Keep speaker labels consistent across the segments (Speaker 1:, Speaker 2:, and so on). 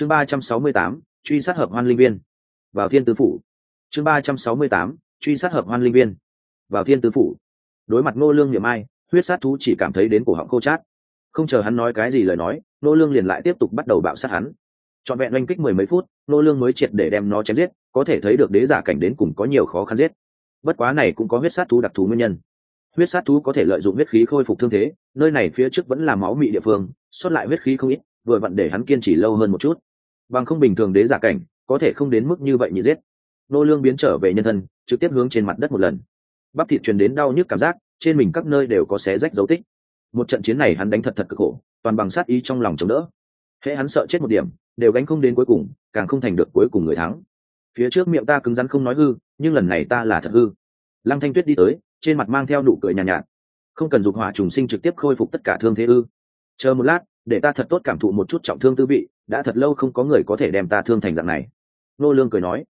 Speaker 1: chương ba trăm sáu mươi tám, truy sát hợp hoan linh viên. Vào thiên tứ phủ. Chương ba trăm sáu mươi tám, truy sát hợp hoan linh viên. Vào thiên tứ phủ. Đối mặt ngô lương niệm ai huyết sát thú chỉ cảm thấy đến cổ họng khô chát. Không chờ hắn nói cái gì lời nói, ngô lương liền lại tiếp tục bắt đầu bạo sát hắn. Trọn vẹn oanh kích mười mấy phút, ngô lương mới triệt để đem nó chém giết, có thể thấy được đế giả cảnh đến cùng có nhiều khó khăn giết. Bất quá này cũng có huyết sát thú đặc thù nguyên nhân. Huyết sát thú có thể lợi dụng huyết khí khôi phục thương thế, nơi này phía trước vẫn là máu mị địa phương xuất lại huyết khí không ít, vừa vặn để hắn kiên trì lâu hơn một chút bằng không bình thường đế giả cảnh có thể không đến mức như vậy nhị giết. Nô lương biến trở về nhân thân trực tiếp hướng trên mặt đất một lần. Bắp thịt truyền đến đau nhức cảm giác trên mình các nơi đều có xé rách dấu tích. Một trận chiến này hắn đánh thật thật cực khổ toàn bằng sát ý trong lòng chống đỡ. Hễ hắn sợ chết một điểm đều gánh không đến cuối cùng càng không thành được cuối cùng người thắng. Phía trước miệng ta cứng rắn không nói hư nhưng lần này ta là thật hư. Lăng thanh tuyết đi tới trên mặt mang theo nụ cười nhàn nhạt, nhạt không cần dục hỏa trùng sinh trực tiếp khôi phục tất cả thương thế ư chờ một lát để ta thật tốt cảm thụ một chút trọng thương tư vị, đã thật lâu không có người có thể đem ta thương thành dạng này. Nô lương cười nói.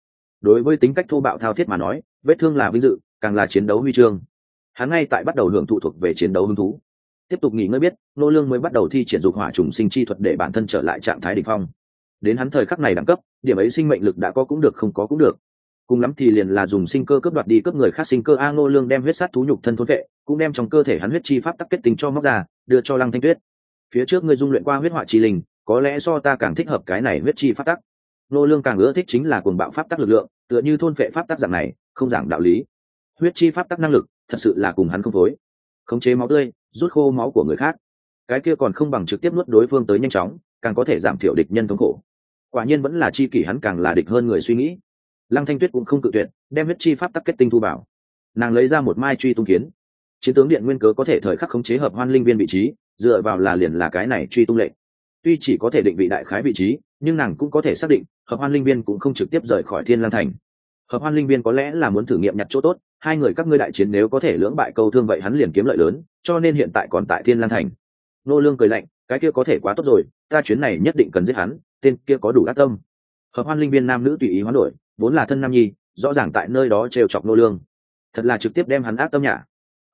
Speaker 1: Đối với tính cách thô bạo thao thiết mà nói, vết thương là vinh dự, càng là chiến đấu huy chương. Hắn ngay tại bắt đầu hưởng thụ thuộc về chiến đấu hứng thú. Tiếp tục nghỉ ngơi biết, nô lương mới bắt đầu thi triển dục hỏa trùng sinh chi thuật để bản thân trở lại trạng thái đỉnh phong. Đến hắn thời khắc này đẳng cấp, điểm ấy sinh mệnh lực đã có cũng được không có cũng được. Cùng lắm thì liền là dùng sinh cơ cướp đoạt đi cướp người khác sinh cơ a nô lương đem huyết sát thú nhục thân thôn vệ, cũng đem trong cơ thể hắn huyết chi pháp tắc kết tinh cho móc ra, đưa cho lăng thanh tuyết phía trước ngươi dung luyện qua huyết họa chi linh, có lẽ do ta càng thích hợp cái này huyết chi pháp tắc. Nô lương càng ưa thích chính là cuồng bạo pháp tắc lực lượng, tựa như thôn vệ pháp tắc dạng này, không giảng đạo lý. Huyết chi pháp tắc năng lực, thật sự là cùng hắn không thối. khống chế máu tươi, rút khô máu của người khác. Cái kia còn không bằng trực tiếp nuốt đối phương tới nhanh chóng, càng có thể giảm thiểu địch nhân thống khổ. Quả nhiên vẫn là chi kỷ hắn càng là địch hơn người suy nghĩ. Lăng thanh tuyết cũng không cự tuyệt, đem huyết chi pháp tắc kết tinh thu bảo nàng lấy ra một mai truy tung kiến chiến tướng điện nguyên cớ có thể thời khắc khống chế hợp hoan linh viên vị trí, dựa vào là liền là cái này truy tung lệnh. Tuy chỉ có thể định vị đại khái vị trí, nhưng nàng cũng có thể xác định, hợp hoan linh viên cũng không trực tiếp rời khỏi thiên lang thành. Hợp hoan linh viên có lẽ là muốn thử nghiệm nhặt chỗ tốt, hai người các ngươi đại chiến nếu có thể lưỡng bại câu thương vậy hắn liền kiếm lợi lớn, cho nên hiện tại còn tại thiên lang thành. Nô lương cười lạnh, cái kia có thể quá tốt rồi, ta chuyến này nhất định cần giết hắn, tên kia có đủ ác tâm. Hợp hoan linh viên nam nữ tùy ý hoán đổi, vốn là thân nam nhi, rõ ràng tại nơi đó trêu chọc nô lương. Thật là trực tiếp đem hắn ác tâm nhả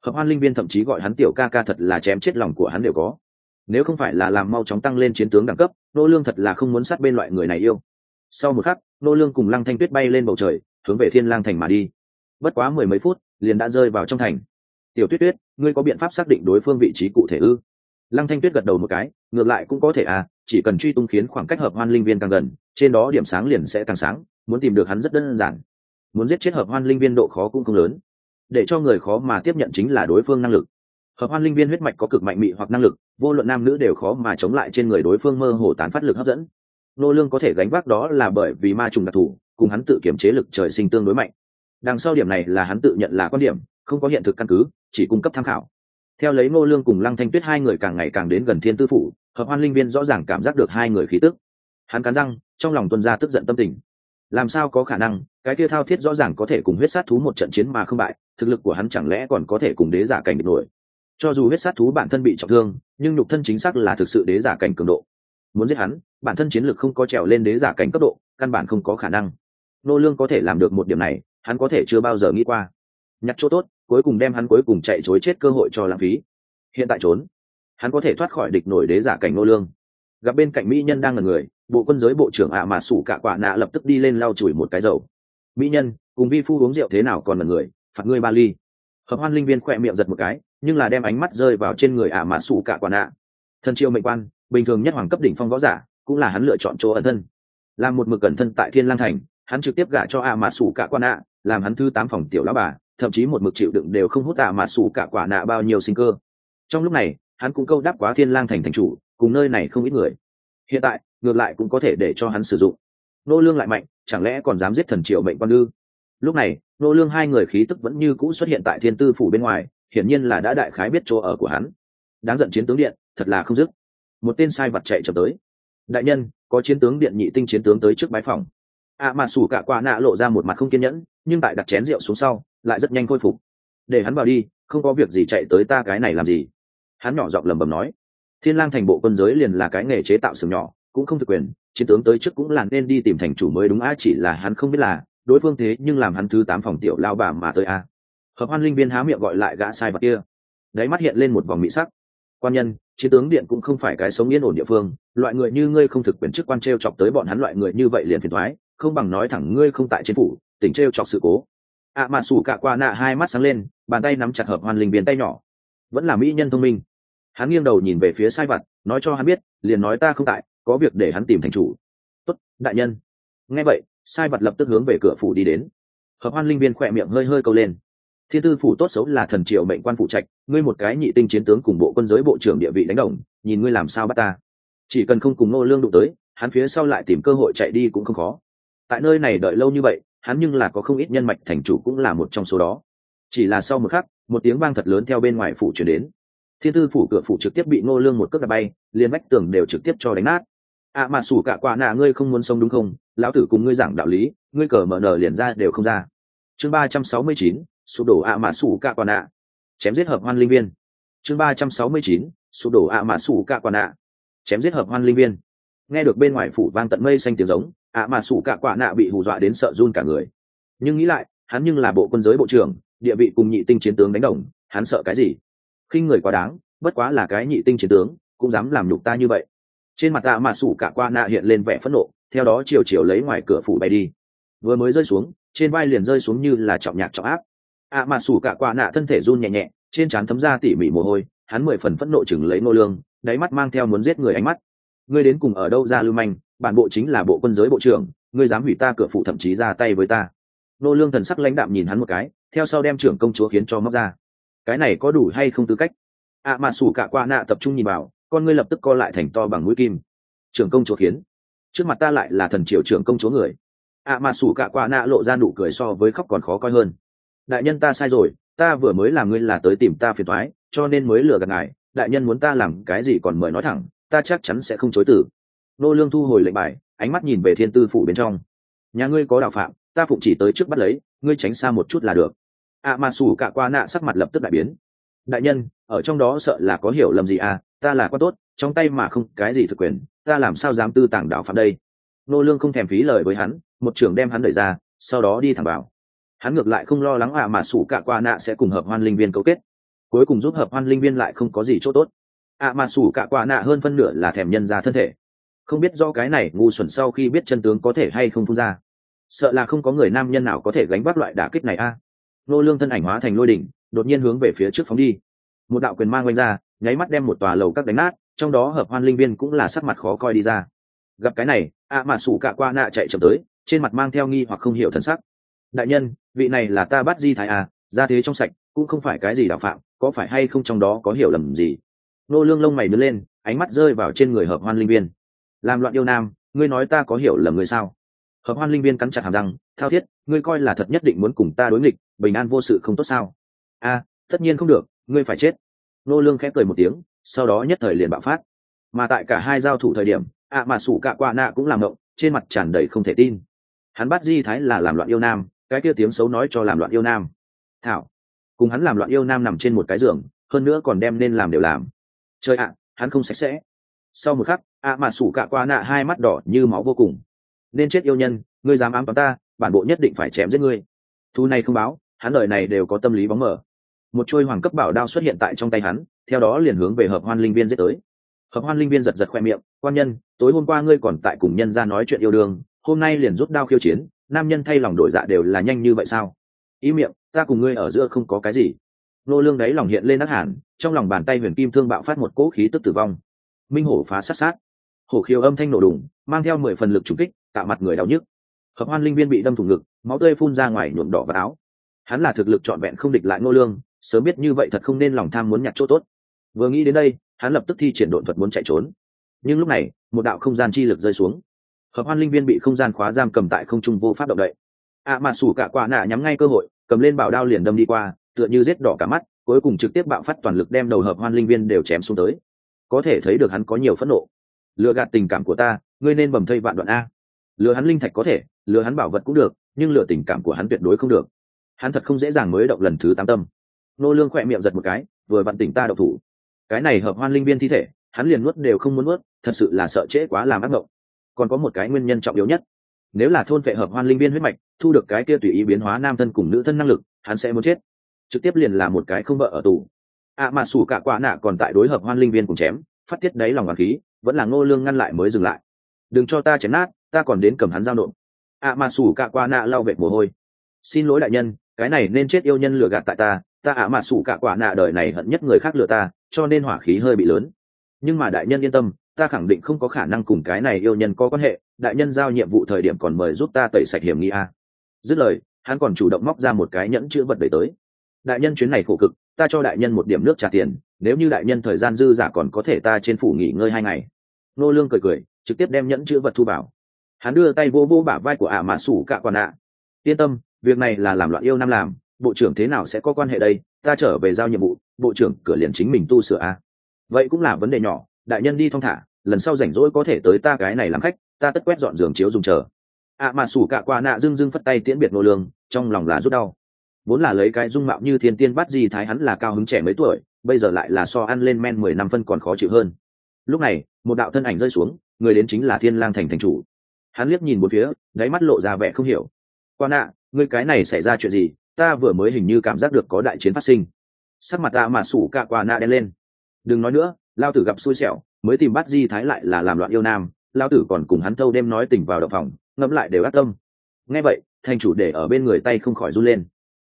Speaker 1: hợp hoan linh viên thậm chí gọi hắn tiểu ca ca thật là chém chết lòng của hắn đều có. Nếu không phải là làm mau chóng tăng lên chiến tướng đẳng cấp, nô lương thật là không muốn sát bên loại người này yêu. Sau một khắc, nô lương cùng lăng thanh tuyết bay lên bầu trời, hướng về thiên lang thành mà đi. Bất quá mười mấy phút, liền đã rơi vào trong thành. Tiểu tuyết tuyết, ngươi có biện pháp xác định đối phương vị trí cụ thể ư? Lăng thanh tuyết gật đầu một cái, ngược lại cũng có thể à chỉ cần truy tung khiến khoảng cách hợp hoan linh viên càng gần, trên đó điểm sáng liền sẽ càng sáng, muốn tìm được hắn rất đơn giản. Muốn giết chết hợp hoan linh viên độ khó cũng không lớn để cho người khó mà tiếp nhận chính là đối phương năng lực. Hợp hoan linh viên huyết mạch có cực mạnh mị hoặc năng lực, vô luận nam nữ đều khó mà chống lại trên người đối phương mơ hồ tán phát lực hấp dẫn. Nô lương có thể gánh vác đó là bởi vì ma trùng đặc thù, cùng hắn tự kiểm chế lực trời sinh tương đối mạnh. Đằng sau điểm này là hắn tự nhận là quan điểm, không có hiện thực căn cứ, chỉ cung cấp tham khảo. Theo lấy nô lương cùng lăng thanh tuyết hai người càng ngày càng đến gần thiên tư phủ, hợp hoan linh viên rõ ràng cảm giác được hai người khí tức. Hắn cắn răng, trong lòng tuân ra tức giận tâm tình làm sao có khả năng? Cái kia thao thiết rõ ràng có thể cùng huyết sát thú một trận chiến mà không bại, thực lực của hắn chẳng lẽ còn có thể cùng đế giả cảnh địch nổi? Cho dù huyết sát thú bản thân bị trọng thương, nhưng nhục thân chính xác là thực sự đế giả cảnh cường độ. Muốn giết hắn, bản thân chiến lực không có trèo lên đế giả cảnh cấp độ, căn bản không có khả năng. Nô lương có thể làm được một điểm này, hắn có thể chưa bao giờ nghĩ qua. Nhặt chỗ tốt, cuối cùng đem hắn cuối cùng chạy chối chết cơ hội cho lãng phí. Hiện tại trốn. Hắn có thể thoát khỏi địch nổi đế giả cảnh nô lương. Gặp bên cạnh mỹ nhân đang là người bộ quân giới bộ trưởng ạ mà sủ cả quả nạ lập tức đi lên lau chùi một cái dầu. Mỹ nhân, cùng vi phu uống rượu thế nào còn là người, phạt ngươi ba ly. Hợp hoan linh viên khỏe miệng giật một cái, nhưng là đem ánh mắt rơi vào trên người ạ mà sủ cả quả nạ. Thần triều mệnh quan, bình thường nhất hoàng cấp đỉnh phong võ giả, cũng là hắn lựa chọn chỗ ẩn thân. Làm một mực cẩn thân tại thiên lang thành, hắn trực tiếp gả cho ạ mà sủ cả quả nạ, làm hắn thư tám phòng tiểu lão bà, thậm chí một mực chịu đựng đều không hút ạ mà sủ cả quả nạ bao nhiêu sinh cơ. Trong lúc này, hắn cũng câu đáp quá thiên lang thành thành chủ, cùng nơi này không ít người. Hiện tại ngược lại cũng có thể để cho hắn sử dụng. Nô lương lại mạnh, chẳng lẽ còn dám giết thần triệu mệnh quan ư? Lúc này, nô lương hai người khí tức vẫn như cũ xuất hiện tại thiên tư phủ bên ngoài, hiển nhiên là đã đại khái biết chỗ ở của hắn. Đáng giận chiến tướng điện, thật là không dứt. Một tên sai vật chạy chậm tới. Đại nhân, có chiến tướng điện nhị tinh chiến tướng tới trước bái phòng. Ạ à mà sủ cả quả nạ lộ ra một mặt không kiên nhẫn, nhưng tại đặt chén rượu xuống sau, lại rất nhanh khôi phục. Để hắn vào đi, không có việc gì chạy tới ta cái này làm gì? Hắn nhỏ giọng lầm bầm nói. Thiên lang thành bộ quân giới liền là cái nghề chế tạo sừng nhỏ cũng không thực quyền, chiến tướng tới trước cũng là nên đi tìm thành chủ mới đúng a chỉ là hắn không biết là đối phương thế nhưng làm hắn thứ tám phòng tiểu lao bà mà tới a hợp hoan linh viên há miệng gọi lại gã sai vật kia. Đáy mắt hiện lên một vòng mỹ sắc. Quan nhân, chiến tướng điện cũng không phải cái sống yên ổn địa phương, loại người như ngươi không thực quyền chức quan t r e o chọc tới bọn hắn loại người như vậy liền phiền thoái, không bằng nói thẳng ngươi không tại chính phủ, tỉnh t r e o chọc sự cố. Ạ à mà sủ cả qua nạ hai mắt sáng lên, bàn tay nắm chặt hợp hoàn linh viên tay nhỏ. Vẫn là mỹ nhân thông minh. Hắn nghiêng đầu nhìn về phía sai vặt nói cho hắn biết, liền nói ta không tại có việc để hắn tìm thành chủ. Tốt, đại nhân. Nghe vậy, sai vật lập tức hướng về cửa phủ đi đến. Hợp hoan linh viên khỏe miệng hơi hơi câu lên. Thiên tư phủ tốt xấu là thần triệu mệnh quan phụ trạch, ngươi một cái nhị tinh chiến tướng cùng bộ quân giới bộ trưởng địa vị đánh đồng, nhìn ngươi làm sao bắt ta. Chỉ cần không cùng nô lương đụng tới, hắn phía sau lại tìm cơ hội chạy đi cũng không khó. Tại nơi này đợi lâu như vậy, hắn nhưng là có không ít nhân mạch thành chủ cũng là một trong số đó. Chỉ là sau một khắc, một tiếng vang thật lớn theo bên ngoài phủ chuyển đến. Thiên tư phủ cửa phủ trực tiếp bị nô lương một cước đạp bay, liền vách tường đều trực tiếp cho đánh nát ạ à mà sủ cả quả nạ, ngươi không muốn sống đúng không? Lão tử cùng ngươi giảng đạo lý, ngươi cờ mở nở liền ra đều không ra. Chương ba trăm sáu mươi chín, sụp đổ ạ à mà sủ cả quả nạ. Chém giết hợp hoan linh viên. Chương ba trăm sáu mươi chín, sụp đổ ạ à mà sủ cả quả nạ. Chém giết hợp hoan linh viên. Nghe được bên ngoài phủ vang tận mây xanh tiếng giống, ạ mà sủ cả quả nạ bị hù dọa đến sợ run cả người. Nhưng nghĩ lại, hắn nhưng là bộ quân giới bộ trưởng, địa vị cùng nhị tinh chiến tướng đánh đồng, hắn sợ cái gì? Khi người quá đáng, bất quá là cái nhị tinh chiến tướng, cũng dám làm nhục ta như vậy trên mặt tạ mạ sủ cả qua nạ hiện lên vẻ phẫn nộ, theo đó chiều chiều lấy ngoài cửa phủ bay đi. Vừa mới rơi xuống, trên vai liền rơi xuống như là trọng nhạc trọng áp. Ạ mạ sủ cả qua nạ thân thể run nhẹ nhẹ, trên trán thấm ra tỉ mỉ mồ hôi, hắn mười phần phẫn nộ chừng lấy nô lương, đáy mắt mang theo muốn giết người ánh mắt. Ngươi đến cùng ở đâu ra lưu manh, bản bộ chính là bộ quân giới bộ trưởng, ngươi dám hủy ta cửa phủ thậm chí ra tay với ta. Nô lương thần sắc lãnh đạm nhìn hắn một cái, theo sau đem trưởng công chúa khiến cho móc ra. Cái này có đủ hay không tư cách? Ạ mạ sủ cả qua nạ tập trung nhìn vào con ngươi lập tức co lại thành to bằng mũi kim. Trưởng công chúa khiến. Trước mặt ta lại là thần triều trưởng công chúa người. Ạ à mà sủ cả qua nạ lộ ra nụ cười so với khóc còn khó coi hơn. Đại nhân ta sai rồi, ta vừa mới làm ngươi là tới tìm ta phiền thoái cho nên mới lừa gạt ngài. Đại nhân muốn ta làm cái gì còn mời nói thẳng, ta chắc chắn sẽ không chối tử nô lương thu hồi lệnh bài, ánh mắt nhìn về thiên tư phủ bên trong. Nhà ngươi có đạo phạm, ta phụng chỉ tới trước bắt lấy, ngươi tránh xa một chút là được. Ạ à mà sủ cả qua nạ sắc mặt lập tức đại biến đại nhân, ở trong đó sợ là có hiểu lầm gì à? Ta là quan tốt, trong tay mà không, cái gì thực quyền, ta làm sao dám tư tàng đạo phạm đây? Nô lương không thèm phí lời với hắn, một trưởng đem hắn đẩy ra, sau đó đi thẳng vào. Hắn ngược lại không lo lắng à mà sủ cả qua nạ sẽ cùng hợp hoan linh viên cấu kết. Cuối cùng giúp hợp hoan linh viên lại không có gì chỗ tốt. À mà sủ cả qua nạ hơn phân nửa là thèm nhân ra thân thể. Không biết do cái này ngu xuẩn sau khi biết chân tướng có thể hay không phun ra. Sợ là không có người nam nhân nào có thể gánh vác loại đả kích này a. Nô lương thân ảnh hóa thành lôi đỉnh đột nhiên hướng về phía trước phóng đi. Một đạo quyền mang quanh ra, nháy mắt đem một tòa lầu các đánh nát, trong đó hợp hoan linh viên cũng là sắc mặt khó coi đi ra. Gặp cái này, ạ mà sủ cạ qua nạ chạy chậm tới, trên mặt mang theo nghi hoặc không hiểu thần sắc. Đại nhân, vị này là ta bắt di thái à ra thế trong sạch, cũng không phải cái gì đạo phạm, có phải hay không trong đó có hiểu lầm gì? Nô lương lông mày nứt lên, ánh mắt rơi vào trên người hợp hoan linh viên. Làm loạn yêu nam, ngươi nói ta có hiểu lầm người sao? Hợp hoan linh viên cắn chặt hàm răng, thao thiết, ngươi coi là thật nhất định muốn cùng ta đối nghịch, bình an vô sự không tốt sao? A tất nhiên không được, ngươi phải chết. Nô lương khẽ cười một tiếng, sau đó nhất thời liền bạo phát. Mà tại cả hai giao thủ thời điểm, ạ mà sủ cạ qua nạ cũng làm động trên mặt tràn đầy không thể tin. Hắn bắt di thái là làm loạn yêu nam, cái kia tiếng xấu nói cho làm loạn yêu nam. Thảo, cùng hắn làm loạn yêu nam nằm trên một cái giường, hơn nữa còn đem nên làm đều làm. Trời ạ, hắn không sạch sẽ. Sau một khắc, ạ mà sủ cạ qua nạ hai mắt đỏ như máu vô cùng. Nên chết yêu nhân, ngươi dám ám toán ta, bản bộ nhất định phải chém giết ngươi. Thu này không báo, hắn đời này đều có tâm lý bóng mở một trôi hoàng cấp bảo đao xuất hiện tại trong tay hắn, theo đó liền hướng về hợp hoan linh viên giết tới. Hợp hoan linh viên giật giật khoe miệng, quan nhân, tối hôm qua ngươi còn tại cùng nhân ra nói chuyện yêu đương, hôm nay liền rút đao khiêu chiến, nam nhân thay lòng đổi dạ đều là nhanh như vậy sao? Ý miệng, ta cùng ngươi ở giữa không có cái gì. Nô lương đấy lòng hiện lên ác hẳn, trong lòng bàn tay huyền kim thương bạo phát một cỗ khí tức tử vong. Minh hổ phá sát sát. Hổ khiêu âm thanh nổ đùng, mang theo mười phần lực trục kích tạo mặt người đau nhức. Hợp hoan linh viên bị đâm thủng ngực, máu tươi phun ra ngoài nhuộm đỏ vào áo. Hắn là thực lực trọn vẹn không địch lại nô lương sớm biết như vậy thật không nên lòng tham muốn nhặt chỗ tốt. Vừa nghĩ đến đây, hắn lập tức thi triển độn thuật muốn chạy trốn. Nhưng lúc này, một đạo không gian chi lực rơi xuống. Hợp hoan linh viên bị không gian khóa giam cầm tại không trung vô pháp động đậy. Ạ à mà sủ cả quả nạ nhắm ngay cơ hội, cầm lên bảo đao liền đâm đi qua, tựa như rết đỏ cả mắt, cuối cùng trực tiếp bạo phát toàn lực đem đầu hợp hoan linh viên đều chém xuống tới. Có thể thấy được hắn có nhiều phẫn nộ. Lừa gạt tình cảm của ta, ngươi nên bầm thây vạn đoạn a. Lừa hắn linh thạch có thể, lừa hắn bảo vật cũng được, nhưng lừa tình cảm của hắn tuyệt đối không được. Hắn thật không dễ dàng mới động lần thứ tám tâm nô lương khỏe miệng giật một cái, vừa vặn tỉnh ta đậu thủ. Cái này hợp hoan linh viên thi thể, hắn liền nuốt đều không muốn nuốt, thật sự là sợ trễ quá làm ác mộng. Còn có một cái nguyên nhân trọng yếu nhất, nếu là thôn vệ hợp hoan linh viên huyết mạch, thu được cái kia tùy ý biến hóa nam thân cùng nữ thân năng lực, hắn sẽ muốn chết. Trực tiếp liền là một cái không vợ ở tù. Ạ mà sủ cả quả nạ còn tại đối hợp hoan linh viên cùng chém, phát tiết đáy lòng hoàng khí, vẫn là ngô lương ngăn lại mới dừng lại. Đừng cho ta chém nát, ta còn đến cầm hắn giao nộp. Ạ mà sủ cả quả nạ lau vệt mồ hôi. Xin lỗi đại nhân, cái này nên chết yêu nhân lừa gạt tại ta ta ả mà sủ cạ quả nạ đời này hận nhất người khác lừa ta, cho nên hỏa khí hơi bị lớn. Nhưng mà đại nhân yên tâm, ta khẳng định không có khả năng cùng cái này yêu nhân có quan hệ, đại nhân giao nhiệm vụ thời điểm còn mời giúp ta tẩy sạch hiểm nghi a. Dứt lời, hắn còn chủ động móc ra một cái nhẫn chữ vật đẩy tới. Đại nhân chuyến này khổ cực, ta cho đại nhân một điểm nước trả tiền, nếu như đại nhân thời gian dư giả còn có thể ta trên phủ nghỉ ngơi hai ngày. Nô lương cười cười, trực tiếp đem nhẫn chữ vật thu vào. Hắn đưa tay vô vô bả vai của ả mã sủ cạ quả nạ. Yên tâm, việc này là làm loạn yêu nam làm bộ trưởng thế nào sẽ có quan hệ đây? Ta trở về giao nhiệm vụ, bộ trưởng cửa liền chính mình tu sửa a. Vậy cũng là vấn đề nhỏ, đại nhân đi thong thả, lần sau rảnh rỗi có thể tới ta cái này làm khách, ta tất quét dọn giường chiếu dùng chờ. Ạ mà sủ cạ qua nạ dưng dưng phất tay tiễn biệt nô lương, trong lòng là rút đau. Vốn là lấy cái dung mạo như thiên tiên bắt gì thái hắn là cao hứng trẻ mấy tuổi, bây giờ lại là so ăn lên men mười năm phân còn khó chịu hơn. Lúc này, một đạo thân ảnh rơi xuống, người đến chính là thiên lang thành thành chủ. Hắn liếc nhìn một phía, đáy mắt lộ ra vẻ không hiểu. Qua nạ, ngươi cái này xảy ra chuyện gì? Ta vừa mới hình như cảm giác được có đại chiến phát sinh. Sắc mặt ta mà sủ cạ quả nạ đen lên. Đừng nói nữa, lao tử gặp xui xẻo, mới tìm bắt di thái lại là làm loạn yêu nam, lao tử còn cùng hắn thâu đêm nói tình vào đậu phòng, ngẫm lại đều ác tâm. Nghe vậy, thành chủ để ở bên người tay không khỏi run lên.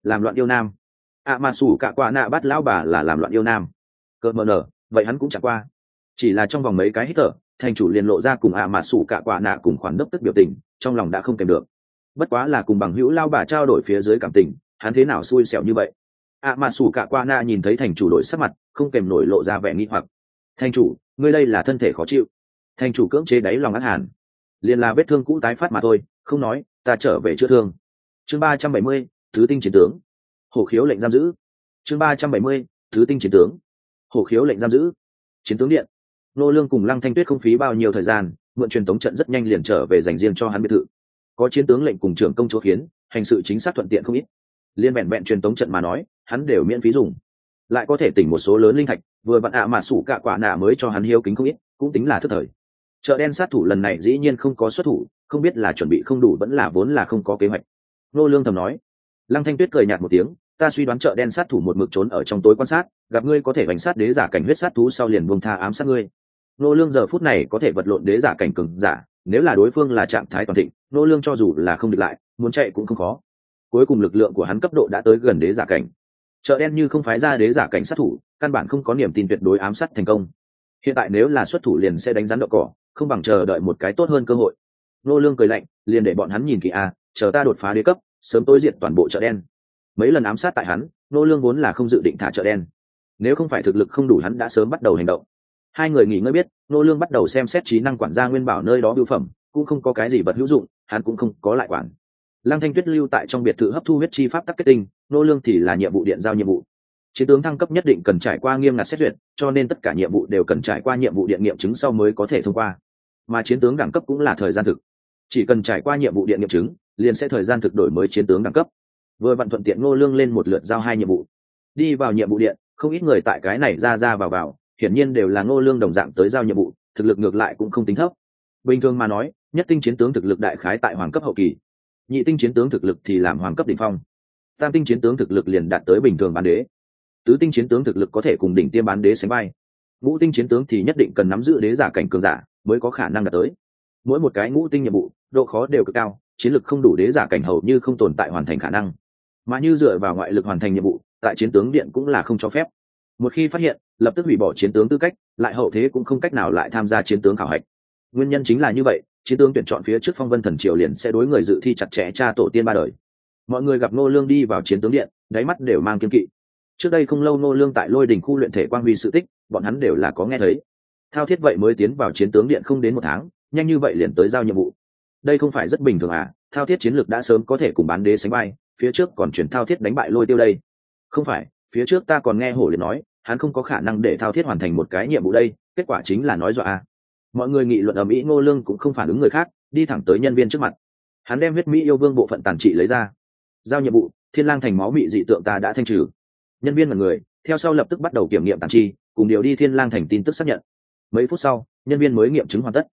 Speaker 1: Làm loạn yêu nam. Ạ à mà sủ cả quả nạ bắt lão bà là làm loạn yêu nam. Cợt mờ nở, vậy hắn cũng chẳng qua. Chỉ là trong vòng mấy cái hít thở, thành chủ liền lộ ra cùng ạ à mà sủ cả quả nạ cùng khoản đốc tức biểu tình, trong lòng đã không kèm được. Bất quá là cùng bằng hữu lao bà trao đổi phía dưới cảm tình hắn thế nào xui xẻo như vậy? Ạ mà xù cả qua na nhìn thấy thành chủ đổi sắc mặt, không kèm nổi lộ ra vẻ nghi hoặc. Thành chủ, ngươi đây là thân thể khó chịu. Thành chủ cưỡng chế đáy lòng ác hàn. Liền là vết thương cũ tái phát mà thôi, không nói, ta trở về chữa thương. Chương ba trăm bảy mươi, thứ tinh chiến tướng. Hổ khiếu lệnh giam giữ. Chương ba trăm bảy mươi, thứ tinh chiến tướng. Hổ khiếu lệnh giam giữ. Chiến tướng điện. Nô lương cùng lăng thanh tuyết không phí bao nhiêu thời gian, mượn truyền tống trận rất nhanh liền trở về dành riêng cho hắn biệt thự. Có chiến tướng lệnh cùng trưởng công chúa khiến, hành sự chính xác thuận tiện không ít liên vẹn vẹn truyền tống trận mà nói, hắn đều miễn phí dùng. Lại có thể tỉnh một số lớn linh thạch, vừa vặn ạ mà sủ cả quả nạ mới cho hắn hiếu kính không ít, cũng tính là thất thời. Chợ đen sát thủ lần này dĩ nhiên không có xuất thủ, không biết là chuẩn bị không đủ vẫn là vốn là không có kế hoạch. Nô lương thầm nói. Lăng thanh tuyết cười nhạt một tiếng, ta suy đoán chợ đen sát thủ một mực trốn ở trong tối quan sát, gặp ngươi có thể bành sát đế giả cảnh huyết sát thú sau liền buông tha ám sát ngươi. Nô lương giờ phút này có thể vật lộn đế giả cảnh cường giả, nếu là đối phương là trạng thái toàn thịnh, nô lương cho dù là không địch lại, muốn chạy cũng không khó cuối cùng lực lượng của hắn cấp độ đã tới gần đế giả cảnh. Chợ đen như không phái ra đế giả cảnh sát thủ, căn bản không có niềm tin tuyệt đối ám sát thành công. Hiện tại nếu là xuất thủ liền sẽ đánh rắn đậu cỏ, không bằng chờ đợi một cái tốt hơn cơ hội. Nô lương cười lạnh, liền để bọn hắn nhìn kỳ a, chờ ta đột phá đế cấp, sớm tối diệt toàn bộ chợ đen. Mấy lần ám sát tại hắn, nô lương vốn là không dự định thả chợ đen. Nếu không phải thực lực không đủ hắn đã sớm bắt đầu hành động. Hai người nghỉ ngơi biết, nô lương bắt đầu xem xét trí năng quản gia nguyên bảo nơi đó biểu phẩm, cũng không có cái gì vật hữu dụng, hắn cũng không có lại quản lăng thanh tuyết lưu tại trong biệt thự hấp thu huyết chi pháp tắc kết tinh, nô lương thì là nhiệm vụ điện giao nhiệm vụ. Chiến tướng thăng cấp nhất định cần trải qua nghiêm ngặt xét duyệt, cho nên tất cả nhiệm vụ đều cần trải qua nhiệm vụ điện nghiệm chứng sau mới có thể thông qua. Mà chiến tướng đẳng cấp cũng là thời gian thực. Chỉ cần trải qua nhiệm vụ điện nghiệm chứng, liền sẽ thời gian thực đổi mới chiến tướng đẳng cấp. Vừa vặn thuận tiện ngô lương lên một lượt giao hai nhiệm vụ. Đi vào nhiệm vụ điện, không ít người tại cái này ra ra vào vào, hiển nhiên đều là ngô lương đồng dạng tới giao nhiệm vụ, thực lực ngược lại cũng không tính thấp. Bình thường mà nói, nhất tinh chiến tướng thực lực đại khái tại hoàng cấp hậu kỳ nhị tinh chiến tướng thực lực thì làm hoàng cấp đỉnh phong. Tam tinh chiến tướng thực lực liền đạt tới bình thường bán đế. Tứ tinh chiến tướng thực lực có thể cùng đỉnh tiêm bán đế sánh vai. Ngũ tinh chiến tướng thì nhất định cần nắm giữ đế giả cảnh cường giả mới có khả năng đạt tới. Mỗi một cái ngũ tinh nhiệm vụ, độ khó đều cực cao, chiến lực không đủ đế giả cảnh hầu như không tồn tại hoàn thành khả năng. Mà như dựa vào ngoại lực hoàn thành nhiệm vụ, tại chiến tướng điện cũng là không cho phép. Một khi phát hiện, lập tức hủy bỏ chiến tướng tư cách, lại hậu thế cũng không cách nào lại tham gia chiến tướng khảo hạch. Nguyên nhân chính là như vậy chiến tướng tuyển chọn phía trước phong vân thần triều liền sẽ đối người dự thi chặt chẽ cha tổ tiên ba đời. Mọi người gặp nô lương đi vào chiến tướng điện, đáy mắt đều mang kiên kỵ. Trước đây không lâu nô lương tại lôi đình khu luyện thể quang huy sự tích, bọn hắn đều là có nghe thấy. Thao thiết vậy mới tiến vào chiến tướng điện không đến một tháng, nhanh như vậy liền tới giao nhiệm vụ. Đây không phải rất bình thường à thao thiết chiến lược đã sớm có thể cùng bán đế sánh bay phía trước còn chuyển thao thiết đánh bại lôi tiêu đây. Không phải, phía trước ta còn nghe hổ liền nói, hắn không có khả năng để thao thiết hoàn thành một cái nhiệm vụ đây, kết quả chính là nói dọa à mọi người nghị luận ở mỹ ngô lương cũng không phản ứng người khác, đi thẳng tới nhân viên trước mặt. Hắn đem huyết mỹ yêu vương bộ phận tàn trị lấy ra. Giao nhiệm vụ, thiên lang thành máu bị dị tượng ta đã thanh trừ. Nhân viên là người, theo sau lập tức bắt đầu kiểm nghiệm tàn chi, cùng điều đi thiên lang thành tin tức xác nhận. Mấy phút sau, nhân viên mới nghiệm chứng hoàn tất.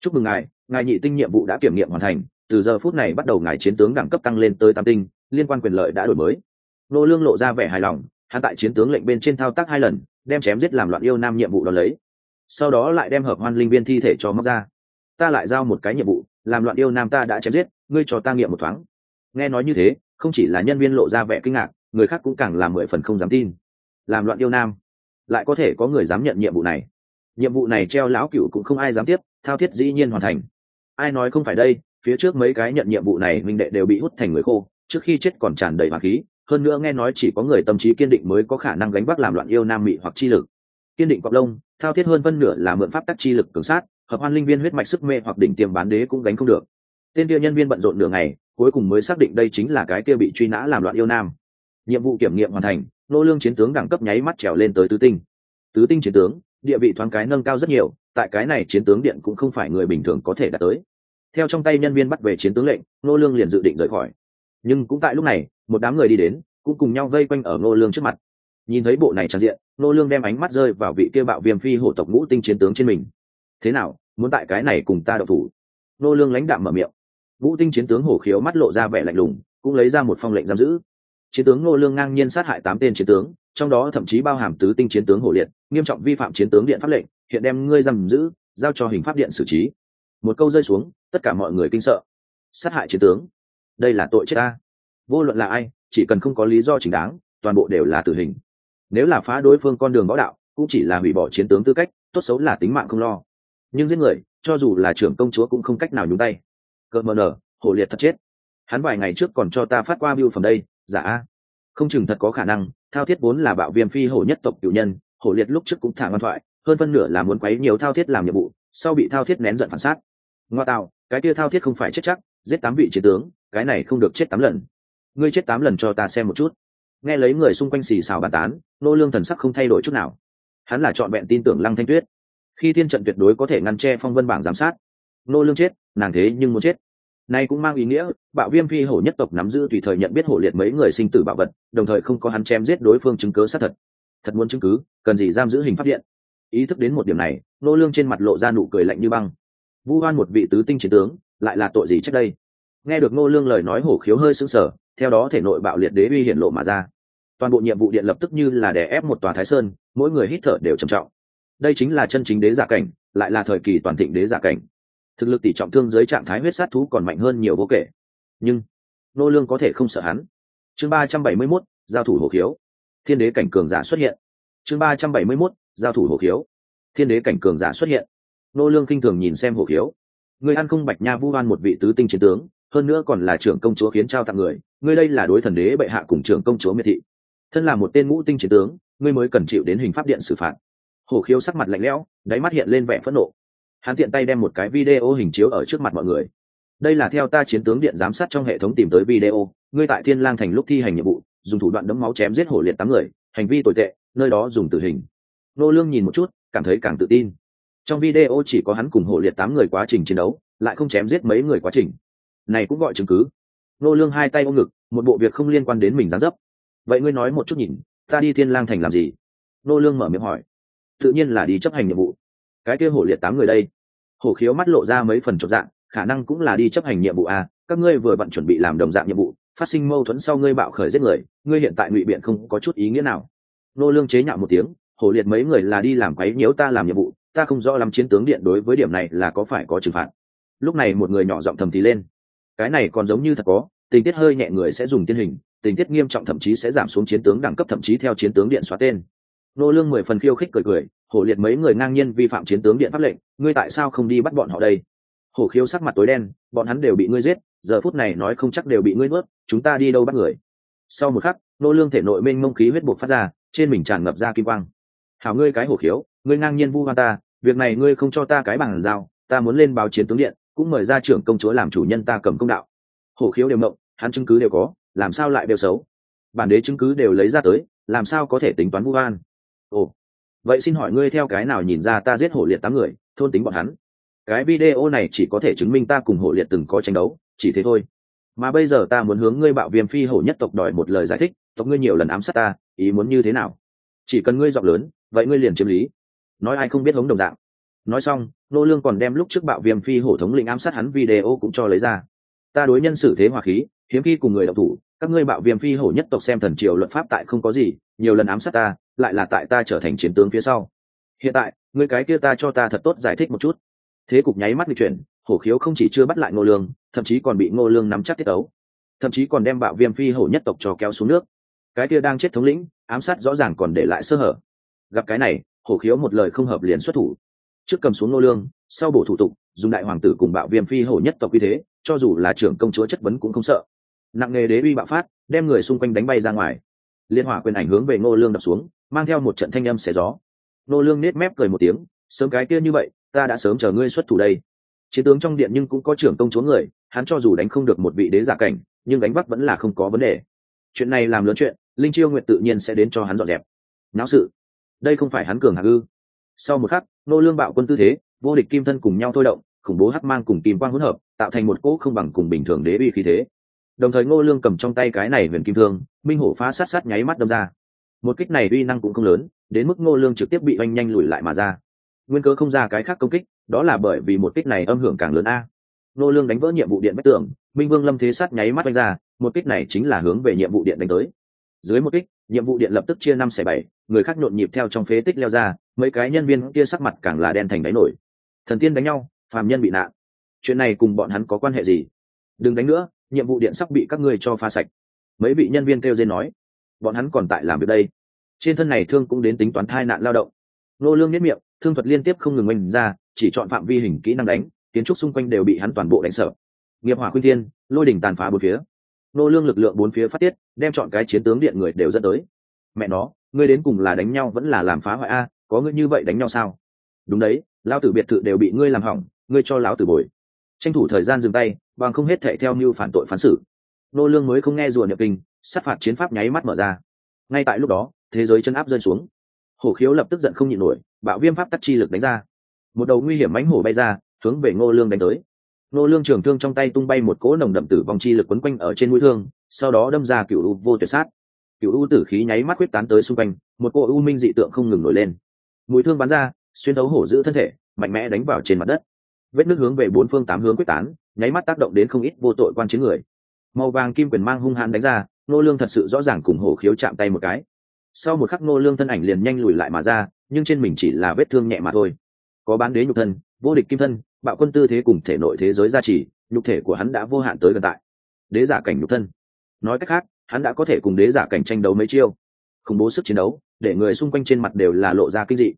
Speaker 1: Chúc mừng ngài ngài nhị tinh nhiệm vụ đã kiểm nghiệm hoàn thành, từ giờ phút này bắt đầu ngài chiến tướng đẳng cấp tăng lên tới tam tinh, liên quan quyền lợi đã đổi mới. Nô lương lộ ra vẻ hài lòng, hắn tại chiến tướng lệnh bên trên thao tác hai lần, đem chém giết làm loạn yêu nam nhiệm vụ đó lấy sau đó lại đem hợp hoan linh viên thi thể cho móc ra. Ta lại giao một cái nhiệm vụ, làm loạn yêu nam ta đã chém giết, ngươi cho ta nghiệm một thoáng. Nghe nói như thế, không chỉ là nhân viên lộ ra vẻ kinh ngạc, người khác cũng càng làm mười phần không dám tin. Làm loạn yêu nam, lại có thể có người dám nhận nhiệm vụ này. Nhiệm vụ này treo lão cựu cũng không ai dám tiếp, thao thiết dĩ nhiên hoàn thành. Ai nói không phải đây, phía trước mấy cái nhận nhiệm vụ này minh đệ đều bị hút thành người khô, trước khi chết còn tràn đầy hoàng khí. Hơn nữa nghe nói chỉ có người tâm trí kiên định mới có khả năng gánh vác làm loạn yêu nam mị hoặc chi lực kiên định cọp lông, thao thiết hơn phân nửa là mượn pháp tắc chi lực cường sát, hợp hoan linh viên huyết mạch sức mê hoặc đỉnh tiềm bán đế cũng gánh không được. Tên kia nhân viên bận rộn nửa ngày, cuối cùng mới xác định đây chính là cái kia bị truy nã làm loạn yêu nam. Nhiệm vụ kiểm nghiệm hoàn thành, nô lương chiến tướng đẳng cấp nháy mắt trèo lên tới tứ tinh. Tứ tinh chiến tướng, địa vị thoáng cái nâng cao rất nhiều, tại cái này chiến tướng điện cũng không phải người bình thường có thể đạt tới. Theo trong tay nhân viên bắt về chiến tướng lệnh, nô lương liền dự định rời khỏi. Nhưng cũng tại lúc này, một đám người đi đến, cũng cùng nhau vây quanh ở nô lương trước mặt nhìn thấy bộ này trang diện nô lương đem ánh mắt rơi vào vị kia bạo viêm phi hổ tộc ngũ tinh chiến tướng trên mình. Thế nào, muốn tại cái này cùng ta đậu thủ? Nô lương lãnh đạm mở miệng. Ngũ tinh chiến tướng hổ khiếu mắt lộ ra vẻ lạnh lùng, cũng lấy ra một phong lệnh giam giữ. Chiến tướng nô lương ngang nhiên sát hại tám tên chiến tướng, trong đó thậm chí bao hàm tứ tinh chiến tướng hổ liệt, nghiêm trọng vi phạm chiến tướng điện pháp lệnh, hiện đem ngươi giam giữ, giao cho hình pháp điện xử trí. Một câu rơi xuống, tất cả mọi người kinh sợ. Sát hại chiến tướng? Đây là tội chết ta. Vô luận là ai, chỉ cần không có lý do chính đáng, toàn bộ đều là tử hình nếu là phá đối phương con đường võ đạo, cũng chỉ là hủy bỏ chiến tướng tư cách, tốt xấu là tính mạng không lo. Nhưng giết người, cho dù là trưởng công chúa cũng không cách nào nhúng tay. Cợt mờ nở, hổ liệt thật chết. Hắn vài ngày trước còn cho ta phát qua biêu phẩm đây, giả a. Không chừng thật có khả năng, thao thiết vốn là bạo viêm phi hổ nhất tộc cựu nhân, hổ liệt lúc trước cũng thả ngoan thoại, hơn phân nửa là muốn quấy nhiều thao thiết làm nhiệm vụ, sau bị thao thiết nén giận phản sát ngoa tạo, cái kia thao thiết không phải chết chắc, giết tám vị chiến tướng, cái này không được chết tám lần. Ngươi chết tám lần cho ta xem một chút nghe lấy người xung quanh xì xào bàn tán, nô lương thần sắc không thay đổi chút nào. Hắn là chọn vẹn tin tưởng lăng thanh tuyết. Khi thiên trận tuyệt đối có thể ngăn che phong vân bảng giám sát, nô lương chết, nàng thế nhưng muốn chết. Này cũng mang ý nghĩa, bạo viêm phi hổ nhất tộc nắm giữ tùy thời nhận biết hổ liệt mấy người sinh tử bạo vật, đồng thời không có hắn chém giết đối phương chứng cứ xác thật. Thật muốn chứng cứ, cần gì giam giữ hình pháp điện. Ý thức đến một điểm này, nô lương trên mặt lộ ra nụ cười lạnh như băng. Vu hoan một vị tứ tinh chiến tướng, lại là tội gì trước đây? Nghe được nô lương lời nói hổ khiếu hơi sững sờ, theo đó thể nội bạo liệt đế uy hiển lộ mà ra toàn bộ nhiệm vụ điện lập tức như là đè ép một tòa thái sơn mỗi người hít thở đều trầm trọng. Đây chính là chân chính đế giả cảnh lại là thời kỳ toàn thịnh đế giả cảnh. Thực lực tỷ trọng thương dưới trạng thái huyết sát thú còn mạnh hơn nhiều vô kể. Nhưng nô lương có thể không sợ hắn. Chương ba trăm bảy mươi 371, giao thủ hổ khiếu. Thiên đế cảnh cường giả xuất hiện. Chương ba trăm bảy mươi 371, giao thủ hổ khiếu. Thiên đế cảnh cường giả xuất hiện. Nô lương kinh thường nhìn xem hổ khiếu. Người ăn không bạch nha vu oan một vị tứ tinh chiến tướng hơn nữa còn là trưởng công chúa khiến trao tặng người. Ngươi đây là đối thần đế bệ hạ cùng trưởng công chúa miệt thị thân là một tên ngũ tinh chiến tướng, ngươi mới cần chịu đến hình pháp điện xử phạt. Hổ khiếu sắc mặt lạnh lẽo, đáy mắt hiện lên vẻ phẫn nộ. Hắn tiện tay đem một cái video hình chiếu ở trước mặt mọi người. Đây là theo ta chiến tướng điện giám sát trong hệ thống tìm tới video, ngươi tại thiên lang thành lúc thi hành nhiệm vụ, dùng thủ đoạn đấm máu chém giết hổ liệt tám người, hành vi tồi tệ, nơi đó dùng tử hình. Nô lương nhìn một chút, cảm thấy càng tự tin. Trong video chỉ có hắn cùng hổ liệt tám người quá trình chiến đấu, lại không chém giết mấy người quá trình. Này cũng gọi chứng cứ. Nô lương hai tay ôm ngực, một bộ việc không liên quan đến mình dám dấp vậy ngươi nói một chút nhìn, ta đi thiên lang thành làm gì? Nô lương mở miệng hỏi. Tự nhiên là đi chấp hành nhiệm vụ. Cái kia hổ liệt tám người đây. Hổ khiếu mắt lộ ra mấy phần chột dạng, khả năng cũng là đi chấp hành nhiệm vụ à các ngươi vừa bận chuẩn bị làm đồng dạng nhiệm vụ, phát sinh mâu thuẫn sau ngươi bạo khởi giết người, ngươi hiện tại ngụy biện không có chút ý nghĩa nào. Nô lương chế nhạo một tiếng, hổ liệt mấy người là đi làm quấy nhiễu ta làm nhiệm vụ, ta không rõ lắm chiến tướng điện đối với điểm này là có phải có trừng phạt. Lúc này một người nhỏ giọng thầm thì lên. Cái này còn giống như thật có, tình tiết hơi nhẹ người sẽ dùng tiên hình tình tiết nghiêm trọng thậm chí sẽ giảm xuống chiến tướng đẳng cấp, thậm chí theo chiến tướng điện xóa tên. Nô lương mười phần khiêu khích cười cười, hổ liệt mấy người ngang nhiên vi phạm chiến tướng điện pháp lệnh, ngươi tại sao không đi bắt bọn họ đây? Hổ khiếu sắc mặt tối đen, bọn hắn đều bị ngươi giết, giờ phút này nói không chắc đều bị ngươi nuốt, chúng ta đi đâu bắt người? Sau một khắc, nô lương thể nội mênh mông khí huyết buộc phát ra, trên mình tràn ngập ra kim quang. Hảo ngươi cái hổ khiếu, ngươi ngang nhiên vu hoa ta, việc này ngươi không cho ta cái bằng dao ta muốn lên báo chiến tướng điện, cũng mời ra trưởng công chúa làm chủ nhân ta cầm công đạo. Hổ khiếu đều mộng hắn chứng cứ đều có làm sao lại đều xấu? Bản đế chứng cứ đều lấy ra tới, làm sao có thể tính toán vu oan? Ồ, vậy xin hỏi ngươi theo cái nào nhìn ra ta giết hổ liệt tám người, thôn tính bọn hắn? Cái video này chỉ có thể chứng minh ta cùng hổ liệt từng có tranh đấu, chỉ thế thôi. Mà bây giờ ta muốn hướng ngươi bạo viêm phi hổ nhất tộc đòi một lời giải thích, tộc ngươi nhiều lần ám sát ta, ý muốn như thế nào? Chỉ cần ngươi giọng lớn, vậy ngươi liền chiếm lý. Nói ai không biết hống đồng dạng. Nói xong, nô lương còn đem lúc trước bạo viêm phi hổ thống lĩnh ám sát hắn video cũng cho lấy ra. Ta đối nhân xử thế hòa khí hiếm khi cùng người đọc thủ, các ngươi bạo viêm phi hổ nhất tộc xem thần triều luật pháp tại không có gì, nhiều lần ám sát ta, lại là tại ta trở thành chiến tướng phía sau. Hiện tại người cái kia ta cho ta thật tốt giải thích một chút. Thế cục nháy mắt bị chuyển, hổ khiếu không chỉ chưa bắt lại ngô lương, thậm chí còn bị ngô lương nắm chắc tiết ấu thậm chí còn đem bạo viêm phi hổ nhất tộc cho kéo xuống nước. Cái kia đang chết thống lĩnh, ám sát rõ ràng còn để lại sơ hở. Gặp cái này, hổ khiếu một lời không hợp liền xuất thủ. Trước cầm xuống ngô lương, sau bổ thủ tục, dùng đại hoàng tử cùng bạo viêm phi hổ nhất tộc như thế, cho dù là trưởng công chúa chất vấn cũng không sợ nặng nghề đế uy bạo phát, đem người xung quanh đánh bay ra ngoài. Liên hỏa quyền ảnh hướng về ngô lương đập xuống, mang theo một trận thanh âm xé gió. Ngô lương nết mép cười một tiếng, sớm cái kia như vậy, ta đã sớm chờ ngươi xuất thủ đây. Chiến tướng trong điện nhưng cũng có trưởng công chúa người, hắn cho dù đánh không được một vị đế giả cảnh, nhưng đánh bắt vẫn là không có vấn đề. Chuyện này làm lớn chuyện, linh chiêu nguyện tự nhiên sẽ đến cho hắn dọn dẹp. Náo sự. Đây không phải hắn cường hạc ư. Sau một khắc nô lương bạo quân tư thế, vô địch kim thân cùng nhau thôi động, khủng bố hắc mang cùng kim quang hỗn hợp, tạo thành một cỗ không bằng cùng bình thường đế uy khí thế đồng thời ngô lương cầm trong tay cái này huyền kim thương, minh hổ phá sát sát nháy mắt đâm ra. Một kích này uy năng cũng không lớn, đến mức ngô lương trực tiếp bị oanh nhanh lùi lại mà ra. Nguyên cớ không ra cái khác công kích, đó là bởi vì một kích này âm hưởng càng lớn a. Ngô lương đánh vỡ nhiệm vụ điện bách tưởng minh vương lâm thế sát nháy mắt oanh ra, một kích này chính là hướng về nhiệm vụ điện đánh tới. Dưới một kích, nhiệm vụ điện lập tức chia năm xẻ bảy, người khác nhộn nhịp theo trong phế tích leo ra, mấy cái nhân viên kia sắc mặt càng là đen thành đáy nổi. Thần tiên đánh nhau, phàm nhân bị nạn. Chuyện này cùng bọn hắn có quan hệ gì? Đừng đánh nữa nhiệm vụ điện sắp bị các ngươi cho pha sạch. Mấy vị nhân viên kêu dên nói, bọn hắn còn tại làm việc đây. Trên thân này thương cũng đến tính toán thai nạn lao động. Nô lương nhất miệng, thương thuật liên tiếp không ngừng oanh ra, chỉ chọn phạm vi hình kỹ năng đánh, kiến trúc xung quanh đều bị hắn toàn bộ đánh sợ. Nghiệp hỏa khuyên thiên, lôi đỉnh tàn phá bốn phía. Nô lương lực lượng bốn phía phát tiết, đem chọn cái chiến tướng điện người đều dẫn tới. Mẹ nó, ngươi đến cùng là đánh nhau vẫn là làm phá hoại a, có ngươi như vậy đánh nhau sao? Đúng đấy lao tử biệt thự đều bị ngươi làm hỏng, ngươi cho lão tử bồi tranh thủ thời gian dừng tay, bằng không hết thệ theo mưu phản tội phán xử. Nô lương mới không nghe rùa nhập kinh, sát phạt chiến pháp nháy mắt mở ra. Ngay tại lúc đó, thế giới chân áp rơi xuống. Hổ khiếu lập tức giận không nhịn nổi, bạo viêm pháp tắt chi lực đánh ra. Một đầu nguy hiểm mãnh hổ bay ra, hướng về ngô lương đánh tới. Ngô lương trường thương trong tay tung bay một cỗ nồng đậm tử vong chi lực quấn quanh ở trên mũi thương, sau đó đâm ra cửu u vô tuyệt sát. Cửu u tử khí nháy mắt quyết tán tới xung quanh, một cỗ u minh dị tượng không ngừng nổi lên. Mũi thương bắn ra, xuyên thấu hổ giữ thân thể, mạnh mẽ đánh vào trên mặt đất vết nước hướng về bốn phương tám hướng quyết tán, nháy mắt tác động đến không ít vô tội quan chiến người. Màu vàng kim quyền mang hung hãn đánh ra nô lương thật sự rõ ràng cùng hổ khiếu chạm tay một cái. Sau một khắc nô lương thân ảnh liền nhanh lùi lại mà ra, nhưng trên mình chỉ là vết thương nhẹ mà thôi. Có bán đế nhục thân, vô địch kim thân, bạo quân tư thế cùng thể nội thế giới gia trì, nhục thể của hắn đã vô hạn tới gần tại. Đế giả cảnh nhục thân. Nói cách khác, hắn đã có thể cùng đế giả cảnh tranh đấu mấy chiêu. Khủng bố sức chiến đấu, để người xung quanh trên mặt đều là lộ ra kinh dị.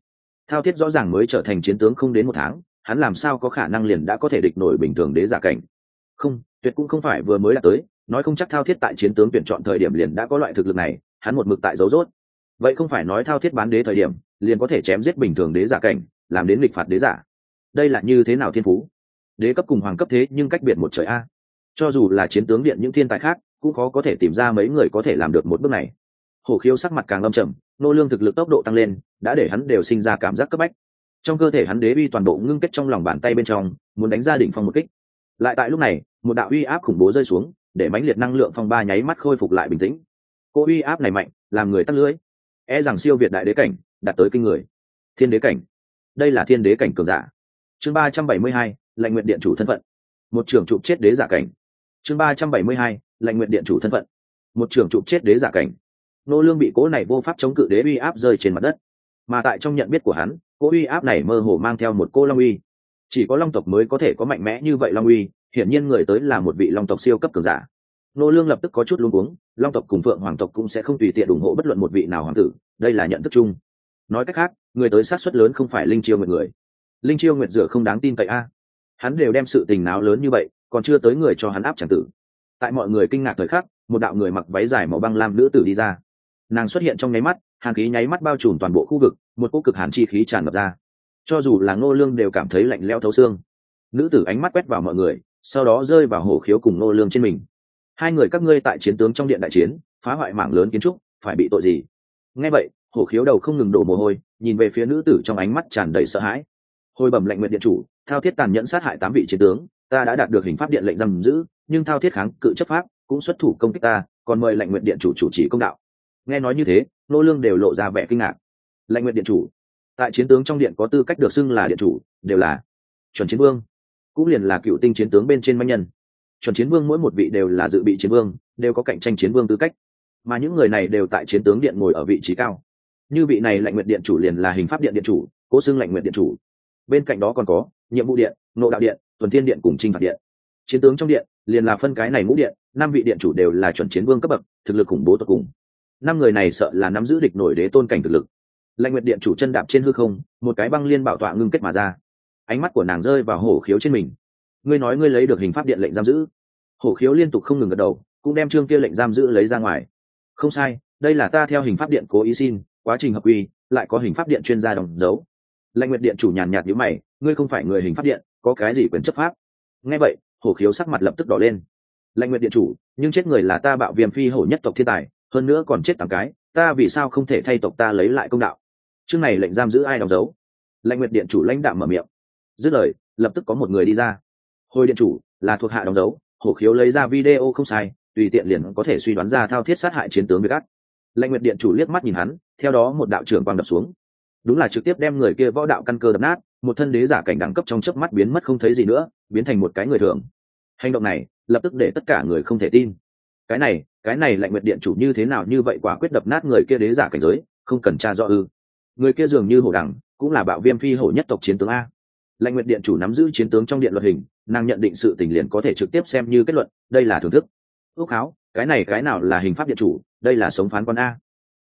Speaker 1: Thao thiết rõ ràng mới trở thành chiến tướng không đến một tháng hắn làm sao có khả năng liền đã có thể địch nổi bình thường đế giả cảnh? Không, tuyệt cũng không phải vừa mới đạt tới, nói không chắc thao thiết tại chiến tướng tuyển chọn thời điểm liền đã có loại thực lực này, hắn một mực tại dấu rốt. Vậy không phải nói thao thiết bán đế thời điểm, liền có thể chém giết bình thường đế giả cảnh, làm đến lịch phạt đế giả. Đây là như thế nào thiên phú? Đế cấp cùng hoàng cấp thế nhưng cách biệt một trời a. Cho dù là chiến tướng điện những thiên tài khác, cũng khó có thể tìm ra mấy người có thể làm được một bước này. Hổ khiếu sắc mặt càng lâm trầm, nô lương thực lực tốc độ tăng lên, đã để hắn đều sinh ra cảm giác cấp bách trong cơ thể hắn đế uy toàn bộ ngưng kết trong lòng bàn tay bên trong, muốn đánh ra đỉnh phong một kích. Lại tại lúc này, một đạo uy áp khủng bố rơi xuống, để mãnh liệt năng lượng phong ba nháy mắt khôi phục lại bình tĩnh. Cô uy áp này mạnh, làm người tắt lưỡi. E rằng siêu việt đại đế cảnh, đạt tới kinh người. Thiên đế cảnh. Đây là thiên đế cảnh cường giả. Chương ba trăm bảy mươi hai, lệnh nguyện điện chủ thân phận. Một trưởng trụ chết đế giả cảnh. Chương ba trăm bảy mươi hai, lệnh nguyện điện chủ thân phận. Một trưởng trụ chết đế giả cảnh. Nô lương bị cố này vô pháp chống cự đế uy áp rơi trên mặt đất. Mà tại trong nhận biết của hắn cỗ uy áp này mơ hồ mang theo một cô long uy. Chỉ có long tộc mới có thể có mạnh mẽ như vậy long uy, hiển nhiên người tới là một vị long tộc siêu cấp cường giả. Nô lương lập tức có chút luống cuống, long tộc cùng phượng hoàng tộc cũng sẽ không tùy tiện ủng hộ bất luận một vị nào hoàng tử, đây là nhận thức chung. Nói cách khác, người tới sát suất lớn không phải linh chiêu nguyệt người. Linh chiêu nguyệt rửa không đáng tin cậy a. Hắn đều đem sự tình náo lớn như vậy, còn chưa tới người cho hắn áp chẳng tử. Tại mọi người kinh ngạc thời khắc, một đạo người mặc váy dài màu băng lam nữ tử đi ra. Nàng xuất hiện trong nháy mắt hàn khí nháy mắt bao trùm toàn bộ khu vực, một cỗ cực hàn chi khí tràn ngập ra. Cho dù là ngô lương đều cảm thấy lạnh lẽo thấu xương. Nữ tử ánh mắt quét vào mọi người, sau đó rơi vào hổ khiếu cùng ngô lương trên mình. Hai người các ngươi tại chiến tướng trong điện đại chiến, phá hoại mảng lớn kiến trúc, phải bị tội gì? Nghe vậy, hổ khiếu đầu không ngừng đổ mồ hôi, nhìn về phía nữ tử trong ánh mắt tràn đầy sợ hãi. Hồi bẩm lệnh nguyện điện chủ, thao thiết tàn nhẫn sát hại tám vị chiến tướng, ta đã đạt được hình pháp điện lệnh giam giữ, nhưng thao thiết kháng cự chấp pháp cũng xuất thủ công kích ta, còn mời lệnh nguyện điện chủ chủ trì công đạo. Nghe nói như thế nô lương đều lộ ra vẻ kinh ngạc. Lệnh nguyện điện chủ. Tại chiến tướng trong điện có tư cách được xưng là điện chủ, đều là chuẩn chiến vương, cũng liền là cựu tinh chiến tướng bên trên manh nhân. Chuẩn chiến vương mỗi một vị đều là dự bị chiến vương, đều có cạnh tranh chiến vương tư cách. Mà những người này đều tại chiến tướng điện ngồi ở vị trí cao. Như vị này lệnh nguyện điện chủ liền là hình pháp điện điện chủ, cố xưng lệnh nguyện điện chủ. Bên cạnh đó còn có nhiệm vụ điện, nộ đạo điện, tuần thiên điện cùng trinh phạt điện. Chiến tướng trong điện liền là phân cái này ngũ điện, năm vị điện chủ đều là chuẩn chiến vương cấp bậc, thực lực khủng bố tột cùng năm người này sợ là nắm giữ địch nổi đế tôn cảnh thực lực. Lệnh Nguyệt điện chủ chân đạp trên hư không, một cái băng liên bảo tọa ngưng kết mà ra. Ánh mắt của nàng rơi vào hổ khiếu trên mình. Ngươi nói ngươi lấy được hình pháp điện lệnh giam giữ. Hổ khiếu liên tục không ngừng gật đầu, cũng đem trương kia lệnh giam giữ lấy ra ngoài. Không sai, đây là ta theo hình pháp điện cố ý xin, quá trình hợp quy, lại có hình pháp điện chuyên gia đồng dấu. Lệnh Nguyệt điện chủ nhàn nhạt nhữ mày, ngươi không phải người hình pháp điện, có cái gì quyền chấp pháp? Nghe vậy, hổ khiếu sắc mặt lập tức đỏ lên. Lệnh Nguyệt điện chủ, nhưng chết người là ta bạo viêm phi hổ nhất tộc thiên tài hơn nữa còn chết tám cái, ta vì sao không thể thay tộc ta lấy lại công đạo? Chương này lệnh giam giữ ai đóng dấu? Lệnh nguyệt điện chủ lãnh đạo mở miệng. Dứt lời, lập tức có một người đi ra. Hồi điện chủ là thuộc hạ đóng dấu, hổ khiếu lấy ra video không sai, tùy tiện liền có thể suy đoán ra thao thiết sát hại chiến tướng với gắt lệnh nguyệt điện chủ liếc mắt nhìn hắn, theo đó một đạo trưởng quang đập xuống. Đúng là trực tiếp đem người kia võ đạo căn cơ đập nát, một thân đế giả cảnh đẳng cấp trong chớp mắt biến mất không thấy gì nữa, biến thành một cái người thường. Hành động này, lập tức để tất cả người không thể tin cái này cái này lệnh nguyệt điện chủ như thế nào như vậy quả quyết đập nát người kia đế giả cảnh giới không cần tra rõ ư. Người kia dường như hổ đẳng cũng là bạo viêm phi hổ nhất tộc chiến tướng a. Lệnh nguyệt điện chủ nắm giữ chiến tướng trong điện luật hình nàng nhận định sự tình liền có thể trực tiếp xem như kết luận đây là thưởng thức. Ước háo, cái này cái nào là hình pháp điện chủ đây là sống phán con a.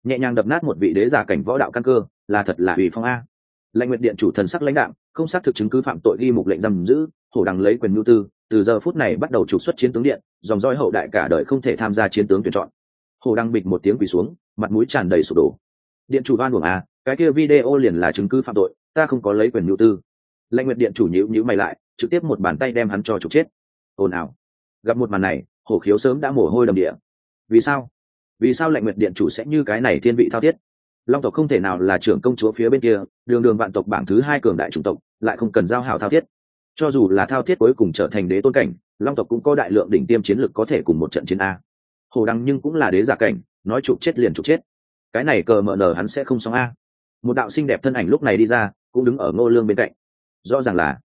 Speaker 1: Nhẹ nhàng đập nát một vị đế giả cảnh võ đạo căn cơ là thật là ủy phong a lệnh nguyệt điện chủ thần sắc lãnh đạo không xác thực chứng cứ phạm tội ghi mục lệnh giam giữ, hổ đằng lấy quyền nhu tư, từ giờ phút này bắt đầu trục xuất chiến tướng điện, dòng roi hậu đại cả đời không thể tham gia chiến tướng tuyển chọn. Hồ đăng bịch một tiếng quỳ xuống, mặt mũi tràn đầy sụp đổ. Điện chủ van buồng a à, cái kia video liền là chứng cứ phạm tội, ta không có lấy quyền nhu tư. Lệnh nguyệt điện chủ nhữ nhữ mày lại, trực tiếp một bàn tay đem hắn cho trục chết. Ồn ào. Gặp một màn này, hổ khiếu sớm đã mồ hôi đầm địa. Vì sao? Vì sao lệnh nguyệt điện chủ sẽ như cái này thiên vị thao thiết? Long tộc không thể nào là trưởng công chúa phía bên kia đường đường vạn tộc bảng thứ hai cường đại chủng tộc lại không cần giao hảo thao thiết. Cho dù là thao thiết cuối cùng trở thành đế tôn cảnh long tộc cũng có đại lượng đỉnh tiêm chiến lực có thể cùng một trận chiến a. Hồ đăng nhưng cũng là đế giả cảnh nói chụp chết liền chụp chết. Cái này cờ mờ nờ hắn sẽ không xong a. Một đạo xinh đẹp thân ảnh lúc này đi ra cũng đứng ở ngô lương bên cạnh. Rõ ràng là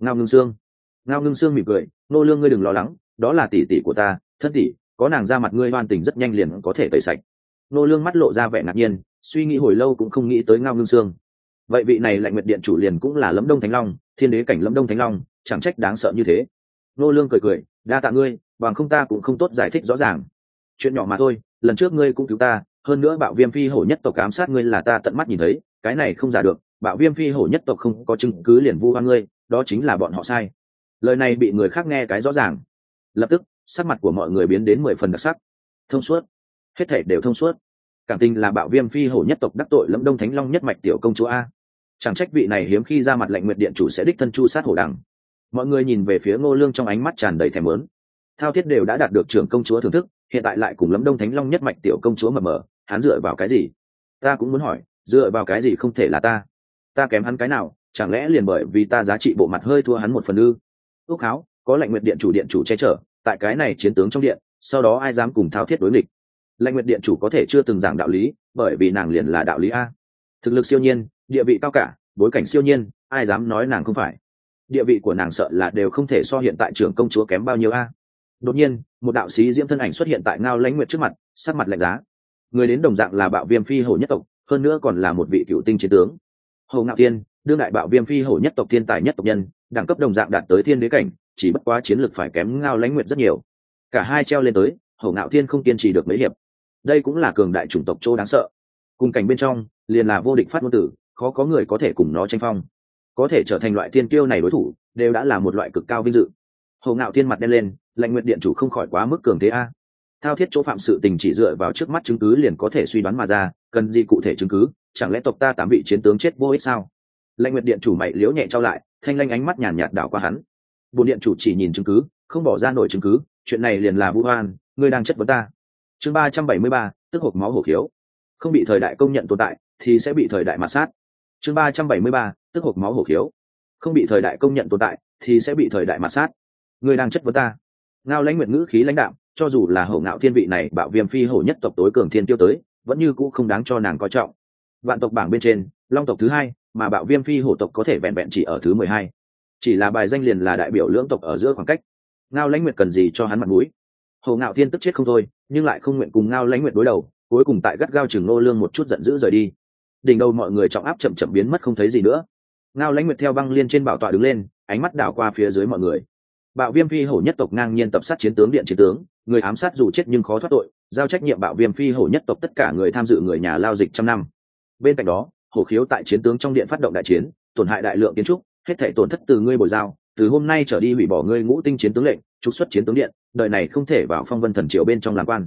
Speaker 1: ngao ngưng Sương, ngao ngưng Sương mỉm cười ngô lương ngươi đừng lo lắng đó là tỷ tỷ của ta thân tỷ có nàng ra mặt ngươi hoan tình rất nhanh liền có thể tẩy sạch. Ngô lương mắt lộ ra vẻ ngạc nhiên suy nghĩ hồi lâu cũng không nghĩ tới ngao ngưng xương. Vậy vị này lạnh nguyệt điện chủ liền cũng là lâm đông thánh long, thiên đế cảnh lâm đông thánh long, chẳng trách đáng sợ như thế. Ngô lương cười cười, đa tạ ngươi, bằng không ta cũng không tốt giải thích rõ ràng. Chuyện nhỏ mà thôi, lần trước ngươi cũng cứu ta, hơn nữa bạo viêm phi hổ nhất tộc ám sát ngươi là ta tận mắt nhìn thấy, cái này không giả được, bạo viêm phi hổ nhất tộc không có chứng cứ liền vu oan ngươi, đó chính là bọn họ sai. Lời này bị người khác nghe cái rõ ràng. Lập tức, sắc mặt của mọi người biến đến mười phần đặc sắc. Thông suốt. Hết thể đều thông suốt cảm tình là bạo viêm phi hổ nhất tộc đắc tội lẫm đông thánh long nhất mạch tiểu công chúa a. Chẳng trách vị này hiếm khi ra mặt lệnh nguyệt điện chủ sẽ đích thân chu sát hổ đằng. Mọi người nhìn về phía ngô lương trong ánh mắt tràn đầy thèm muốn. thao thiết đều đã đạt được trưởng công chúa thưởng thức, hiện tại lại cùng lẫm đông thánh long nhất mạch tiểu công chúa mờ mờ, hắn dựa vào cái gì? Ta cũng muốn hỏi, dựa vào cái gì không thể là ta? Ta kém hắn cái nào, chẳng lẽ liền bởi vì ta giá trị bộ mặt hơi thua hắn một phần ư? Ước háo có lệnh nguyệt điện chủ điện chủ che chở, tại cái này chiến tướng trong điện, sau đó ai dám cùng thao thiết đối nghịch? Lệnh nguyệt điện chủ có thể chưa từng giảng đạo lý, bởi vì nàng liền là đạo lý a. Thực lực siêu nhiên, địa vị cao cả, bối cảnh siêu nhiên, ai dám nói nàng không phải? Địa vị của nàng sợ là đều không thể so hiện tại trưởng công chúa kém bao nhiêu a. Đột nhiên, một đạo sĩ diễm thân ảnh xuất hiện tại ngao lãnh nguyệt trước mặt, sắc mặt lạnh giá. Người đến đồng dạng là bạo viêm phi hổ nhất tộc, hơn nữa còn là một vị cựu tinh chiến tướng. Hầu ngạo tiên đương đại bạo viêm phi hổ nhất tộc thiên tài nhất tộc nhân, đẳng cấp đồng dạng đạt tới thiên đế cảnh, chỉ bất quá chiến lược phải kém ngao lãnh nguyệt rất nhiều. Cả hai treo lên tới hầu ngạo thiên không kiên trì được mấy hiệp đây cũng là cường đại chủng tộc châu đáng sợ. Cùng cảnh bên trong, liền là vô địch phát ngôn tử, khó có người có thể cùng nó tranh phong. Có thể trở thành loại tiên kiêu này đối thủ, đều đã là một loại cực cao vinh dự. Hồ ngạo thiên mặt đen lên lệnh nguyện điện chủ không khỏi quá mức cường thế a. Thao thiết chỗ phạm sự tình chỉ dựa vào trước mắt chứng cứ liền có thể suy đoán mà ra, cần gì cụ thể chứng cứ, chẳng lẽ tộc ta tám vị chiến tướng chết vô ích sao? Lệnh nguyện điện chủ mày liễu nhẹ trao lại, thanh lanh ánh mắt nhàn nhạt đảo qua hắn. Bồn điện chủ chỉ nhìn chứng cứ, không bỏ ra nổi chứng cứ, chuyện này liền là vũ hoan ngươi đang chất vấn ta chương ba trăm bảy mươi ba, tức hộp máu hổ khiếu. Không bị thời đại công nhận tồn tại, thì sẽ bị thời đại mạt sát. Chương ba trăm bảy mươi ba, tức hộp máu hổ khiếu. Không bị thời đại công nhận tồn tại, thì sẽ bị thời đại mạt sát. Người đang chất vấn ta. Ngao lãnh nguyện ngữ khí lãnh đạo cho dù là hổ ngạo thiên vị này, bạo viêm phi hổ nhất tộc tối cường thiên tiêu tới, vẫn như cũ không đáng cho nàng coi trọng. Vạn tộc bảng bên trên, long tộc thứ hai, mà bạo viêm phi hổ tộc có thể vẹn vẹn chỉ ở thứ mười hai. Chỉ là bài danh liền là đại biểu lưỡng tộc ở giữa khoảng cách. Ngao lãnh nguyệt cần gì cho hắn mặt mũi? Hồ ngạo thiên tức chết không thôi, nhưng lại không nguyện cùng ngao lãnh nguyệt đối đầu, cuối cùng tại gắt gao chừng nô lương một chút giận dữ rời đi. Đỉnh đầu mọi người trọng áp chậm chậm biến mất không thấy gì nữa. Ngao lãnh nguyệt theo băng liên trên bảo tọa đứng lên, ánh mắt đảo qua phía dưới mọi người. Bạo viêm phi hổ nhất tộc ngang nhiên tập sát chiến tướng điện chiến tướng, người ám sát dù chết nhưng khó thoát tội, giao trách nhiệm bạo viêm phi hổ nhất tộc tất cả người tham dự người nhà lao dịch trăm năm. Bên cạnh đó, hổ khiếu tại chiến tướng trong điện phát động đại chiến, tổn hại đại lượng kiến trúc, hết thể tổn thất từ ngươi bồi giao, từ hôm nay trở đi hủy bỏ ngươi ngũ tinh chiến tướng lệnh, trục xuất chiến tướng điện đời này không thể vào phong vân thần triều bên trong làm quan.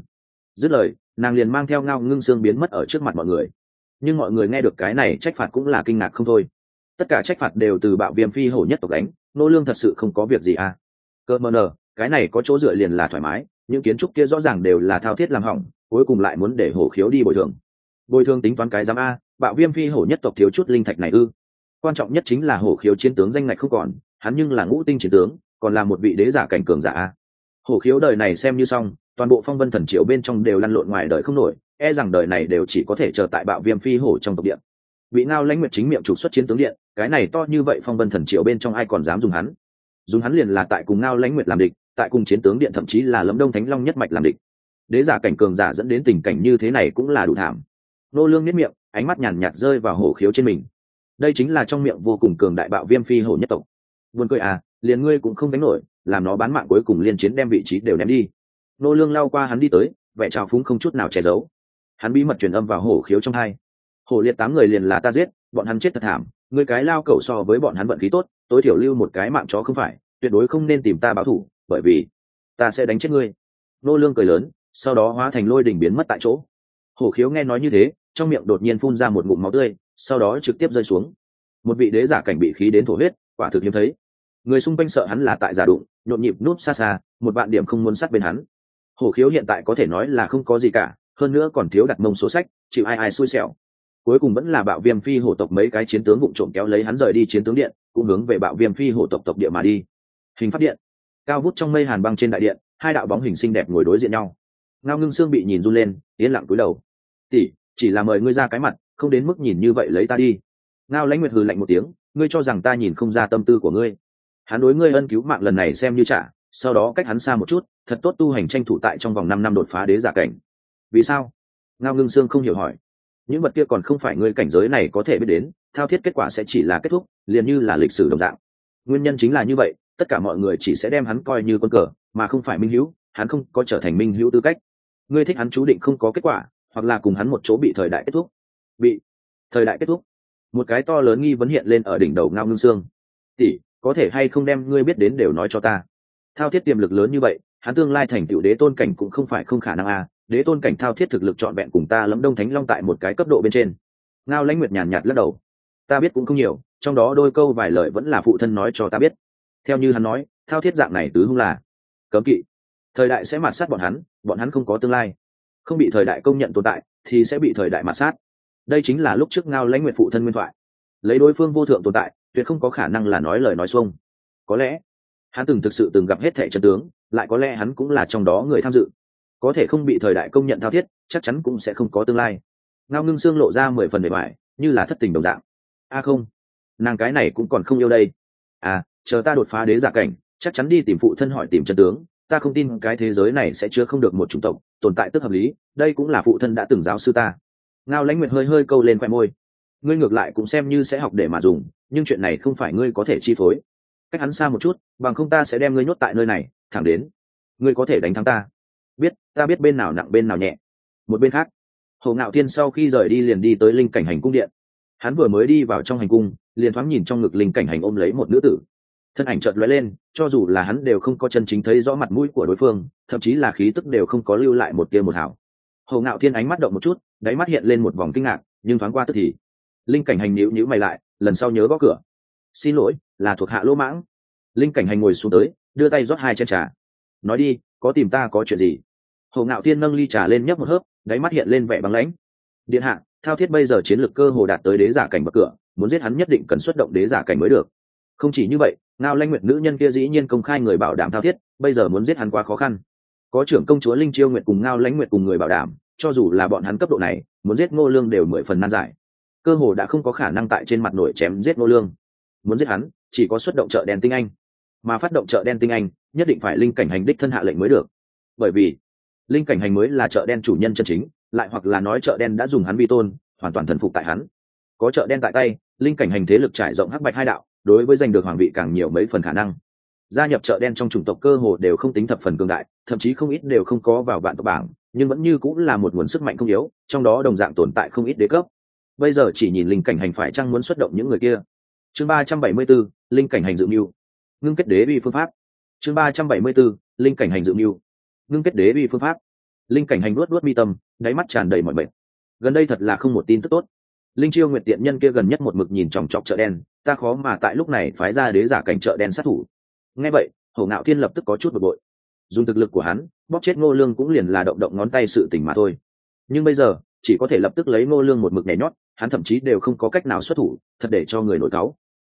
Speaker 1: Dứt lời, nàng liền mang theo ngao ngưng xương biến mất ở trước mặt mọi người. Nhưng mọi người nghe được cái này, trách phạt cũng là kinh ngạc không thôi. Tất cả trách phạt đều từ bạo viêm phi hổ nhất tộc đánh nô lương thật sự không có việc gì à? Cơ mờ nờ, cái này có chỗ dựa liền là thoải mái, những kiến trúc kia rõ ràng đều là thao thiết làm hỏng, cuối cùng lại muốn để hổ khiếu đi bồi thường. Bồi thường tính toán cái giám a, bạo viêm phi hổ nhất tộc thiếu chút linh thạch này ư. Quan trọng nhất chính là hổ khiếu chiến tướng danh ngạch không còn, hắn nhưng là ngũ tinh chiến tướng, còn là một vị đế giả cảnh cường giả a hổ khiếu đời này xem như xong, toàn bộ phong vân thần triều bên trong đều lăn lộn ngoài đời không nổi e rằng đời này đều chỉ có thể chờ tại bạo viêm phi hổ trong tộc điện bị ngao lãnh nguyệt chính miệng trục xuất chiến tướng điện, cái này to như vậy phong vân thần triều bên trong ai còn dám dùng hắn? Dùng hắn liền là tại cùng ngao lãnh nguyệt làm địch, tại cùng chiến tướng điện thậm chí là lấm đông thánh long nhất mạch làm địch. Đế giả cảnh cường giả dẫn đến tình cảnh như thế này cũng là đủ thảm. Nô lương miết miệng, ánh mắt nhàn nhạt rơi vào hổ khiếu trên mình. Đây chính là trong miệng vô cùng cường đại bạo viêm phi hổ nhất tộc. Buồn cười à liền ngươi cũng không đánh nổi làm nó bán mạng cuối cùng liên chiến đem vị trí đều ném đi. Nô lương lao qua hắn đi tới vẻ trào phúng không chút nào che giấu. Hắn bí mật truyền âm vào hổ khiếu trong hai. Hổ liệt tám người liền là ta giết bọn hắn chết thật thảm người cái lao cẩu so với bọn hắn vận khí tốt tối thiểu lưu một cái mạng chó không phải tuyệt đối không nên tìm ta báo thù, bởi vì ta sẽ đánh chết ngươi. Nô lương cười lớn sau đó hóa thành lôi đỉnh biến mất tại chỗ. Hổ khiếu nghe nói như thế trong miệng đột nhiên phun ra một ngụm máu tươi sau đó trực tiếp rơi xuống. Một vị đế giả cảnh bị khí đến thổ huyết quả thực hiếm thấy người xung quanh sợ hắn là tại giả đụng, nhộn nhịp núp xa xa, một vạn điểm không muốn sát bên hắn. Hổ khiếu hiện tại có thể nói là không có gì cả, hơn nữa còn thiếu đặt mông số sách, chịu ai ai xui xẻo. Cuối cùng vẫn là bạo viêm phi hổ tộc mấy cái chiến tướng vụ trộm kéo lấy hắn rời đi chiến tướng điện, cũng hướng về bạo viêm phi hổ tộc tộc địa mà đi. Hình phát điện. Cao vút trong mây hàn băng trên đại điện, hai đạo bóng hình xinh đẹp ngồi đối diện nhau. Ngao ngưng xương bị nhìn run lên, yên lặng cúi đầu. Tỷ, chỉ là mời ngươi ra cái mặt, không đến mức nhìn như vậy lấy ta đi. Ngao lãnh nguyệt hừ lạnh một tiếng, ngươi cho rằng ta nhìn không ra tâm tư của ngươi hắn đối ngươi ân cứu mạng lần này xem như trả, sau đó cách hắn xa một chút, thật tốt tu hành tranh thủ tại trong vòng năm năm đột phá đế giả cảnh. Vì sao? Ngao ngưng sương không hiểu hỏi. Những vật kia còn không phải ngươi cảnh giới này có thể biết đến, thao thiết kết quả sẽ chỉ là kết thúc, liền như là lịch sử đồng dạng. Nguyên nhân chính là như vậy, tất cả mọi người chỉ sẽ đem hắn coi như quân cờ, mà không phải minh hữu, hắn không có trở thành minh hữu tư cách. Ngươi thích hắn chú định không có kết quả, hoặc là cùng hắn một chỗ bị thời đại kết thúc. Bị thời đại kết thúc. Một cái to lớn nghi vấn hiện lên ở đỉnh đầu ngao ngưng xương tỷ có thể hay không đem ngươi biết đến đều nói cho ta. Thao thiết tiềm lực lớn như vậy, hắn tương lai thành tựu đế tôn cảnh cũng không phải không khả năng a. Đế tôn cảnh thao thiết thực lực trọn vẹn cùng ta lẫm đông thánh long tại một cái cấp độ bên trên. Ngao lãnh nguyệt nhàn nhạt lắc đầu. Ta biết cũng không nhiều, trong đó đôi câu vài lời vẫn là phụ thân nói cho ta biết. Theo như hắn nói, thao thiết dạng này tứ hung là cấm kỵ. Thời đại sẽ mạt sát bọn hắn bọn hắn không có tương lai. Không bị thời đại công nhận tồn tại, thì sẽ bị thời đại mạt sát. Đây chính là lúc trước ngao lãnh nguyệt phụ thân nguyên thoại. Lấy đối phương vô thượng tồn tại tuyệt không có khả năng là nói lời nói xuông. Có lẽ, hắn từng thực sự từng gặp hết thẻ chân tướng, lại có lẽ hắn cũng là trong đó người tham dự. Có thể không bị thời đại công nhận thao thiết, chắc chắn cũng sẽ không có tương lai. Ngao ngưng xương lộ ra mười phần bề mại như là thất tình đồng dạng. A à không, nàng cái này cũng còn không yêu đây. À chờ ta đột phá đế giả cảnh, chắc chắn đi tìm phụ thân hỏi tìm chân tướng. Ta không tin cái thế giới này sẽ chứa không được một chủng tộc, tồn tại tức hợp lý, đây cũng là phụ thân đã từng giáo sư ta. Ngao lãnh nguyệt hơi hơi câu lên khoe môi. Ngươi ngược lại cũng xem như sẽ học để mà dùng nhưng chuyện này không phải ngươi có thể chi phối. Cách hắn xa một chút, bằng không ta sẽ đem ngươi nhốt tại nơi này, thẳng đến ngươi có thể đánh thắng ta. Biết ta biết bên nào nặng bên nào nhẹ. Một bên khác, hồ ngạo thiên sau khi rời đi liền đi tới linh cảnh hành cung điện. Hắn vừa mới đi vào trong hành cung, liền thoáng nhìn trong ngực linh cảnh hành ôm lấy một nữ tử. Thân ảnh chợt lóe lên, cho dù là hắn đều không có chân chính thấy rõ mặt mũi của đối phương, thậm chí là khí tức đều không có lưu lại một tia một hảo. Hồ ngạo thiên ánh mắt động một chút, đáy mắt hiện lên một vòng kinh ngạc, nhưng thoáng qua tức thì linh cảnh hành nhíu nhíu mày lại, lần sau nhớ gõ cửa. Xin lỗi, là thuộc hạ lỗ mãng. Linh cảnh hành ngồi xuống tới, đưa tay rót hai chén trà. Nói đi, có tìm ta có chuyện gì? Hồ ngạo thiên nâng ly trà lên nhấp một hớp, đáy mắt hiện lên vẻ băng lãnh. Điện hạ, thao thiết bây giờ chiến lược cơ hồ đạt tới đế giả cảnh bậc cửa, muốn giết hắn nhất định cần xuất động đế giả cảnh mới được. Không chỉ như vậy, ngao lanh nguyệt nữ nhân kia dĩ nhiên công khai người bảo đảm thao thiết, bây giờ muốn giết hắn quá khó khăn. Có trưởng công chúa linh chiêu nguyện cùng ngao lãnh nguyệt cùng người bảo đảm, cho dù là bọn hắn cấp độ này, muốn giết ngô lương đều mười phần nan giải cơ hồ đã không có khả năng tại trên mặt nổi chém giết ngô lương. Muốn giết hắn, chỉ có xuất động chợ đen tinh anh. Mà phát động chợ đen tinh anh, nhất định phải linh cảnh hành đích thân hạ lệnh mới được. Bởi vì, linh cảnh hành mới là chợ đen chủ nhân chân chính, lại hoặc là nói chợ đen đã dùng hắn vi tôn, hoàn toàn thần phục tại hắn. Có chợ đen tại tay, linh cảnh hành thế lực trải rộng hắc bạch hai đạo, đối với giành được hoàng vị càng nhiều mấy phần khả năng. Gia nhập chợ đen trong chủng tộc cơ hồ đều không tính thập phần cường đại, thậm chí không ít đều không có vào vạn tộc bảng, nhưng vẫn như cũng là một nguồn sức mạnh không yếu, trong đó đồng dạng tồn tại không ít đế cấp bây giờ chỉ nhìn linh cảnh hành phải chăng muốn xuất động những người kia? Chương ba trăm bảy mươi 374, linh cảnh hành dự mưu. Ngưng kết đế vi phương pháp. Chương ba trăm bảy mươi 374, linh cảnh hành dự mưu. Ngưng kết đế vi phương pháp. Linh cảnh hành luốt luốt mi tâm đáy mắt tràn đầy mọi bệnh gần đây thật là không một tin tức tốt. Linh chiêu nguyệt tiện nhân kia gần nhất một mực nhìn chòng chọc chợ đen ta khó mà tại lúc này phái ra đế giả cảnh chợ đen sát thủ. Nghe vậy hổ ngạo thiên lập tức có chút bực bội. Dùng thực lực của hắn bóp chết ngô lương cũng liền là động động ngón tay sự tỉnh mà thôi. Nhưng bây giờ chỉ có thể lập tức lấy ngô lương một mực nhảy nhót, hắn thậm chí đều không có cách nào xuất thủ, thật để cho người nổi cáu.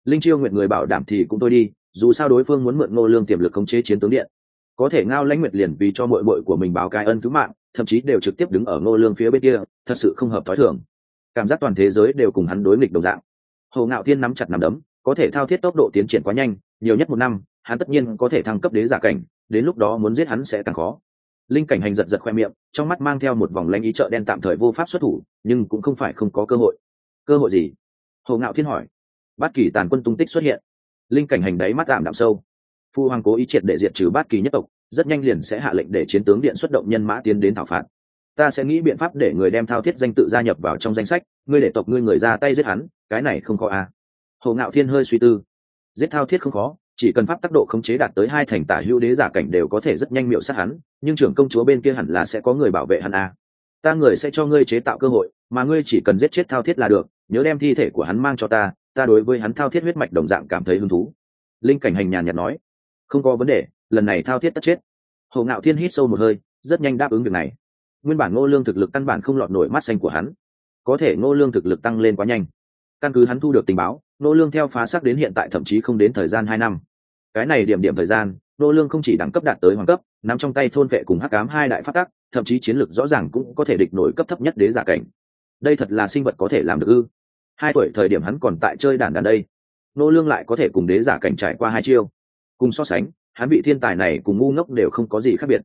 Speaker 1: Linh chiêu nguyện người bảo đảm thì cũng tôi đi, dù sao đối phương muốn mượn ngô lương tiềm lực khống chế chiến tướng điện. Có thể ngao lãnh nguyệt liền vì cho mội mội của mình báo cái ân cứu mạng, thậm chí đều trực tiếp đứng ở ngô lương phía bên kia, thật sự không hợp thói thường. Cảm giác toàn thế giới đều cùng hắn đối nghịch đồng dạng. Hồ ngạo thiên nắm chặt nắm đấm, có thể thao thiết tốc độ tiến triển quá nhanh, nhiều nhất một năm, hắn tất nhiên có thể thăng cấp đế giả cảnh, đến lúc đó muốn giết hắn sẽ càng khó linh cảnh hành giật giật khoe miệng, trong mắt mang theo một vòng lanh ý chợ đen tạm thời vô pháp xuất thủ, nhưng cũng không phải không có cơ hội. Cơ hội gì? Hồ ngạo thiên hỏi. Bát kỳ tàn quân tung tích xuất hiện. Linh cảnh hành đáy mắt ảm đạm sâu. Phu hoàng cố ý triệt để diệt trừ bát kỳ nhất tộc, rất nhanh liền sẽ hạ lệnh để chiến tướng điện xuất động nhân mã tiến đến thảo phạt. Ta sẽ nghĩ biện pháp để người đem thao thiết danh tự gia nhập vào trong danh sách, ngươi để tộc ngươi người ra tay giết hắn, cái này không có a à. hồ ngạo thiên hơi suy tư. Giết thao thiết không khó chỉ cần pháp tác độ khống chế đạt tới hai thành tả hữu đế giả cảnh đều có thể rất nhanh miệu sát hắn, nhưng trưởng công chúa bên kia hẳn là sẽ có người bảo vệ hắn a ta người sẽ cho ngươi chế tạo cơ hội, mà ngươi chỉ cần giết chết thao thiết là được, nhớ đem thi thể của hắn mang cho ta ta đối với hắn thao thiết huyết mạch đồng dạng cảm thấy hứng thú. Linh cảnh hành nhàn nhạt nói. Không có vấn đề, lần này thao thiết tất chết. Hồ ngạo thiên hít sâu một hơi, rất nhanh đáp ứng việc này. Nguyên bản ngô lương thực lực căn bản không lọt nổi mắt xanh của hắn. Có thể ngô lương thực lực tăng lên quá nhanh. Căn cứ hắn thu được tình báo, ngô lương theo phá sắc đến hiện tại thậm chí không đến thời gian hai năm cái này điểm điểm thời gian, nô lương không chỉ đẳng cấp đạt tới hoàng cấp, nắm trong tay thôn vệ cùng hắc ám hai đại phát tắc, thậm chí chiến lược rõ ràng cũng có thể địch nổi cấp thấp nhất đế giả cảnh. Đây thật là sinh vật có thể làm được ư? Hai tuổi thời điểm hắn còn tại chơi đàn đàn đây. Nô lương lại có thể cùng đế giả cảnh trải qua hai chiêu. Cùng so sánh, hắn bị thiên tài này cùng ngu ngốc đều không có gì khác biệt.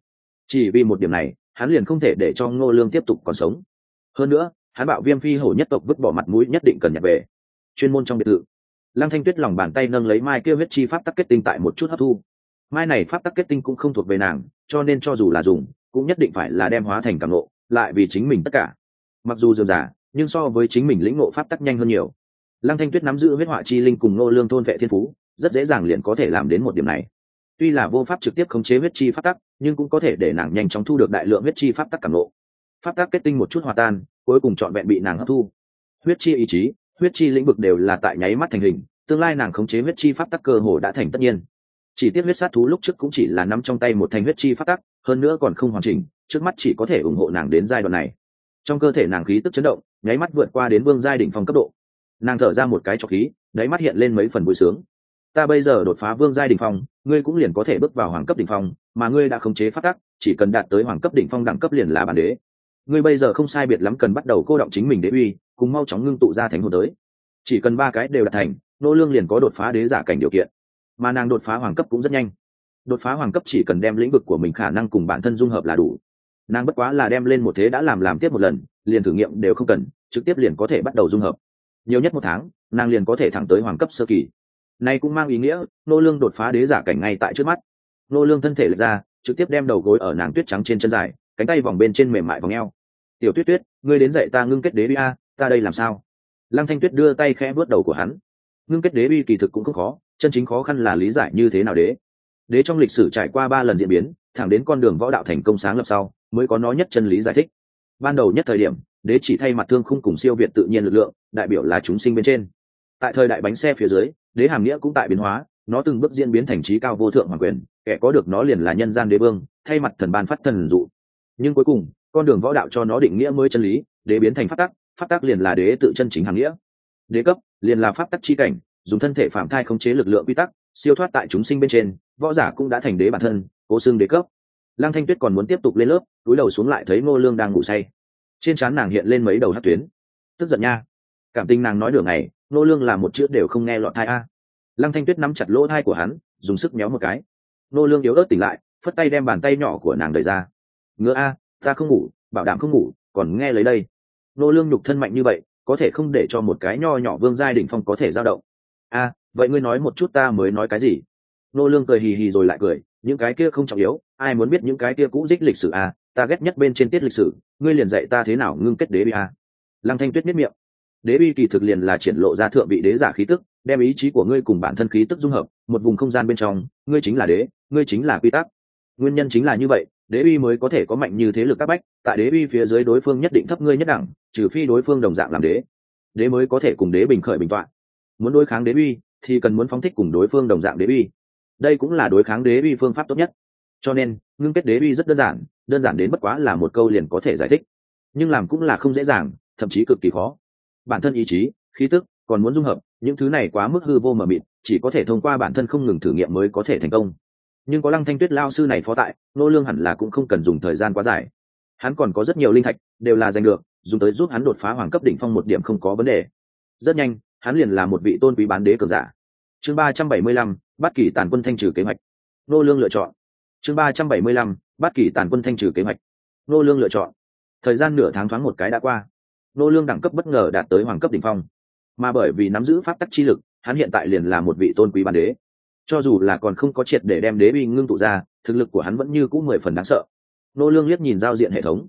Speaker 1: Chỉ vì một điểm này, hắn liền không thể để cho nô lương tiếp tục còn sống. Hơn nữa, hắn bạo viêm phi hổ nhất tộc vứt bỏ mặt mũi nhất định cần nhặt về. Chuyên môn trong biệt thự lăng thanh tuyết lòng bàn tay nâng lấy mai kia huyết chi pháp tắc kết tinh tại một chút hấp thu. Mai này pháp tắc kết tinh cũng không thuộc về nàng, cho nên cho dù là dùng, cũng nhất định phải là đem hóa thành cảm nộ lại vì chính mình tất cả. Mặc dù dườm giả nhưng so với chính mình lĩnh ngộ pháp tắc nhanh hơn nhiều. Lăng thanh tuyết nắm giữ huyết họa chi linh cùng nô lương thôn vệ thiên phú, rất dễ dàng liền có thể làm đến một điểm này. Tuy là vô pháp trực tiếp khống chế huyết chi pháp tắc, nhưng cũng có thể để nàng nhanh chóng thu được đại lượng huyết chi pháp tắc cảm lộ pháp tắc kết tinh một chút hòa tan, cuối cùng trọn vẹn bị nàng hấp thu. Huyết chi ý chí huyết chi lĩnh vực đều là tại nháy mắt thành hình, tương lai nàng khống chế huyết chi pháp tắc cơ hồ đã thành tất nhiên. Chỉ tiếc huyết sát thú lúc trước cũng chỉ là nắm trong tay một thành huyết chi pháp tắc, hơn nữa còn không hoàn chỉnh, trước mắt chỉ có thể ủng hộ nàng đến giai đoạn này. Trong cơ thể nàng khí tức chấn động, nháy mắt vượt qua đến vương giai đỉnh phong cấp độ. Nàng thở ra một cái trọc khí, đáy mắt hiện lên mấy phần vui sướng. Ta bây giờ đột phá vương giai đỉnh phong, ngươi cũng liền có thể bước vào hoàng cấp đỉnh phong, mà ngươi đã khống chế phát tắc, chỉ cần đạt tới hoàng cấp đỉnh phong đẳng cấp liền là bản đế. Ngươi bây giờ không sai biệt lắm cần bắt đầu cô động chính mình đế uy cùng mau chóng ngưng tụ ra thánh hồn tới. Chỉ cần ba cái đều đạt thành, nô lương liền có đột phá đế giả cảnh điều kiện. Mà nàng đột phá hoàng cấp cũng rất nhanh. Đột phá hoàng cấp chỉ cần đem lĩnh vực của mình khả năng cùng bản thân dung hợp là đủ. Nàng bất quá là đem lên một thế đã làm làm tiếp một lần, liền thử nghiệm đều không cần, trực tiếp liền có thể bắt đầu dung hợp. Nhiều nhất một tháng, nàng liền có thể thẳng tới hoàng cấp sơ kỳ. Này cũng mang ý nghĩa, nô lương đột phá đế giả cảnh ngay tại trước mắt. Nô lương thân thể lệch ra, trực tiếp đem đầu gối ở nàng tuyết trắng trên chân dài, cánh tay vòng bên trên mềm mại vòng eo. Tiểu tuyết tuyết, ngươi đến dạy ta ngưng kết đế bi a ta đây làm sao? Lăng thanh tuyết đưa tay khẽ vớt đầu của hắn. Ngưng kết đế uy kỳ thực cũng không khó, chân chính khó khăn là lý giải như thế nào đế. Đế trong lịch sử trải qua ba lần diễn biến, thẳng đến con đường võ đạo thành công sáng lập sau, mới có nó nhất chân lý giải thích. Ban đầu nhất thời điểm, đế chỉ thay mặt thương khung cùng siêu việt tự nhiên lực lượng, đại biểu là chúng sinh bên trên. Tại thời đại bánh xe phía dưới, đế hàm nghĩa cũng tại biến hóa, nó từng bước diễn biến thành trí cao vô thượng hoàng quyền, kẻ có được nó liền là nhân gian đế vương, thay mặt thần ban phát thần dụ. Nhưng cuối cùng, con đường võ đạo cho nó định nghĩa mới chân lý, đế biến thành phát tắc phát tắc liền là đế tự chân chính hàng nghĩa. Đế cấp liền là pháp tắc chi cảnh, dùng thân thể phạm thai khống chế lực lượng quy tắc, siêu thoát tại chúng sinh bên trên, võ giả cũng đã thành đế bản thân, cố xương đế cấp. Lăng thanh tuyết còn muốn tiếp tục lên lớp, túi đầu xuống lại thấy ngô lương đang ngủ say. Trên trán nàng hiện lên mấy đầu hát tuyến. Tức giận nha. Cảm tình nàng nói đường này nô lương là một chữ đều không nghe lọt thai a. Lăng thanh tuyết nắm chặt lỗ thai của hắn, dùng sức méo một cái. Nô lương yếu ớt tỉnh lại, phất tay đem bàn tay nhỏ của nàng đẩy ra. Ngựa a, ta không ngủ, bảo đảm không ngủ, còn nghe lấy đây nô lương nhục thân mạnh như vậy, có thể không để cho một cái nho nhỏ vương giai đỉnh phong có thể dao động. A vậy ngươi nói một chút ta mới nói cái gì? Nô lương cười hì hì rồi lại cười, những cái kia không trọng yếu, ai muốn biết những cái kia cũ dích lịch sử a ta ghét nhất bên trên tiết lịch sử, ngươi liền dạy ta thế nào ngưng kết đế bi a lăng thanh tuyết miết miệng. Đế bi kỳ thực liền là triển lộ ra thượng vị đế giả khí tức, đem ý chí của ngươi cùng bản thân khí tức dung hợp, một vùng không gian bên trong, ngươi chính là đế, ngươi chính là quy tắc. Nguyên nhân chính là như vậy, đế bi mới có thể có mạnh như thế lực các bách, tại đế bi phía dưới đối phương nhất định thấp ngươi nhất đẳng trừ phi đối phương đồng dạng làm đế. Đế mới có thể cùng đế bình khởi bình toạn. Muốn đối kháng đế uy, thì cần muốn phóng thích cùng đối phương đồng dạng đế uy. Đây cũng là đối kháng đế uy phương pháp tốt nhất. Cho nên, ngưng kết đế uy rất đơn giản đơn giản đến bất quá là một câu liền có thể giải thích. Nhưng làm cũng là không dễ dàng, thậm chí cực kỳ khó. Bản thân ý chí, khí tức còn muốn dung hợp, những thứ này quá mức hư vô mờ mịt, chỉ có thể thông qua bản thân không ngừng thử nghiệm mới có thể thành công. Nhưng có lăng thanh tuyết lao sư này phó tại, nô lương hẳn là cũng không cần dùng thời gian quá dài. Hắn còn có rất nhiều linh thạch, đều là giành được dùng tới giúp hắn đột phá hoàng cấp đỉnh phong một điểm không có vấn đề. Rất nhanh, hắn liền là một vị tôn quý bán đế cường giả. Chương ba trăm bảy mươi lăm, bắt kỳ tàn quân thanh trừ kế hoạch. Nô lương lựa chọn. Chương ba trăm bảy mươi lăm, bắt kỳ tàn quân thanh trừ kế hoạch. Nô lương lựa chọn. Thời gian nửa tháng thoáng một cái đã qua. Nô lương đẳng cấp bất ngờ đạt tới hoàng cấp đỉnh phong. Mà bởi vì nắm giữ pháp tắc chi lực, hắn hiện tại liền là một vị tôn quý bán đế. Cho dù là còn không có triệt để đem đế uy ngưng tụ ra, thực lực của hắn vẫn như cũ mười phần đáng sợ. Nô lương liếc nhìn giao diện hệ thống.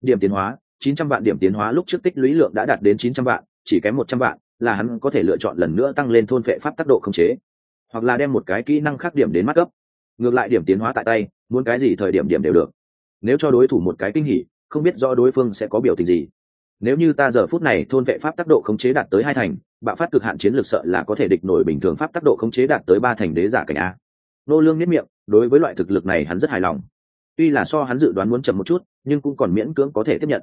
Speaker 1: Điểm tiến hóa chín trăm vạn điểm tiến hóa lúc trước tích lũy lượng đã đạt đến chín trăm vạn, chỉ kém một trăm vạn, là hắn có thể lựa chọn lần nữa tăng lên thôn vệ pháp tác độ không chế. Hoặc là đem một cái kỹ năng khác điểm đến mắt cấp. Ngược lại điểm tiến hóa tại tay, muốn cái gì thời điểm điểm đều được. Nếu cho đối thủ một cái kinh hỉ, không biết do đối phương sẽ có biểu tình gì. Nếu như ta giờ phút này thôn vệ pháp tác độ khống chế đạt tới hai thành, bạo phát cực hạn chiến lược sợ là có thể địch nổi bình thường pháp tác độ khống chế đạt tới ba thành đế giả cảnh a. Nô lương nhất miệng, đối với loại thực lực này hắn rất hài lòng. Tuy là so hắn dự đoán muốn chậm một chút, nhưng cũng còn miễn cưỡng có thể tiếp nhận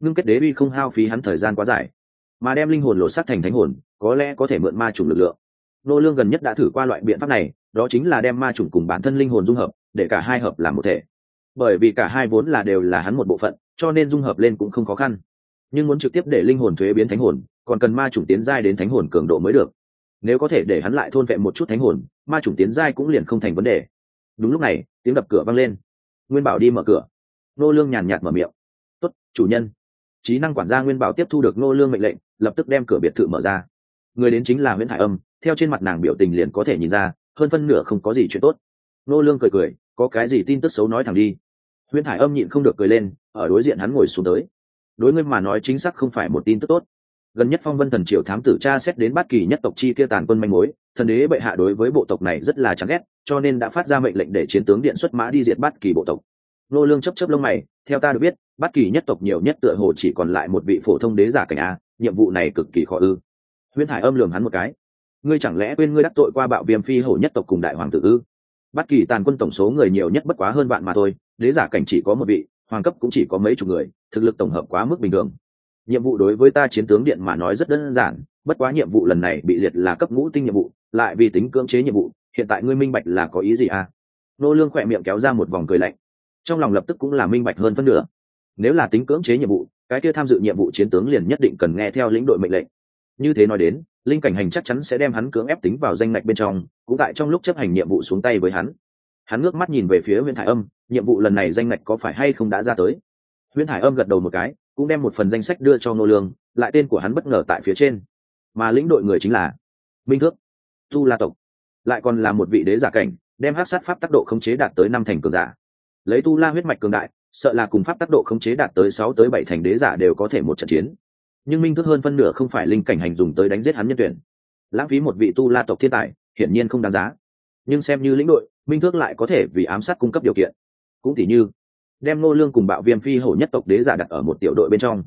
Speaker 1: ngưng kết đế uy không hao phí hắn thời gian quá dài. Mà đem linh hồn lột xác thành thánh hồn, có lẽ có thể mượn ma chủng lực lượng. Nô lương gần nhất đã thử qua loại biện pháp này, đó chính là đem ma chủng cùng bản thân linh hồn dung hợp, để cả hai hợp làm một thể. Bởi vì cả hai vốn là đều là hắn một bộ phận, cho nên dung hợp lên cũng không khó khăn. Nhưng muốn trực tiếp để linh hồn thuế biến thánh hồn, còn cần ma chủng tiến giai đến thánh hồn cường độ mới được. Nếu có thể để hắn lại thôn vẹn một chút thánh hồn, ma chủng tiến giai cũng liền không thành vấn đề. Đúng lúc này, tiếng đập cửa vang lên. Nguyên bảo đi mở cửa. Nô lương nhàn nhạt mở miệng. Tốt, chủ nhân trí năng quản gia nguyên bảo tiếp thu được nô lương mệnh lệnh, lập tức đem cửa biệt thự mở ra. Người đến chính là nguyễn thải âm, theo trên mặt nàng biểu tình liền có thể nhìn ra, hơn phân nửa không có gì chuyện tốt. Nô lương cười cười, có cái gì tin tức xấu nói thẳng đi. Nguyễn thải âm nhịn không được cười lên, ở đối diện hắn ngồi xuống tới. Đối ngươi mà nói chính xác không phải một tin tức tốt. Gần nhất phong vân thần triều thám tử tra xét đến bát kỳ nhất tộc chi kia tàn quân manh mối, thần đế bệ hạ đối với bộ tộc này rất là chán ghét, cho nên đã phát ra mệnh lệnh để chiến tướng điện xuất mã đi diệt bát kỳ bộ tộc nô lương chấp chấp lông mày, theo ta được biết, bất kỳ nhất tộc nhiều nhất tựa hồ chỉ còn lại một vị phổ thông đế giả cảnh a, nhiệm vụ này cực kỳ khó ư. Huyễn thải âm lườm hắn một cái. Ngươi chẳng lẽ quên ngươi đắc tội qua bạo viêm phi hổ nhất tộc cùng đại hoàng tử ư? Bất kỳ tàn quân tổng số người nhiều nhất bất quá hơn bạn mà thôi, đế giả cảnh chỉ có một vị, hoàng cấp cũng chỉ có mấy chục người, thực lực tổng hợp quá mức bình thường. Nhiệm vụ đối với ta chiến tướng điện mà nói rất đơn giản, bất quá nhiệm vụ lần này bị liệt là cấp ngũ tinh nhiệm vụ, lại vì tính cưỡng chế nhiệm vụ, hiện tại ngươi minh bạch là có ý gì à nô lương khỏe miệng kéo ra một vòng cười lạnh trong lòng lập tức cũng là minh bạch hơn phân nửa. Nếu là tính cưỡng chế nhiệm vụ, cái kia tham dự nhiệm vụ chiến tướng liền nhất định cần nghe theo lĩnh đội mệnh lệnh. Như thế nói đến, linh cảnh hành chắc chắn sẽ đem hắn cưỡng ép tính vào danh ngạch bên trong, cũng tại trong lúc chấp hành nhiệm vụ xuống tay với hắn. Hắn ngước mắt nhìn về phía huyện thải âm, nhiệm vụ lần này danh ngạch có phải hay không đã ra tới? Huyễn hải âm gật đầu một cái, cũng đem một phần danh sách đưa cho ngô lương, lại tên của hắn bất ngờ tại phía trên. Mà lĩnh đội người chính là minh thước tu la tộc, lại còn là một vị đế giả cảnh, đem hát sát pháp tác độ khống chế đạt tới năm thành cường giả lấy tu la huyết mạch cường đại, sợ là cùng pháp tác độ khống chế đạt tới sáu tới bảy thành đế giả đều có thể một trận chiến. Nhưng minh thức hơn phân nửa không phải linh cảnh hành dùng tới đánh giết hắn nhân tuyển. Lãng phí một vị tu la tộc thiên tài, hiển nhiên không đáng giá. Nhưng xem như lĩnh đội, minh thước lại có thể vì ám sát cung cấp điều kiện. Cũng tỉ như, đem ngô lương cùng bạo viêm phi hổ nhất tộc đế giả đặt ở một tiểu đội bên trong.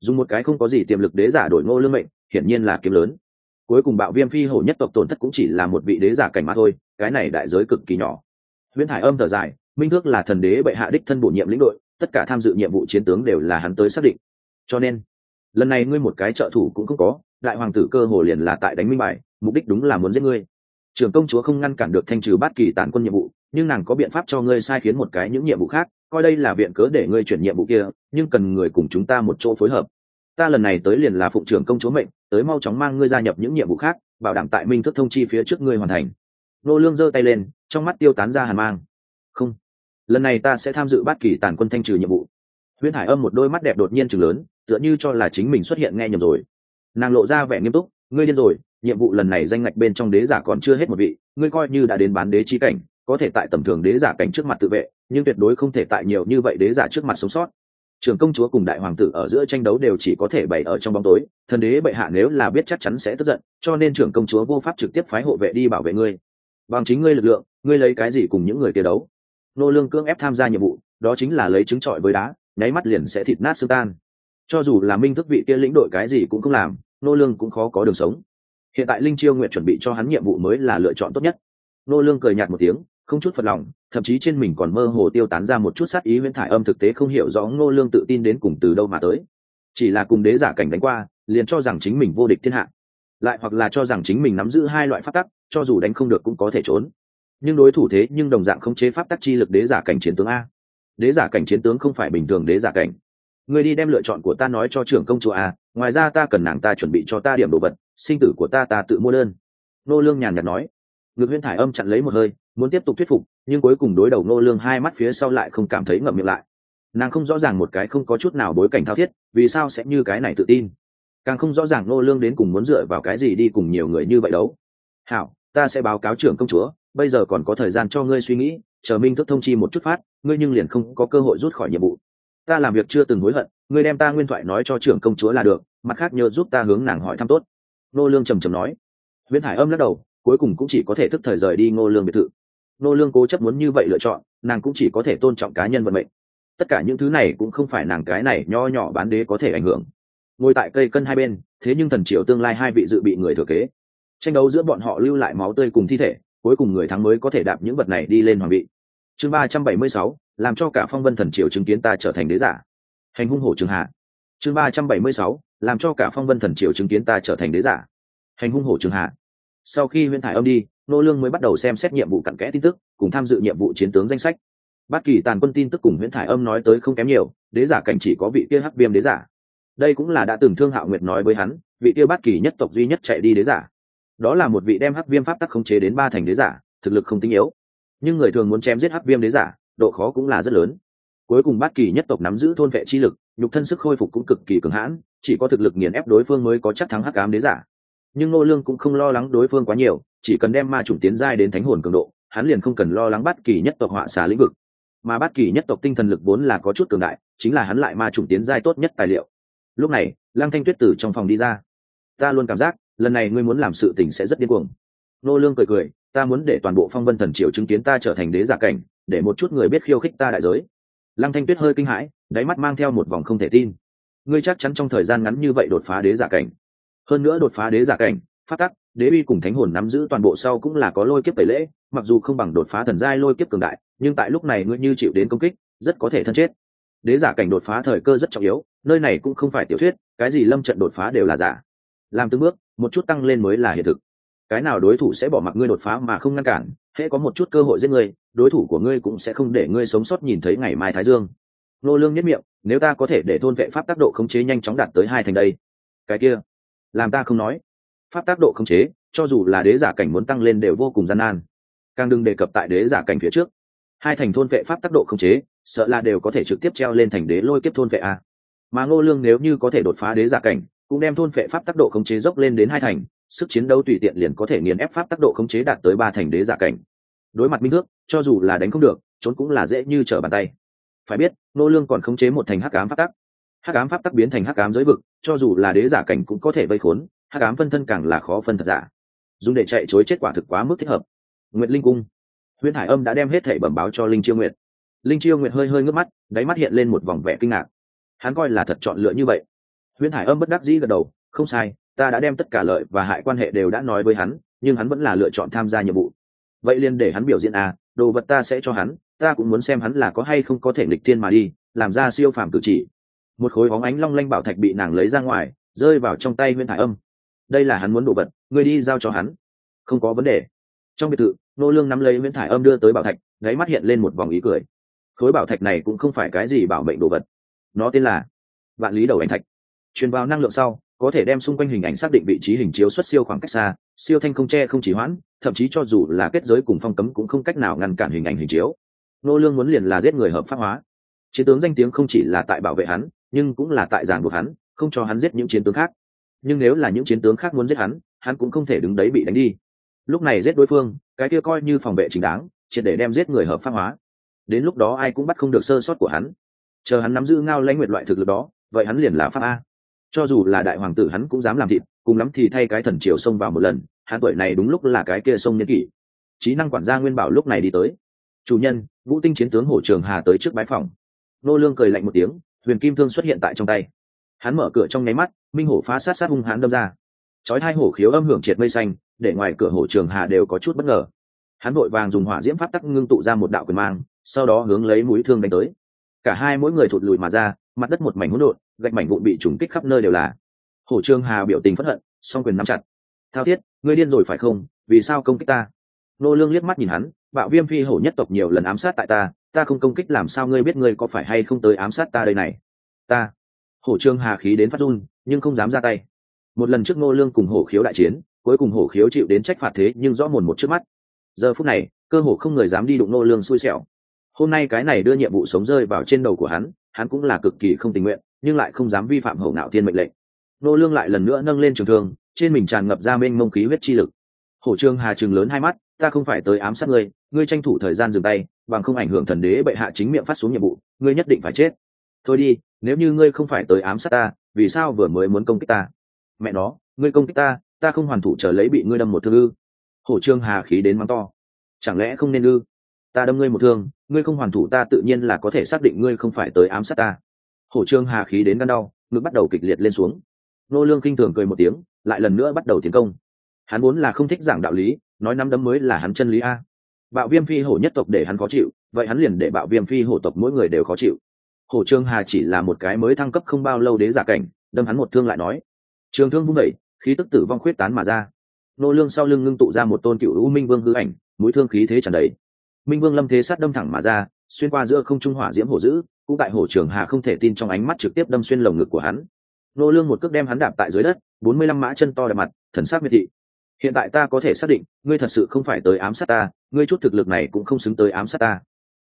Speaker 1: Dùng một cái không có gì tiềm lực đế giả đổi ngô lương mệnh, hiển nhiên là kiếm lớn. Cuối cùng bạo viêm phi hổ nhất tộc tổn thất cũng chỉ là một vị đế giả cảnh mà thôi, cái này đại giới cực kỳ nhỏ. Huyễn hải âm thở dài minh thước là thần đế bệ hạ đích thân bổ nhiệm lĩnh đội, tất cả tham dự nhiệm vụ chiến tướng đều là hắn tới xác định. Cho nên, lần này ngươi một cái trợ thủ cũng không có, đại hoàng tử cơ hồ liền là tại đánh minh bài, mục đích đúng là muốn giết ngươi. Trưởng công chúa không ngăn cản được thanh trừ bát kỳ tàn quân nhiệm vụ, nhưng nàng có biện pháp cho ngươi sai khiến một cái những nhiệm vụ khác, coi đây là viện cớ để ngươi chuyển nhiệm vụ kia, nhưng cần người cùng chúng ta một chỗ phối hợp. Ta lần này tới liền là phụng trưởng công chúa mệnh, tới mau chóng mang ngươi gia nhập những nhiệm vụ khác, bảo đảm tại minh thức thông chi phía trước ngươi hoàn thành. Nô lương giơ tay lên, trong mắt tiêu tán ra hàn mang. Không lần này ta sẽ tham dự bát kỳ tàn quân thanh trừ nhiệm vụ. Huyễn hải âm một đôi mắt đẹp đột nhiên chừng lớn, tựa như cho là chính mình xuất hiện nghe nhầm rồi. Nàng lộ ra vẻ nghiêm túc, ngươi điên rồi, nhiệm vụ lần này danh ngạch bên trong đế giả còn chưa hết một vị, ngươi coi như đã đến bán đế chi cảnh, có thể tại tầm thường đế giả cảnh trước mặt tự vệ, nhưng tuyệt đối không thể tại nhiều như vậy đế giả trước mặt sống sót. Trường công chúa cùng đại hoàng tử ở giữa tranh đấu đều chỉ có thể bày ở trong bóng tối, thần đế bệ hạ nếu là biết chắc chắn sẽ tức giận, cho nên trưởng công chúa vô pháp trực tiếp phái hộ vệ đi bảo vệ ngươi. Bằng chính ngươi lực lượng, ngươi lấy cái gì cùng những người kia đấu? Nô lương cưỡng ép tham gia nhiệm vụ, đó chính là lấy trứng trọi với đá, nháy mắt liền sẽ thịt nát xương tan. Cho dù là minh thức vị kia lĩnh đội cái gì cũng không làm, nô lương cũng khó có đường sống. Hiện tại linh chiêu nguyện chuẩn bị cho hắn nhiệm vụ mới là lựa chọn tốt nhất. Nô lương cười nhạt một tiếng, không chút phật lòng, thậm chí trên mình còn mơ hồ tiêu tán ra một chút sát ý huyễn thải âm thực tế không hiểu rõ nô lương tự tin đến cùng từ đâu mà tới. Chỉ là cùng đế giả cảnh đánh qua, liền cho rằng chính mình vô địch thiên hạ. Lại hoặc là cho rằng chính mình nắm giữ hai loại pháp tắc, cho dù đánh không được cũng có thể trốn nhưng đối thủ thế nhưng đồng dạng không chế pháp tắc chi lực đế giả cảnh chiến tướng a. Đế giả cảnh chiến tướng không phải bình thường đế giả cảnh. Người đi đem lựa chọn của ta nói cho trưởng công chúa a, ngoài ra ta cần nàng ta chuẩn bị cho ta điểm đồ vật, sinh tử của ta ta tự mua đơn. Nô lương nhàn nhạt nói. Ngược huyên thải âm chặn lấy một hơi, muốn tiếp tục thuyết phục, nhưng cuối cùng đối đầu nô lương hai mắt phía sau lại không cảm thấy ngậm miệng lại. Nàng không rõ ràng một cái không có chút nào bối cảnh thao thiết, vì sao sẽ như cái này tự tin? Càng không rõ ràng nô lương đến cùng muốn dựa vào cái gì đi cùng nhiều người như vậy đấu. Hảo, ta sẽ báo cáo trưởng công chúa bây giờ còn có thời gian cho ngươi suy nghĩ, chờ minh thức thông chi một chút phát, ngươi nhưng liền không có cơ hội rút khỏi nhiệm vụ. Ta làm việc chưa từng hối hận, ngươi đem ta nguyên thoại nói cho trưởng công chúa là được, mặt khác nhờ giúp ta hướng nàng hỏi thăm tốt. Nô lương trầm trầm nói. Nguyễn hải âm lắc đầu, cuối cùng cũng chỉ có thể thức thời rời đi ngô lương biệt thự. Nô lương cố chấp muốn như vậy lựa chọn, nàng cũng chỉ có thể tôn trọng cá nhân vận mệnh. Tất cả những thứ này cũng không phải nàng cái này nho nhỏ bán đế có thể ảnh hưởng. Ngồi tại cây cân hai bên, thế nhưng thần triều tương lai hai vị dự bị người thừa kế. Tranh đấu giữa bọn họ lưu lại máu tươi cùng thi thể cuối cùng người thắng mới có thể đạp những vật này đi lên hoàng vị. Chương ba trăm bảy mươi sáu, làm cho cả phong vân thần triều chứng kiến ta trở thành đế giả. Hành hung hổ trường hạ. Chương ba trăm bảy mươi sáu, làm cho cả phong vân thần triều chứng kiến ta trở thành đế giả. Hành hung hổ trường hạ. Sau khi huyễn thải âm đi, nô lương mới bắt đầu xem xét nhiệm vụ cặn kẽ tin tức, cùng tham dự nhiệm vụ chiến tướng danh sách. Bất kỳ tàn quân tin tức cùng huyễn thải âm nói tới không kém nhiều, đế giả cảnh chỉ có vị kia hắc viêm đế giả. Đây cũng là đã từng thương hạo nguyệt nói với hắn, vị kia bất kỳ nhất tộc duy nhất chạy đi đế giả đó là một vị đem hắc viêm pháp tắc khống chế đến ba thành đế giả, thực lực không tinh yếu. Nhưng người thường muốn chém giết hắc viêm đế giả, độ khó cũng là rất lớn. Cuối cùng bất kỳ nhất tộc nắm giữ thôn vệ chi lực, nhục thân sức khôi phục cũng cực kỳ cường hãn, chỉ có thực lực nghiền ép đối phương mới có chắc thắng hắc ám đế giả. Nhưng nô lương cũng không lo lắng đối phương quá nhiều, chỉ cần đem ma chủng tiến giai đến thánh hồn cường độ, hắn liền không cần lo lắng bất kỳ nhất tộc họa xà lĩnh vực. Mà bất kỳ nhất tộc tinh thần lực vốn là có chút cường đại, chính là hắn lại ma chủng tiến giai tốt nhất tài liệu. Lúc này, lăng thanh tuyết từ trong phòng đi ra. Ta luôn cảm giác lần này ngươi muốn làm sự tình sẽ rất điên cuồng. Nô lương cười cười, ta muốn để toàn bộ phong vân thần triều chứng kiến ta trở thành đế giả cảnh, để một chút người biết khiêu khích ta đại giới. Lăng thanh tuyết hơi kinh hãi, đáy mắt mang theo một vòng không thể tin. Ngươi chắc chắn trong thời gian ngắn như vậy đột phá đế giả cảnh. Hơn nữa đột phá đế giả cảnh, phát tắc, đế uy cùng thánh hồn nắm giữ toàn bộ sau cũng là có lôi kiếp tẩy lễ, mặc dù không bằng đột phá thần giai lôi kiếp cường đại, nhưng tại lúc này ngươi như chịu đến công kích, rất có thể thân chết. Đế giả cảnh đột phá thời cơ rất trọng yếu, nơi này cũng không phải tiểu thuyết, cái gì lâm trận đột phá đều là giả làm từng bước, một chút tăng lên mới là hiện thực. Cái nào đối thủ sẽ bỏ mặc ngươi đột phá mà không ngăn cản, hễ có một chút cơ hội giết ngươi, đối thủ của ngươi cũng sẽ không để ngươi sống sót nhìn thấy ngày mai thái dương. Nô lương nhất miệng, nếu ta có thể để thôn vệ pháp tác độ khống chế nhanh chóng đạt tới hai thành đây. Cái kia, làm ta không nói. Pháp tác độ khống chế, cho dù là đế giả cảnh muốn tăng lên đều vô cùng gian nan. Càng đừng đề cập tại đế giả cảnh phía trước. Hai thành thôn vệ pháp tác độ khống chế, sợ là đều có thể trực tiếp treo lên thành đế lôi kiếp thôn vệ a. Mà ngô lương nếu như có thể đột phá đế giả cảnh cũng đem thôn phệ pháp tác độ khống chế dốc lên đến hai thành, sức chiến đấu tùy tiện liền có thể nghiền ép pháp tác độ khống chế đạt tới ba thành đế giả cảnh. Đối mặt minh nước cho dù là đánh không được, trốn cũng là dễ như trở bàn tay. Phải biết, nô lương còn khống chế một thành hắc ám pháp tắc. Hắc ám pháp tắc biến thành hắc ám giới vực, cho dù là đế giả cảnh cũng có thể vây khốn, hắc ám phân thân càng là khó phân thật giả. Dùng để chạy chối chết quả thực quá mức thích hợp. Nguyệt linh cung. Huyễn hải âm đã đem hết thể bẩm báo cho linh chiêu nguyệt. Linh chiêu nguyệt hơi hơi ngước mắt, đáy mắt hiện lên một vòng vẻ kinh ngạc. Hắn coi là thật chọn lựa như vậy huyễn hải âm bất đắc dĩ gật đầu, không sai, ta đã đem tất cả lợi và hại quan hệ đều đã nói với hắn, nhưng hắn vẫn là lựa chọn tham gia nhiệm vụ. Vậy liền để hắn biểu diễn à đồ vật ta sẽ cho hắn, ta cũng muốn xem hắn là có hay không có thể nghịch thiên mà đi, làm ra siêu phàm cử chỉ. Một khối bóng ánh long lanh bảo thạch bị nàng lấy ra ngoài, rơi vào trong tay huyễn hải âm. Đây là hắn muốn đồ vật người đi giao cho hắn. Không có vấn đề. Trong biệt thự, nô lương nắm lấy nguyễn thải âm đưa tới bảo thạch gáy mắt hiện lên một vòng ý cười. Khối bảo thạch này cũng không phải cái gì bảo mệnh đồ vật. Nó tên là vạn lý đầu Ánh thạch truyền vào năng lượng sau, có thể đem xung quanh hình ảnh xác định vị trí hình chiếu xuất siêu khoảng cách xa, siêu thanh không che không chỉ hoãn, thậm chí cho dù là kết giới cùng phong cấm cũng không cách nào ngăn cản hình ảnh hình chiếu. Nô lương muốn liền là giết người hợp pháp hóa. Chiến tướng danh tiếng không chỉ là tại bảo vệ hắn, nhưng cũng là tại giảng buộc hắn, không cho hắn giết những chiến tướng khác. Nhưng nếu là những chiến tướng khác muốn giết hắn hắn cũng không thể đứng đấy bị đánh đi. Lúc này giết đối phương, cái kia coi như phòng vệ chính đáng, triệt để đem giết người hợp pháp hóa. Đến lúc đó ai cũng bắt không được sơ sót của hắn. Chờ hắn nắm giữ ngao lãnh nguyệt loại thực lực đó, vậy hắn liền là pháp a cho dù là đại hoàng tử hắn cũng dám làm thịt, cùng lắm thì thay cái thần triều xông vào một lần, hắn tuổi này đúng lúc là cái kia sông nhân kỷ. Trí năng quản gia nguyên bảo lúc này đi tới. Chủ nhân, vũ tinh chiến tướng hổ trường hà tới trước bái phòng. Nô lương cười lạnh một tiếng, huyền kim thương xuất hiện tại trong tay. Hắn mở cửa trong nháy mắt, minh hổ phá sát sát hung hãn đâm ra. Chói hai hổ khiếu âm hưởng triệt mây xanh, để ngoài cửa hổ trường hà đều có chút bất ngờ. Hắn vội vàng dùng hỏa diễm pháp tắc ngưng tụ ra một đạo quyền mang, sau đó hướng lấy mũi thương đánh tới. Cả hai mỗi người thụt lùi mà ra mặt đất một mảnh hỗn độn, gạch mảnh vụn bị trùng kích khắp nơi đều là. Hổ Trương hà biểu tình phẫn hận, song quyền nắm chặt. Thao thiết, ngươi điên rồi phải không? Vì sao công kích ta? Nô lương liếc mắt nhìn hắn, bạo viêm phi hổ nhất tộc nhiều lần ám sát tại ta ta không công kích làm sao ngươi biết ngươi có phải hay không tới ám sát ta đây này? Ta. Hổ trương hà khí đến phát run, nhưng không dám ra tay. Một lần trước ngô lương cùng hổ khiếu đại chiến, cuối cùng hổ khiếu chịu đến trách phạt thế, nhưng rõ mồn một trước mắt. Giờ phút này, cơ hồ không người dám đi đụng ngô lương xui xẻo. Hôm nay cái này đưa nhiệm vụ sống rơi vào trên đầu của hắn hắn cũng là cực kỳ không tình nguyện, nhưng lại không dám vi phạm hậu nạo thiên mệnh lệnh. Nô lương lại lần nữa nâng lên trường thương, trên mình tràn ngập ra mênh mông khí huyết chi lực. Hổ trương hà trường lớn hai mắt, ta không phải tới ám sát ngươi ngươi tranh thủ thời gian dừng tay, bằng không ảnh hưởng thần đế bệ hạ chính miệng phát xuống nhiệm vụ, ngươi nhất định phải chết. Thôi đi, nếu như ngươi không phải tới ám sát ta, vì sao vừa mới muốn công kích ta? Mẹ nó, ngươi công kích ta ta không hoàn thủ trở lấy bị ngươi đâm một thương ư? Hổ trương hà khí đến mắng to. Chẳng lẽ không nên ư? Ta đâm ngươi một thương ngươi không hoàn thủ ta tự nhiên là có thể xác định ngươi không phải tới ám sát ta. Hổ trương hà khí đến gan đau, ngực bắt đầu kịch liệt lên xuống. Nô lương kinh thường cười một tiếng, lại lần nữa bắt đầu tiến công. Hắn vốn là không thích giảng đạo lý, nói năm đấm mới là hắn chân lý a. Bạo viêm phi hổ nhất tộc để hắn khó chịu, vậy hắn liền để bạo viêm phi hổ tộc mỗi người đều khó chịu. Hổ trương hà chỉ là một cái mới thăng cấp không bao lâu đế giả cảnh, đâm hắn một thương lại nói. Trường thương vung đẩy khí tức tử vong khuyết tán mà ra. Nô lương sau lưng ngưng tụ ra một tôn cựu u minh vương hư ảnh, mũi thương khí thế tràn đầy minh vương lâm thế sát đâm thẳng mà ra, xuyên qua giữa không trung hỏa diễm hổ dữ, cũng tại hổ trường hà không thể tin trong ánh mắt trực tiếp đâm xuyên lồng ngực của hắn. Nô lương một cước đem hắn đạp tại dưới đất, bốn mươi lăm mã chân to đẹp mặt, thần sắc miệt thị. Hiện tại ta có thể xác định, ngươi thật sự không phải tới ám sát ta, ngươi chút thực lực này cũng không xứng tới ám sát ta.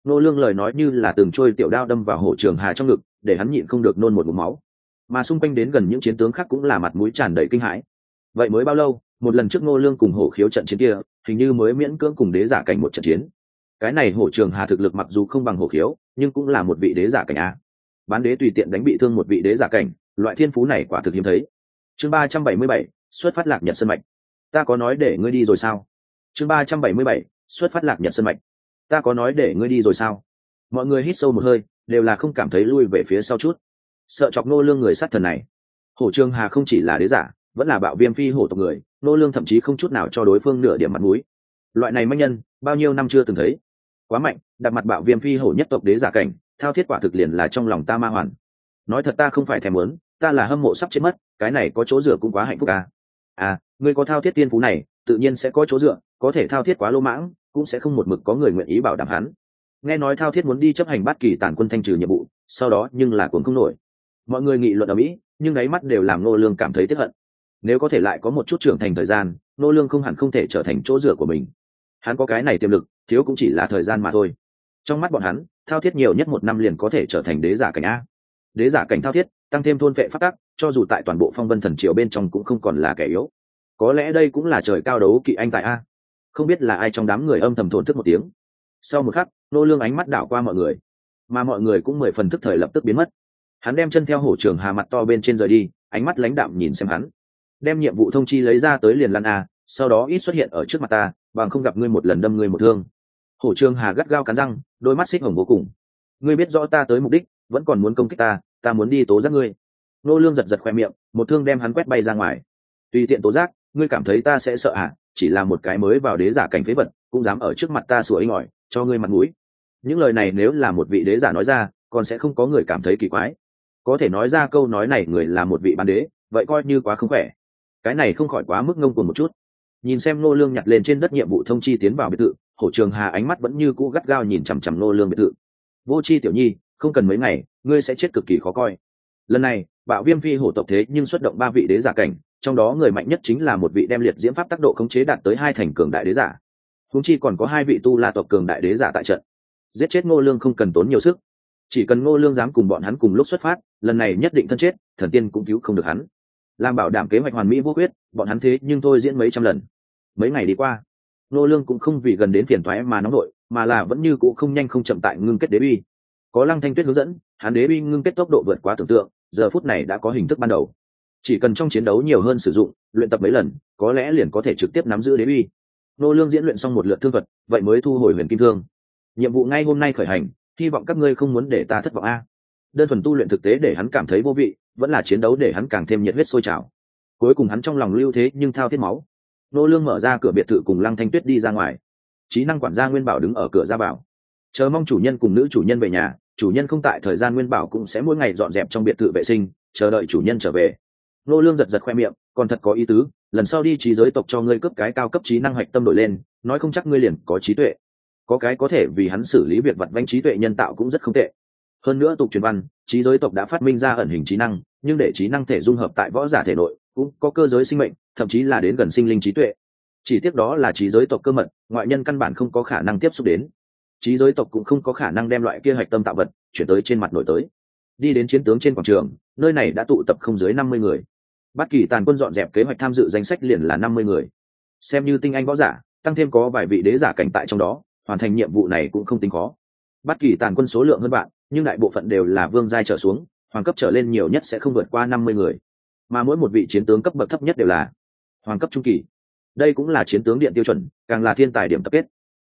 Speaker 1: Nô lương lời nói như là từng trôi tiểu đao đâm vào hổ trường hà trong ngực, để hắn nhịn không được nôn một bụng máu. Mà xung quanh đến gần những chiến tướng khác cũng là mặt mũi tràn đầy kinh hãi. Vậy mới bao lâu, một lần trước nô lương cùng hổ khiếu trận chiến kia, hình như mới miễn cưỡng cùng đế giả cảnh một trận chiến cái này hổ trường hà thực lực mặc dù không bằng hổ khiếu, nhưng cũng là một vị đế giả cảnh a. Bán đế tùy tiện đánh bị thương một vị đế giả cảnh, loại thiên phú này quả thực hiếm thấy. Chương ba trăm bảy mươi bảy, xuất phát lạc nhật sân mạch. Ta có nói để ngươi đi rồi sao? Chương ba trăm bảy mươi bảy, xuất phát lạc nhật sân mạch. Ta có nói để ngươi đi rồi sao? Mọi người hít sâu một hơi, đều là không cảm thấy lui về phía sau chút. Sợ chọc nô lương người sát thần này. Hổ trường hà không chỉ là đế giả, vẫn là bạo viêm phi hổ tộc người, nô lương thậm chí không chút nào cho đối phương nửa điểm mặt mũi. Loại này manh nhân, bao nhiêu năm chưa từng thấy quá mạnh đặt mặt bạo viêm phi hổ nhất tộc đế giả cảnh, thao thiết quả thực liền là trong lòng ta ma hoàn. Nói thật ta không phải thèm muốn, ta là hâm mộ sắp chết mất, cái này có chỗ dựa cũng quá hạnh phúc à. À ngươi có thao thiết tiên phú này, tự nhiên sẽ có chỗ dựa, có thể thao thiết quá lô mãng, cũng sẽ không một mực có người nguyện ý bảo đảm hắn. Nghe nói thao thiết muốn đi chấp hành bát kỳ tàn quân thanh trừ nhiệm vụ, sau đó nhưng là cuồng không nổi. Mọi người nghị luận ở mỹ, nhưng đáy mắt đều làm nô lương cảm thấy tiếc hận. Nếu có thể lại có một chút trưởng thành thời gian nô lương không hẳn không thể trở thành chỗ dựa của mình. Hắn có cái này tiềm lực thiếu cũng chỉ là thời gian mà thôi. Trong mắt bọn hắn, thao thiết nhiều nhất một năm liền có thể trở thành đế giả cảnh a. Đế giả cảnh thao thiết, tăng thêm thôn vệ phát tắc, cho dù tại toàn bộ phong vân thần triều bên trong cũng không còn là kẻ yếu. Có lẽ đây cũng là trời cao đấu kỵ anh tại a. Không biết là ai trong đám người âm thầm thổn thức một tiếng. Sau một khắc, nô lương ánh mắt đảo qua mọi người. Mà mọi người cũng mười phần thức thời lập tức biến mất. Hắn đem chân theo hổ trưởng hà mặt to bên trên rời đi, ánh mắt lãnh đạm nhìn xem hắn. Đem nhiệm vụ thông chi lấy ra tới liền lăn a, sau đó ít xuất hiện ở trước mặt ta, bằng không gặp ngươi một lần đâm ngươi một thương hổ trường hà gắt gao cắn răng, đôi mắt xích hồng vô cùng. Ngươi biết rõ ta tới mục đích, vẫn còn muốn công kích ta ta muốn đi tố giác ngươi. Nô lương giật giật khoe miệng, một thương đem hắn quét bay ra ngoài. Tùy tiện tố giác, ngươi cảm thấy ta sẽ sợ à? Chỉ là một cái mới vào đế giả cảnh phế vật, cũng dám ở trước mặt ta sủa inh ỏi, cho ngươi mặt mũi. Những lời này nếu là một vị đế giả nói ra, còn sẽ không có người cảm thấy kỳ quái. Có thể nói ra câu nói này người là một vị bán đế, vậy coi như quá không khỏe. Cái này không khỏi quá mức ngông cuồng một chút. Nhìn xem nô lương nhặt lên trên đất nhiệm vụ thông chi tiến vào biệt thự hổ trường hà ánh mắt vẫn như cũ gắt gao nhìn chằm chằm nô lương biệt thự. Vô chi tiểu nhi, không cần mấy ngày, ngươi sẽ chết cực kỳ khó coi. Lần này, bạo viêm phi hổ tộc thế nhưng xuất động ba vị đế giả cảnh, trong đó người mạnh nhất chính là một vị đem liệt diễm pháp tác độ khống chế đạt tới hai thành cường đại đế giả. Húng chi còn có hai vị tu la tộc cường đại đế giả tại trận. Giết chết ngô lương không cần tốn nhiều sức. Chỉ cần ngô lương dám cùng bọn hắn cùng lúc xuất phát, lần này nhất định thân chết, thần tiên cũng cứu không được hắn. Làm bảo đảm kế hoạch hoàn mỹ vô quyết bọn hắn thế nhưng tôi diễn mấy trăm lần. Mấy ngày đi qua nô lương cũng không vì gần đến phiền toái mà nóng nổi mà là vẫn như cũ không nhanh không chậm tại ngưng kết đế uy có lăng thanh tuyết hướng dẫn, hắn đế uy ngưng kết tốc độ vượt quá tưởng tượng, giờ phút này đã có hình thức ban đầu. Chỉ cần trong chiến đấu nhiều hơn sử dụng, luyện tập mấy lần, có lẽ liền có thể trực tiếp nắm giữ đế uy nô lương diễn luyện xong một lượt thương thuật, vậy mới thu hồi huyền kim thương. Nhiệm vụ ngay hôm nay khởi hành, hy vọng các ngươi không muốn để ta thất vọng a. Đơn thuần tu luyện thực tế để hắn cảm thấy vô vị, vẫn là chiến đấu để hắn càng thêm nhiệt huyết sôi trào. Cuối cùng hắn trong lòng lưu thế nhưng thao thiết máu nô lương mở ra cửa biệt thự cùng lăng thanh tuyết đi ra ngoài. Trí năng quản gia nguyên bảo đứng ở cửa ra vào. Chờ mong chủ nhân cùng nữ chủ nhân về nhà, chủ nhân không tại thời gian nguyên bảo cũng sẽ mỗi ngày dọn dẹp trong biệt thự vệ sinh, chờ đợi chủ nhân trở về. Nô lương giật giật khoe miệng, còn thật có ý tứ, lần sau đi trí giới tộc cho ngươi cấp cái cao cấp trí năng hoạch tâm đổi lên, nói không chắc ngươi liền có trí tuệ. Có cái có thể vì hắn xử lý việc vặt vanh trí tuệ nhân tạo cũng rất không tệ. Hơn nữa tục truyền văn, trí giới tộc đã phát minh ra ẩn hình trí năng, nhưng để trí năng thể dung hợp tại võ giả thể nội cũng có cơ giới sinh mệnh thậm chí là đến gần sinh linh trí tuệ. Chỉ tiếc đó là trí giới tộc cơ mật, ngoại nhân căn bản không có khả năng tiếp xúc đến. Trí giới tộc cũng không có khả năng đem loại kia hạch tâm tạo vật chuyển tới trên mặt nổi tới. Đi đến chiến tướng trên quảng trường, nơi này đã tụ tập không dưới năm mươi người. Bất kỳ tàn quân dọn dẹp kế hoạch tham dự danh sách liền là năm mươi người. Xem như tinh anh võ giả, tăng thêm có vài vị đế giả cảnh tại trong đó, hoàn thành nhiệm vụ này cũng không tính khó. Bất kỳ tàn quân số lượng hơn bạn, nhưng đại bộ phận đều là vương giai trở xuống, hoàng cấp trở lên nhiều nhất sẽ không vượt qua năm mươi người. Mà mỗi một vị chiến tướng cấp bậc thấp nhất đều là hoàng cấp trung kỳ. Đây cũng là chiến tướng điện tiêu chuẩn, càng là thiên tài điểm tập kết.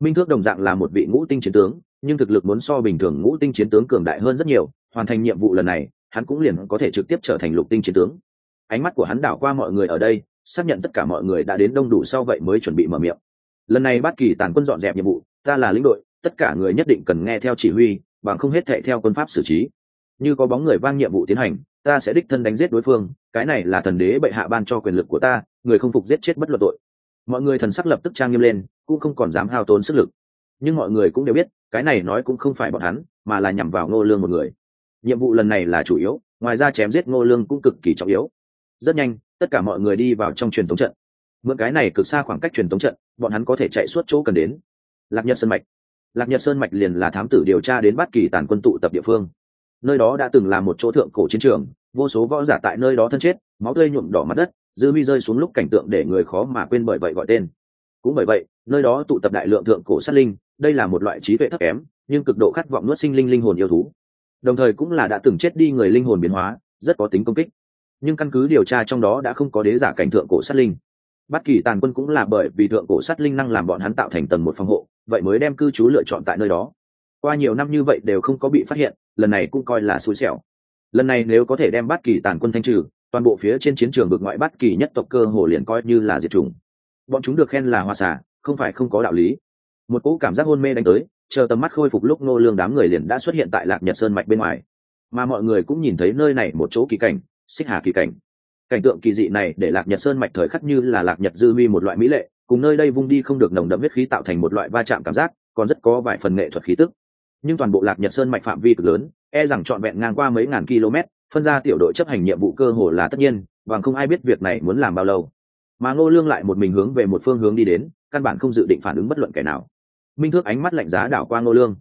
Speaker 1: Minh thước đồng dạng là một vị ngũ tinh chiến tướng, nhưng thực lực muốn so bình thường ngũ tinh chiến tướng cường đại hơn rất nhiều, hoàn thành nhiệm vụ lần này, hắn cũng liền có thể trực tiếp trở thành lục tinh chiến tướng. Ánh mắt của hắn đảo qua mọi người ở đây, xác nhận tất cả mọi người đã đến đông đủ sau vậy mới chuẩn bị mở miệng. Lần này bát kỳ tàn quân dọn dẹp nhiệm vụ, ta là lĩnh đội, tất cả người nhất định cần nghe theo chỉ huy, bằng không hết thệ theo quân pháp xử trí. Như có bóng người vang nhiệm vụ tiến hành ta sẽ đích thân đánh giết đối phương, cái này là thần đế bệ hạ ban cho quyền lực của ta, người không phục giết chết bất luận tội. Mọi người thần sắc lập tức trang nghiêm lên, cũng không còn dám hao tốn sức lực. Nhưng mọi người cũng đều biết, cái này nói cũng không phải bọn hắn, mà là nhằm vào ngô lương một người. Nhiệm vụ lần này là chủ yếu, ngoài ra chém giết ngô lương cũng cực kỳ trọng yếu. Rất nhanh, tất cả mọi người đi vào trong truyền thống trận. Mượn cái này cực xa khoảng cách truyền thống trận, bọn hắn có thể chạy suốt chỗ cần đến. Lạc nhật sơn mạch. Lạc nhật sơn mạch liền là thám tử điều tra đến bất kỳ tàn quân tụ tập địa phương nơi đó đã từng là một chỗ thượng cổ chiến trường, vô số võ giả tại nơi đó thân chết, máu tươi nhuộm đỏ mặt đất, dư mi rơi xuống lúc cảnh tượng để người khó mà quên bởi vậy gọi tên. Cũng bởi vậy, nơi đó tụ tập đại lượng thượng cổ sát linh, đây là một loại trí tuệ thấp kém, nhưng cực độ khát vọng nuốt sinh linh linh hồn yêu thú. Đồng thời cũng là đã từng chết đi người linh hồn biến hóa, rất có tính công kích. Nhưng căn cứ điều tra trong đó đã không có đế giả cảnh thượng cổ sát linh. Bất kỳ tàn quân cũng là bởi vì thượng cổ sát linh năng làm bọn hắn tạo thành tầng một phòng hộ, vậy mới đem cư trú lựa chọn tại nơi đó. Qua nhiều năm như vậy đều không có bị phát hiện lần này cũng coi là xui xẻo. Lần này nếu có thể đem bát kỳ tàn quân thanh trừ, toàn bộ phía trên chiến trường bực ngoại bát kỳ nhất tộc cơ hồ liền coi như là diệt chủng. Bọn chúng được khen là hoa xả không phải không có đạo lý. Một cỗ cảm giác hôn mê đánh tới, chờ tầm mắt khôi phục lúc nô lương đám người liền đã xuất hiện tại lạc nhật sơn mạch bên ngoài. Mà mọi người cũng nhìn thấy nơi này một chỗ kỳ cảnh, xích hà kỳ cảnh. Cảnh tượng kỳ dị này để lạc nhật sơn mạch thời khắc như là lạc nhật dư huy một loại mỹ lệ, cùng nơi đây vung đi không được nồng đậm huyết khí tạo thành một loại va chạm cảm giác, còn rất có vài phần nghệ thuật khí tức nhưng toàn bộ lạc nhật sơn mạch phạm vi cực lớn e rằng trọn vẹn ngang qua mấy ngàn km, phân ra tiểu đội chấp hành nhiệm vụ cơ hồ là tất nhiên và không ai biết việc này muốn làm bao lâu. Mà ngô lương lại một mình hướng về một phương hướng đi đến, căn bản không dự định phản ứng bất luận kẻ nào. Minh thước ánh mắt lạnh giá đảo qua ngô lương.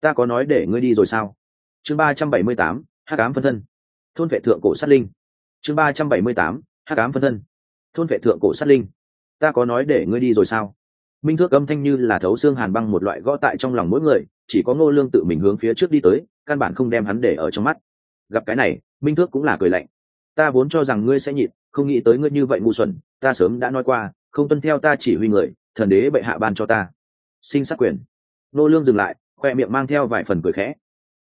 Speaker 1: Ta có nói để ngươi đi rồi sao? Chương ba trăm bảy mươi tám, hắc ám phân thân. Thôn vệ thượng cổ sát linh. Chương ba trăm bảy mươi tám, hắc ám phân thân. Thôn vệ thượng cổ sát linh. Ta có nói để ngươi đi rồi sao? Minh thước âm thanh như là thấu xương hàn băng một loại gõ tại trong lòng mỗi người chỉ có ngô lương tự mình hướng phía trước đi tới, căn bản không đem hắn để ở trong mắt. Gặp cái này, minh thước cũng là cười lạnh. Ta vốn cho rằng ngươi sẽ nhịn, không nghĩ tới ngươi như vậy ngu xuẩn, ta sớm đã nói qua, không tuân theo ta chỉ huy người, thần đế bệ hạ ban cho ta. Sinh sát quyền. Nô lương dừng lại, khoe miệng mang theo vài phần cười khẽ.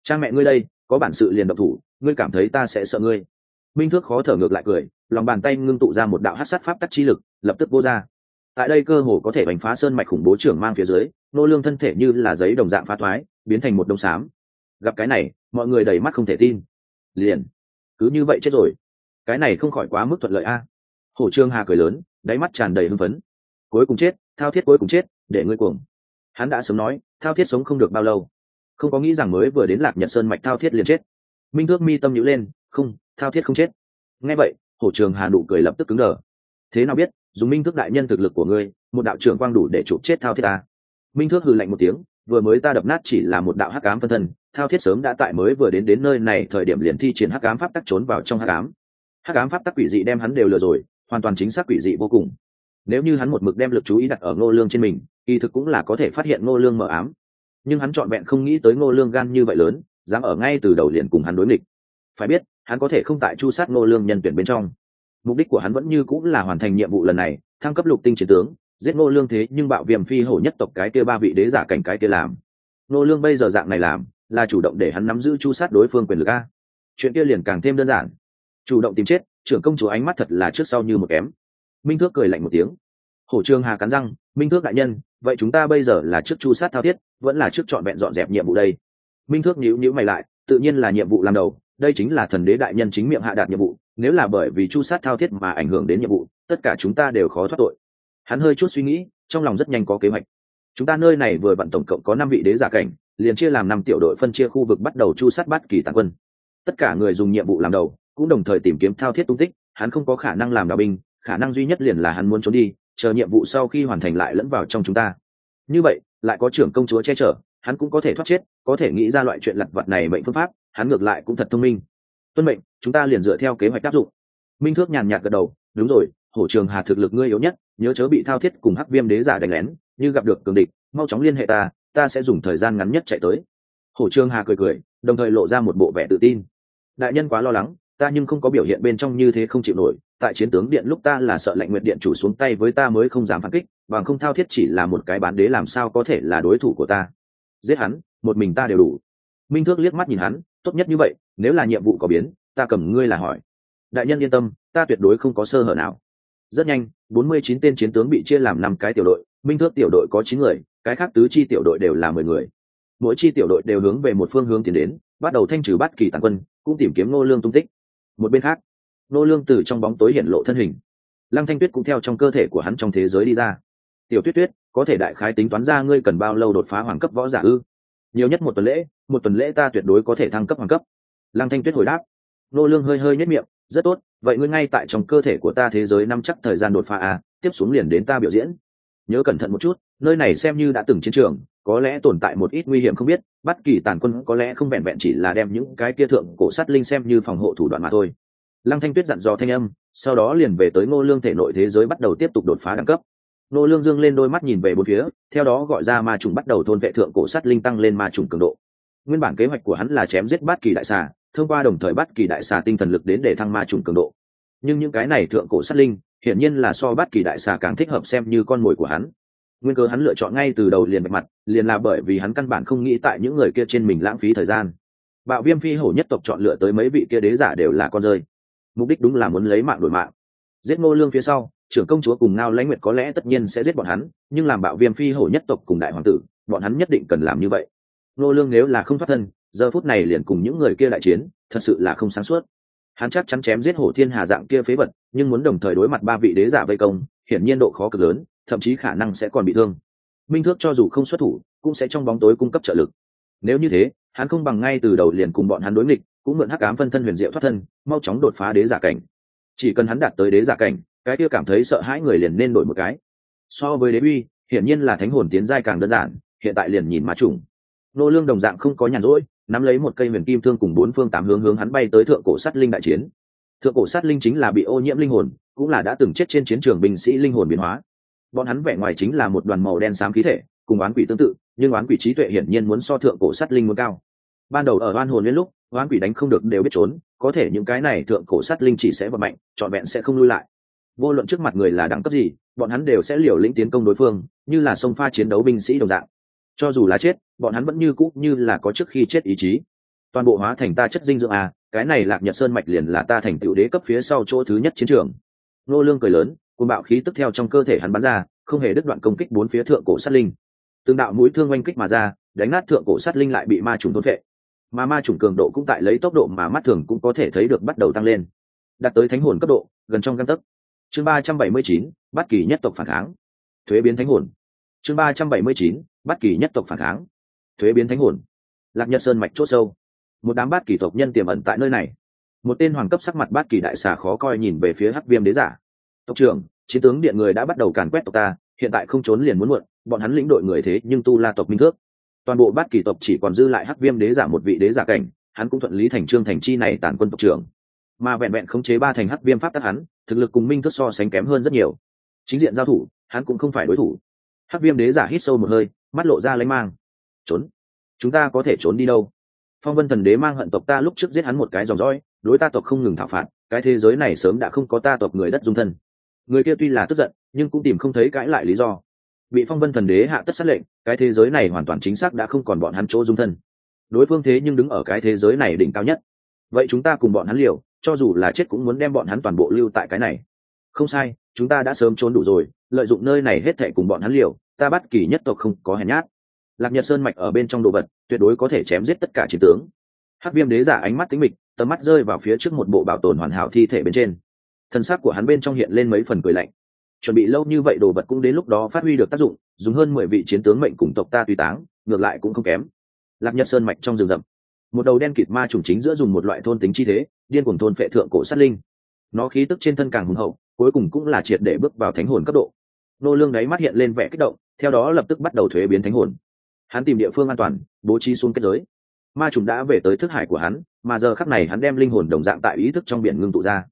Speaker 1: Cha mẹ ngươi đây, có bản sự liền độc thủ, ngươi cảm thấy ta sẽ sợ ngươi. Minh thước khó thở ngược lại cười, lòng bàn tay ngưng tụ ra một đạo hát sát pháp tắc chi lực, lập tức vô ra tại đây cơ hồ có thể đánh phá sơn mạch khủng bố trưởng mang phía dưới, nô lương thân thể như là giấy đồng dạng phá thoái, biến thành một đông sám gặp cái này, mọi người đầy mắt không thể tin. Liền, cứ như vậy chết rồi. Cái này không khỏi quá mức thuận lợi a. Hổ trương hà cười lớn, đáy mắt tràn đầy hưng phấn. Cuối cùng chết, thao thiết cuối cùng chết, để ngươi cuồng. Hắn đã sớm nói, thao thiết sống không được bao lâu. Không có nghĩ rằng mới vừa đến lạc nhật sơn mạch thao thiết liền chết. Minh thước mi tâm nhữ lên, không, thao thiết không chết. Nghe vậy, hổ trường hà nụ cười lập tức cứng đờ. Thế nào biết dùng minh thước đại nhân thực lực của ngươi, một đạo trưởng quang đủ để chụp chết thao thiết ta. Minh thước hừ lạnh một tiếng, vừa mới ta đập nát chỉ là một đạo hắc ám phân thân, thao thiết sớm đã tại mới vừa đến đến nơi này, thời điểm liền thi triển hắc ám pháp tắc trốn vào trong hắc ám. Hắc ám pháp tắc quỷ dị đem hắn đều lừa rồi, hoàn toàn chính xác quỷ dị vô cùng. Nếu như hắn một mực đem lực chú ý đặt ở ngô lương trên mình, kỳ thực cũng là có thể phát hiện ngô lương mờ ám. Nhưng hắn chọn vẹn không nghĩ tới ngô lương gan như vậy lớn, dám ở ngay từ đầu liền cùng hắn đối nghịch. Phải biết, hắn có thể không tại chu sát ngô lương nhân tuyển bên trong mục đích của hắn vẫn như cũng là hoàn thành nhiệm vụ lần này, thăng cấp lục tinh chiến tướng, giết ngô lương thế nhưng bạo viêm phi hổ nhất tộc cái kia ba vị đế giả cảnh cái kia làm. Ngô lương bây giờ dạng này làm, là chủ động để hắn nắm giữ chu sát đối phương quyền lực a. Chuyện kia liền càng thêm đơn giản. Chủ động tìm chết, trưởng công chúa ánh mắt thật là trước sau như một kém. Minh thước cười lạnh một tiếng. Hổ trương hà cắn răng, minh thước đại nhân, vậy chúng ta bây giờ là trước chu sát thao thiết, vẫn là trước chọn vẹn dọn dẹp nhiệm vụ đây? Minh thước nhíu nhíu mày lại, tự nhiên là nhiệm vụ làm đầu, đây chính là thần đế đại nhân chính miệng hạ đạt nhiệm vụ nếu là bởi vì chu sát thao thiết mà ảnh hưởng đến nhiệm vụ, tất cả chúng ta đều khó thoát tội. Hắn hơi chút suy nghĩ, trong lòng rất nhanh có kế hoạch. Chúng ta nơi này vừa bận tổng cộng có năm vị đế giả cảnh, liền chia làm năm tiểu đội phân chia khu vực bắt đầu chu sát bát kỳ tàn quân. Tất cả người dùng nhiệm vụ làm đầu, cũng đồng thời tìm kiếm thao thiết tung tích, hắn không có khả năng làm đạo binh, khả năng duy nhất liền là hắn muốn trốn đi, chờ nhiệm vụ sau khi hoàn thành lại lẫn vào trong chúng ta. Như vậy, lại có trưởng công chúa che chở, hắn cũng có thể thoát chết, có thể nghĩ ra loại chuyện lặt vặt này mệnh phương pháp, hắn ngược lại cũng thật thông minh tuân mệnh, chúng ta liền dựa theo kế hoạch áp dụng. Minh thước nhàn nhạt gật đầu, đúng rồi, hổ trường hà thực lực ngươi yếu nhất, nhớ chớ bị thao thiết cùng hắc viêm đế giả đánh lén, như gặp được cường địch, mau chóng liên hệ ta ta sẽ dùng thời gian ngắn nhất chạy tới. Hổ trường hà cười cười, đồng thời lộ ra một bộ vẻ tự tin. Đại nhân quá lo lắng, ta nhưng không có biểu hiện bên trong như thế không chịu nổi, tại chiến tướng điện lúc ta là sợ lệnh nguyện điện chủ xuống tay với ta mới không dám phản kích, bằng không thao thiết chỉ là một cái bán đế làm sao có thể là đối thủ của ta. Giết hắn, một mình ta đều đủ. Minh thước liếc mắt nhìn hắn, tốt nhất như vậy nếu là nhiệm vụ có biến, ta cầm ngươi là hỏi. Đại nhân yên tâm, ta tuyệt đối không có sơ hở nào. Rất nhanh, bốn mươi chín tên chiến tướng bị chia làm năm cái tiểu đội minh thước tiểu đội có chín người, cái khác tứ chi tiểu đội đều là mười người. Mỗi chi tiểu đội đều hướng về một phương hướng tiến đến, bắt đầu thanh trừ bắt kỳ tàn quân, cũng tìm kiếm nô lương tung tích. Một bên khác nô lương từ trong bóng tối hiện lộ thân hình. Lăng thanh tuyết cũng theo trong cơ thể của hắn trong thế giới đi ra. Tiểu tuyết tuyết, có thể đại khái tính toán ra ngươi cần bao lâu đột phá hoàng cấp võ giả ư? Nhiều nhất một tuần lễ, một tuần lễ ta tuyệt đối có thể thăng cấp hoàng cấp lăng thanh tuyết hồi đáp. Nô lương hơi hơi nhất miệng, rất tốt, vậy ngươi ngay tại trong cơ thể của ta thế giới năm chắc thời gian đột phá à tiếp xuống liền đến ta biểu diễn. Nhớ cẩn thận một chút, nơi này xem như đã từng chiến trường, có lẽ tồn tại một ít nguy hiểm không biết, bất kỳ tàn quân có lẽ không vẹn vẹn chỉ là đem những cái kia thượng cổ sắt linh xem như phòng hộ thủ đoạn mà thôi. Lăng thanh tuyết dặn dò thanh âm, sau đó liền về tới ngô lương thể nội thế giới bắt đầu tiếp tục đột phá đẳng cấp. Ngô lương dương lên đôi mắt nhìn về bốn phía, theo đó gọi ra ma trùng bắt đầu thôn vệ thượng cổ sắt linh tăng lên ma trùng cường độ. Nguyên bản kế hoạch của hắn là chém giết bát kỳ đại xà thông qua đồng thời bắt kỳ đại xà tinh thần lực đến để thăng ma trùng cường độ. Nhưng những cái này thượng cổ sát linh, hiển nhiên là so bắt kỳ đại xà càng thích hợp xem như con mồi của hắn. Nguyên cơ hắn lựa chọn ngay từ đầu liền bạch mặt, liền là bởi vì hắn căn bản không nghĩ tại những người kia trên mình lãng phí thời gian. Bạo viêm phi hổ nhất tộc chọn lựa tới mấy vị kia đế giả đều là con rơi. Mục đích đúng là muốn lấy mạng đổi mạng. Giết ngô lương phía sau, trưởng công chúa cùng ngao lãnh nguyệt có lẽ tất nhiên sẽ giết bọn hắn, nhưng làm bạo viêm phi hổ nhất tộc cùng đại hoàng tử, bọn hắn nhất định cần làm như vậy. Ngô lương nếu là không thoát thân giờ phút này liền cùng những người kia đại chiến, thật sự là không sáng suốt. Hắn chắc chắn chém giết hổ thiên hà dạng kia phế vật, nhưng muốn đồng thời đối mặt ba vị đế giả vây công, hiển nhiên độ khó cực lớn, thậm chí khả năng sẽ còn bị thương. Minh thước cho dù không xuất thủ, cũng sẽ trong bóng tối cung cấp trợ lực. Nếu như thế, hắn không bằng ngay từ đầu liền cùng bọn hắn đối nghịch, cũng mượn hắc ám phân thân huyền diệu thoát thân, mau chóng đột phá đế giả cảnh. Chỉ cần hắn đạt tới đế giả cảnh, cái kia cảm thấy sợ hãi người liền nên đổi một cái. So với đế uy, hiển nhiên là thánh hồn tiến giai càng đơn giản, hiện tại liền nhìn má trùng. Nô lương đồng dạng không có nhàn rỗi nắm lấy một cây huyền kim thương cùng bốn phương tám hướng hướng hắn bay tới thượng cổ sát linh đại chiến. Thượng cổ sát linh chính là bị ô nhiễm linh hồn, cũng là đã từng chết trên chiến trường binh sĩ linh hồn biến hóa. Bọn hắn vẻ ngoài chính là một đoàn màu đen xám khí thể, cùng oán quỷ tương tự, nhưng oán quỷ trí tuệ hiển nhiên muốn so thượng cổ sát linh muốn cao. Ban đầu ở oan hồn lên lúc, oán quỷ đánh không được đều biết trốn, có thể những cái này thượng cổ sát linh chỉ sẽ vận mạnh, trọn vẹn sẽ không lui lại. Vô luận trước mặt người là đẳng cấp gì, bọn hắn đều sẽ liều lĩnh tiến công đối phương, như là sông pha chiến đấu binh sĩ đồng dạng cho dù là chết, bọn hắn vẫn như cũ như là có trước khi chết ý chí. Toàn bộ hóa thành ta chất dinh dưỡng à cái này lạc nhật sơn mạch liền là ta thành tựu đế cấp phía sau chỗ thứ nhất chiến trường. Nô lương cười lớn cùng bạo khí tức theo trong cơ thể hắn bắn ra, không hề đứt đoạn công kích bốn phía thượng cổ sát linh. Từng đạo mũi thương oanh kích mà ra, đánh nát thượng cổ sát linh lại bị ma trùng thôn vệ mà ma trùng cường độ cũng tại lấy tốc độ mà mắt thường cũng có thể thấy được bắt đầu tăng lên. Đạt tới thánh hồn cấp độ, gần trong căn tấc. Chương ba trăm bảy mươi chín bất kỳ nhất tộc phản kháng. Thuế biến thánh hồn chương ba trăm bảy mươi chín, bắt kỳ nhất tộc phản kháng. Thuế biến thánh hồn. Lạc nhật sơn mạch chỗ sâu. Một đám bát kỳ tộc nhân tiềm ẩn tại nơi này. Một tên hoàng cấp sắc mặt bát kỳ đại xà khó coi nhìn về phía hắc viêm đế giả. Tộc trưởng, chiến tướng điện người đã bắt đầu càn quét tộc ta, hiện tại không trốn liền muốn muộn, bọn hắn lĩnh đội người thế nhưng tu la tộc minh thước. Toàn bộ bát kỳ tộc chỉ còn dư lại hắc viêm đế giả một vị đế giả cảnh, hắn cũng thuận lý thành trương thành chi này tàn quân tộc trưởng. Mà vẹn vẹn khống chế ba thành hắc viêm pháp tắc hắn, thực lực cùng minh thức so sánh kém hơn rất nhiều. Chính diện giao thủ, hắn cũng không phải đối thủ hắc viêm đế giả hít sâu một hơi, mắt lộ ra lánh mang. Trốn? Chúng ta có thể trốn đi đâu? Phong vân thần đế mang hận tộc ta lúc trước giết hắn một cái dòng dõi, đối ta tộc không ngừng thảo phạt, cái thế giới này sớm đã không có ta tộc người đất dung thân. Người kia tuy là tức giận, nhưng cũng tìm không thấy cãi lại lý do. Bị phong vân thần đế hạ tất sát lệnh, cái thế giới này hoàn toàn chính xác đã không còn bọn hắn chỗ dung thân. Đối phương thế nhưng đứng ở cái thế giới này đỉnh cao nhất. Vậy chúng ta cùng bọn hắn liều, cho dù là chết cũng muốn đem bọn hắn toàn bộ lưu tại cái này. Không sai chúng ta đã sớm trốn đủ rồi, lợi dụng nơi này hết thệ cùng bọn hắn liều, ta bắt kỳ nhất tộc không có hèn nhát. Lạc nhật sơn mạch ở bên trong đồ vật, tuyệt đối có thể chém giết tất cả chiến tướng. Hắc viêm đế giả ánh mắt tính mịch, tầm mắt rơi vào phía trước một bộ bảo tồn hoàn hảo thi thể bên trên. Thân xác của hắn bên trong hiện lên mấy phần cười lạnh. Chuẩn bị lâu như vậy đồ vật cũng đến lúc đó phát huy được tác dụng, dùng hơn mười vị chiến tướng mệnh cùng tộc ta tùy táng, ngược lại cũng không kém. Lạc nhật sơn mạch trong rừng rậm. Một đầu đen kịt ma trùng chính giữa dùng một loại thôn tính chi thế, điên cuồng thôn phệ thượng cổ sát linh. Nó khí tức trên thân càng hùng hậu cuối cùng cũng là triệt để bước vào thánh hồn cấp độ. Nô lương đáy mắt hiện lên vẻ kích động, theo đó lập tức bắt đầu thuế biến thánh hồn. Hắn tìm địa phương an toàn, bố trí xuống kết giới. Ma trùng đã về tới thức hải của hắn, mà giờ khắc này hắn đem linh hồn đồng dạng tại ý thức trong biển ngưng tụ ra.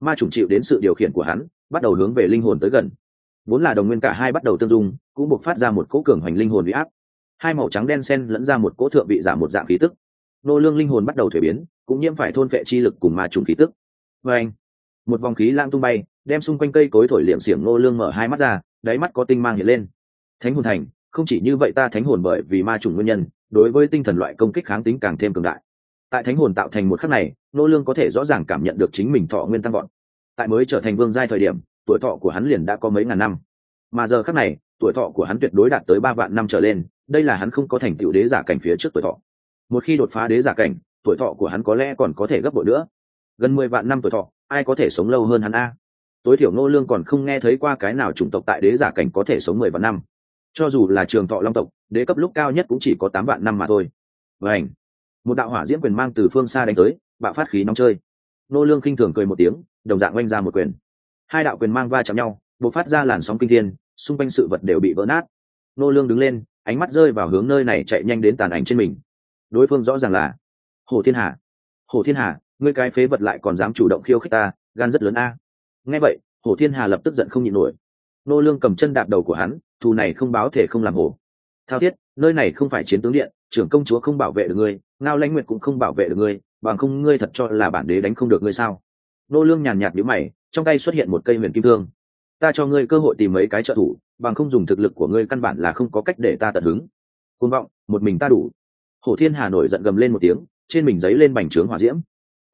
Speaker 1: Ma trùng chịu đến sự điều khiển của hắn, bắt đầu hướng về linh hồn tới gần. Vốn là đồng nguyên cả hai bắt đầu tương dung, cũng buộc phát ra một cỗ cường hoành linh hồn bị áp. Hai màu trắng đen xen lẫn ra một cỗ thượng vị giả một dạng khí tức. Nô lương linh hồn bắt đầu thuế biến, cũng nhiễm phải thôn phệ chi lực cùng ma trùng khí tức. Và anh một vòng khí lang tung bay, đem xung quanh cây cối thổi liệm xiềng nô lương mở hai mắt ra, đáy mắt có tinh mang hiện lên. Thánh hồn thành, không chỉ như vậy ta thánh hồn bởi vì ma trùng nguyên nhân, đối với tinh thần loại công kích kháng tính càng thêm cường đại. Tại thánh hồn tạo thành một khắc này, nô lương có thể rõ ràng cảm nhận được chính mình thọ nguyên tăng vọt. Tại mới trở thành vương giai thời điểm, tuổi thọ của hắn liền đã có mấy ngàn năm. Mà giờ khắc này, tuổi thọ của hắn tuyệt đối đạt tới ba vạn năm trở lên, đây là hắn không có thành tựu đế giả cảnh phía trước tuổi thọ. Một khi đột phá đế giả cảnh, tuổi thọ của hắn có lẽ còn có thể gấp bội nữa. Gần mười vạn năm tuổi thọ ai có thể sống lâu hơn hắn a? Tối thiểu nô lương còn không nghe thấy qua cái nào chủng tộc tại đế giả cảnh có thể sống mười vạn năm. Cho dù là trường thọ long tộc, đế cấp lúc cao nhất cũng chỉ có tám vạn năm mà thôi. Vảnh một đạo hỏa diễm quyền mang từ phương xa đánh tới, bạo phát khí nóng chơi. Nô lương khinh thường cười một tiếng, đồng dạng oanh ra một quyền. Hai đạo quyền mang va chạm nhau, bộc phát ra làn sóng kinh thiên, xung quanh sự vật đều bị vỡ nát. Nô lương đứng lên, ánh mắt rơi vào hướng nơi này chạy nhanh đến tàn ảnh trên mình. Đối phương rõ ràng là hồ thiên hà. Hồ thiên hà ngươi cái phế vật lại còn dám chủ động khiêu khích ta, gan rất lớn a. Nghe vậy, hồ thiên hà lập tức giận không nhịn nổi. Nô lương cầm chân đạp đầu của hắn, thù này không báo thể không làm hồ. Thao thiết, nơi này không phải chiến tướng điện, trưởng công chúa không bảo vệ được ngươi, ngao lãnh nguyệt cũng không bảo vệ được ngươi, bằng không ngươi thật cho là bản đế đánh không được ngươi sao? Nô lương nhàn nhạt nhíu mày, trong tay xuất hiện một cây huyền kim thương. Ta cho ngươi cơ hội tìm mấy cái trợ thủ, bằng không dùng thực lực của ngươi căn bản là không có cách để ta tận hứng. Côn vọng, một mình ta đủ. Hổ thiên hà nổi giận gầm lên một tiếng, trên mình giấy lên bành trướng hỏa diễm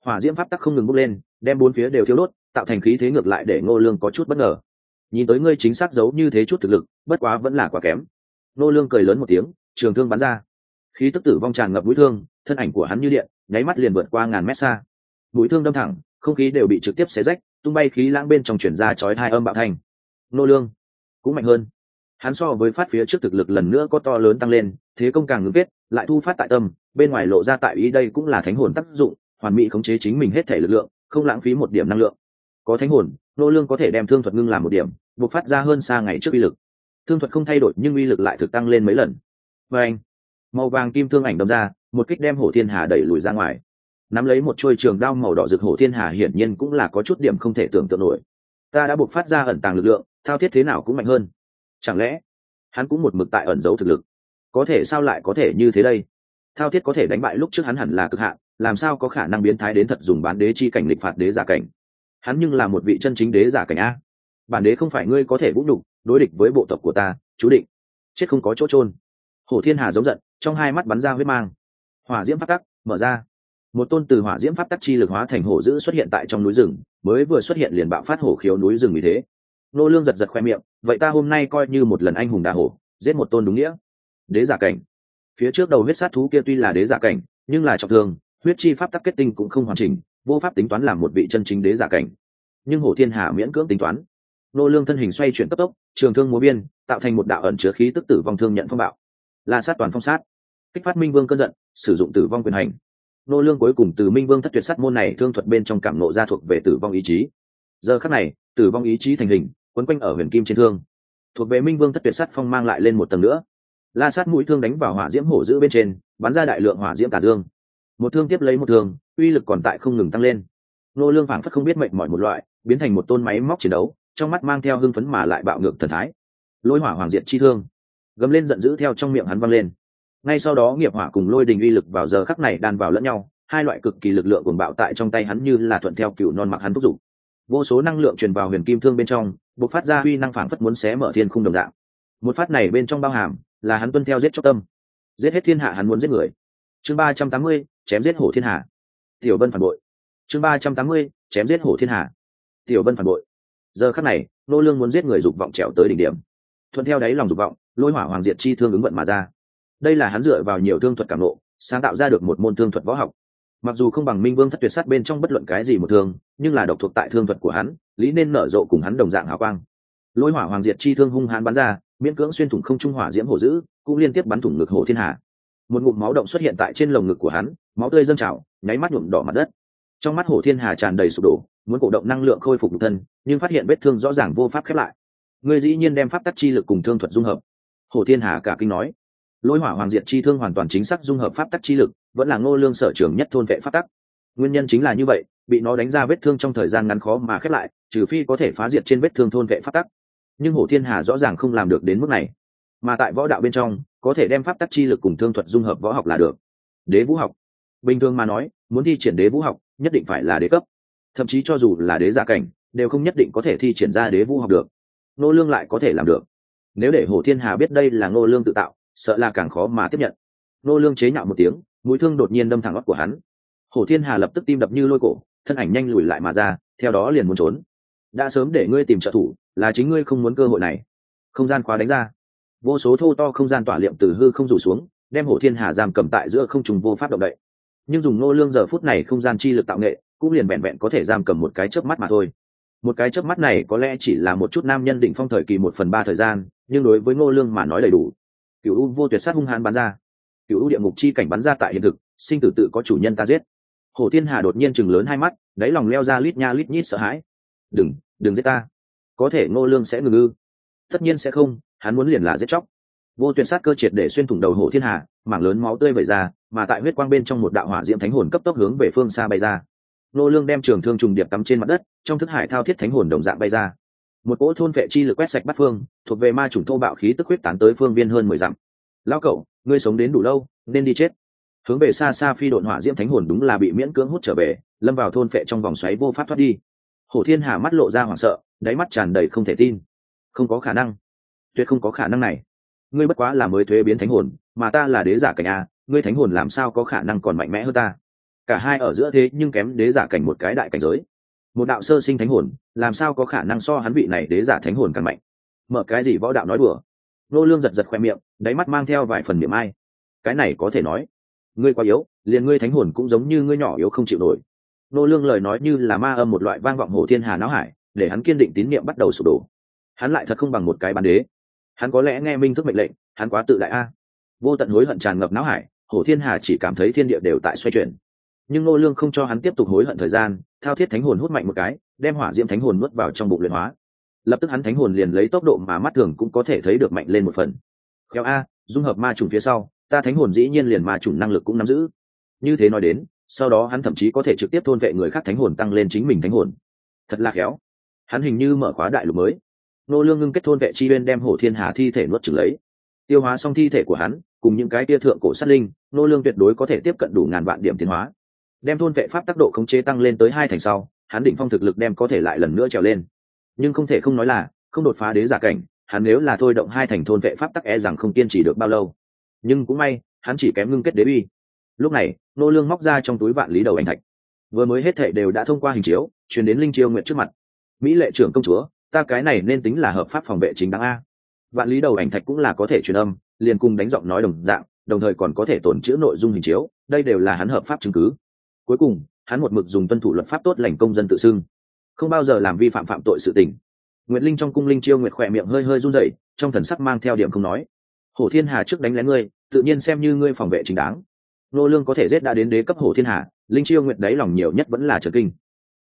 Speaker 1: hỏa diễm pháp tắc không ngừng bốc lên, đem bốn phía đều thiếu đốt, tạo thành khí thế ngược lại để ngô lương có chút bất ngờ. Nhìn tới ngươi chính xác giấu như thế chút thực lực, bất quá vẫn là quá kém. Ngô lương cười lớn một tiếng, trường thương bắn ra. Khí tức tử vong tràn ngập mũi thương, thân ảnh của hắn như điện, nháy mắt liền vượt qua ngàn mét xa. Mũi thương đâm thẳng, không khí đều bị trực tiếp xé rách, tung bay khí lãng bên trong chuyển ra chói hai âm bạo thành. Ngô lương, cũng mạnh hơn. Hắn so với phát phía trước thực lực lần nữa có to lớn tăng lên, thế công càng ngưng kết, lại thu phát tại tâm, bên ngoài lộ ra tại ý đây cũng là thánh hồn tác dụng hoàn mỹ khống chế chính mình hết thể lực lượng, không lãng phí một điểm năng lượng. Có thánh hồn, nô lương có thể đem thương thuật ngưng làm một điểm, buộc phát ra hơn xa ngày trước uy lực. Thương thuật không thay đổi, nhưng uy lực lại thực tăng lên mấy lần. Và anh, màu vàng kim thương ảnh đâm ra, một kích đem hổ thiên hà đẩy lùi ra ngoài. Nắm lấy một chuôi trường đao màu đỏ rực hổ thiên hà hiển nhiên cũng là có chút điểm không thể tưởng tượng nổi. Ta đã buộc phát ra ẩn tàng lực lượng, thao thiết thế nào cũng mạnh hơn. Chẳng lẽ, hắn cũng một mực tại ẩn giấu thực lực? Có thể sao lại có thể như thế đây? Thao thiết có thể đánh bại lúc trước hắn hẳn là cực hạn làm sao có khả năng biến thái đến thật dùng bán đế chi cảnh lịch phạt đế giả cảnh? Hắn nhưng là một vị chân chính đế giả cảnh a. Bản đế không phải ngươi có thể vũ đục đối địch với bộ tộc của ta, chú định. Chết không có chỗ trôn hổ thiên hà giống giận, trong hai mắt bắn ra huyết mang. Hỏa diễm phát tắc, mở ra. Một tôn từ hỏa diễm phát tắc chi lực hóa thành hổ dữ xuất hiện tại trong núi rừng, mới vừa xuất hiện liền bạo phát hổ khiếu núi rừng vì thế. Nô lương giật giật khoe miệng, vậy ta hôm nay coi như một lần anh hùng đà hổ, giết một tôn đúng nghĩa. Đế giả cảnh. Phía trước đầu huyết sát thú kia tuy là đế giả cảnh, nhưng là trọng thương huyết chi pháp tắc kết tinh cũng không hoàn chỉnh, vô pháp tính toán làm một vị chân chính đế giả cảnh. Nhưng hổ thiên hà miễn cưỡng tính toán. Nô lương thân hình xoay chuyển cấp tốc, trường thương múa biên, tạo thành một đạo ẩn chứa khí tức tử vong thương nhận phong bạo. La sát toàn phong sát. Kích phát minh vương cơn giận, sử dụng tử vong quyền hành. Nô lương cuối cùng từ minh vương thất tuyệt sát môn này thương thuật bên trong cảm nộ ra thuộc về tử vong ý chí. Giờ khắc này, tử vong ý chí thành hình, quấn quanh ở huyền kim trên thương. Thuộc về minh vương thất tuyệt sát phong mang lại lên một tầng nữa. La sát mũi thương đánh vào hỏa diễm hổ giữ bên trên, bắn ra đại lượng hỏa diễm tà dương một thương tiếp lấy một thương, uy lực còn tại không ngừng tăng lên. Nô lương phảng phất không biết mệnh mỏi một loại, biến thành một tôn máy móc chiến đấu, trong mắt mang theo hưng phấn mà lại bạo ngược thần thái. Lôi hỏa hoàng diện chi thương. Gầm lên giận dữ theo trong miệng hắn văng lên. Ngay sau đó nghiệp hỏa cùng lôi đình uy lực vào giờ khắc này đan vào lẫn nhau, hai loại cực kỳ lực lượng cuồng bạo tại trong tay hắn như là thuận theo cựu non mặc hắn thúc giục. Vô số năng lượng truyền vào huyền kim thương bên trong, bộc phát ra uy năng phảng phất muốn xé mở thiên khung đồng dạng. Một phát này bên trong bao hàm là hắn tuân theo giết chóc tâm. Giết hết thiên hạ hắn muốn giết người. Chương ba trăm tám mươi chém giết hổ thiên hà. Tiểu vân phản bội. Chương ba trăm tám mươi, chém giết hổ thiên hà. Tiểu vân phản bội. Giờ khắc này, nô lương muốn giết người dục vọng trèo tới đỉnh điểm. Thuận theo đáy lòng dục vọng, lôi hỏa hoàng diệt chi thương ứng vận mà ra. Đây là hắn dựa vào nhiều thương thuật cảm nộ, sáng tạo ra được một môn thương thuật võ học. Mặc dù không bằng minh vương thất tuyệt sát bên trong bất luận cái gì một thương, nhưng là độc thuộc tại thương thuật của hắn, lý nên nở rộ cùng hắn đồng dạng hào quang. Lôi hỏa hoàng diệt chi thương hung hãn bắn ra, miễn cưỡng xuyên thủng không trung hỏa diễm hổ dữ, cũng liên tiếp bắn thủng ngực hổ thiên hà. Một ngụm máu động xuất hiện tại trên lồng ngực của hắn máu tươi dâng trào, nháy mắt nhuộm đỏ mặt đất. Trong mắt Hồ thiên hà tràn đầy sụp đổ, muốn cổ động năng lượng khôi phục thân, nhưng phát hiện vết thương rõ ràng vô pháp khép lại. Người dĩ nhiên đem pháp tắc chi lực cùng thương thuật dung hợp. Hồ thiên hà cả kinh nói, lôi hỏa hoàng diệt chi thương hoàn toàn chính xác dung hợp pháp tắc chi lực, vẫn là ngô lương sở trường nhất thôn vệ pháp tắc. Nguyên nhân chính là như vậy, bị nó đánh ra vết thương trong thời gian ngắn khó mà khép lại, trừ phi có thể phá diệt trên vết thương thôn vệ pháp tắc. Nhưng Hồ thiên hà rõ ràng không làm được đến mức này, mà tại võ đạo bên trong, có thể đem pháp tắc chi lực cùng thương thuật dung hợp võ học là được. Đế vũ học bình thường mà nói, muốn thi triển đế vũ học, nhất định phải là đế cấp. Thậm chí cho dù là đế gia cảnh, đều không nhất định có thể thi triển ra đế vũ học được. Nô lương lại có thể làm được. Nếu để hồ thiên hà biết đây là nô lương tự tạo, sợ là càng khó mà tiếp nhận. Nô lương chế nhạo một tiếng, mũi thương đột nhiên đâm thẳng óc của hắn. Hồ thiên hà lập tức tim đập như lôi cổ, thân ảnh nhanh lùi lại mà ra, theo đó liền muốn trốn. Đã sớm để ngươi tìm trợ thủ, là chính ngươi không muốn cơ hội này. Không gian khóa đánh ra. Vô số thô to không gian tỏa liệm từ hư không rủ xuống, đem hồ thiên hà giam cầm tại giữa không trùng vô pháp động đậy nhưng dùng nô lương giờ phút này không gian chi lực tạo nghệ, cũng liền vẹn vẹn có thể giam cầm một cái chớp mắt mà thôi. Một cái chớp mắt này có lẽ chỉ là một chút nam nhân định phong thời kỳ một phần ba thời gian, nhưng đối với ngô lương mà nói đầy đủ. Cựu u vô tuyệt sát hung hãn bắn ra. Cựu u địa ngục chi cảnh bắn ra tại hiện thực, sinh tử tự có chủ nhân ta giết. Hồ thiên hà đột nhiên chừng lớn hai mắt, đáy lòng leo ra lít nha lít nhít sợ hãi. Đừng đừng giết ta. Có thể ngô lương sẽ ngừng ư? Tất nhiên sẽ không, hắn muốn liền là giết chóc vô tuyệt sát cơ triệt để xuyên thủng đầu hổ thiên hà, mảng lớn máu tươi vẩy ra, mà tại huyết quang bên trong một đạo hỏa diễm thánh hồn cấp tốc hướng về phương xa bay ra. Nô lương đem trường thương trùng điệp cắm trên mặt đất, trong thức hải thao thiết thánh hồn đồng dạng bay ra. Một cỗ thôn vệ chi lực quét sạch bắt phương, thuộc về ma chủng thô bạo khí tức huyết tán tới phương viên hơn mười dặm. Lão cậu, ngươi sống đến đủ lâu, nên đi chết. Hướng về xa xa phi độn hỏa diễm thánh hồn đúng là bị miễn cưỡng hút trở về, lâm vào thôn vệ trong vòng xoáy vô pháp thoát đi. Hổ thiên hà mắt lộ ra hoảng sợ, đáy mắt tràn đầy không thể tin. Không có khả năng, tuyệt không có khả năng này ngươi bất quá là mới thuế biến thánh hồn, mà ta là đế giả cảnh a, ngươi thánh hồn làm sao có khả năng còn mạnh mẽ hơn ta? Cả hai ở giữa thế nhưng kém đế giả cảnh một cái đại cảnh giới. Một đạo sơ sinh thánh hồn, làm sao có khả năng so hắn vị này đế giả thánh hồn càng mạnh? Mở cái gì võ đạo nói đùa? Nô lương giật giật khoe miệng, đáy mắt mang theo vài phần niệm ai. Cái này có thể nói, ngươi quá yếu, liền ngươi thánh hồn cũng giống như ngươi nhỏ yếu không chịu nổi. Nô lương lời nói như là ma âm một loại vang vọng hồ thiên hà não hải, để hắn kiên định tín niệm bắt đầu sụp đổ. Hắn lại thật không bằng một cái bán đế hắn có lẽ nghe minh thức mệnh lệnh, hắn quá tự đại a. Vô tận hối hận tràn ngập não hải hồ thiên hà chỉ cảm thấy thiên địa đều tại xoay chuyển. Nhưng nô lương không cho hắn tiếp tục hối hận thời gian, thao thiết thánh hồn hút mạnh một cái, đem hỏa diễm thánh hồn nuốt vào trong bụng luyện hóa. Lập tức hắn thánh hồn liền lấy tốc độ mà mắt thường cũng có thể thấy được mạnh lên một phần. Khéo a, dung hợp ma trùng phía sau, ta thánh hồn dĩ nhiên liền ma trùng năng lực cũng nắm giữ. Như thế nói đến, sau đó hắn thậm chí có thể trực tiếp thôn vệ người khác thánh hồn tăng lên chính mình thánh hồn. Thật là khéo. Hắn hình như mở khóa đại lục mới nô lương ngưng kết thôn vệ chi uyên đem hổ thiên hà thi thể nuốt chửng lấy. Tiêu hóa xong thi thể của hắn, cùng những cái tia thượng cổ sát linh, nô lương tuyệt đối có thể tiếp cận đủ ngàn vạn điểm tiến hóa. Đem thôn vệ pháp tác độ khống chế tăng lên tới hai thành sau, hắn định phong thực lực đem có thể lại lần nữa trèo lên. Nhưng không thể không nói là, không đột phá đế giả cảnh, hắn nếu là thôi động hai thành thôn vệ pháp tắc e rằng không kiên trì được bao lâu. Nhưng cũng may, hắn chỉ kém ngưng kết đế uy. Lúc này, nô lương móc ra trong túi vạn lý đầu ảnh thạch. Vừa mới hết thệ đều đã thông qua hình chiếu, truyền đến linh chiêu nguyện trước mặt. Mỹ lệ trưởng công chúa ta cái này nên tính là hợp pháp phòng vệ chính đáng a. Vạn lý đầu ảnh thạch cũng là có thể truyền âm, liền cùng đánh giọng nói đồng dạng, đồng thời còn có thể tổn chữ nội dung hình chiếu, đây đều là hắn hợp pháp chứng cứ. Cuối cùng, hắn một mực dùng tuân thủ luật pháp tốt lành công dân tự xưng. Không bao giờ làm vi phạm phạm tội sự tình. Nguyệt linh trong cung linh chiêu nguyệt khỏe miệng hơi hơi run rẩy, trong thần sắc mang theo điểm không nói. Hổ thiên hà trước đánh lén ngươi, tự nhiên xem như ngươi phòng vệ chính đáng. Nô lương có thể giết đã đến đế cấp hổ thiên hà, linh chiêu nguyệt đáy lòng nhiều nhất vẫn là trở kinh.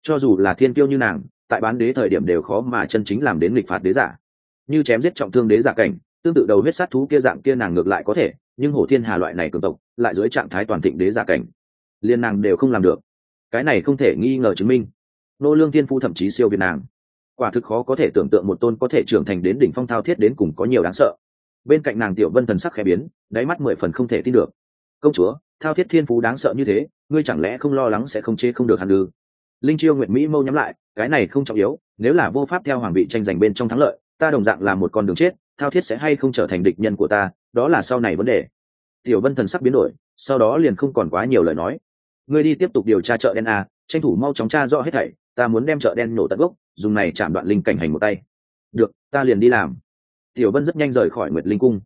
Speaker 1: Cho dù là thiên tiêu như nàng tại bán đế thời điểm đều khó mà chân chính làm đến nghịch phạt đế giả. Như chém giết trọng thương đế giả cảnh, tương tự đầu huyết sát thú kia dạng kia nàng ngược lại có thể, nhưng hổ thiên hà loại này cường tộc, lại dưới trạng thái toàn thịnh đế giả cảnh liên nàng đều không làm được. Cái này không thể nghi ngờ chứng minh, nô lương thiên phu thậm chí siêu việt nàng. Quả thực khó có thể tưởng tượng một tôn có thể trưởng thành đến đỉnh phong thao thiết đến cùng có nhiều đáng sợ. Bên cạnh nàng tiểu vân thần sắc khẽ biến, đáy mắt mười phần không thể tin được. Công chúa, thao thiết thiên phú đáng sợ như thế, ngươi chẳng lẽ không lo lắng sẽ không chế không được hàn lư linh chiêu nguyện mỹ mâu nhắm lại, cái này không trọng yếu, nếu là vô pháp theo hoàng vị tranh giành bên trong thắng lợi, ta đồng dạng là một con đường chết, thao thiết sẽ hay không trở thành địch nhân của ta, đó là sau này vấn đề. Tiểu vân thần sắc biến đổi, sau đó liền không còn quá nhiều lời nói. Ngươi đi tiếp tục điều tra chợ đen a, tranh thủ mau chóng tra rõ hết thảy, ta muốn đem chợ đen nổ tận gốc, dùng này chạm đoạn linh cảnh hành một tay. Được, ta liền đi làm. Tiểu vân rất nhanh rời khỏi nguyệt linh cung.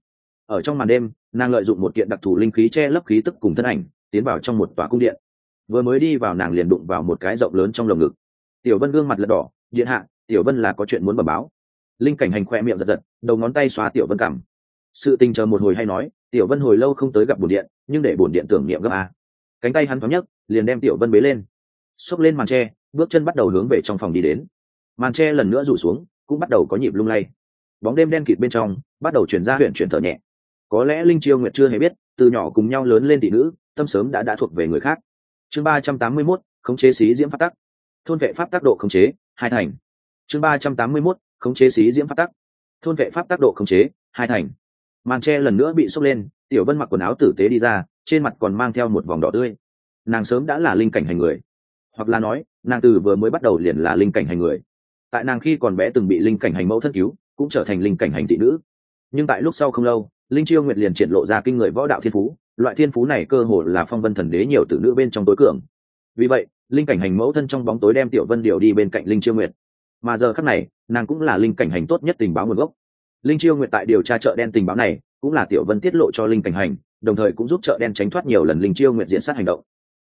Speaker 1: Ở trong màn đêm, nàng lợi dụng một kiện đặc thù linh khí che lấp khí tức cùng thân ảnh, tiến vào trong một tòa cung điện vừa mới đi vào nàng liền đụng vào một cái rộng lớn trong lồng ngực. Tiểu vân gương mặt lật đỏ, điện hạ, tiểu vân là có chuyện muốn bẩm báo. Linh cảnh hành khoe miệng giật giật, đầu ngón tay xóa tiểu vân cảm sự tình chờ một hồi hay nói, tiểu vân hồi lâu không tới gặp bồn điện, nhưng để bồn điện tưởng niệm gấp a. Cánh tay hắn thoáng nhất liền đem tiểu vân bế lên. Xốc lên màn tre, bước chân bắt đầu hướng về trong phòng đi đến. Màn tre lần nữa rủ xuống, cũng bắt đầu có nhịp lung lay. Bóng đêm đen kịt bên trong, bắt đầu chuyển ra huyện chuyển thở nhẹ. Có lẽ linh chiêu nguyệt chưa hề biết, từ nhỏ cùng nhau lớn lên tỷ nữ, tâm sớm đã đã thuộc về người khác chương ba trăm tám mươi mốt, khống chế xí diễm phát tắc. Thôn vệ pháp tác độ khống chế, hai thành. Chương ba trăm tám mươi mốt, khống chế xí diễm phát tắc. Thôn vệ pháp tác độ khống chế, hai thành. Màn tre lần nữa bị sốc lên, tiểu vân mặc quần áo tử tế đi ra, trên mặt còn mang theo một vòng đỏ tươi. Nàng sớm đã là linh cảnh hành người. Hoặc là nói, nàng từ vừa mới bắt đầu liền là linh cảnh hành người. Tại nàng khi còn bé từng bị linh cảnh hành mẫu thất cứu, cũng trở thành linh cảnh hành thị nữ. Nhưng tại lúc sau không lâu, linh chiêu nguyệt liền triển lộ ra kinh người võ đạo thiên phú loại thiên phú này cơ hồ là phong vân thần đế nhiều tử nữ bên trong tối cường. Vì vậy, linh cảnh hành mẫu thân trong bóng tối đem tiểu vân điều đi bên cạnh linh chiêu nguyệt. Mà giờ khắc này, nàng cũng là linh cảnh hành tốt nhất tình báo nguồn gốc. Linh chiêu nguyệt tại điều tra chợ đen tình báo này, cũng là tiểu vân tiết lộ cho linh cảnh hành, đồng thời cũng giúp chợ đen tránh thoát nhiều lần linh chiêu nguyệt diễn sát hành động.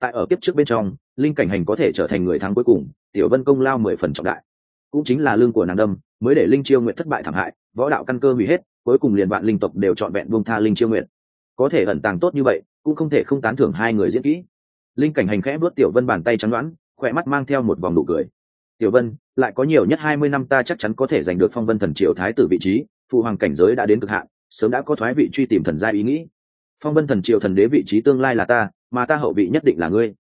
Speaker 1: Tại ở kiếp trước bên trong, linh cảnh hành có thể trở thành người thắng cuối cùng, tiểu vân công lao mười phần trọng đại. Cũng chính là lương của nàng đâm, mới để linh chiêu nguyệt thất bại thảm hại, võ đạo căn cơ hủy hết, cuối cùng liền vạn linh tộc đều chọn vẹn buông tha linh chiêu nguyệt có thể ẩn tàng tốt như vậy, cũng không thể không tán thưởng hai người diễn kỹ. Linh cảnh hành khẽ bước tiểu vân bàn tay trắng đoán khỏe mắt mang theo một vòng nụ cười. Tiểu vân, lại có nhiều nhất hai mươi năm ta chắc chắn có thể giành được phong vân thần triều thái tử vị trí, phụ hoàng cảnh giới đã đến cực hạn, sớm đã có thoái vị truy tìm thần gia ý nghĩ. Phong vân thần triều thần đế vị trí tương lai là ta, mà ta hậu vị nhất định là ngươi.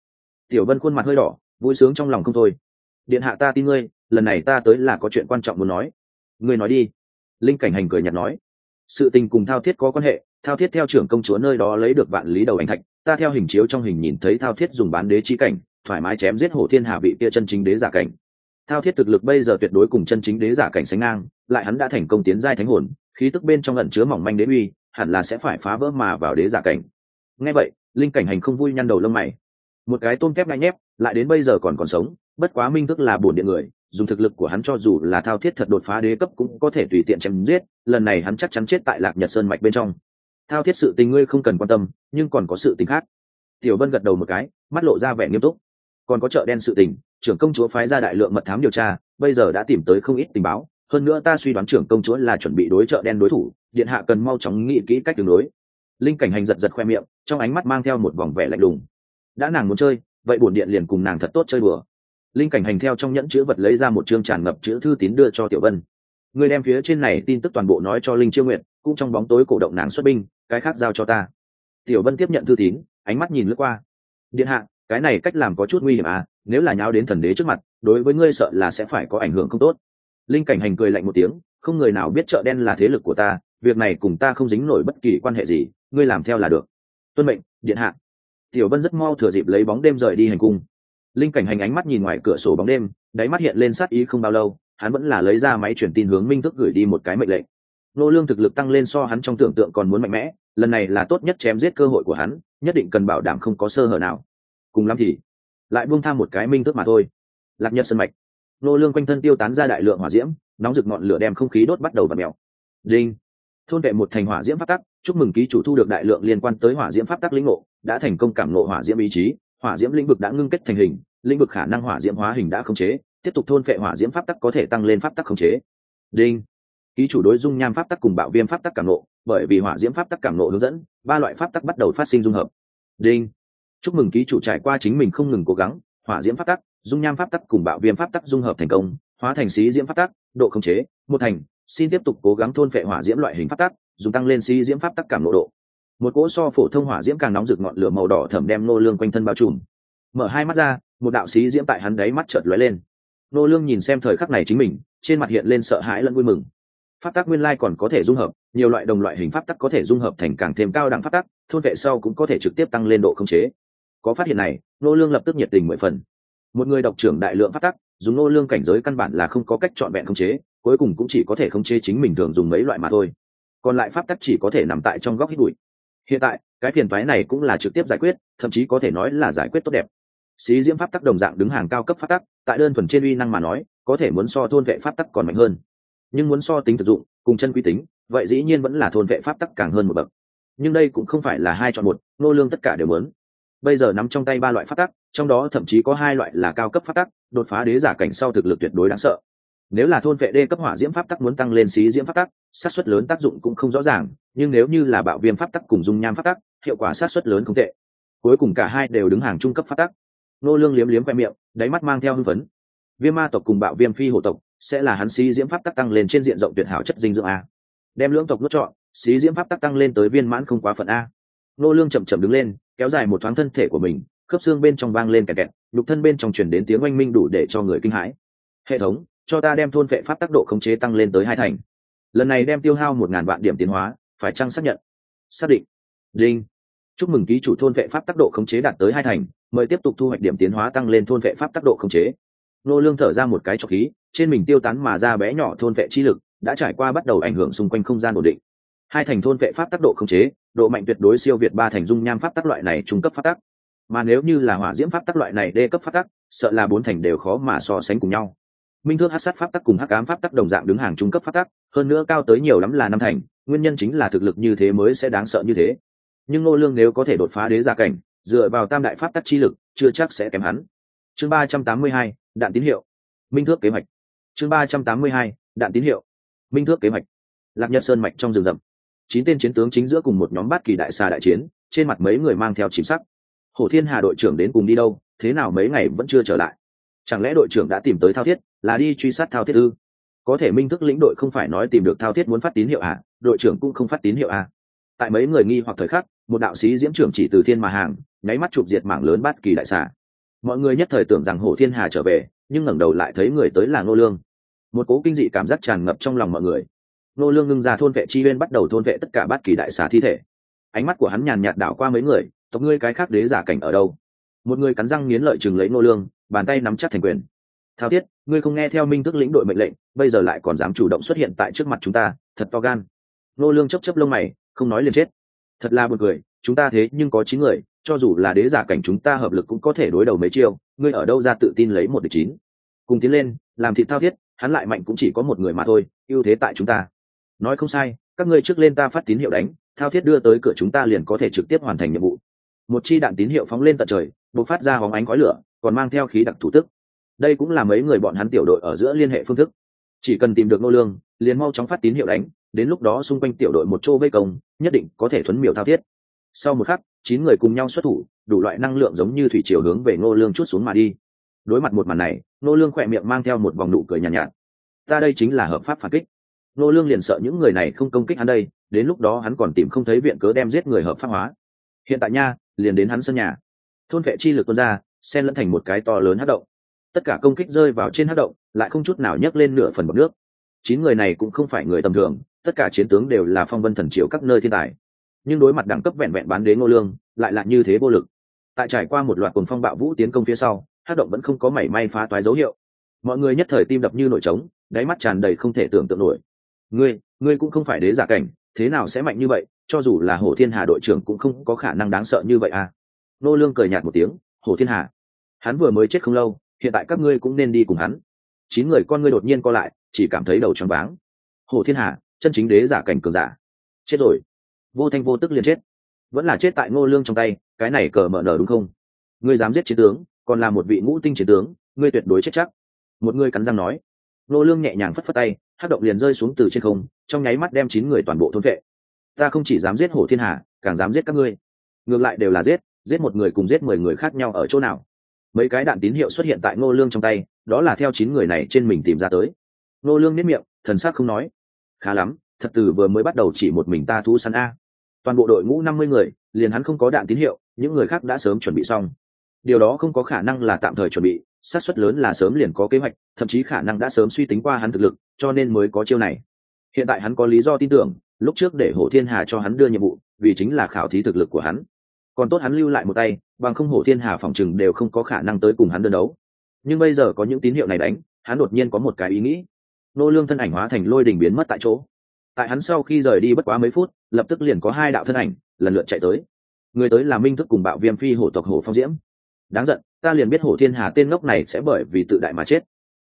Speaker 1: Tiểu vân khuôn mặt hơi đỏ, vui sướng trong lòng không thôi. Điện hạ ta tin ngươi, lần này ta tới là có chuyện quan trọng muốn nói. Ngươi nói đi. Linh cảnh hành cười nhạt nói. Sự tình cùng thao thiết có quan hệ thao thiết theo trưởng công chúa nơi đó lấy được vạn lý đầu ảnh thạch, ta theo hình chiếu trong hình nhìn thấy thao thiết dùng bán đế chi cảnh, thoải mái chém giết hổ thiên hà vị kia chân chính đế giả cảnh. Thao thiết thực lực bây giờ tuyệt đối cùng chân chính đế giả cảnh sánh ngang, lại hắn đã thành công tiến giai thánh hồn, khí tức bên trong ẩn chứa mỏng manh đế uy, hẳn là sẽ phải phá vỡ mà vào đế giả cảnh. Nghe vậy, linh cảnh hành không vui nhăn đầu lông mày. Một cái tôm kép ngay nhép, lại đến bây giờ còn còn sống, bất quá minh thức là bổn điện người, dùng thực lực của hắn cho dù là thao thiết thật đột phá đế cấp cũng có thể tùy tiện chém giết, lần này hắn chắc chắn chết tại lạc nhật sơn mạch bên trong thao thiết sự tình ngươi không cần quan tâm, nhưng còn có sự tình khác. Tiểu vân gật đầu một cái, mắt lộ ra vẻ nghiêm túc. Còn có chợ đen sự tình, trưởng công chúa phái ra đại lượng mật thám điều tra, bây giờ đã tìm tới không ít tình báo. Hơn nữa ta suy đoán trưởng công chúa là chuẩn bị đối chợ đen đối thủ, điện hạ cần mau chóng nghĩ kỹ cách đường đối. Linh cảnh hành giật giật khoe miệng, trong ánh mắt mang theo một vòng vẻ lạnh lùng. Đã nàng muốn chơi, vậy bổn điện liền cùng nàng thật tốt chơi bừa linh cảnh hành theo trong nhẫn chữ vật lấy ra một chương tràn ngập chữ thư tín đưa cho tiểu vân. Người đem phía trên này tin tức toàn bộ nói cho linh chiêu nguyện cũng trong bóng tối cổ động nàng xuất binh cái khác giao cho ta. Tiểu vân tiếp nhận thư tín, ánh mắt nhìn lướt qua. Điện hạ, cái này cách làm có chút nguy hiểm à nếu là nháo đến thần đế trước mặt, đối với ngươi sợ là sẽ phải có ảnh hưởng không tốt. Linh cảnh hành cười lạnh một tiếng, không người nào biết chợ đen là thế lực của ta, việc này cùng ta không dính nổi bất kỳ quan hệ gì, ngươi làm theo là được. Tuân mệnh, điện hạ. Tiểu vân rất mau thừa dịp lấy bóng đêm rời đi hành cung. Linh cảnh hành ánh mắt nhìn ngoài cửa sổ bóng đêm, đáy mắt hiện lên sát ý không bao lâu, hắn vẫn là lấy ra máy truyền tin hướng minh thức gửi đi một cái mệnh lệnh nô lương thực lực tăng lên so hắn trong tưởng tượng còn muốn mạnh mẽ, lần này là tốt nhất chém giết cơ hội của hắn, nhất định cần bảo đảm không có sơ hở nào. Cùng lắm thì, lại buông tham một cái minh tước mà thôi. Lạc nhật sân mạch. Nô lương quanh thân tiêu tán ra đại lượng hỏa diễm, nóng rực ngọn lửa đem không khí đốt bắt đầu và mèo. Đinh. Thôn vệ một thành hỏa diễm pháp tắc, chúc mừng ký chủ thu được đại lượng liên quan tới hỏa diễm pháp tắc lĩnh ngộ, đã thành công cảm ngộ hỏa diễm ý chí. Hỏa diễm lĩnh vực đã ngưng kết thành hình, lĩnh vực khả năng hỏa diễm hóa hình đã khống chế, tiếp tục thôn phệ hỏa diễm pháp tắc có thể tăng lên pháp tắc khống chế. Đinh ký chủ đối dung nham pháp tắc cùng bạo viêm pháp tắc cảm nộ bởi vì hỏa diễm pháp tắc cảm nộ hướng dẫn, ba loại pháp tắc bắt đầu phát sinh dung hợp. Đinh. Chúc mừng ký chủ trải qua chính mình không ngừng cố gắng, hỏa diễm pháp tắc, dung nham pháp tắc cùng bạo viêm pháp tắc dung hợp thành công, hóa thành xí diễm pháp tắc, độ khống chế, một thành, xin tiếp tục cố gắng thôn phệ hỏa diễm loại hình pháp tắc, dùng tăng lên xí diễm pháp tắc cảm nộ độ. Một cỗ so phổ thông hỏa diễm càng nóng rực ngọn lửa màu đỏ thẩm đem nô lương quanh thân bao trùm. Mở hai mắt ra, một đạo xí diễm tại hắn đáy mắt chợt lóe lên. Nô lương nhìn xem thời khắc này chính mình, trên mặt hiện lên sợ hãi lẫn vui mừng pháp tắc nguyên lai còn có thể dung hợp, nhiều loại đồng loại hình pháp tắc có thể dung hợp thành càng thêm cao đẳng pháp tắc, thôn vệ sau cũng có thể trực tiếp tăng lên độ khống chế. Có phát hiện này, nô lương lập tức nhiệt tình mười phần. Một người độc trưởng đại lượng pháp tắc, dùng nô lương cảnh giới căn bản là không có cách chọn vẹn khống chế, cuối cùng cũng chỉ có thể khống chế chính mình thường dùng mấy loại mà thôi. Còn lại pháp tắc chỉ có thể nằm tại trong góc hít bụi. Hiện tại, cái phiền toái này cũng là trực tiếp giải quyết, thậm chí có thể nói là giải quyết tốt đẹp. Xí diễm pháp tắc đồng dạng đứng hàng cao cấp pháp tắc, tại đơn thuần trên uy năng mà nói, có thể muốn so thôn vệ pháp tắc còn mạnh hơn nhưng muốn so tính thực dụng, cùng chân quy tính, vậy dĩ nhiên vẫn là thôn vệ pháp tắc càng hơn một bậc. Nhưng đây cũng không phải là hai chọn một, nô lương tất cả đều muốn. Bây giờ nắm trong tay ba loại pháp tắc, trong đó thậm chí có hai loại là cao cấp pháp tắc, đột phá đế giả cảnh sau thực lực tuyệt đối đáng sợ. Nếu là thôn vệ đê cấp hỏa diễm pháp tắc muốn tăng lên xí diễm pháp tắc sát suất lớn tác dụng cũng không rõ ràng, nhưng nếu như là bạo viêm pháp tắc cùng dung nham pháp tắc, hiệu quả sát suất lớn không tệ. Cuối cùng cả hai đều đứng hàng trung cấp pháp tắc. Nô lương liếm liếm khoe miệng, đáy mắt mang theo hưng phấn. Viêm ma tộc cùng bạo viêm phi hổ tộc sẽ là hắn xí diễm pháp tắc tăng lên trên diện rộng tuyệt hảo chất dinh dưỡng a. Đem lưỡng tộc nuốt chọn xí diễm pháp tắc tăng lên tới viên mãn không quá phận a. Nô lương chậm chậm đứng lên, kéo dài một thoáng thân thể của mình, khớp xương bên trong vang lên kẹt kẹt lục thân bên trong truyền đến tiếng oanh minh đủ để cho người kinh hãi. Hệ thống, cho ta đem thôn vệ pháp tác độ khống chế tăng lên tới hai thành. Lần này đem tiêu hao một ngàn vạn điểm tiến hóa, phải chăng xác nhận? Xác định. Linh chúc mừng ký chủ thôn vệ pháp tác độ khống chế đạt tới hai thành, mời tiếp tục thu hoạch điểm tiến hóa tăng lên thôn vệ pháp tác độ khống chế nô lương thở ra một cái trọc khí, trên mình tiêu tán mà ra bé nhỏ thôn vệ chi lực, đã trải qua bắt đầu ảnh hưởng xung quanh không gian ổn định. Hai thành thôn vệ pháp tác độ không chế, độ mạnh tuyệt đối siêu việt ba thành dung nham pháp tác loại này trung cấp pháp tác mà nếu như là hỏa diễm pháp tác loại này đê cấp pháp tác sợ là bốn thành đều khó mà so sánh cùng nhau. Minh thương hát sát pháp tắc cùng hắc ám pháp tắc đồng dạng đứng hàng trung cấp pháp tắc, hơn nữa cao tới nhiều lắm là năm thành, nguyên nhân chính là thực lực như thế mới sẽ đáng sợ như thế. Nhưng ngô lương nếu có thể đột phá đế giả cảnh, dựa vào tam đại pháp tắc chi lực, chưa chắc sẽ kém hắn. Chương ba trăm tám mươi hai đạn tín hiệu. Minh thước kế hoạch. Chương ba trăm tám mươi hai, đạn tín hiệu. Minh thước kế hoạch. Lạc nhật sơn mạch trong rừng rậm. Chín tên chiến tướng chính giữa cùng một nhóm bát kỳ đại xa đại chiến, trên mặt mấy người mang theo chìm sắc. Hồ thiên hà đội trưởng đến cùng đi đâu, thế nào mấy ngày vẫn chưa trở lại? Chẳng lẽ đội trưởng đã tìm tới thao thiết, là đi truy sát thao thiết ư? Có thể minh thức lĩnh đội không phải nói tìm được thao thiết muốn phát tín hiệu à đội trưởng cũng không phát tín hiệu à. Tại mấy người nghi hoặc thời khắc, một đạo sĩ diễm trưởng chỉ từ thiên mà hàng, nháy mắt chụp diệt mảng lớn bát kỳ đại xà mọi người nhất thời tưởng rằng hổ thiên hà trở về, nhưng ngẩng đầu lại thấy người tới là ngô lương. Một cố kinh dị cảm giác tràn ngập trong lòng mọi người. Ngô lương ngưng ra thôn vệ chi bên bắt đầu thôn vệ tất cả bát kỳ đại xà thi thể. Ánh mắt của hắn nhàn nhạt đảo qua mấy người, tộc ngươi cái khác đế giả cảnh ở đâu? Một người cắn răng nghiến lợi chừng lấy ngô lương, bàn tay nắm chắc thành quyền. Thao thiết, ngươi không nghe theo minh thức lĩnh đội mệnh lệnh, bây giờ lại còn dám chủ động xuất hiện tại trước mặt chúng ta, thật to gan. Nô lương chấp chấp lông mày, không nói liền chết. Thật là buồn cười, chúng ta thế nhưng có chín người cho dù là đế giả cảnh chúng ta hợp lực cũng có thể đối đầu mấy chiêu, ngươi ở đâu ra tự tin lấy một địch chín? Cùng tiến lên, làm thịt thao thiết, hắn lại mạnh cũng chỉ có một người mà thôi, ưu thế tại chúng ta. Nói không sai, các ngươi trước lên ta phát tín hiệu đánh, thao thiết đưa tới cửa chúng ta liền có thể trực tiếp hoàn thành nhiệm vụ. Một chi đạn tín hiệu phóng lên tận trời, bộc phát ra hóng ánh khói lửa, còn mang theo khí đặc thủ tức. Đây cũng là mấy người bọn hắn tiểu đội ở giữa liên hệ phương thức. Chỉ cần tìm được nô lương, liền mau chóng phát tín hiệu đánh, đến lúc đó xung quanh tiểu đội một chỗ vây công, nhất định có thể thuấn miểu thao thiết sau một khắc chín người cùng nhau xuất thủ đủ loại năng lượng giống như thủy chiều hướng về ngô lương chút xuống mà đi. Đối mặt một màn này ngô lương khỏe miệng mang theo một vòng nụ cười nhàn nhạt, nhạt. Ta đây chính là hợp pháp phản kích. Ngô lương liền sợ những người này không công kích hắn đây đến lúc đó hắn còn tìm không thấy viện cớ đem giết người hợp pháp hóa. Hiện tại nha liền đến hắn sân nhà. Thôn vệ chi lực tuôn ra xen lẫn thành một cái to lớn hất động. Tất cả công kích rơi vào trên hất động lại không chút nào nhấc lên nửa phần bọc nước. Chín người này cũng không phải người tầm thường tất cả chiến tướng đều là phong vân thần triều các nơi thiên tài nhưng đối mặt đẳng cấp vẹn vẹn bán đế ngô lương, lại là như thế vô lực. Tại trải qua một loạt cuồng phong bạo vũ tiến công phía sau, hát động vẫn không có mảy may phá toái dấu hiệu. Mọi người nhất thời tim đập như nổi trống, đáy mắt tràn đầy không thể tưởng tượng nổi. Ngươi ngươi cũng không phải đế giả cảnh, thế nào sẽ mạnh như vậy, cho dù là Hồ thiên hà đội trưởng cũng không có khả năng đáng sợ như vậy à? Nô lương cười nhạt một tiếng Hồ thiên hà, hắn vừa mới chết không lâu, hiện tại các ngươi cũng nên đi cùng hắn. Chín người con ngươi đột nhiên co lại, chỉ cảm thấy đầu tròn váng. Hồ thiên hà, chân chính đế giả cảnh cường giả. Chết rồi vô thanh vô tức liền chết. Vẫn là chết tại ngô lương trong tay, cái này cờ mở nở đúng không? Ngươi dám giết chiến tướng, còn là một vị ngũ tinh chiến tướng, ngươi tuyệt đối chết chắc. Một người cắn răng nói. Ngô lương nhẹ nhàng phất phất tay hát động liền rơi xuống từ trên không, trong nháy mắt đem chín người toàn bộ thôn vệ. Ta không chỉ dám giết hổ thiên hà, càng dám giết các ngươi. Ngược lại đều là giết giết một người cùng giết mười người khác nhau ở chỗ nào. Mấy cái đạn tín hiệu xuất hiện tại ngô lương trong tay, đó là theo chín người này trên mình tìm ra tới. Ngô lương nếp miệng, thần sắc không nói. Khá lắm thật từ vừa mới bắt đầu chỉ một mình ta thú săn a. Toàn bộ đội ngũ năm mươi người, liền hắn không có đạn tín hiệu, những người khác đã sớm chuẩn bị xong. Điều đó không có khả năng là tạm thời chuẩn bị, xác suất lớn là sớm liền có kế hoạch, thậm chí khả năng đã sớm suy tính qua hắn thực lực, cho nên mới có chiêu này. Hiện tại hắn có lý do tin tưởng, lúc trước để hổ thiên hà cho hắn đưa nhiệm vụ, vì chính là khảo thí thực lực của hắn. Còn tốt hắn lưu lại một tay, bằng không hổ thiên hà phòng chừng đều không có khả năng tới cùng hắn đơn đấu. Nhưng bây giờ có những tín hiệu này đánh, hắn đột nhiên có một cái ý nghĩ. Nô lương thân ảnh hóa thành lôi đình biến mất tại chỗ tại hắn sau khi rời đi bất quá mấy phút, lập tức liền có hai đạo thân ảnh, lần lượt chạy tới. Người tới là minh thức cùng bạo viêm phi hổ tộc hổ phong diễm. Đáng giận, ta liền biết hổ thiên hà tên ngốc này sẽ bởi vì tự đại mà chết.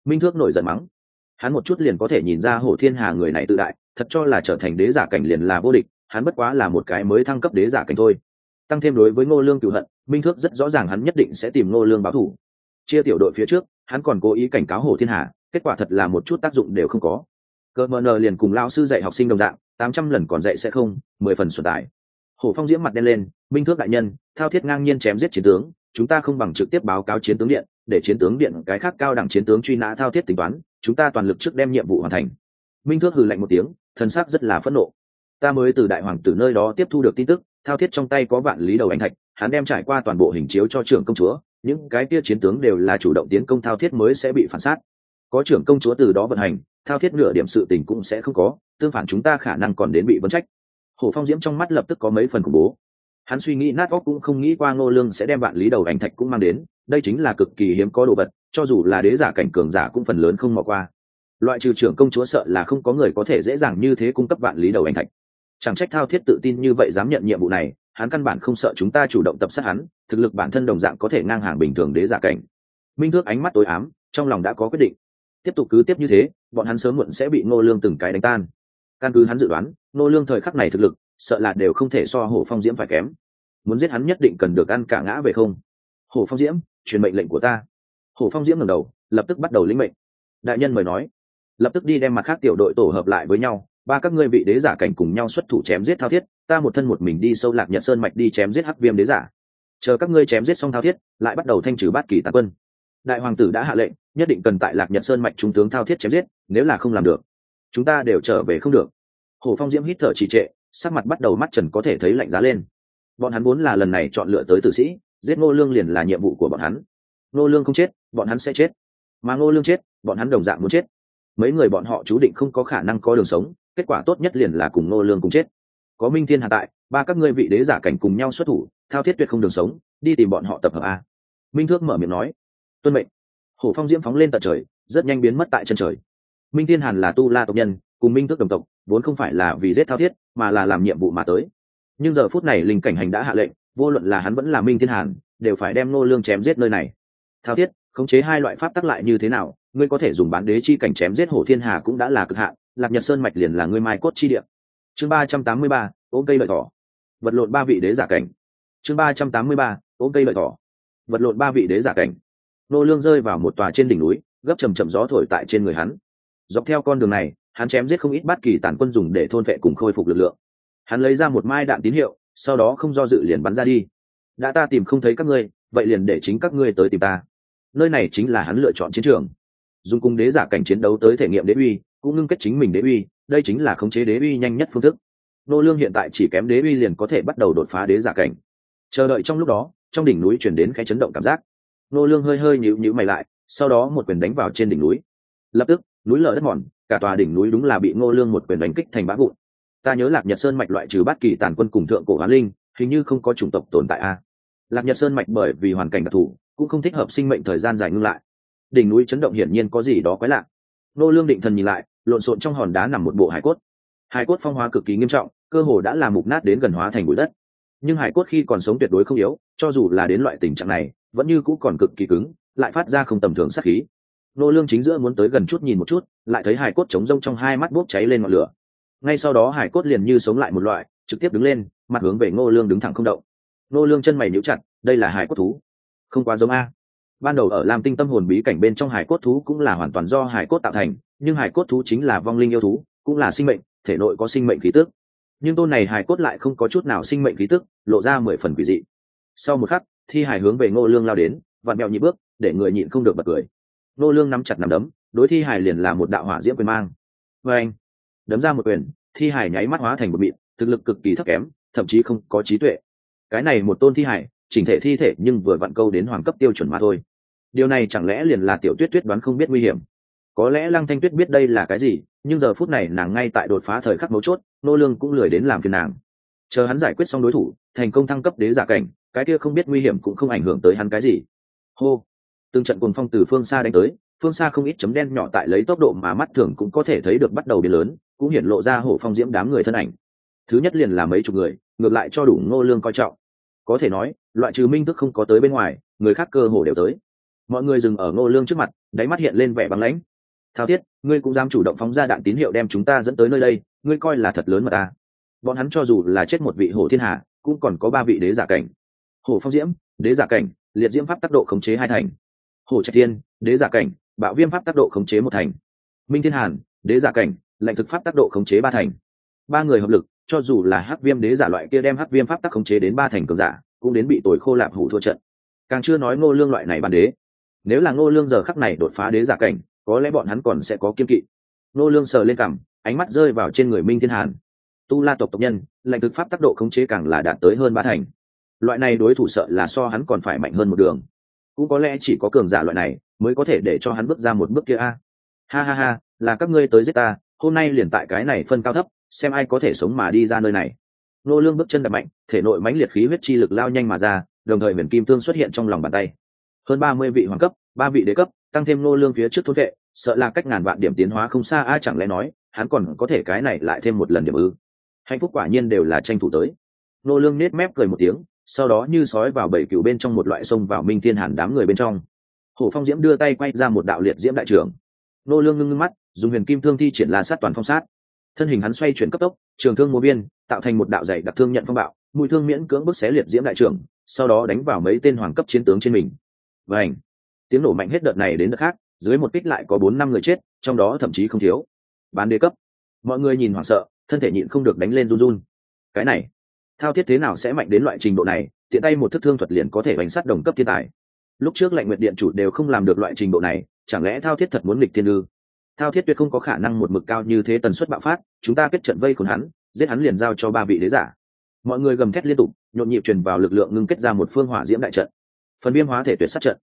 Speaker 1: Minh thước nổi giận mắng. Hắn một chút liền có thể nhìn ra hổ thiên hà người này tự đại, thật cho là trở thành đế giả cảnh liền là vô địch, hắn bất quá là một cái mới thăng cấp đế giả cảnh thôi. Tăng thêm đối với ngô lương cựu hận, minh thước rất rõ ràng hắn nhất định sẽ tìm ngô lương báo thù. Chia tiểu đội phía trước, hắn còn cố ý cảnh cáo hổ thiên hà, kết quả thật là một chút tác dụng đều không có cơ mờ nờ liền cùng lao sư dạy học sinh đồng dạng, tám trăm lần còn dạy sẽ không, mười phần sụt tải hổ phong diễm mặt đen lên, minh thước đại nhân, thao thiết ngang nhiên chém giết chiến tướng, chúng ta không bằng trực tiếp báo cáo chiến tướng điện, để chiến tướng điện cái khác cao đẳng chiến tướng truy nã thao thiết tính toán, chúng ta toàn lực trước đem nhiệm vụ hoàn thành. Minh thước hừ lạnh một tiếng thần sắc rất là phẫn nộ. Ta mới từ đại hoàng tử nơi đó tiếp thu được tin tức, thao thiết trong tay có vạn lý đầu ảnh thạch, hắn đem trải qua toàn bộ hình chiếu cho trưởng công chúa, những cái kia chiến tướng đều là chủ động tiến công thao thiết mới sẽ bị phản sát có trưởng công chúa từ đó vận hành thao thiết nửa điểm sự tình cũng sẽ không có, tương phản chúng ta khả năng còn đến bị vấn trách. Hổ phong diễm trong mắt lập tức có mấy phần khủng bố. Hắn suy nghĩ nát óc cũng không nghĩ qua ngô lương sẽ đem bạn lý đầu ảnh thạch cũng mang đến, đây chính là cực kỳ hiếm có đồ vật, cho dù là đế giả cảnh cường giả cũng phần lớn không mò qua. Loại trừ trưởng công chúa sợ là không có người có thể dễ dàng như thế cung cấp bạn lý đầu ảnh thạch. Chẳng trách thao thiết tự tin như vậy dám nhận nhiệm vụ này, hắn căn bản không sợ chúng ta chủ động tập sát hắn, thực lực bản thân đồng dạng có thể ngang hàng bình thường đế giả cảnh. Minh thước ánh mắt tối ám, trong lòng đã có quyết định. Tiếp tục cứ tiếp như thế bọn hắn sớm muộn sẽ bị ngô lương từng cái đánh tan. Căn cứ hắn dự đoán, ngô lương thời khắc này thực lực, sợ là đều không thể so hổ phong diễm phải kém. Muốn giết hắn nhất định cần được ăn cả ngã về không? Hổ phong diễm, truyền mệnh lệnh của ta. Hổ phong diễm ngẩng đầu, lập tức bắt đầu lĩnh mệnh. Đại nhân mời nói. Lập tức đi đem mặt khác tiểu đội tổ hợp lại với nhau. Ba các ngươi vị đế giả cảnh cùng nhau xuất thủ chém giết thao thiết, ta một thân một mình đi sâu lạc nhật sơn mạch đi chém giết hắc viêm đế giả. Chờ các ngươi chém giết xong thao thiết, lại bắt đầu thanh trừ bát kỳ tàn quân đại hoàng tử đã hạ lệnh, nhất định cần tại lạc nhật sơn mạch trung tướng thao thiết chém giết, nếu là không làm được, chúng ta đều trở về không được. Hồ phong diễm hít thở trì trệ, sắc mặt bắt đầu mắt trần có thể thấy lạnh giá lên. Bọn hắn vốn là lần này chọn lựa tới tử sĩ, giết ngô lương liền là nhiệm vụ của bọn hắn. Ngô lương không chết, bọn hắn sẽ chết. Mà ngô lương chết, bọn hắn đồng dạng muốn chết. Mấy người bọn họ chú định không có khả năng có đường sống, kết quả tốt nhất liền là cùng ngô lương cùng chết. Có minh thiên hạ tại, ba các ngươi vị đế giả cảnh cùng nhau xuất thủ, thao thiết tuyệt không đường sống, đi tìm bọn họ tập hợp a. Minh thước mở miệng nói tuân mệnh. Hổ phong diễm phóng lên tận trời, rất nhanh biến mất tại chân trời. Minh thiên hàn là tu la tộc nhân, cùng minh thức đồng tộc, vốn không phải là vì giết thao thiết, mà là làm nhiệm vụ mà tới. Nhưng giờ phút này linh cảnh hành đã hạ lệnh, vô luận là hắn vẫn là minh thiên hàn, đều phải đem nô lương chém giết nơi này. Thao thiết, khống chế hai loại pháp tắc lại như thế nào, ngươi có thể dùng bán đế chi cảnh chém giết hổ thiên hà cũng đã là cực hạn, lạc nhật sơn mạch liền là ngươi mai cốt chi địa. Chương ba trăm tám mươi ba ôm cây lợi thỏ. Vật lộn ba vị đế giả cảnh. Chương ba trăm tám mươi ba ôm cây lợi thỏ. Vật lộn ba vị đế giả cảnh nô lương rơi vào một tòa trên đỉnh núi, gấp trầm trầm gió thổi tại trên người hắn. Dọc theo con đường này, hắn chém giết không ít bát kỳ tàn quân dùng để thôn vệ cùng khôi phục lực lượng. Hắn lấy ra một mai đạn tín hiệu, sau đó không do dự liền bắn ra đi. Đã ta tìm không thấy các ngươi, vậy liền để chính các ngươi tới tìm ta. Nơi này chính là hắn lựa chọn chiến trường. Dùng cung đế giả cảnh chiến đấu tới thể nghiệm đế uy, cũng ngưng kết chính mình đế uy, đây chính là khống chế đế uy nhanh nhất phương thức. Nô lương hiện tại chỉ kém đế uy liền có thể bắt đầu đột phá đế giả cảnh. Chờ đợi trong lúc đó, trong đỉnh núi truyền đến cái chấn động cảm giác nô lương hơi hơi nhíu nhíu mày lại, sau đó một quyền đánh vào trên đỉnh núi. Lập tức, núi lở đất mòn, cả tòa đỉnh núi đúng là bị nô lương một quyền đánh kích thành bã vụn. Ta nhớ lạc nhật sơn mạch loại trừ bát kỳ tàn quân cùng thượng cổ hoán linh, hình như không có chủng tộc tồn tại a. Lạc nhật sơn mạch bởi vì hoàn cảnh đặc thù, cũng không thích hợp sinh mệnh thời gian dài ngưng lại. Đỉnh núi chấn động hiển nhiên có gì đó quái lạ. Nô lương định thần nhìn lại, lộn xộn trong hòn đá nằm một bộ hải cốt. Hải cốt phong hóa cực kỳ nghiêm trọng, cơ hồ đã là mục nát đến gần hóa thành bụi đất. Nhưng hải cốt khi còn sống tuyệt đối không yếu, cho dù là đến loại tình trạng này vẫn như cũ còn cực kỳ cứng, lại phát ra không tầm thường sát khí. Nô lương chính giữa muốn tới gần chút nhìn một chút, lại thấy hải cốt chống rông trong hai mắt bốc cháy lên ngọn lửa. Ngay sau đó hải cốt liền như sống lại một loại, trực tiếp đứng lên, mặt hướng về ngô lương đứng thẳng không động. Ngô lương chân mày nhíu chặt, đây là hải cốt thú. Không quá giống a. Ban đầu ở lam tinh tâm hồn bí cảnh bên trong hải cốt thú cũng là hoàn toàn do hải cốt tạo thành, nhưng hải cốt thú chính là vong linh yêu thú, cũng là sinh mệnh, thể nội có sinh mệnh khí tức. Nhưng tôn này hải cốt lại không có chút nào sinh mệnh khí tức, lộ ra mười phần quỷ dị. Sau một khắc thi hải hướng về ngô lương lao đến, vặn mèo nhị bước, để người nhịn không được bật cười. Ngô lương nắm chặt nắm đấm, đối thi hải liền là một đạo hỏa diễm quyền mang. Vê anh, đấm ra một quyền, thi hải nháy mắt hóa thành một mịn, thực lực cực kỳ thấp kém, thậm chí không có trí tuệ. Cái này một tôn thi hải, chỉnh thể thi thể nhưng vừa vặn câu đến hoàng cấp tiêu chuẩn mà thôi. Điều này chẳng lẽ liền là tiểu tuyết tuyết đoán không biết nguy hiểm? Có lẽ lăng thanh tuyết biết đây là cái gì, nhưng giờ phút này nàng ngay tại đột phá thời khắc mấu chốt nô lương cũng lười đến làm phiền nàng. Chờ hắn giải quyết xong đối thủ, thành công thăng cấp đế giả cảnh cái kia không biết nguy hiểm cũng không ảnh hưởng tới hắn cái gì. Hô. Từng trận cuồng phong từ phương xa đánh tới, phương xa không ít chấm đen nhỏ tại lấy tốc độ mà mắt thường cũng có thể thấy được bắt đầu biến lớn, cũng hiện lộ ra hổ phong diễm đám người thân ảnh. Thứ nhất liền là mấy chục người, ngược lại cho đủ ngô lương coi trọng. Có thể nói, loại trừ minh thức không có tới bên ngoài, người khác cơ hồ đều tới. Mọi người dừng ở ngô lương trước mặt, đáy mắt hiện lên vẻ băng lãnh. Thao thiết, ngươi cũng dám chủ động phóng ra đạn tín hiệu đem chúng ta dẫn tới nơi đây, ngươi coi là thật lớn mà ta. Bọn hắn cho dù là chết một vị hổ thiên hạ, cũng còn có ba vị đế giả cảnh hổ phong diễm, đế giả cảnh, liệt diễm pháp tác độ khống chế hai thành. Hổ trạch thiên, đế giả cảnh, bạo viêm pháp tác độ khống chế một thành. Minh thiên hàn, đế giả cảnh lệnh thực pháp tác độ khống chế ba thành. Ba người hợp lực, cho dù là hắc viêm đế giả loại kia đem hắc viêm pháp tác khống chế đến ba thành cường giả, cũng đến bị tồi khô lạp hủ thua trận. Càng chưa nói ngô lương loại này ban đế. Nếu là ngô lương giờ khắc này đột phá đế giả cảnh, có lẽ bọn hắn còn sẽ có kiên kỵ. Ngô lương sờ lên cằm, ánh mắt rơi vào trên người minh thiên hàn. Tu la tộc tộc nhân lệnh thực pháp tác độ khống chế càng là đạt tới hơn ba thành loại này đối thủ sợ là so hắn còn phải mạnh hơn một đường. Cũng có lẽ chỉ có cường giả loại này mới có thể để cho hắn bước ra một bước kia a. Ha ha ha, là các ngươi tới giết ta, hôm nay liền tại cái này phân cao thấp, xem ai có thể sống mà đi ra nơi này. Nô lương bước chân đập mạnh, thể nội mãnh liệt khí huyết chi lực lao nhanh mà ra, đồng thời huyền kim thương xuất hiện trong lòng bàn tay. Hơn ba mươi vị hoàng cấp, ba vị đế cấp, tăng thêm nô lương phía trước thôn vệ, sợ là cách ngàn vạn điểm tiến hóa không xa ai chẳng lẽ nói, hắn còn có thể cái này lại thêm một lần điểm ư? Hạnh phúc quả nhiên đều là tranh thủ tới. Nô lương nết mép cười một tiếng sau đó như sói vào bảy cựu bên trong một loại sông vào minh thiên hàn đám người bên trong. Hổ phong diễm đưa tay quay ra một đạo liệt diễm đại trưởng. Nô lương ngưng ngưng mắt, dùng huyền kim thương thi triển la sát toàn phong sát. Thân hình hắn xoay chuyển cấp tốc, trường thương múa biên tạo thành một đạo dày đặc thương nhận phong bạo mùi thương miễn cưỡng bức xé liệt diễm đại trưởng, sau đó đánh vào mấy tên hoàng cấp chiến tướng trên mình. Và ảnh tiếng nổ mạnh hết đợt này đến đợt khác, dưới một kích lại có bốn năm người chết, trong đó thậm chí không thiếu. Bán đế cấp. Mọi người nhìn hoảng sợ, thân thể nhịn không được đánh lên run run. Cái này thao thiết thế nào sẽ mạnh đến loại trình độ này, tiện tay một thức thương thuật liền có thể bánh sát đồng cấp thiên tài. Lúc trước lệnh nguyện điện chủ đều không làm được loại trình độ này, chẳng lẽ thao thiết thật muốn nghịch thiên ư? Thao thiết tuyệt không có khả năng một mực cao như thế tần suất bạo phát, chúng ta kết trận vây khốn hắn, giết hắn liền giao cho ba vị đế giả. Mọi người gầm thét liên tục, nhộn nhịp truyền vào lực lượng ngưng kết ra một phương hỏa diễm đại trận. Phần viêm hóa thể tuyệt sát trận.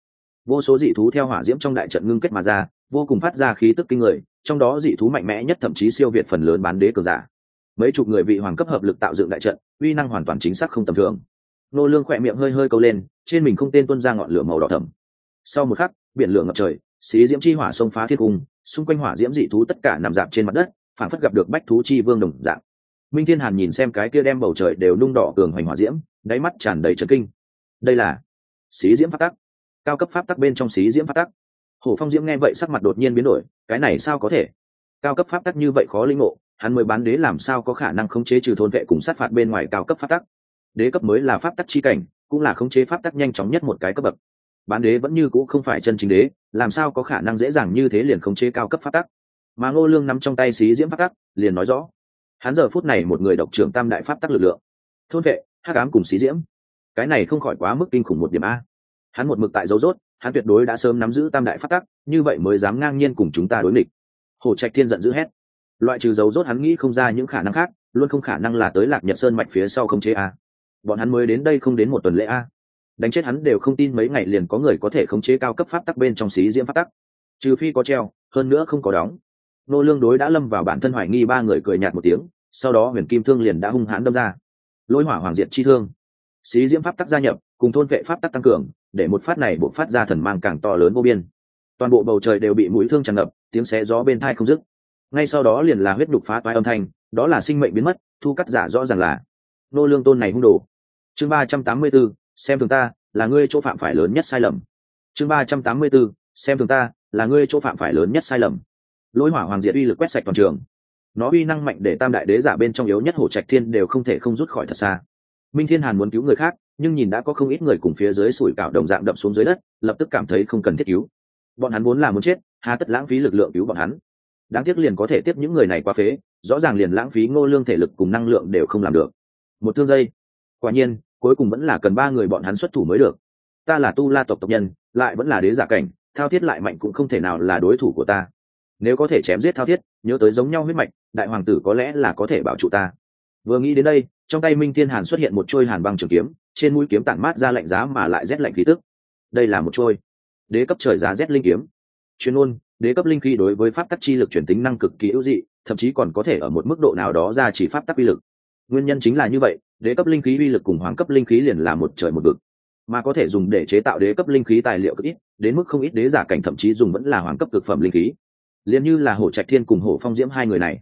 Speaker 1: Vô số dị thú theo hỏa diễm trong đại trận ngưng kết mà ra, vô cùng phát ra khí tức kinh người, trong đó dị thú mạnh mẽ nhất thậm chí siêu việt phần lớn bán đế cờ giả mấy chục người vị hoàng cấp hợp lực tạo dựng đại trận, uy năng hoàn toàn chính xác không tầm thường. Nô lương khỏe miệng hơi hơi câu lên, trên mình không tên tuôn ra ngọn lửa màu đỏ thẫm. Sau một khắc, biển lửa ngập trời, xí diễm chi hỏa xông phá thiên cung, xung quanh hỏa diễm dị thú tất cả nằm dạp trên mặt đất phản phất gặp được bách thú chi vương đồng dạng. Minh thiên hàn nhìn xem cái kia đem bầu trời đều nung đỏ cường hoành hỏa diễm, đáy mắt tràn đầy trấn kinh. Đây là xí diễm phát tắc, cao cấp pháp tắc bên trong xí diễm phát tắc. Hổ phong diễm nghe vậy sắc mặt đột nhiên biến đổi, cái này sao có thể? Cao cấp pháp tắc như vậy khó linh ngộ hắn mới bán đế làm sao có khả năng khống chế trừ thôn vệ cùng sát phạt bên ngoài cao cấp pháp tắc. Đế cấp mới là pháp tắc chi cảnh, cũng là khống chế pháp tắc nhanh chóng nhất một cái cấp bậc. Bán đế vẫn như c ũ không phải chân chính đế, làm sao có khả năng dễ dàng như thế liền khống chế cao cấp pháp tắc? Mà ngô lương nắm trong tay xí diễm pháp tắc, liền nói rõ. Hắn giờ phút này một người độc trưởng tam đại pháp tắc lực lượng. Thôn vệ, hắc ám cùng xí diễm. Cái này không khỏi quá mức kinh khủng một điểm a. Hắn một mực tại dấu rốt, hắn tuyệt đối đã sớm nắm giữ tam đại pháp tắc, như vậy mới dám ngang nhiên cùng chúng ta đối nghịch. Hồ trạch thiên giận dữ hét loại trừ dấu rốt hắn nghĩ không ra những khả năng khác, luôn không khả năng là tới lạc nhật sơn mạch phía sau không chế a. Bọn hắn mới đến đây không đến một tuần lễ a. Đánh chết hắn đều không tin mấy ngày liền có người có thể khống chế cao cấp pháp tắc bên trong xí diễm pháp tắc. Trừ phi có treo, hơn nữa không có đóng. Nô lương đối đã lâm vào bản thân hoài nghi ba người cười nhạt một tiếng, sau đó huyền kim thương liền đã hung hãn đâm ra. Lôi hỏa hoàng diệt chi thương. Xí diễm pháp tắc gia nhập, cùng thôn vệ pháp tắc tăng cường, để một phát này buộc phát ra thần mang càng to lớn vô biên. Toàn bộ bầu trời đều bị mũi thương tràn ngập, tiếng xé gió bên thai không dứt ngay sau đó liền là huyết đục phá toái âm thanh đó là sinh mệnh biến mất thu cắt giả rõ ràng là nô lương tôn này hung đồ. Chương ba trăm tám mươi 384, xem thường ta là ngươi chỗ phạm phải lớn nhất sai lầm. Chương ba trăm tám mươi 384, xem thường ta là ngươi chỗ phạm phải lớn nhất sai lầm. Lôi hỏa hoàng diệt uy lực quét sạch toàn trường. Nó uy năng mạnh để tam đại đế giả bên trong yếu nhất hổ trạch thiên đều không thể không rút khỏi thật xa. Minh thiên hàn muốn cứu người khác nhưng nhìn đã có không ít người cùng phía dưới sủi cảo đồng dạng đập xuống dưới đất lập tức cảm thấy không cần thiết cứu. Bọn hắn muốn là muốn chết hà tất lãng phí lực lượng cứu bọn hắn đáng tiếc liền có thể tiếp những người này qua phế, rõ ràng liền lãng phí ngô lương thể lực cùng năng lượng đều không làm được. Một thương giây quả nhiên, cuối cùng vẫn là cần ba người bọn hắn xuất thủ mới được. Ta là tu la tộc tộc nhân, lại vẫn là đế giả cảnh, thao thiết lại mạnh cũng không thể nào là đối thủ của ta. Nếu có thể chém giết thao thiết, nhớ tới giống nhau huyết mạch, đại hoàng tử có lẽ là có thể bảo trụ ta. Vừa nghĩ đến đây, trong tay minh thiên hàn xuất hiện một trôi hàn băng trường kiếm, trên mũi kiếm tản mát ra lạnh giá mà lại rét lạnh khí tức. Đây là một trôi đế cấp trời giá rét linh kiếm chuyên môn, đế cấp linh khí đối với pháp tắc chi lực chuyển tính năng cực kỳ ưu dị, thậm chí còn có thể ở một mức độ nào đó ra chỉ pháp tắc uy lực. Nguyên nhân chính là như vậy, đế cấp linh khí uy lực cùng hoàng cấp linh khí liền là một trời một vực. Mà có thể dùng để chế tạo đế cấp linh khí tài liệu cực ít, đến mức không ít đế giả cảnh thậm chí dùng vẫn là hoàng cấp cực phẩm linh khí. Liền như là hổ trạch thiên cùng hổ phong diễm hai người này.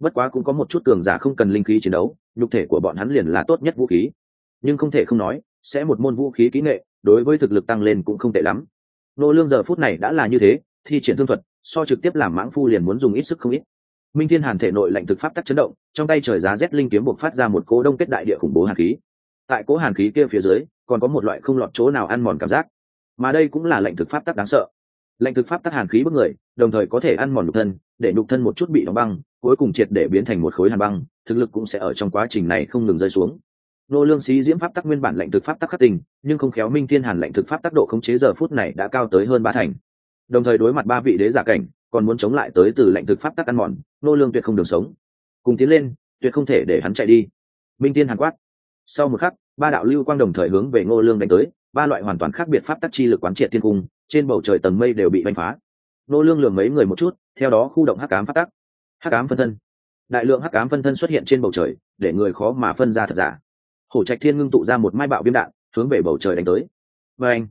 Speaker 1: Bất quá cũng có một chút cường giả không cần linh khí chiến đấu, nhục thể của bọn hắn liền là tốt nhất vũ khí. Nhưng không thể không nói, sẽ một môn vũ khí kỹ nghệ, đối với thực lực tăng lên cũng không tệ lắm. Nô lương giờ phút này đã là như thế thi triển thương thuật, so trực tiếp làm mãng phu liền muốn dùng ít sức không ít. Minh thiên hàn thể nội lạnh thực pháp tắc chấn động, trong tay trời giá rét linh kiếm buộc phát ra một cố đông kết đại địa khủng bố hàn khí. Tại cố hàn khí kia phía dưới, còn có một loại không lọt chỗ nào ăn mòn cảm giác. Mà đây cũng là lệnh thực pháp tắc đáng sợ. Lệnh thực pháp tắc hàn khí bức người, đồng thời có thể ăn mòn nhục thân, để nhục thân một chút bị đóng băng, cuối cùng triệt để biến thành một khối hàn băng, thực lực cũng sẽ ở trong quá trình này không ngừng rơi xuống. Nô lương sĩ diễm pháp tắc nguyên bản lệnh thực pháp tắc khắc tình, nhưng không khéo minh thiên hàn lệnh thực pháp tắc độ khống chế giờ phút này đã cao tới hơn ba thành đồng thời đối mặt ba vị đế giả cảnh, còn muốn chống lại tới từ lệnh thực pháp tắc ăn mòn, nô lương tuyệt không đường sống. Cùng tiến lên, tuyệt không thể để hắn chạy đi. Minh thiên hàn quát. Sau một khắc, ba đạo lưu quang đồng thời hướng về ngô lương đánh tới, ba loại hoàn toàn khác biệt pháp tắc chi lực quán triệt thiên cung, trên bầu trời tầng mây đều bị đánh phá. Ngô lương lường mấy người một chút, theo đó khu động hắc ám pháp tắc. Hắc ám phân thân. Đại lượng hắc ám phân thân xuất hiện trên bầu trời, để người khó mà phân ra thật giả. Hổ trạch thiên ngưng tụ ra một mai bạo viêm đạn, hướng về bầu trời đánh tới. Và anh,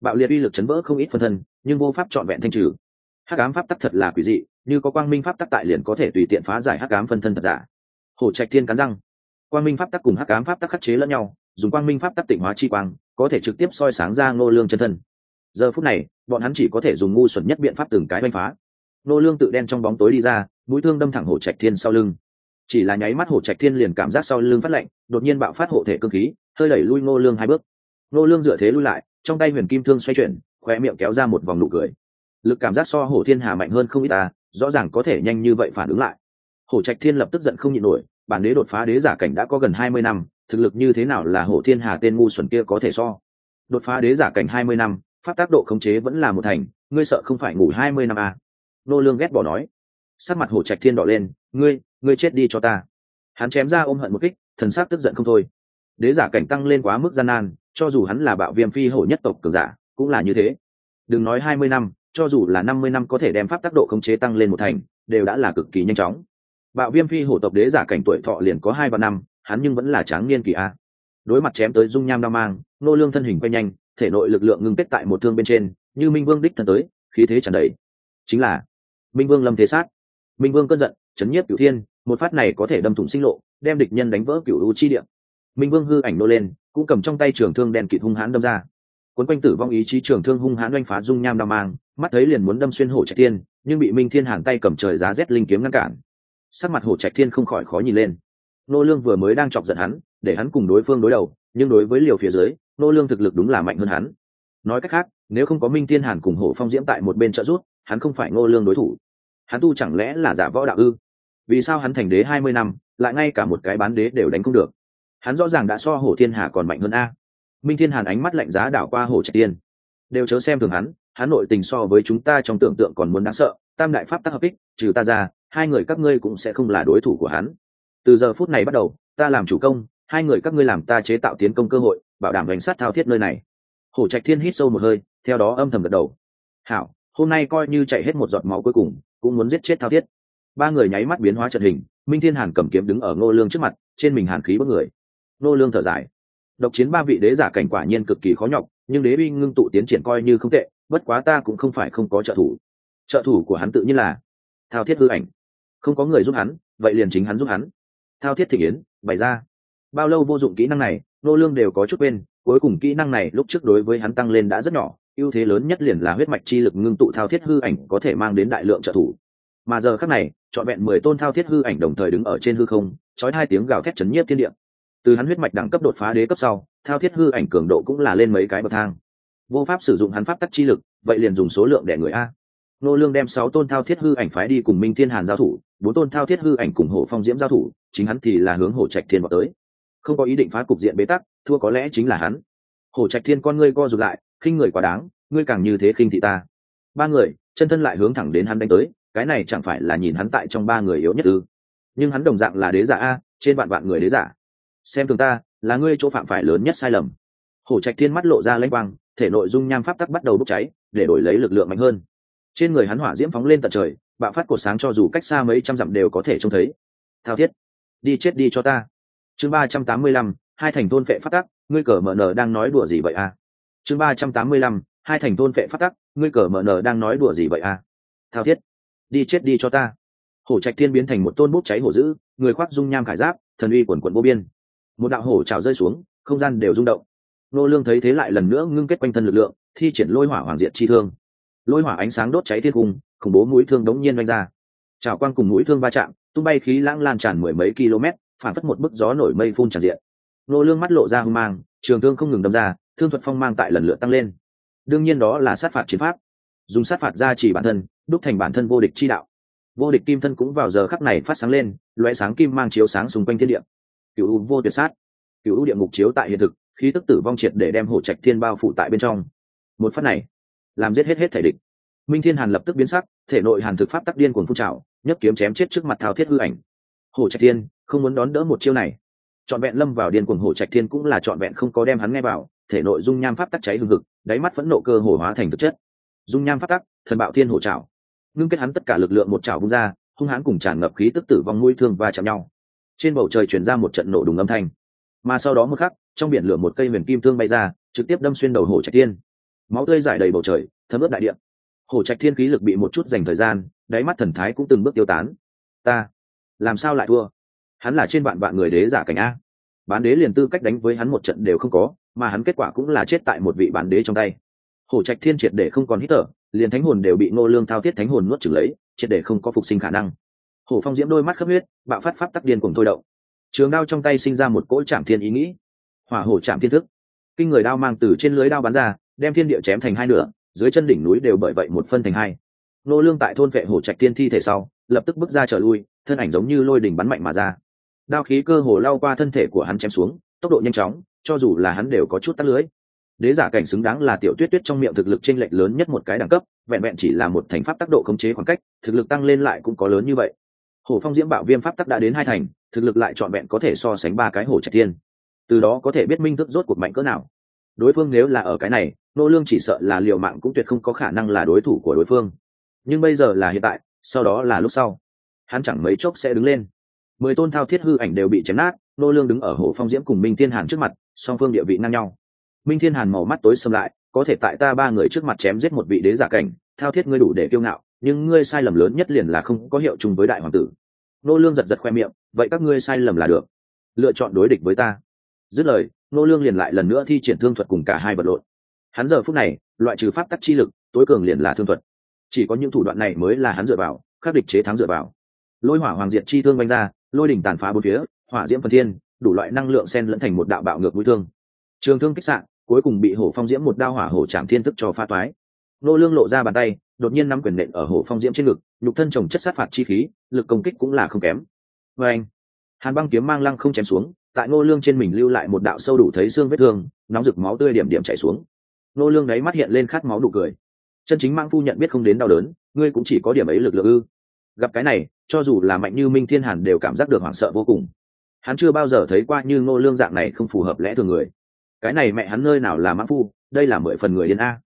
Speaker 1: bạo liệt uy lực chấn vỡ không ít phân thân nhưng vô pháp trọn vẹn thanh trừ. Hắc ám pháp tắc thật là quỷ dị, như có quang minh pháp tắc tại liền có thể tùy tiện phá giải hắc ám phân thân thật giả. Hổ trạch thiên cắn răng. Quang minh pháp tắc cùng hắc ám pháp tắc khắc chế lẫn nhau, dùng quang minh pháp tắc tịnh hóa chi quang, có thể trực tiếp soi sáng ra ngô lương chân thân. Giờ phút này, bọn hắn chỉ có thể dùng ngu xuẩn nhất biện pháp từng cái đánh phá. Ngô lương tự đen trong bóng tối đi ra, mũi thương đâm thẳng hổ trạch thiên sau lưng. Chỉ là nháy mắt hổ trạch thiên liền cảm giác sau lưng phát lạnh, đột nhiên bạo phát hộ thể cương khí, hơi đẩy lui ngô lương hai bước. Ngô lương dựa thế lui lại, trong tay huyền kim thương xoay chuyển khoe miệng kéo ra một vòng nụ cười. Lực cảm giác so hổ thiên hà mạnh hơn không ít ta, rõ ràng có thể nhanh như vậy phản ứng lại. Hổ trạch thiên lập tức giận không nhịn nổi, bản đế đột phá đế giả cảnh đã có gần hai mươi năm, thực lực như thế nào là hổ thiên hà tên ngu xuẩn kia có thể so? Đột phá đế giả cảnh hai mươi năm, pháp tác độ khống chế vẫn là một thành, ngươi sợ không phải ngủ hai mươi năm à. nô lương ghét bỏ nói. Sắc mặt hổ trạch thiên đỏ lên, ngươi ngươi chết đi cho ta. Hắn chém ra ôm hận một kích, thần sắc tức giận không thôi. Đế giả cảnh tăng lên quá mức gian nan, cho dù hắn là bạo viêm phi hổ nhất tộc cường giả cũng là như thế. Đừng nói hai mươi năm, cho dù là năm mươi năm có thể đem pháp tác độ khống chế tăng lên một thành, đều đã là cực kỳ nhanh chóng. Bạo viêm phi hổ tộc đế giả cảnh tuổi thọ liền có hai và năm, hắn nhưng vẫn là tráng niên kỳ a. Đối mặt chém tới dung nham đao mang, nô lương thân hình quay nhanh, thể nội lực lượng ngưng kết tại một thương bên trên, như minh vương đích thân tới, khí thế tràn đầy. Chính là, minh vương lâm thế sát. Minh vương cơn giận, chấn nhiếp cửu thiên, một phát này có thể đâm thủng sinh lộ, đem địch nhân đánh vỡ cửu u chi địa. Minh vương hư ảnh nô lên, cũng cầm trong tay trường thương đen kịt hung hãn đâm ra cuốn quanh tử vong ý chí trường thương hung hãn oanh phá dung nham đao mang, mắt thấy liền muốn đâm xuyên hổ trạch thiên, nhưng bị minh thiên hàn tay cầm trời giá rét linh kiếm ngăn cản. Sắc mặt hổ trạch thiên không khỏi khó nhìn lên. Nô lương vừa mới đang chọc giận hắn, để hắn cùng đối phương đối đầu, nhưng đối với liều phía dưới, nô lương thực lực đúng là mạnh hơn hắn. Nói cách khác, nếu không có minh thiên hàn cùng hổ phong diễm tại một bên trợ giúp, hắn không phải nô lương đối thủ. Hắn tu chẳng lẽ là giả võ đạo ư? Vì sao hắn thành đế hai mươi năm, lại ngay cả một cái bán đế đều đánh không được? Hắn rõ ràng đã so hổ thiên hà còn mạnh hơn a minh thiên hàn ánh mắt lạnh giá đảo qua hổ trạch tiên. Đều chớ xem thường hắn hắn nội tình so với chúng ta trong tưởng tượng còn muốn đáng sợ, tam đại pháp tác hợp ích trừ ta ra, hai người các ngươi cũng sẽ không là đối thủ của hắn. Từ giờ phút này bắt đầu, ta làm chủ công, hai người các ngươi làm ta chế tạo tiến công cơ hội, bảo đảm đánh sát thao thiết nơi này. Hổ trạch thiên hít sâu một hơi, theo đó âm thầm gật đầu. Hảo, hôm nay coi như chạy hết một giọt máu cuối cùng, cũng muốn giết chết thao thiết. Ba người nháy mắt biến hóa trận hình, minh thiên hàn cầm kiếm đứng ở ngô lương trước mặt, trên mình hàn khí bất người. Ngô lương thở dài độc chiến ba vị đế giả cảnh quả nhiên cực kỳ khó nhọc, nhưng đế uy ngưng tụ tiến triển coi như không tệ, bất quá ta cũng không phải không có trợ thủ. Trợ thủ của hắn tự nhiên là thao thiết hư ảnh. Không có người giúp hắn, vậy liền chính hắn giúp hắn. Thao thiết thị yến, bày ra. Bao lâu vô dụng kỹ năng này, nô lương đều có chút quên, cuối cùng kỹ năng này lúc trước đối với hắn tăng lên đã rất nhỏ, ưu thế lớn nhất liền là huyết mạch chi lực ngưng tụ thao thiết hư ảnh có thể mang đến đại lượng trợ thủ. Mà giờ khắc này, trọn vẹn mười tôn thao thiết hư ảnh đồng thời đứng ở trên hư không, chói hai tiếng gào thét chấn nhiếp thiên địa từ hắn huyết mạch đẳng cấp đột phá đế cấp sau, thao thiết hư ảnh cường độ cũng là lên mấy cái bậc thang. Vô pháp sử dụng hắn pháp tắc chi lực, vậy liền dùng số lượng để người a. Nô lương đem sáu tôn thao thiết hư ảnh phái đi cùng minh thiên hàn giao thủ, bốn tôn thao thiết hư ảnh cùng hổ phong diễm giao thủ, chính hắn thì là hướng hổ trạch thiên vào tới. Không có ý định phá cục diện bế tắc, thua có lẽ chính là hắn. Hổ trạch thiên con ngươi co rụt lại, khinh người quá đáng, ngươi càng như thế khinh thị ta. Ba người, chân thân lại hướng thẳng đến hắn đánh tới, cái này chẳng phải là nhìn hắn tại trong ba người yếu nhất ư. Nhưng hắn đồng dạng là đế giả a, trên vạn vạn người đế giả xem thường ta, là ngươi chỗ phạm phải lớn nhất sai lầm. Hổ trạch thiên mắt lộ ra lanh quang, thể nội dung nham pháp tắc bắt đầu bốc cháy, để đổi lấy lực lượng mạnh hơn. Trên người hắn hỏa diễm phóng lên tận trời, bạo phát cột sáng cho dù cách xa mấy trăm dặm đều có thể trông thấy. Thao thiết, đi chết đi cho ta. Chương ba trăm tám mươi lăm, hai thành tôn vệ phát tắc, ngươi cờ mờ nờ đang nói đùa gì vậy à? Chương ba trăm tám mươi lăm, hai thành tôn vệ phát tắc, ngươi cờ mờ nờ đang nói đùa gì vậy à? Thao thiết, đi chết đi cho ta. Hổ trạch thiên biến thành một tôn bút cháy hổ dữ, người khoác dung nham khải giáp, thần uy quần quận vô biên một đạo hổ trào rơi xuống, không gian đều rung động. Nô lương thấy thế lại lần nữa ngưng kết quanh thân lực lượng, thi triển lôi hỏa hoàng diện chi thương. Lôi hỏa ánh sáng đốt cháy thiên cung, khủng bố mũi thương đống nhiên vanh ra. Trào quang cùng mũi thương va chạm, tung bay khí lãng lan tràn mười mấy km, phản phất một bức gió nổi mây phun tràn diện. Nô lương mắt lộ ra hung mang, trường thương không ngừng đâm ra, thương thuật phong mang tại lần lượt tăng lên. Đương nhiên đó là sát phạt chiến pháp. Dùng sát phạt ra chỉ bản thân, đúc thành bản thân vô địch chi đạo. Vô địch kim thân cũng vào giờ khắc này phát sáng lên loé sáng kim mang chiếu sáng xung quanh thiên địa cựu vô tuyệt sát. Cựu địa ngục chiếu tại hiện thực, khí tức tử vong triệt để đem hổ trạch thiên bao phủ tại bên trong. Một phát này, làm giết hết hết thể địch. Minh thiên hàn lập tức biến sắc, thể nội hàn thực pháp tắc điên cuồng phun trào nhấp kiếm chém chết trước mặt thao thiết hư ảnh. Hổ trạch thiên, không muốn đón đỡ một chiêu này. Trọn vẹn lâm vào điên cuồng hổ trạch thiên cũng là trọn vẹn không có đem hắn nghe vào, thể nội dung nham pháp tắc cháy hừng hực, đáy mắt phẫn nộ cơ hổ hóa thành thực chất. Dung nham pháp tắc, thần bạo thiên hổ trào ngưng kết hắn tất cả lực lượng một trào vung ra, hung hãn cùng tràn ngập khí tức tử vong mũi thương và chạm nhau trên bầu trời chuyển ra một trận nổ đùng âm thanh. Mà sau đó một khắc, trong biển lửa một cây huyền kim thương bay ra, trực tiếp đâm xuyên đầu hổ trạch thiên. Máu tươi giải đầy bầu trời, thấm ướt đại điện hổ trạch thiên khí lực bị một chút dành thời gian, đáy mắt thần thái cũng từng bước tiêu tán. Ta, làm sao lại thua? Hắn là trên vạn vạn người đế giả cảnh a. Bán đế liền tư cách đánh với hắn một trận đều không có, mà hắn kết quả cũng là chết tại một vị bán đế trong tay. Hổ trạch thiên triệt để không còn hít thở, liền thánh hồn đều bị ngô lương thao thiết thánh hồn nuốt trừng lấy, triệt để không có phục sinh khả năng hổ phong diễm đôi mắt khắp huyết, bạo phát pháp tắc điên cùng thôi động. Trường đao trong tay sinh ra một cỗ chạm thiên ý nghĩ. Hỏa hổ chạm thiên thức. Kinh người đao mang từ trên lưới đao bắn ra, đem thiên địa chém thành hai nửa, dưới chân đỉnh núi đều bởi vậy một phân thành hai. Nô lương tại thôn vệ hổ trạch tiên thi thể sau, lập tức bước ra trở lui, thân ảnh giống như lôi đỉnh bắn mạnh mà ra. Đao khí cơ hồ lao qua thân thể của hắn chém xuống, tốc độ nhanh chóng, cho dù là hắn đều có chút tắt lưới. Đế giả cảnh xứng đáng là tiểu tuyết tuyết trong miệng thực lực trên lệch lớn nhất một cái đẳng cấp, vẹn vẹn chỉ là một thành pháp tác độ khống chế khoảng cách, thực lực tăng lên lại cũng có lớn như vậy hổ phong diễm bạo viêm pháp tắc đã đến hai thành, thực lực lại trọn vẹn có thể so sánh ba cái hổ trạch tiên từ đó có thể biết minh thức rốt cuộc mạnh cỡ nào. Đối phương nếu là ở cái này, nô lương chỉ sợ là liều mạng cũng tuyệt không có khả năng là đối thủ của đối phương. Nhưng bây giờ là hiện tại, sau đó là lúc sau. Hắn chẳng mấy chốc sẽ đứng lên. Mười tôn thao thiết hư ảnh đều bị chém nát, nô lương đứng ở hồ phong diễm cùng minh thiên hàn trước mặt, song phương địa vị ngang nhau. Minh thiên hàn màu mắt tối sầm lại, có thể tại ta ba người trước mặt chém giết một vị đế giả cảnh, thao thiết ngươi đủ để kiêu ngạo nhưng ngươi sai lầm lớn nhất liền là không có hiệu chung với đại hoàng tử. Nô lương giật giật khoe miệng, vậy các ngươi sai lầm là được. Lựa chọn đối địch với ta. Dứt lời, nô lương liền lại lần nữa thi triển thương thuật cùng cả hai vật lộn. Hắn giờ phút này, loại trừ pháp tắc chi lực, tối cường liền là thương thuật. Chỉ có những thủ đoạn này mới là hắn dựa vào, khắc địch chế thắng dựa vào. Lôi hỏa hoàng diệt chi thương vanh ra, lôi đỉnh tàn phá bốn phía, hỏa diễm phần thiên, đủ loại năng lượng xen lẫn thành một đạo bạo ngược mũi thương. Trường thương kích sạn cuối cùng bị hổ phong diễm một đao hỏa hổ chạm thiên thức cho pha toái. Nô lương lộ ra bàn tay đột nhiên nắm quyền nện ở hồ phong diễm trên ngực, nhục thân trồng chất sát phạt chi khí, lực công kích cũng là không kém. Vê anh, hàn băng kiếm mang lăng không chém xuống, tại Ngô lương trên mình lưu lại một đạo sâu đủ thấy xương vết thương, nóng rực máu tươi điểm điểm chảy xuống. Ngô lương đấy mắt hiện lên khát máu đủ cười. Chân chính mang phu nhận biết không đến đau đớn, ngươi cũng chỉ có điểm ấy lực lượng ư. Gặp cái này, cho dù là mạnh như minh thiên hàn đều cảm giác được hoảng sợ vô cùng. Hắn chưa bao giờ thấy qua như ngô lương dạng này không phù hợp lẽ thường người. Cái này mẹ hắn nơi nào là mãn phu, đây là mười phần người điên a.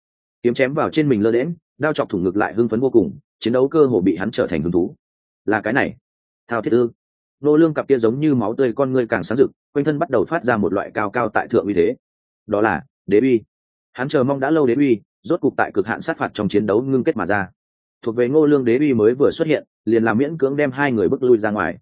Speaker 1: Kiếm chém vào trên mình lơ đễm đao chọc thủng ngực lại hưng phấn vô cùng, chiến đấu cơ hồ bị hắn trở thành hứng thú. Là cái này, thao thiết ư. Nô lương cặp kia giống như máu tươi con ngươi càng sáng rực, quanh thân bắt đầu phát ra một loại cao cao tại thượng uy thế. Đó là, đế uy. Hắn chờ mong đã lâu đế uy, rốt cục tại cực hạn sát phạt trong chiến đấu ngưng kết mà ra. Thuộc về ngô lương đế uy mới vừa xuất hiện, liền làm miễn cưỡng đem hai người bước lui ra ngoài.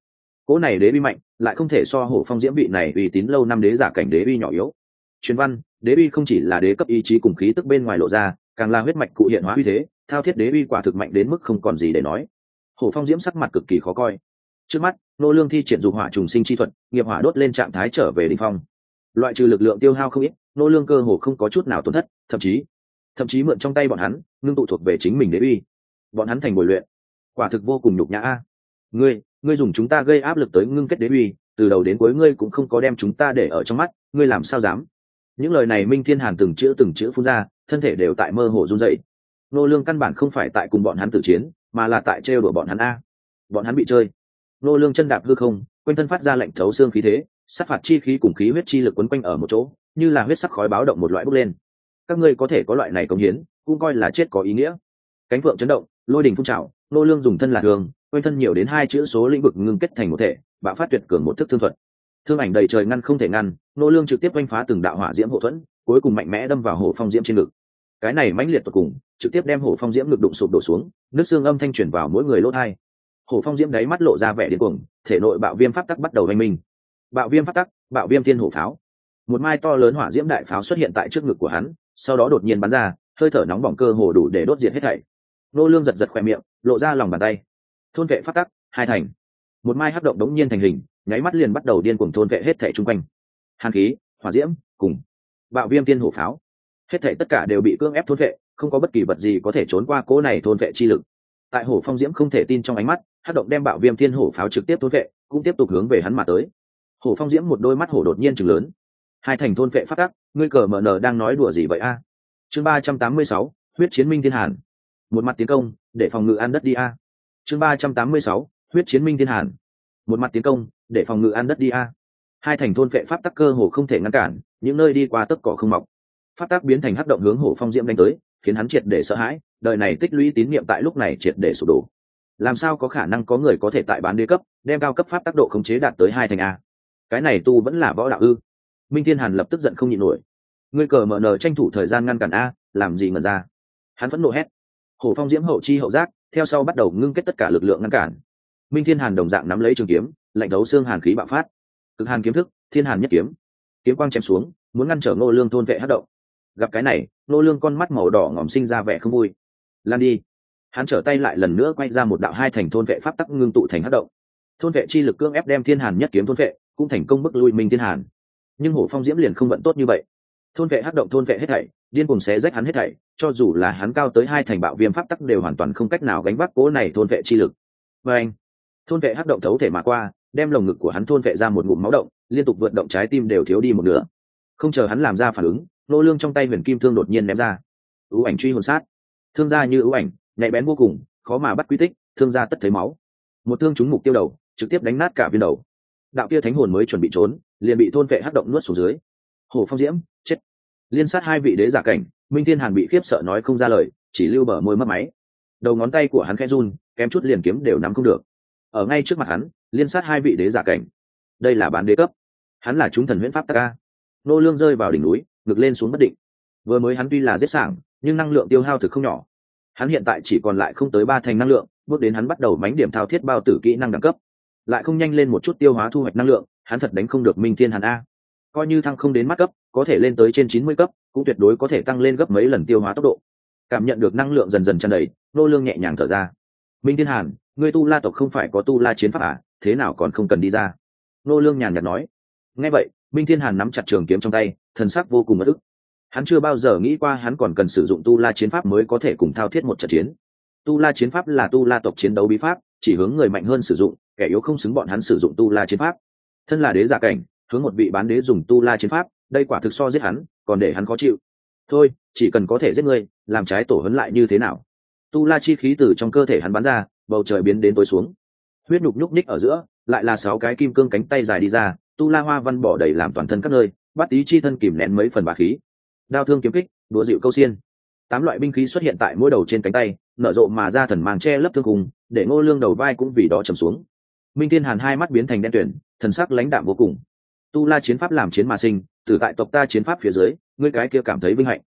Speaker 1: Cỗ này đế uy mạnh, lại không thể so hổ phong diễm vị này uy tín lâu năm đế giả cảnh đế uy nhỏ yếu. Truyền văn, đế uy không chỉ là đế cấp ý chí cùng khí tức bên ngoài lộ ra càng là huyết mạch cụ hiện hóa uy thế, thao thiết đế uy quả thực mạnh đến mức không còn gì để nói. Hổ phong diễm sắc mặt cực kỳ khó coi. Trước mắt, nô lương thi triển dục hỏa trùng sinh chi thuật, nghiệp hỏa đốt lên trạng thái trở về đình phong. Loại trừ lực lượng tiêu hao không ít, nô lương cơ hồ không có chút nào tổn thất, thậm chí thậm chí mượn trong tay bọn hắn, ngưng tụ thuộc về chính mình đế uy. Bọn hắn thành bồi luyện. Quả thực vô cùng nhục nhã a. Ngươi ngươi dùng chúng ta gây áp lực tới ngưng kết đế uy, từ đầu đến cuối ngươi cũng không có đem chúng ta để ở trong mắt, ngươi làm sao dám? Những lời này minh thiên hàn từng chữ từng chữ phun ra thân thể đều tại mơ hồ run dậy nô lương căn bản không phải tại cùng bọn hắn tử chiến, mà là tại trêu đùa bọn hắn a. Bọn hắn bị chơi. Nô lương chân đạp hư không, quanh thân phát ra lệnh thấu xương khí thế, sát phạt chi khí cùng khí huyết chi lực quấn quanh ở một chỗ, như là huyết sắc khói báo động một loại bốc lên. Các ngươi có thể có loại này công hiến, cũng coi là chết có ý nghĩa. Cánh phượng chấn động, lôi đình phun trào, nô lương dùng thân là thường, quanh thân nhiều đến hai chữ số lĩnh vực ngưng kết thành một thể, bạo phát tuyệt cường một thức thương thuật. Thương ảnh đầy trời ngăn không thể ngăn, nô lương trực tiếp oanh phá từng đạo hỏa diễm hộ thuẫn cuối cùng mạnh mẽ đâm vào hổ phong diễm trên ngực. Cái này mãnh liệt tột cùng, trực tiếp đem hổ phong diễm ngực đụng sụp đổ xuống, nước xương âm thanh truyền vào mỗi người lỗ thai hổ phong diễm đáy mắt lộ ra vẻ điên cuồng, thể nội bạo viêm pháp tắc bắt đầu oanh minh. Bạo viêm pháp tắc, bạo viêm thiên hổ pháo. Một mai to lớn hỏa diễm đại pháo xuất hiện tại trước ngực của hắn, sau đó đột nhiên bắn ra, hơi thở nóng bỏng cơ hồ đủ để đốt diệt hết thảy. Nô lương giật giật khoe miệng, lộ ra lòng bàn tay. Thôn vệ pháp tắc, hai thành. Một mai hấp động đống nhiên thành hình, nháy mắt liền bắt đầu điên cuồng thôn vệ hết thảy chung quanh. Hàn khí, hỏa diễm, cùng bạo viêm tiên hổ pháo. Hết thảy tất cả đều bị cưỡng ép thôn vệ, không có bất kỳ vật gì có thể trốn qua cố này thôn vệ chi lực. Tại hổ phong diễm không thể tin trong ánh mắt hát động đem bạo viêm tiên hổ pháo trực tiếp thôn vệ, cũng tiếp tục hướng về hắn mà tới. Hổ phong diễm một đôi mắt hổ đột nhiên chừng lớn. Hai thành thôn vệ phát tắc, ngươi cờ mờ nờ đang nói đùa gì vậy a? Chương ba trăm tám mươi sáu, huyết chiến minh thiên hàn. Một mặt tiến công, để phòng ngự ăn đất đi a. Chương ba trăm tám mươi sáu, huyết chiến minh thiên hàn. Một mặt tiến công, để phòng ngự ăn đất đi a. Hai thành thôn vệ pháp tắc cơ hồ không thể ngăn cản những nơi đi qua tấp cỏ không mọc. Pháp tắc biến thành hắc động hướng hổ phong diễm đánh tới, khiến hắn triệt để sợ hãi, đời này tích lũy tín nhiệm tại lúc này triệt để sụp đổ. Làm sao có khả năng có người có thể tại bán đế cấp, đem cao cấp pháp tác độ khống chế đạt tới hai thành a? Cái này tu vẫn là võ đạo ư? Minh thiên hàn lập tức giận không nhịn nổi. Ngươi cờ mở nờ tranh thủ thời gian ngăn cản a, làm gì mà ra? Hắn vẫn nộ hét. Hổ phong diễm hậu chi hậu giác, theo sau bắt đầu ngưng kết tất cả lực lượng ngăn cản. Minh thiên hàn đồng dạng nắm lấy trường kiếm, lạnh đấu xương hàn khí bạo phát. Cực hàn kiếm thức, thiên hàn nhất kiếm kiếm quang chém xuống, muốn ngăn trở ngô lương thôn vệ hát động. Gặp cái này, ngô lương con mắt màu đỏ ngòm sinh ra vẻ không vui. Lan đi. Hắn trở tay lại lần nữa quay ra một đạo hai thành thôn vệ pháp tắc ngưng tụ thành hát động. Thôn vệ chi lực cương ép đem thiên hàn nhất kiếm thôn vệ, cũng thành công bức lui minh thiên hàn. Nhưng hổ phong diễm liền không vận tốt như vậy. Thôn vệ hát động thôn vệ hết thảy, điên cùng xé rách hắn hết thảy, cho dù là hắn cao tới hai thành bạo viêm pháp tắc đều hoàn toàn không cách nào gánh vác cố này thôn vệ chi lực. Và anh, thôn vệ hát động thấu thể mà qua đem lồng ngực của hắn thôn vệ ra một ngụm máu động, liên tục vượt động trái tim đều thiếu đi một nửa. Không chờ hắn làm ra phản ứng, nô lương trong tay huyền kim thương đột nhiên ném ra. Ưu ảnh truy hồn sát. Thương ra như ưu ảnh, nhạy bén vô cùng, khó mà bắt quy tích, thương ra tất thấy máu. Một thương trúng mục tiêu đầu, trực tiếp đánh nát cả viên đầu. Đạo kia thánh hồn mới chuẩn bị trốn, liền bị thôn vệ hắc động nuốt xuống dưới. Hồ phong diễm, chết. Liên sát hai vị đế giả cảnh, minh thiên hàn bị khiếp sợ nói không ra lời, chỉ lưu bờ môi mất máy. Đầu ngón tay của hắn khẽ run, kém chút liền kiếm đều nắm không được ở ngay trước mặt hắn, liên sát hai vị đế giả cảnh. Đây là bán đế cấp. Hắn là chúng thần huyễn pháp ta nô lương rơi vào đỉnh núi, ngực lên xuống bất định. Vừa mới hắn tuy là giết sảng, nhưng năng lượng tiêu hao thực không nhỏ. Hắn hiện tại chỉ còn lại không tới ba thành năng lượng, bước đến hắn bắt đầu mánh điểm thao thiết bao tử kỹ năng đẳng cấp. Lại không nhanh lên một chút tiêu hóa thu hoạch năng lượng, hắn thật đánh không được minh thiên hàn a. Coi như thăng không đến mắt cấp, có thể lên tới trên chín mươi cấp, cũng tuyệt đối có thể tăng lên gấp mấy lần tiêu hóa tốc độ. Cảm nhận được năng lượng dần dần tràn đầy, nô lương nhẹ nhàng thở ra. Minh thiên hàn ngươi tu la tộc không phải có tu la chiến pháp à thế nào còn không cần đi ra? Nô lương nhàn nhạt nói. Nghe vậy, minh thiên hàn nắm chặt trường kiếm trong tay, thần sắc vô cùng bất ức. Hắn chưa bao giờ nghĩ qua hắn còn cần sử dụng tu la chiến pháp mới có thể cùng thao thiết một trận chiến. Tu la chiến pháp là tu la tộc chiến đấu bí pháp, chỉ hướng người mạnh hơn sử dụng, kẻ yếu không xứng bọn hắn sử dụng tu la chiến pháp. Thân là đế giả cảnh, hướng một vị bán đế dùng tu la chiến pháp, đây quả thực so giết hắn, còn để hắn khó chịu. Thôi, chỉ cần có thể giết ngươi, làm trái tổ hấn lại như thế nào? Tu la chi khí từ trong cơ thể hắn bắn ra bầu trời biến đến tối xuống. Huyết nhục nhúc ních ở giữa, lại là sáu cái kim cương cánh tay dài đi ra, tu la hoa văn bỏ đầy làm toàn thân các nơi, bắt ý chi thân kìm nén mấy phần bà khí. Đao thương kiếm kích, đũa dịu câu xiên. Tám loại binh khí xuất hiện tại mỗi đầu trên cánh tay, nở rộ mà ra thần màng che lấp thương cùng để ngô lương đầu vai cũng vì đó trầm xuống. Minh thiên hàn hai mắt biến thành đen tuyển thần sắc lãnh đạm vô cùng. Tu la chiến pháp làm chiến mà sinh, từ tại tộc ta chiến pháp phía dưới, ngươi cái kia cảm thấy vinh hạnh.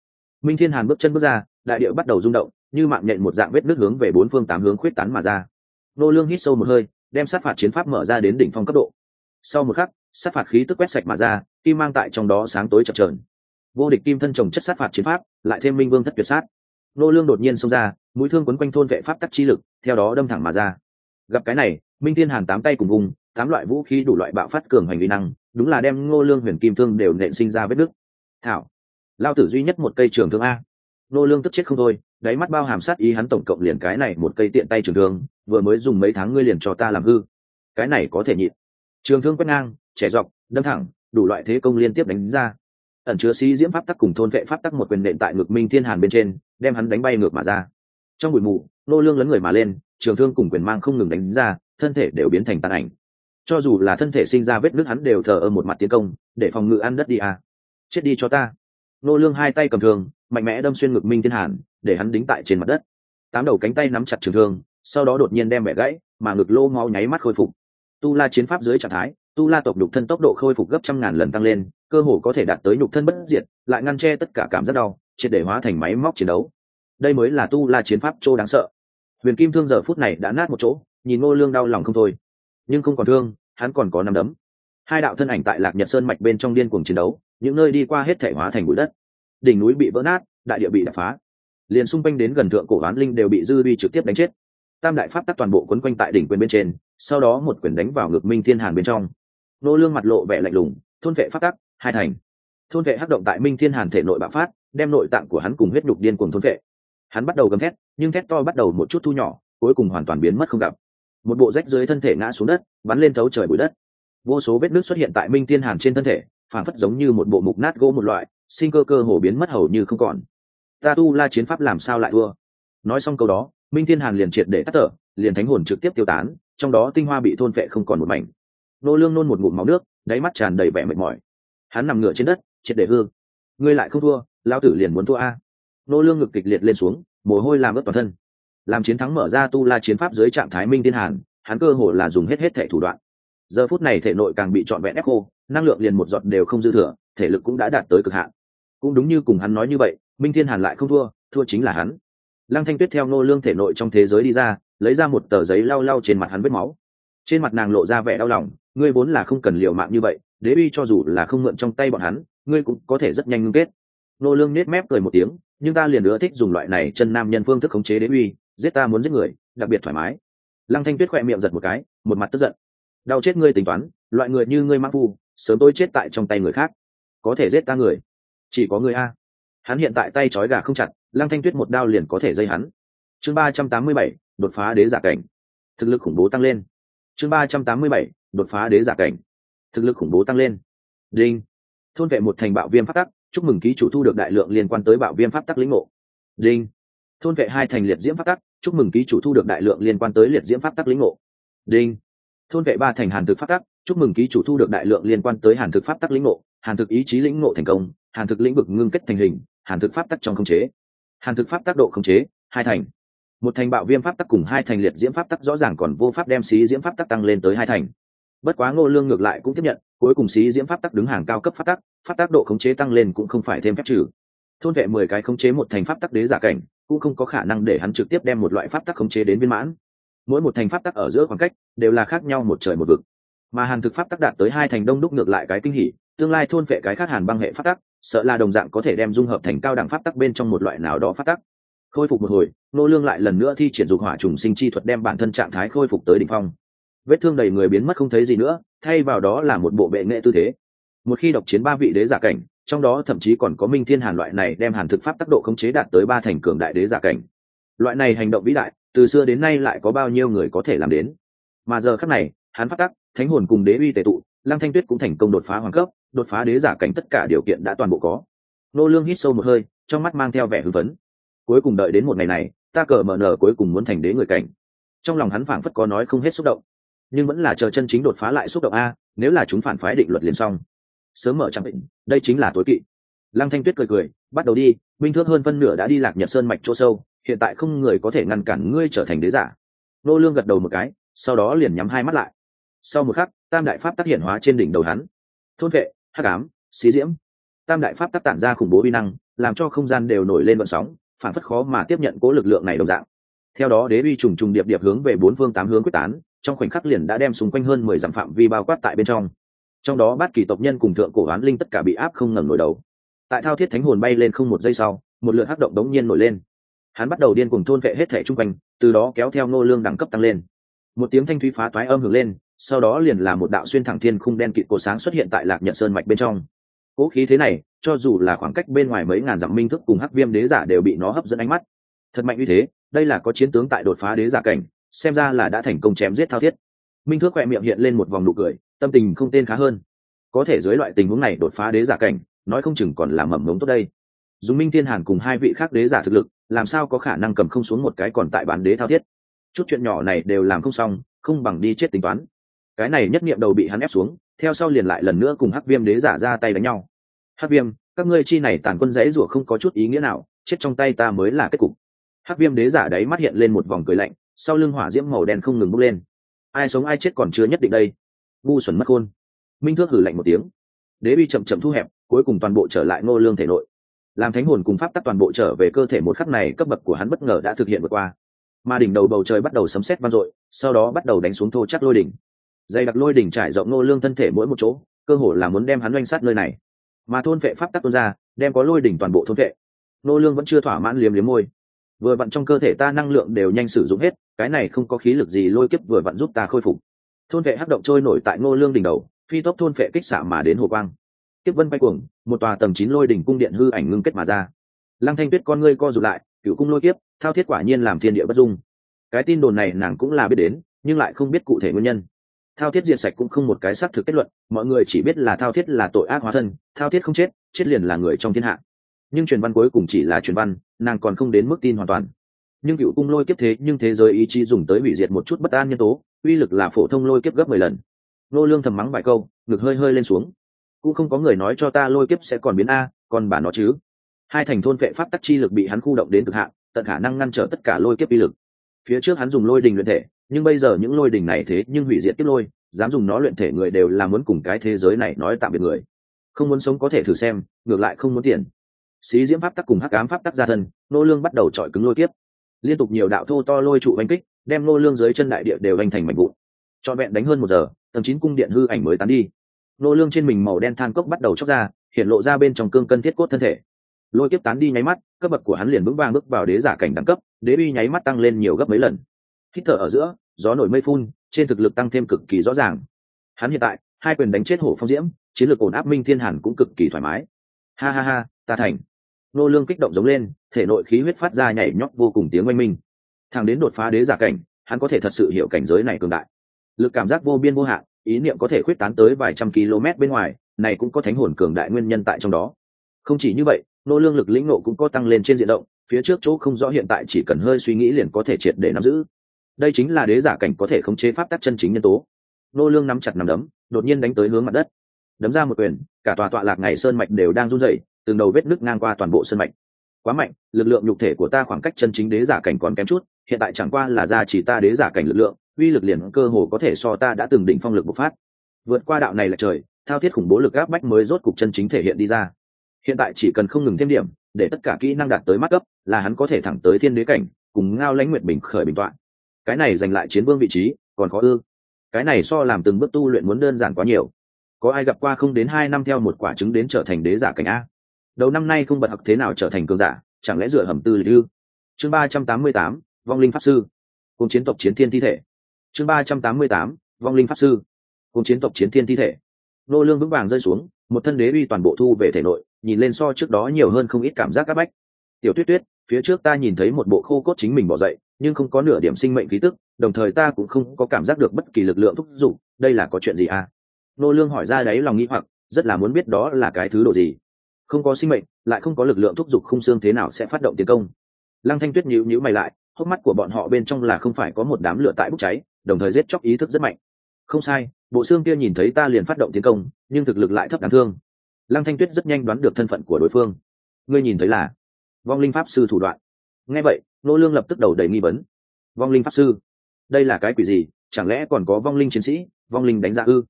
Speaker 1: Minh thiên hàn bước chân bước ra, đại điệu bắt đầu rung động như mạng nhện một dạng vết nước hướng về bốn phương tám hướng khuyết tán mà ra. Nô lương hít sâu một hơi, đem sát phạt chiến pháp mở ra đến đỉnh phong cấp độ. Sau một khắc, sát phạt khí tức quét sạch mà ra, kim mang tại trong đó sáng tối chập chờn. Vô địch kim thân trồng chất sát phạt chiến pháp, lại thêm minh vương thất tuyệt sát. Nô lương đột nhiên xông ra, mũi thương quấn quanh thôn vệ pháp tắc chi lực, theo đó đâm thẳng mà ra. Gặp cái này, minh thiên hàn tám tay cùng vùng, tám loại vũ khí đủ loại bạo phát cường hành vi năng, đúng là đem ngô lương huyền kim thương đều nện sinh ra vết nứt. Thảo, lao tử duy nhất một cây trường thương a. Ngô lương tức chết không thôi đáy mắt bao hàm sát ý hắn tổng cộng liền cái này một cây tiện tay trường thương, vừa mới dùng mấy tháng ngươi liền cho ta làm hư. Cái này có thể nhịn. Trường thương quét ngang, trẻ dọc, đâm thẳng, đủ loại thế công liên tiếp đánh ra. Ẩn chứa sĩ diễm pháp tắc cùng thôn vệ pháp tắc một quyền nện tại ngực minh thiên hàn bên trên, đem hắn đánh bay ngược mà ra. Trong bụi mù, nô lương lấn người mà lên, trường thương cùng quyền mang không ngừng đánh ra, thân thể đều biến thành tàn ảnh. Cho dù là thân thể sinh ra vết nứt hắn đều thờ ơ một mặt tiến công, để phòng ngự ăn đất đi à. chết đi cho ta. Nô lương hai tay cầm thương mạnh mẽ đâm xuyên ngực minh thiên hàn, để hắn đính tại trên mặt đất. Tám đầu cánh tay nắm chặt trường thương, sau đó đột nhiên đem bẻ gãy, mà ngực lô ngó nháy mắt khôi phục. Tu la chiến pháp dưới trạng thái, tu la tộc nhục thân tốc độ khôi phục gấp trăm ngàn lần tăng lên, cơ hồ có thể đạt tới nhục thân bất diệt, lại ngăn che tất cả cảm giác đau, triệt để hóa thành máy móc chiến đấu. Đây mới là tu la chiến pháp chỗ đáng sợ. Huyền kim thương giờ phút này đã nát một chỗ, nhìn ngô lương đau lòng không thôi. Nhưng không còn thương, hắn còn có năm đấm. Hai đạo thân ảnh tại lạc nhật sơn mạch bên trong điên cuồng chiến đấu, những nơi đi qua hết thể hóa thành bụi đất đỉnh núi bị vỡ nát, đại địa bị đập phá. Liền xung quanh đến gần thượng cổ oán linh đều bị dư vi trực tiếp đánh chết. Tam đại pháp tắc toàn bộ quấn quanh tại đỉnh quyền bên trên, sau đó một quyền đánh vào ngực minh thiên hàn bên trong. Nô lương mặt lộ vẻ lạnh lùng, thôn vệ pháp tắc, hai thành. Thôn vệ hắc động tại minh thiên hàn thể nội bạo phát, đem nội tạng của hắn cùng huyết nhục điên cuồng thôn vệ. Hắn bắt đầu gầm thét, nhưng thét to bắt đầu một chút thu nhỏ, cuối cùng hoàn toàn biến mất không gặp. Một bộ rách dưới thân thể ngã xuống đất, bắn lên thấu trời bụi đất. Vô số vết nước xuất hiện tại minh thiên hàn trên thân thể phản phất giống như một bộ mục nát gỗ một loại sinh cơ cơ hồ biến mất hầu như không còn. Ta tu la chiến pháp làm sao lại thua? Nói xong câu đó, minh thiên hàn liền triệt để tắt thở, liền thánh hồn trực tiếp tiêu tán, trong đó tinh hoa bị thôn vệ không còn một mảnh. Nô lương nôn một ngụm máu nước, đáy mắt tràn đầy vẻ mệt mỏi. Hắn nằm ngửa trên đất, triệt để hương ngươi lại không thua lao tử liền muốn thua a. Nô lương ngực kịch liệt lên xuống, mồ hôi làm ướt toàn thân. Làm chiến thắng mở ra tu la chiến pháp dưới trạng thái minh thiên hàn, hắn cơ hồ là dùng hết hết thể thủ đoạn. Giờ phút này thể nội càng bị trọn vẹn ép khô năng lượng liền một giọt đều không dư thừa, thể lực cũng đã đạt tới cực hạn. Cũng đúng như cùng hắn nói như vậy, minh thiên hàn lại không thua thua chính là hắn. Lăng thanh tuyết theo nô lương thể nội trong thế giới đi ra, lấy ra một tờ giấy lau lau trên mặt hắn vết máu. Trên mặt nàng lộ ra vẻ đau lòng, ngươi vốn là không cần liều mạng như vậy, đế uy cho dù là không mượn trong tay bọn hắn, ngươi cũng có thể rất nhanh ngưng kết. Nô lương nết mép cười một tiếng, nhưng ta liền nữa thích dùng loại này chân nam nhân phương thức khống chế đế uy, giết ta muốn giết người, đặc biệt thoải mái. Lăng thanh tuyết khoe miệng giật một cái, một mặt tức giận. Đau chết ngươi tính toán, loại người như ngươi mang phu sớm tôi chết tại trong tay người khác. Có thể giết ta người? Chỉ có người a. Hắn hiện tại tay trói gà không chặt, lăng thanh tuyết một đao liền có thể dây hắn. Chương ba trăm tám mươi bảy, đột phá đế giả cảnh. Thực lực khủng bố tăng lên. Chương ba trăm tám mươi bảy, đột phá đế giả cảnh. Thực lực khủng bố tăng lên. Đinh. Thôn vệ một thành bạo viêm pháp tắc, chúc mừng ký chủ thu được đại lượng liên quan tới bạo viêm pháp tắc lĩnh ngộ. Đinh. Thôn vệ hai thành liệt diễm pháp tắc, chúc mừng ký chủ thu được đại lượng liên quan tới liệt diễm pháp tắc lĩnh ngộ. Đinh. Thôn vệ ba thành hàn thực pháp tắc chúc mừng ký chủ thu được đại lượng liên quan tới hàn thực pháp tắc lĩnh ngộ hàn thực ý chí lĩnh ngộ thành công hàn thực lĩnh vực ngưng kết thành hình hàn thực pháp tắc trong khống chế hàn thực pháp tác độ khống chế hai thành một thành bạo viêm pháp tắc cùng hai thành liệt diễm pháp tắc rõ ràng còn vô pháp đem xí diễm pháp tắc tăng lên tới hai thành bất quá ngô lương ngược lại cũng tiếp nhận cuối cùng xí diễm pháp tắc đứng hàng cao cấp pháp tắc pháp tắc độ khống chế tăng lên cũng không phải thêm phép trừ thôn vệ mười cái khống chế một thành pháp tắc đế giả cảnh cũng không có khả năng để hắn trực tiếp đem một loại pháp tắc khống chế đến viên mãn mỗi một thành pháp tắc ở giữa khoảng cách đều là khác nhau một trời một vực mà hàn thực pháp tắc đạt tới hai thành đông đúc ngược lại cái kinh hỉ, tương lai thôn vệ cái khác hàn băng hệ pháp tắc, sợ là đồng dạng có thể đem dung hợp thành cao đẳng pháp tắc bên trong một loại nào đó pháp tắc. Khôi phục một hồi, nô lương lại lần nữa thi triển dục hỏa trùng sinh chi thuật đem bản thân trạng thái khôi phục tới đỉnh phong. Vết thương đầy người biến mất không thấy gì nữa, thay vào đó là một bộ bệ nghệ tư thế. Một khi độc chiến ba vị đế giả cảnh, trong đó thậm chí còn có minh thiên hàn loại này đem hàn thực pháp tác độ khống chế đạt tới ba thành cường đại đế giả cảnh. Loại này hành động vĩ đại, từ xưa đến nay lại có bao nhiêu người có thể làm đến? Mà giờ khắc này hắn phát tắc thánh hồn cùng đế uy tề tụ, lăng thanh tuyết cũng thành công đột phá hoàng cấp, đột phá đế giả cảnh tất cả điều kiện đã toàn bộ có. Nô lương hít sâu một hơi, trong mắt mang theo vẻ hưng phấn. Cuối cùng đợi đến một ngày này, ta cờ mở nở cuối cùng muốn thành đế người cảnh. Trong lòng hắn phảng phất có nói không hết xúc động. Nhưng vẫn là chờ chân chính đột phá lại xúc động a, nếu là chúng phản phái định luật liền xong. Sớm mở chẳng định, đây chính là tối kỵ. Lăng thanh tuyết cười cười, bắt đầu đi minh thước hơn phân nửa đã đi lạc nhật sơn mạch chỗ sâu, hiện tại không người có thể ngăn cản ngươi trở thành đế giả. Nô lương gật đầu một cái, sau đó liền nhắm hai mắt lại sau một khắc, tam đại pháp tác hiện hóa trên đỉnh đầu hắn. Thôn vệ, hắc ám, xí diễm. Tam đại pháp tác tản ra khủng bố vi năng, làm cho không gian đều nổi lên vận sóng, phản phất khó mà tiếp nhận cố lực lượng này đồng dạng. Theo đó, đế uy trùng trùng điệp điệp hướng về bốn phương tám hướng quyết tán, trong khoảnh khắc liền đã đem xung quanh hơn mười dặm phạm vi bao quát tại bên trong. Trong đó, bát kỳ tộc nhân cùng thượng cổ oán linh tất cả bị áp không ngẩng nổi đầu. Tại thao thiết thánh hồn bay lên không một giây sau, một lượt hắc động đống nhiên nổi lên. Hắn bắt đầu điên cùng thôn vệ hết thể trung quanh, từ đó kéo theo nô lương đẳng cấp tăng lên. Một tiếng thanh thúy phá toái âm hưởng lên sau đó liền là một đạo xuyên thẳng thiên khung đen kịt cổ sáng xuất hiện tại lạc nhật sơn mạch bên trong. Cố khí thế này, cho dù là khoảng cách bên ngoài mấy ngàn dặm minh thức cùng hắc viêm đế giả đều bị nó hấp dẫn ánh mắt. Thật mạnh như thế, đây là có chiến tướng tại đột phá đế giả cảnh, xem ra là đã thành công chém giết thao thiết. Minh thước khoe miệng hiện lên một vòng nụ cười, tâm tình không tên khá hơn. Có thể dưới loại tình huống này đột phá đế giả cảnh, nói không chừng còn là mầm ngống tốt đây. Dùng minh thiên hàn cùng hai vị khác đế giả thực lực, làm sao có khả năng cầm không xuống một cái còn tại bán đế thao thiết? Chút chuyện nhỏ này đều làm không xong, không bằng đi chết tính toán cái này nhất niệm đầu bị hắn ép xuống, theo sau liền lại lần nữa cùng hắc viêm đế giả ra tay đánh nhau. Hắc viêm, các ngươi chi này tàn quân dãy rủa không có chút ý nghĩa nào, chết trong tay ta mới là kết cục. Hắc viêm đế giả đấy mắt hiện lên một vòng cười lạnh, sau lưng hỏa diễm màu đen không ngừng bốc lên. Ai sống ai chết còn chưa nhất định đây. Ngu xuẩn mất khôn. Minh thước hử lạnh một tiếng. Đế bi chậm chậm thu hẹp, cuối cùng toàn bộ trở lại ngô lương thể nội. Làm thánh hồn cùng pháp tắc toàn bộ trở về cơ thể một khắc này, cấp bậc của hắn bất ngờ đã thực hiện vượt qua. Mà đỉnh đầu bầu trời bắt đầu sấm sét vang dội, sau đó bắt đầu đánh xuống thô chắc lôi đỉnh dày đặc lôi đỉnh trải rộng ngô lương thân thể mỗi một chỗ, cơ hồ là muốn đem hắn oanh sát nơi này. Mà thôn vệ pháp tắc tuôn ra, đem có lôi đỉnh toàn bộ thôn vệ. Ngô lương vẫn chưa thỏa mãn liếm liếm môi. Vừa vặn trong cơ thể ta năng lượng đều nhanh sử dụng hết, cái này không có khí lực gì lôi kiếp vừa vặn giúp ta khôi phục. Thôn vệ hắc động trôi nổi tại ngô lương đỉnh đầu, phi tốc thôn vệ kích xạ mà đến hồ quang. Kiếp vân bay cuồng, một tòa tầng chín lôi đỉnh cung điện hư ảnh ngưng kết mà ra. Lăng thanh tuyết con ngươi co rụt lại cựu cung lôi kiếp, thao thiết quả nhiên làm thiên địa bất dung. Cái tin đồn này nàng cũng là biết đến, nhưng lại không biết cụ thể nguyên nhân thao thiết diệt sạch cũng không một cái xác thực kết luận, mọi người chỉ biết là thao thiết là tội ác hóa thân, thao thiết không chết chết liền là người trong thiên hạ. Nhưng truyền văn cuối cùng chỉ là truyền văn, nàng còn không đến mức tin hoàn toàn. Nhưng cựu cung lôi kiếp thế, nhưng thế giới ý chí dùng tới hủy diệt một chút bất an nhân tố, uy lực là phổ thông lôi kiếp gấp mười lần. Nô lương thầm mắng vài câu, ngực hơi hơi lên xuống. Cũng không có người nói cho ta lôi kiếp sẽ còn biến a, còn bà nó chứ. Hai thành thôn vệ pháp tắc chi lực bị hắn khu động đến cực hạn, tận khả năng ngăn trở tất cả lôi kiếp uy lực. Phía trước hắn dùng lôi đình luyện thể nhưng bây giờ những lôi đình này thế nhưng hủy diệt kiếp lôi, dám dùng nó luyện thể người đều là muốn cùng cái thế giới này nói tạm biệt người. Không muốn sống có thể thử xem, ngược lại không muốn tiền. Xí diễm pháp tắc cùng hắc ám pháp tắc gia thân, nô lương bắt đầu chọi cứng lôi kiếp. Liên tục nhiều đạo thô to lôi trụ oanh kích, đem nô lương dưới chân đại địa đều anh thành mảnh vụn. Cho vẹn đánh hơn một giờ, tầng chín cung điện hư ảnh mới tán đi. Nô lương trên mình màu đen than cốc bắt đầu chóc ra, hiện lộ ra bên trong cương cân thiết cốt thân thể. Lôi kiếp tán đi nháy mắt, cấp bậc của hắn liền vững vàng bước vào đế giả cảnh đẳng cấp, đế uy nháy mắt tăng lên nhiều gấp mấy lần hít thở ở giữa, gió nổi mây phun, trên thực lực tăng thêm cực kỳ rõ ràng. Hắn hiện tại, hai quyền đánh chết hổ phong diễm, chiến lược ổn áp minh thiên hàn cũng cực kỳ thoải mái. Ha ha ha, ta thành. Nô lương kích động giống lên, thể nội khí huyết phát ra nhảy nhót vô cùng tiếng oanh minh. Thằng đến đột phá đế giả cảnh, hắn có thể thật sự hiểu cảnh giới này cường đại. Lực cảm giác vô biên vô hạn, ý niệm có thể khuyết tán tới vài trăm km bên ngoài, này cũng có thánh hồn cường đại nguyên nhân tại trong đó. Không chỉ như vậy, nô lương lực lĩnh nộ cũng có tăng lên trên diện rộng, phía trước chỗ không rõ hiện tại chỉ cần hơi suy nghĩ liền có thể triệt để nắm giữ đây chính là đế giả cảnh có thể khống chế pháp tắc chân chính nhân tố. Nô lương nắm chặt nắm đấm, đột nhiên đánh tới hướng mặt đất. Đấm ra một quyền, cả tòa tọa lạc ngày sơn mạch đều đang run rẩy, từng đầu vết nứt ngang qua toàn bộ sơn mạch. Quá mạnh, lực lượng nhục thể của ta khoảng cách chân chính đế giả cảnh còn kém chút, hiện tại chẳng qua là ra chỉ ta đế giả cảnh lực lượng, uy lực liền cơ hồ có thể so ta đã từng đỉnh phong lực bộc phát. Vượt qua đạo này là trời, thao thiết khủng bố lực áp bách mới rốt cục chân chính thể hiện đi ra. Hiện tại chỉ cần không ngừng thêm điểm, để tất cả kỹ năng đạt tới mắt cấp, là hắn có thể thẳng tới thiên đế cảnh, cùng ngao lãnh nguyệt bình khởi bình toạn cái này giành lại chiến vương vị trí, còn khó ư. Cái này so làm từng bước tu luyện muốn đơn giản quá nhiều. Có ai gặp qua không đến hai năm theo một quả trứng đến trở thành đế giả cảnh a? Đầu năm nay không bật học thế nào trở thành cường giả, chẳng lẽ dựa hầm tư lịch ư? Chương ba trăm tám mươi tám, vong linh pháp sư. Cùng chiến tộc chiến thiên thi thể. Chương ba trăm tám mươi tám, vong linh pháp sư. Cùng chiến tộc chiến thiên thi thể. Nô lương vững vàng rơi xuống, một thân đế uy toàn bộ thu về thể nội, nhìn lên so trước đó nhiều hơn không ít cảm giác áp bách. Tiểu tuyết tuyết, phía trước ta nhìn thấy một bộ khô cốt chính mình bỏ dậy nhưng không có nửa điểm sinh mệnh khí tức, đồng thời ta cũng không có cảm giác được bất kỳ lực lượng thúc giục, đây là có chuyện gì à? Nô lương hỏi ra đấy lòng nghĩ hoặc, rất là muốn biết đó là cái thứ đồ gì. Không có sinh mệnh, lại không có lực lượng thúc giục khung xương thế nào sẽ phát động tiến công. Lăng thanh tuyết nhíu nhíu mày lại, hốc mắt của bọn họ bên trong là không phải có một đám lửa tại bốc cháy, đồng thời giết chóc ý thức rất mạnh. Không sai, bộ xương kia nhìn thấy ta liền phát động tiến công, nhưng thực lực lại thấp đáng thương. Lăng thanh tuyết rất nhanh đoán được thân phận của đối phương. Ngươi nhìn thấy là vong linh pháp sư thủ đoạn nghe vậy nô lương lập tức đầu đầy nghi vấn. Vong linh pháp sư, đây là cái quỷ gì? Chẳng lẽ còn có vong linh chiến sĩ, vong linh đánh giá ư?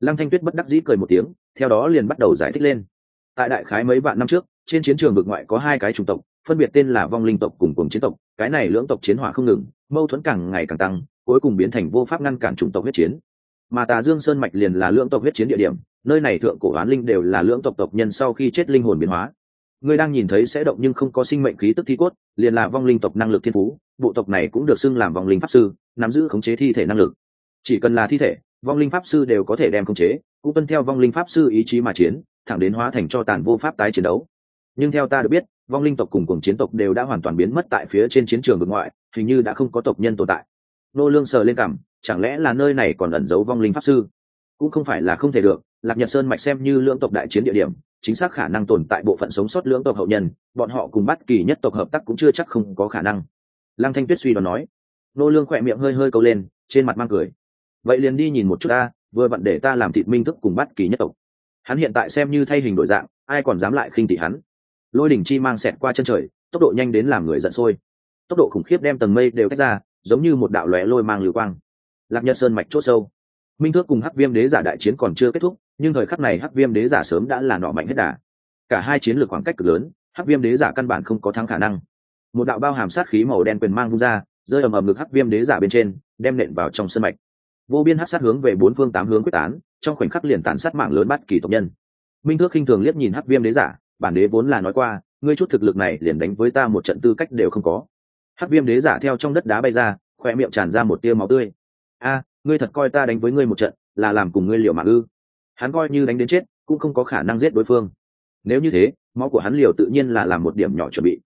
Speaker 1: Lăng thanh tuyết bất đắc dĩ cười một tiếng, theo đó liền bắt đầu giải thích lên. Tại đại khái mấy vạn năm trước, trên chiến trường vực ngoại có hai cái chủng tộc, phân biệt tên là vong linh tộc cùng cùng chiến tộc, cái này lưỡng tộc chiến hỏa không ngừng, mâu thuẫn càng ngày càng tăng, cuối cùng biến thành vô pháp ngăn cản chủng tộc huyết chiến. Mà tà dương sơn mạch liền là lưỡng tộc huyết chiến địa điểm, nơi này thượng cổ oán linh đều là lưỡng tộc tộc nhân sau khi chết linh hồn biến hóa người đang nhìn thấy sẽ động nhưng không có sinh mệnh khí tức thi cốt liền là vong linh tộc năng lực thiên phú bộ tộc này cũng được xưng làm vong linh pháp sư nắm giữ khống chế thi thể năng lực. Chỉ cần là thi thể vong linh pháp sư đều có thể đem khống chế cũng tuân theo vong linh pháp sư ý chí mà chiến thẳng đến hóa thành cho tàn vô pháp tái chiến đấu. Nhưng theo ta được biết vong linh tộc cùng cùng chiến tộc đều đã hoàn toàn biến mất tại phía trên chiến trường vực ngoại hình như đã không có tộc nhân tồn tại. Nô lương sờ lên cằm, chẳng lẽ là nơi này còn ẩn giấu vong linh pháp sư? Cũng không phải là không thể được lạc nhật sơn mạch xem như lưỡng tộc đại chiến địa điểm chính xác khả năng tồn tại bộ phận sống sót lưỡng tộc hậu nhân, bọn họ cùng bắt kỳ nhất tộc hợp tác cũng chưa chắc không có khả năng. Lăng thanh tuyết suy đoán nói. Nô lương khỏe miệng hơi hơi câu lên, trên mặt mang cười. Vậy liền đi nhìn một chút ta, vừa vặn để ta làm thịt minh thức cùng bắt kỳ nhất tộc. Hắn hiện tại xem như thay hình đổi dạng, ai còn dám lại khinh thị hắn? Lôi đỉnh chi mang xẹt qua chân trời, tốc độ nhanh đến làm người giận sôi. Tốc độ khủng khiếp đem tầng mây đều tách ra, giống như một đạo lóe lôi mang lưu quang. Lạc nhật sơn mạch chốt sâu. Minh thước cùng hắc viêm đế giả đại chiến còn chưa kết thúc nhưng thời khắc này hắc viêm đế giả sớm đã là nọ mạnh hết đà. Cả hai chiến lược khoảng cách cực lớn, hắc viêm đế giả căn bản không có thắng khả năng. Một đạo bao hàm sát khí màu đen quyền mang vung ra, rơi ầm ầm ngực hắc viêm đế giả bên trên, đem nện vào trong sân mạch. Vô biên hắc sát hướng về bốn phương tám hướng quyết tán, trong khoảnh khắc liền tàn sát mạng lớn bắt kỳ tộc nhân. Minh thước khinh thường liếc nhìn hắc viêm đế giả, bản đế vốn là nói qua, ngươi chút thực lực này liền đánh với ta một trận tư cách đều không có. Hắc viêm đế giả theo trong đất đá bay ra khoe miệng tràn ra một tia máu tươi. A, ngươi thật coi ta đánh với ngươi một trận, là làm cùng ngươi liệu mạng ư? Hắn coi như đánh đến chết, cũng không có khả năng giết đối phương. Nếu như thế, máu của hắn liều tự nhiên là làm một điểm nhỏ chuẩn bị.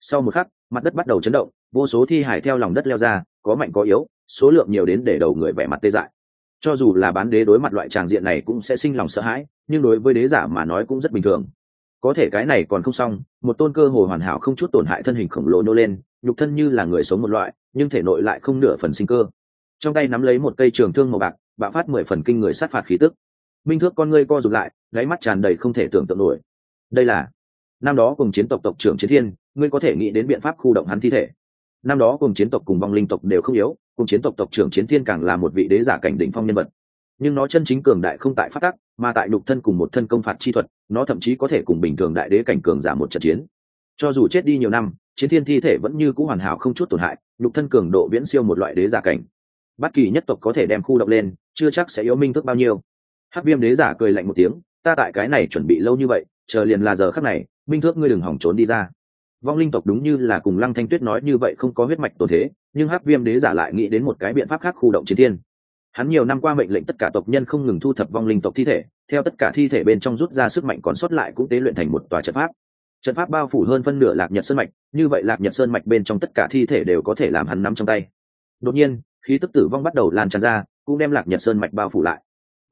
Speaker 1: Sau một khắc, mặt đất bắt đầu chấn động, vô số thi hải theo lòng đất leo ra, có mạnh có yếu, số lượng nhiều đến để đầu người vẻ mặt tê dại. Cho dù là bán đế đối mặt loại tràng diện này cũng sẽ sinh lòng sợ hãi, nhưng đối với đế giả mà nói cũng rất bình thường. Có thể cái này còn không xong, một tôn cơ hồ hoàn hảo không chút tổn hại thân hình khổng lồ nô lên, nhục thân như là người sống một loại, nhưng thể nội lại không nửa phần sinh cơ. Trong tay nắm lấy một cây trường thương màu bạc, bạo phát mười phần kinh người sát phạt khí tức minh thước con ngươi co rụt lại gáy mắt tràn đầy không thể tưởng tượng nổi. Đây là, năm đó cùng chiến tộc tộc trưởng chiến thiên, ngươi có thể nghĩ đến biện pháp khu động hắn thi thể. Năm đó cùng chiến tộc cùng vong linh tộc đều không yếu, cùng chiến tộc tộc trưởng chiến thiên càng là một vị đế giả cảnh đỉnh phong nhân vật. Nhưng nó chân chính cường đại không tại phát tắc, mà tại lục thân cùng một thân công phạt chi thuật, nó thậm chí có thể cùng bình thường đại đế cảnh cường giả một trận chiến. Cho dù chết đi nhiều năm, chiến thiên thi thể vẫn như c ũ hoàn hảo không chút tổn hại, nhục thân cường độ viễn siêu một loại đế giả cảnh. Bất kỳ nhất tộc có thể đem khu động lên, chưa chắc sẽ yếu minh thức bao nhiêu hắc viêm đế giả cười lạnh một tiếng, ta tại cái này chuẩn bị lâu như vậy, chờ liền là giờ khắc này minh thước ngươi đừng hỏng trốn đi ra. Vong linh tộc đúng như là cùng lăng thanh tuyết nói như vậy không có huyết mạch tổ thế, nhưng hắc viêm đế giả lại nghĩ đến một cái biện pháp khác khu động chiến thiên. Hắn nhiều năm qua mệnh lệnh tất cả tộc nhân không ngừng thu thập vong linh tộc thi thể, theo tất cả thi thể bên trong rút ra sức mạnh còn sót lại cũng tế luyện thành một tòa trận pháp. Trận pháp bao phủ hơn phân nửa lạc nhật sơn mạch, như vậy lạc nhật sơn mạch bên trong tất cả thi thể đều có thể làm hắn nắm trong tay. Đột nhiên, khí tức tử vong bắt đầu lan tràn ra, cũng đem lạc nhật sơn mạch bao phủ lại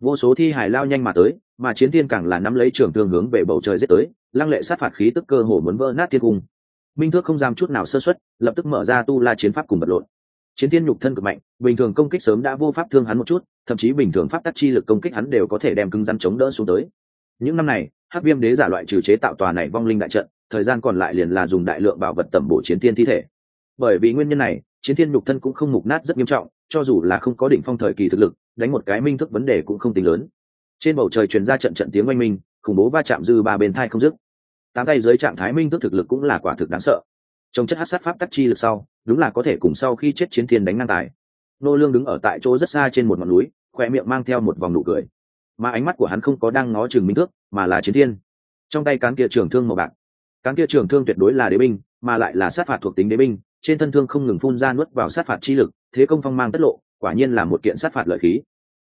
Speaker 1: vô số thi hài lao nhanh mà tới, mà chiến thiên càng là nắm lấy trường thương hướng về bầu trời giết tới, lăng lệ sát phạt khí tức cơ hồ muốn vỡ nát thiên cung. Minh thước không dám chút nào sơ xuất lập tức mở ra tu la chiến pháp cùng bật lộn. Chiến thiên nhục thân cực mạnh, bình thường công kích sớm đã vô pháp thương hắn một chút, thậm chí bình thường pháp tắc chi lực công kích hắn đều có thể đem cứng rắn chống đỡ xuống tới. Những năm này, hắc viêm đế giả loại trừ chế tạo tòa này vong linh đại trận, thời gian còn lại liền là dùng đại lượng bảo vật tẩm bổ chiến thiên thi thể. Bởi vì nguyên nhân này, chiến thiên nhục thân cũng không mục nát rất nghiêm trọng, cho dù là không có đỉnh phong thời kỳ thực lực đánh một cái minh thức vấn đề cũng không tính lớn. Trên bầu trời truyền ra trận trận tiếng oanh minh, khủng bố va chạm dư ba bên thai không dứt. Tám tay dưới trạng thái minh thức thực lực cũng là quả thực đáng sợ. Trong chất hát sát pháp tắc chi lực sau, đúng là có thể cùng sau khi chết chiến thiên đánh ngang tài. Nô lương đứng ở tại chỗ rất xa trên một ngọn núi khoe miệng mang theo một vòng nụ cười. Mà ánh mắt của hắn không có đang ngó chừng minh thước mà là chiến thiên. Trong tay cán kia trường thương màu bạc. Cán kia trường thương tuyệt đối là đế binh, mà lại là sát phạt thuộc tính đế binh, trên thân thương không ngừng phun ra nuốt vào sát phạt chi lực, thế công phong mang tất lộ quả nhiên là một kiện sát phạt lợi khí.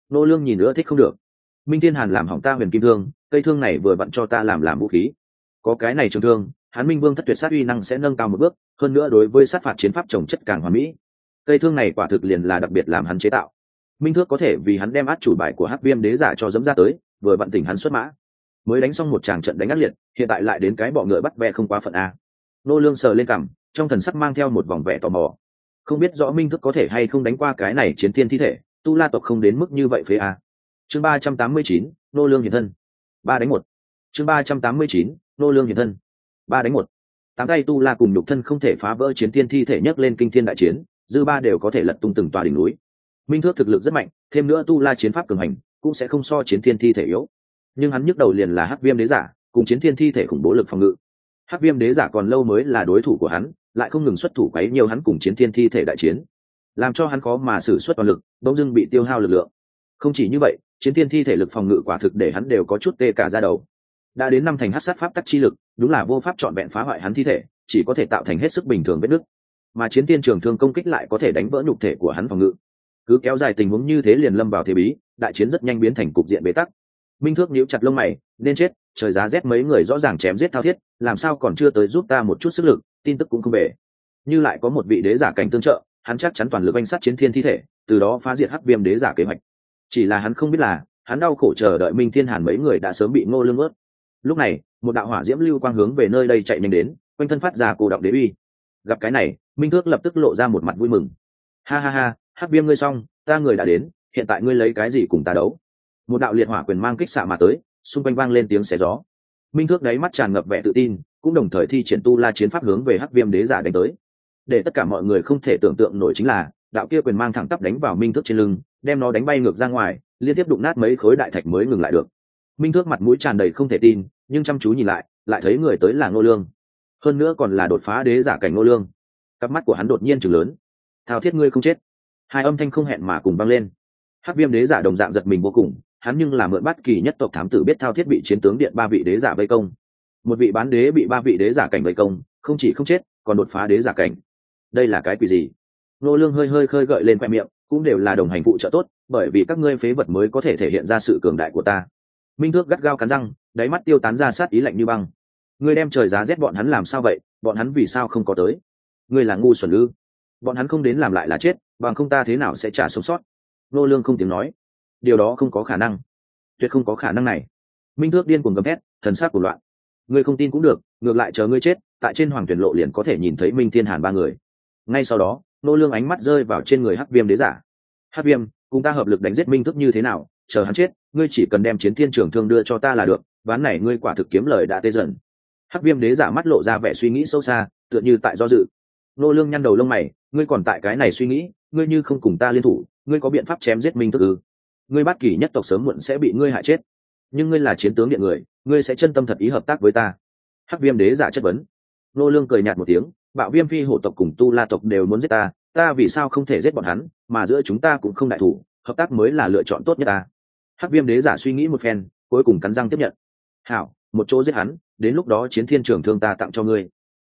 Speaker 1: Nô lương nhìn nữa thích không được. Minh thiên hàn làm hỏng ta huyền kim thương, cây thương này vừa vặn cho ta làm làm vũ khí. Có cái này trường thương hắn minh vương thất tuyệt sát uy năng sẽ nâng cao một bước, hơn nữa đối với sát phạt chiến pháp trồng chất càng hoàn mỹ. Cây thương này quả thực liền là đặc biệt làm hắn chế tạo. Minh thước có thể vì hắn đem át chủ bài của hắc viêm đế giả cho dẫm ra tới, vừa vặn tỉnh hắn xuất mã. Mới đánh xong một tràng trận đánh ác liệt, hiện tại lại đến cái bọ ngựa bắt ve không quá phận a. Nô lương sờ lên cằm, trong thần sắc mang theo một vòng vẻ tò mò không biết rõ minh thức có thể hay không đánh qua cái này chiến thiên thi thể, tu la tộc không đến mức như vậy phế à? chương ba trăm tám mươi chín, nô lương hiện thân. Ba đánh một. Chương ba trăm tám mươi chín, nô lương hiện thân. Ba đánh một. Tám tay tu la cùng nhục thân không thể phá vỡ chiến thiên thi thể nhấc lên kinh thiên đại chiến, dư ba đều có thể lật tung từng tòa đỉnh núi. Minh thước thực lực rất mạnh, thêm nữa tu la chiến pháp cường hành, cũng sẽ không so chiến thiên thi thể yếu. Nhưng hắn nhức đầu liền là hắc viêm đế giả, cùng chiến thiên thi thể khủng bố lực phòng ngự. Hắc viêm đế giả còn lâu mới là đối thủ của hắn lại không ngừng xuất thủ quấy nhiều hắn cùng chiến thiên thi thể đại chiến. Làm cho hắn khó mà xử suất toàn lực, bỗng dưng bị tiêu hao lực lượng. Không chỉ như vậy, chiến thiên thi thể lực phòng ngự quả thực để hắn đều có chút tê cả ra đầu. Đã đến năm thành hát sát pháp tắc chi lực, đúng là vô pháp trọn vẹn phá hoại hắn thi thể, chỉ có thể tạo thành hết sức bình thường vết nứt. Mà chiến tiên trường thương công kích lại có thể đánh vỡ nhục thể của hắn phòng ngự. Cứ kéo dài tình huống như thế liền lâm vào thế bí, đại chiến rất nhanh biến thành cục diện bế tắc. Minh thước níu chặt lông mày, nên chết, trời giá rét mấy người rõ ràng chém giết thao thiết, làm sao còn chưa tới giúp ta một chút sức lực tin tức cũng không về. Như lại có một vị đế giả cảnh tương trợ, hắn chắc chắn toàn lực anh sát chiến thiên thi thể, từ đó phá diệt hắc viêm đế giả kế hoạch. Chỉ là hắn không biết là, hắn đau khổ chờ đợi minh thiên hàn mấy người đã sớm bị ngô lương ướt. Lúc này, một đạo hỏa diễm lưu quang hướng về nơi đây chạy nhanh đến, quanh thân phát ra cổ động đế uy. Gặp cái này, minh thước lập tức lộ ra một mặt vui mừng. Ha ha ha, hắc viêm ngươi xong, ta người đã đến, hiện tại ngươi lấy cái gì cùng ta đấu? Một đạo liệt hỏa quyền mang kích xạ mà tới, xung quanh vang lên tiếng xẻ gió. Minh thước đáy mắt tràn ngập vẻ tự tin cũng đồng thời thi triển tu la chiến pháp hướng về hắc viêm đế giả đánh tới. Để tất cả mọi người không thể tưởng tượng nổi chính là, đạo kia quyền mang thẳng tắp đánh vào minh thước trên lưng, đem nó đánh bay ngược ra ngoài, liên tiếp đụng nát mấy khối đại thạch mới ngừng lại được. Minh thước mặt mũi tràn đầy không thể tin, nhưng chăm chú nhìn lại lại thấy người tới là ngô lương. Hơn nữa còn là đột phá đế giả cảnh ngô lương. Cặp mắt của hắn đột nhiên chừng lớn. Thao thiết ngươi không chết. Hai âm thanh không hẹn mà cùng vang lên. Hắc viêm đế giả đồng dạng giật mình vô cùng, hắn nhưng là mượn bắt kỳ nhất tộc thám tử biết thao thiết bị chiến tướng điện ba vị đế giả vây công một vị bán đế bị ba vị đế giả cảnh vây công, không chỉ không chết, còn đột phá đế giả cảnh. Đây là cái quỷ gì? Nô lương hơi hơi khơi gợi lên khoe miệng, cũng đều là đồng hành phụ trợ tốt, bởi vì các ngươi phế vật mới có thể thể hiện ra sự cường đại của ta. Minh thước gắt gao cắn răng, đáy mắt tiêu tán ra sát ý lạnh như băng. Ngươi đem trời giá rét bọn hắn làm sao vậy? Bọn hắn vì sao không có tới? Ngươi là ngu xuẩn ư? Bọn hắn không đến làm lại là chết, bằng không ta thế nào sẽ trả sống sót? Nô lương không tiếng nói. Điều đó không có khả năng. Tuyệt không có khả năng này. Minh thước điên cuồng gầm hét thần sắc của loạn ngươi không tin cũng được, ngược lại chờ ngươi chết, tại trên hoàng tuyển lộ liền có thể nhìn thấy minh thiên hàn ba người. Ngay sau đó, nô lương ánh mắt rơi vào trên người hắc viêm đế giả. Hắc viêm, cùng ta hợp lực đánh giết minh thức như thế nào, chờ hắn chết, ngươi chỉ cần đem chiến thiên trường thương đưa cho ta là được, ván này ngươi quả thực kiếm lời đã tê dần. Hắc viêm đế giả mắt lộ ra vẻ suy nghĩ sâu xa, tựa như tại do dự. Nô lương nhăn đầu lông mày, ngươi còn tại cái này suy nghĩ, ngươi như không cùng ta liên thủ, ngươi có biện pháp chém giết minh thức ư? Ngươi bắt kỳ nhất tộc sớm muộn sẽ bị ngươi hại chết. Nhưng ngươi là chiến tướng điện người ngươi sẽ chân tâm thật ý hợp tác với ta. Hắc viêm đế giả chất vấn. Nô lương cười nhạt một tiếng, bạo viêm phi hổ tộc cùng tu la tộc đều muốn giết ta ta vì sao không thể giết bọn hắn, mà giữa chúng ta cũng không đại thủ, hợp tác mới là lựa chọn tốt nhất ta. Hắc viêm đế giả suy nghĩ một phen, cuối cùng cắn răng tiếp nhận. Hảo, một chỗ giết hắn, đến lúc đó chiến thiên trường thương ta tặng cho ngươi.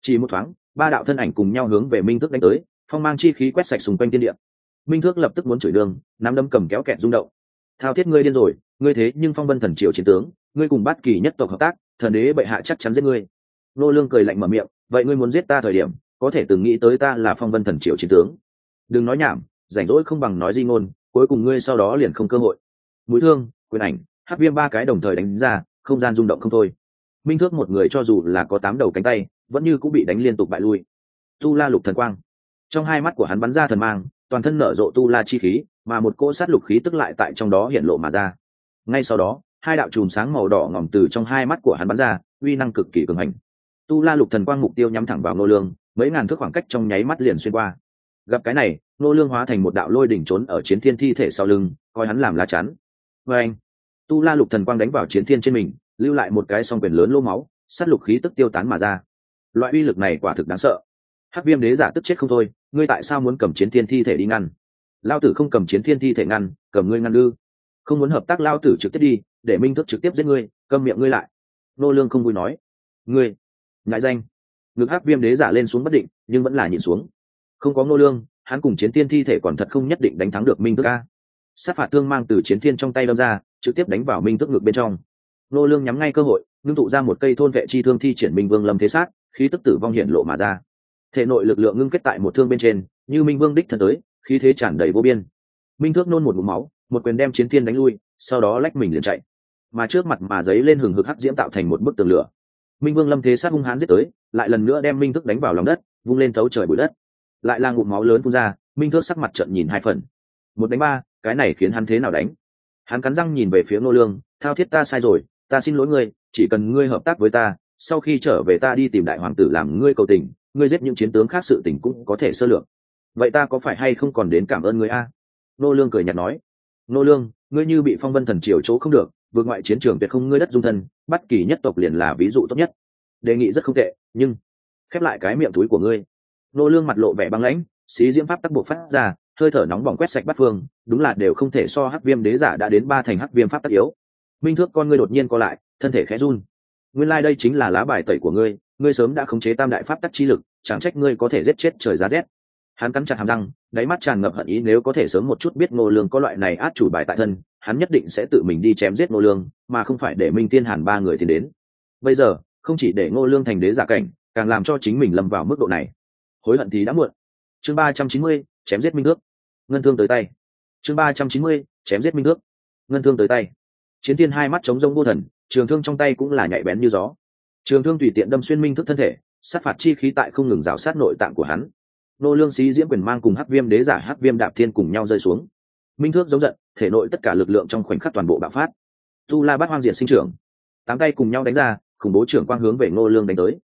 Speaker 1: Chỉ một thoáng, ba đạo thân ảnh cùng nhau hướng về minh thức đánh tới, phong mang chi khí quét sạch xung quanh thiên địa. Minh thước lập tức muốn chửi đường, nắm đấm cầm kéo kẹt rung động. Thao thiết ngươi điên rồi, ngươi thế nhưng phong vân thần triều chiến tướng ngươi cùng bát kỳ nhất tộc hợp tác, thần đế bệ hạ chắc chắn giết ngươi. Nô lương cười lạnh mở miệng, vậy ngươi muốn giết ta thời điểm, có thể từng nghĩ tới ta là phong vân thần triều chiến tướng. Đừng nói nhảm, rảnh rỗi không bằng nói di ngôn, cuối cùng ngươi sau đó liền không cơ hội. Mũi thương, quyền ảnh hát viêm ba cái đồng thời đánh ra, không gian rung động không thôi. Minh thước một người cho dù là có tám đầu cánh tay, vẫn như cũng bị đánh liên tục bại lui. Tu la lục thần quang. Trong hai mắt của hắn bắn ra thần mang, toàn thân nở rộ tu la chi khí, mà một cỗ sát lục khí tức lại tại trong đó hiện lộ mà ra. Ngay sau đó hai đạo chùm sáng màu đỏ ngỏm từ trong hai mắt của hắn bắn ra, uy năng cực kỳ cường hành. Tu la lục thần quang mục tiêu nhắm thẳng vào nô lương, mấy ngàn thước khoảng cách trong nháy mắt liền xuyên qua. Gặp cái này nô lương hóa thành một đạo lôi đỉnh trốn ở chiến thiên thi thể sau lưng, coi hắn làm lá chắn. Với anh, tu la lục thần quang đánh vào chiến thiên trên mình, lưu lại một cái song quyền lớn lô máu, sát lục khí tức tiêu tán mà ra. Loại uy lực này quả thực đáng sợ. Hắc viêm đế giả tức chết không thôi, ngươi tại sao muốn cầm chiến thiên thi thể đi ngăn? Lao tử không cầm chiến thiên thi thể ngăn, cầm ngươi ngăn ư? Không muốn hợp tác lao tử trực tiếp đi, để minh thức trực tiếp giết ngươi, câm miệng ngươi lại. Nô lương không vui nói. Ngươi, ngại danh. Ngực hắc viêm đế giả lên xuống bất định, nhưng vẫn là nhìn xuống. Không có nô lương, hắn cùng chiến thiên thi thể còn thật không nhất định đánh thắng được minh thức a. Sát phạt thương mang từ chiến thiên trong tay đâm ra, trực tiếp đánh vào minh thức ngực bên trong. Nô lương nhắm ngay cơ hội, ngưng tụ ra một cây thôn vệ chi thương thi triển minh vương lâm thế sát, khí tức tử vong hiện lộ mà ra. Thể nội lực lượng ngưng kết tại một thương bên trên, như minh vương đích thân tới, khí thế tràn đầy vô biên. Minh thước nôn một mũ máu một quyền đem chiến thiên đánh lui, sau đó lách mình liền chạy. Mà trước mặt mà giấy lên hừng hực hắc diễm tạo thành một bức tường lửa. Minh vương lâm thế sát hung hãn giết tới, lại lần nữa đem minh thức đánh vào lòng đất, vung lên thấu trời bụi đất. Lại là ngụm máu lớn phun ra, minh thước sắc mặt trận nhìn hai phần. Một đánh ba, cái này khiến hắn thế nào đánh? Hắn cắn răng nhìn về phía nô lương, thao thiết ta sai rồi, ta xin lỗi ngươi, chỉ cần ngươi hợp tác với ta, sau khi trở về ta đi tìm đại hoàng tử làm ngươi cầu tình, ngươi giết những chiến tướng khác sự tình cũng có thể sơ lược. Vậy ta có phải hay không còn đến cảm ơn ngươi a? Nô lương cười nhạt nói nô lương, ngươi như bị phong vân thần triều chỗ không được, vượt ngoại chiến trường tuyệt không ngươi đất dung thân, bất kỳ nhất tộc liền là ví dụ tốt nhất. Đề nghị rất không tệ, nhưng khép lại cái miệng túi của ngươi. Nô lương mặt lộ vẻ băng lãnh, xí diễm pháp tắc buộc phát ra, hơi thở nóng bỏng quét sạch bắt phương, đúng là đều không thể so hắc viêm đế giả đã đến ba thành hắc viêm pháp tắc yếu. Minh thước con ngươi đột nhiên co lại, thân thể khẽ run. Nguyên lai like đây chính là lá bài tẩy của ngươi ngươi sớm đã khống chế tam đại pháp tắc chi lực, chẳng trách ngươi có thể giết chết trời giá rét hắn cắn chặt hàm răng, đáy mắt tràn ngập hận ý nếu có thể sớm một chút biết ngô lương có loại này át chủ bài tại thân, hắn nhất định sẽ tự mình đi chém giết ngô lương, mà không phải để minh tiên hàn ba người tiến đến. Bây giờ, không chỉ để ngô lương thành đế giả cảnh, càng làm cho chính mình lâm vào mức độ này. Hối hận thì đã muộn. Chương ba trăm chín mươi, chém giết minh ước ngân thương tới tay. Chương ba trăm chín mươi, chém giết minh ước ngân thương tới tay. Chiến tiên hai mắt chống rông vô thần, trường thương trong tay cũng là nhạy bén như gió. Trường thương tùy tiện đâm xuyên minh thức thân thể, sát phạt chi khí tại không ngừng rào sát nội tạng của hắn nô lương sĩ diễm quyền mang cùng hắc viêm đế giả hắc viêm đạp thiên cùng nhau rơi xuống. Minh thước giống giận, thể nội tất cả lực lượng trong khoảnh khắc toàn bộ bạo phát. Tu la bát hoang diện sinh trưởng. Tám tay cùng nhau đánh ra, khủng bố trưởng quang hướng về nô lương đánh tới.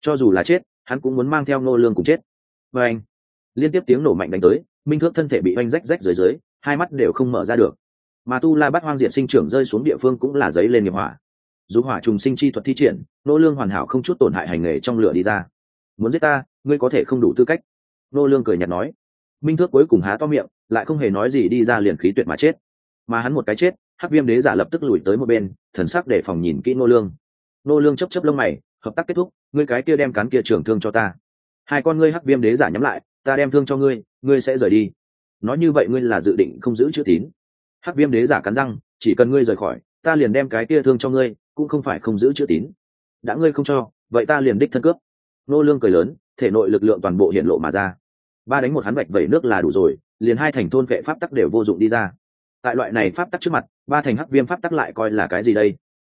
Speaker 1: Cho dù là chết, hắn cũng muốn mang theo nô lương cùng chết. Và anh, liên tiếp tiếng nổ mạnh đánh tới, minh thước thân thể bị oanh rách rách dưới dưới, hai mắt đều không mở ra được. Mà tu la bát hoang diện sinh trưởng rơi xuống địa phương cũng là giấy lên nghiệp hỏa. Dù hỏa trùng sinh chi thuật thi triển, nô lương hoàn hảo không chút tổn hại hành nghề trong lửa đi ra. Muốn giết ta, ngươi có thể không đủ tư cách nô lương cười nhạt nói. Minh thước cuối cùng há to miệng, lại không hề nói gì đi ra liền khí tuyệt mà chết. Mà hắn một cái chết, hắc viêm đế giả lập tức lùi tới một bên, thần sắc để phòng nhìn kỹ nô lương. Nô lương chớp chớp lông mày, hợp tác kết thúc, ngươi cái kia đem cán kia trưởng thương cho ta. Hai con ngươi hắc viêm đế giả nhắm lại, ta đem thương cho ngươi ngươi sẽ rời đi. Nói như vậy ngươi là dự định không giữ chữ tín. Hắc viêm đế giả cắn răng, chỉ cần ngươi rời khỏi, ta liền đem cái kia thương cho ngươi, cũng không phải không giữ chữ tín. Đã ngươi không cho, vậy ta liền đích thân cướp. Nô lương cười lớn thể nội lực lượng toàn bộ hiện lộ mà ra. Ba đánh một hắn vạch vẩy nước là đủ rồi, liền hai thành thôn vệ pháp tắc đều vô dụng đi ra. Tại loại này pháp tắc trước mặt, ba thành hắc viêm pháp tắc lại coi là cái gì đây?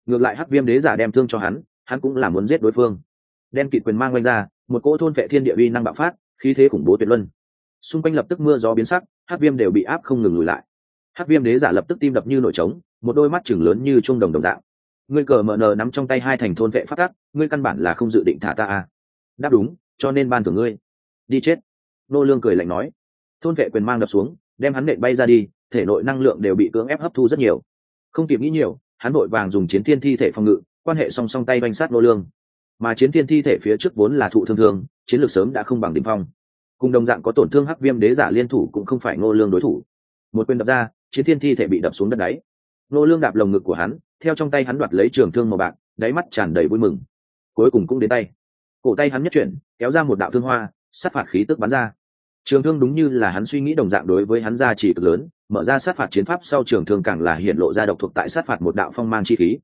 Speaker 1: Ngược lại hắc viêm đế giả đem thương cho hắn hắn cũng là muốn giết đối phương. Đen kịt quyền mang quanh ra, một cỗ thôn vệ thiên địa uy năng bạo phát, khí thế khủng bố tuyệt luân. Xung quanh lập tức mưa gió biến sắc, hắc viêm đều bị áp không ngừng lùi lại. Hắc viêm đế giả lập tức tim đập như nổi trống, một đôi mắt chừng lớn như trung đồng đồng dạng. Ngươi cờ mờ nờ nắm trong tay hai thành thôn vệ phát tắc, ngươi căn bản là không dự định thả ta à. đáp đúng cho nên ban thưởng ngươi. Đi chết. Nô lương cười lạnh nói. Thôn vệ quyền mang đập xuống, đem hắn nện bay ra đi, thể nội năng lượng đều bị cưỡng ép hấp thu rất nhiều. Không kịp nghĩ nhiều, hắn vội vàng dùng chiến thiên thi thể phòng ngự, quan hệ song song tay banh sát nô lương. Mà chiến thiên thi thể phía trước vốn là thụ thương thương, chiến lược sớm đã không bằng đỉnh phong. Cùng đồng dạng có tổn thương hắc viêm đế giả liên thủ cũng không phải nô lương đối thủ. Một quyền đập ra, chiến thiên thi thể bị đập xuống đất đáy. Nô lương đạp lồng ngực của hắn, theo trong tay hắn đoạt lấy trường thương màu bạc, đáy mắt tràn đầy vui mừng. Cuối cùng cũng đến tay cổ tay hắn nhất chuyển, kéo ra một đạo thương hoa, sát phạt khí tức bắn ra. Trường thương đúng như là hắn suy nghĩ đồng dạng đối với hắn ra chỉ cực lớn, mở ra sát phạt chiến pháp sau trường thương càng là hiện lộ ra độc thuộc tại sát phạt một đạo phong mang chi khí.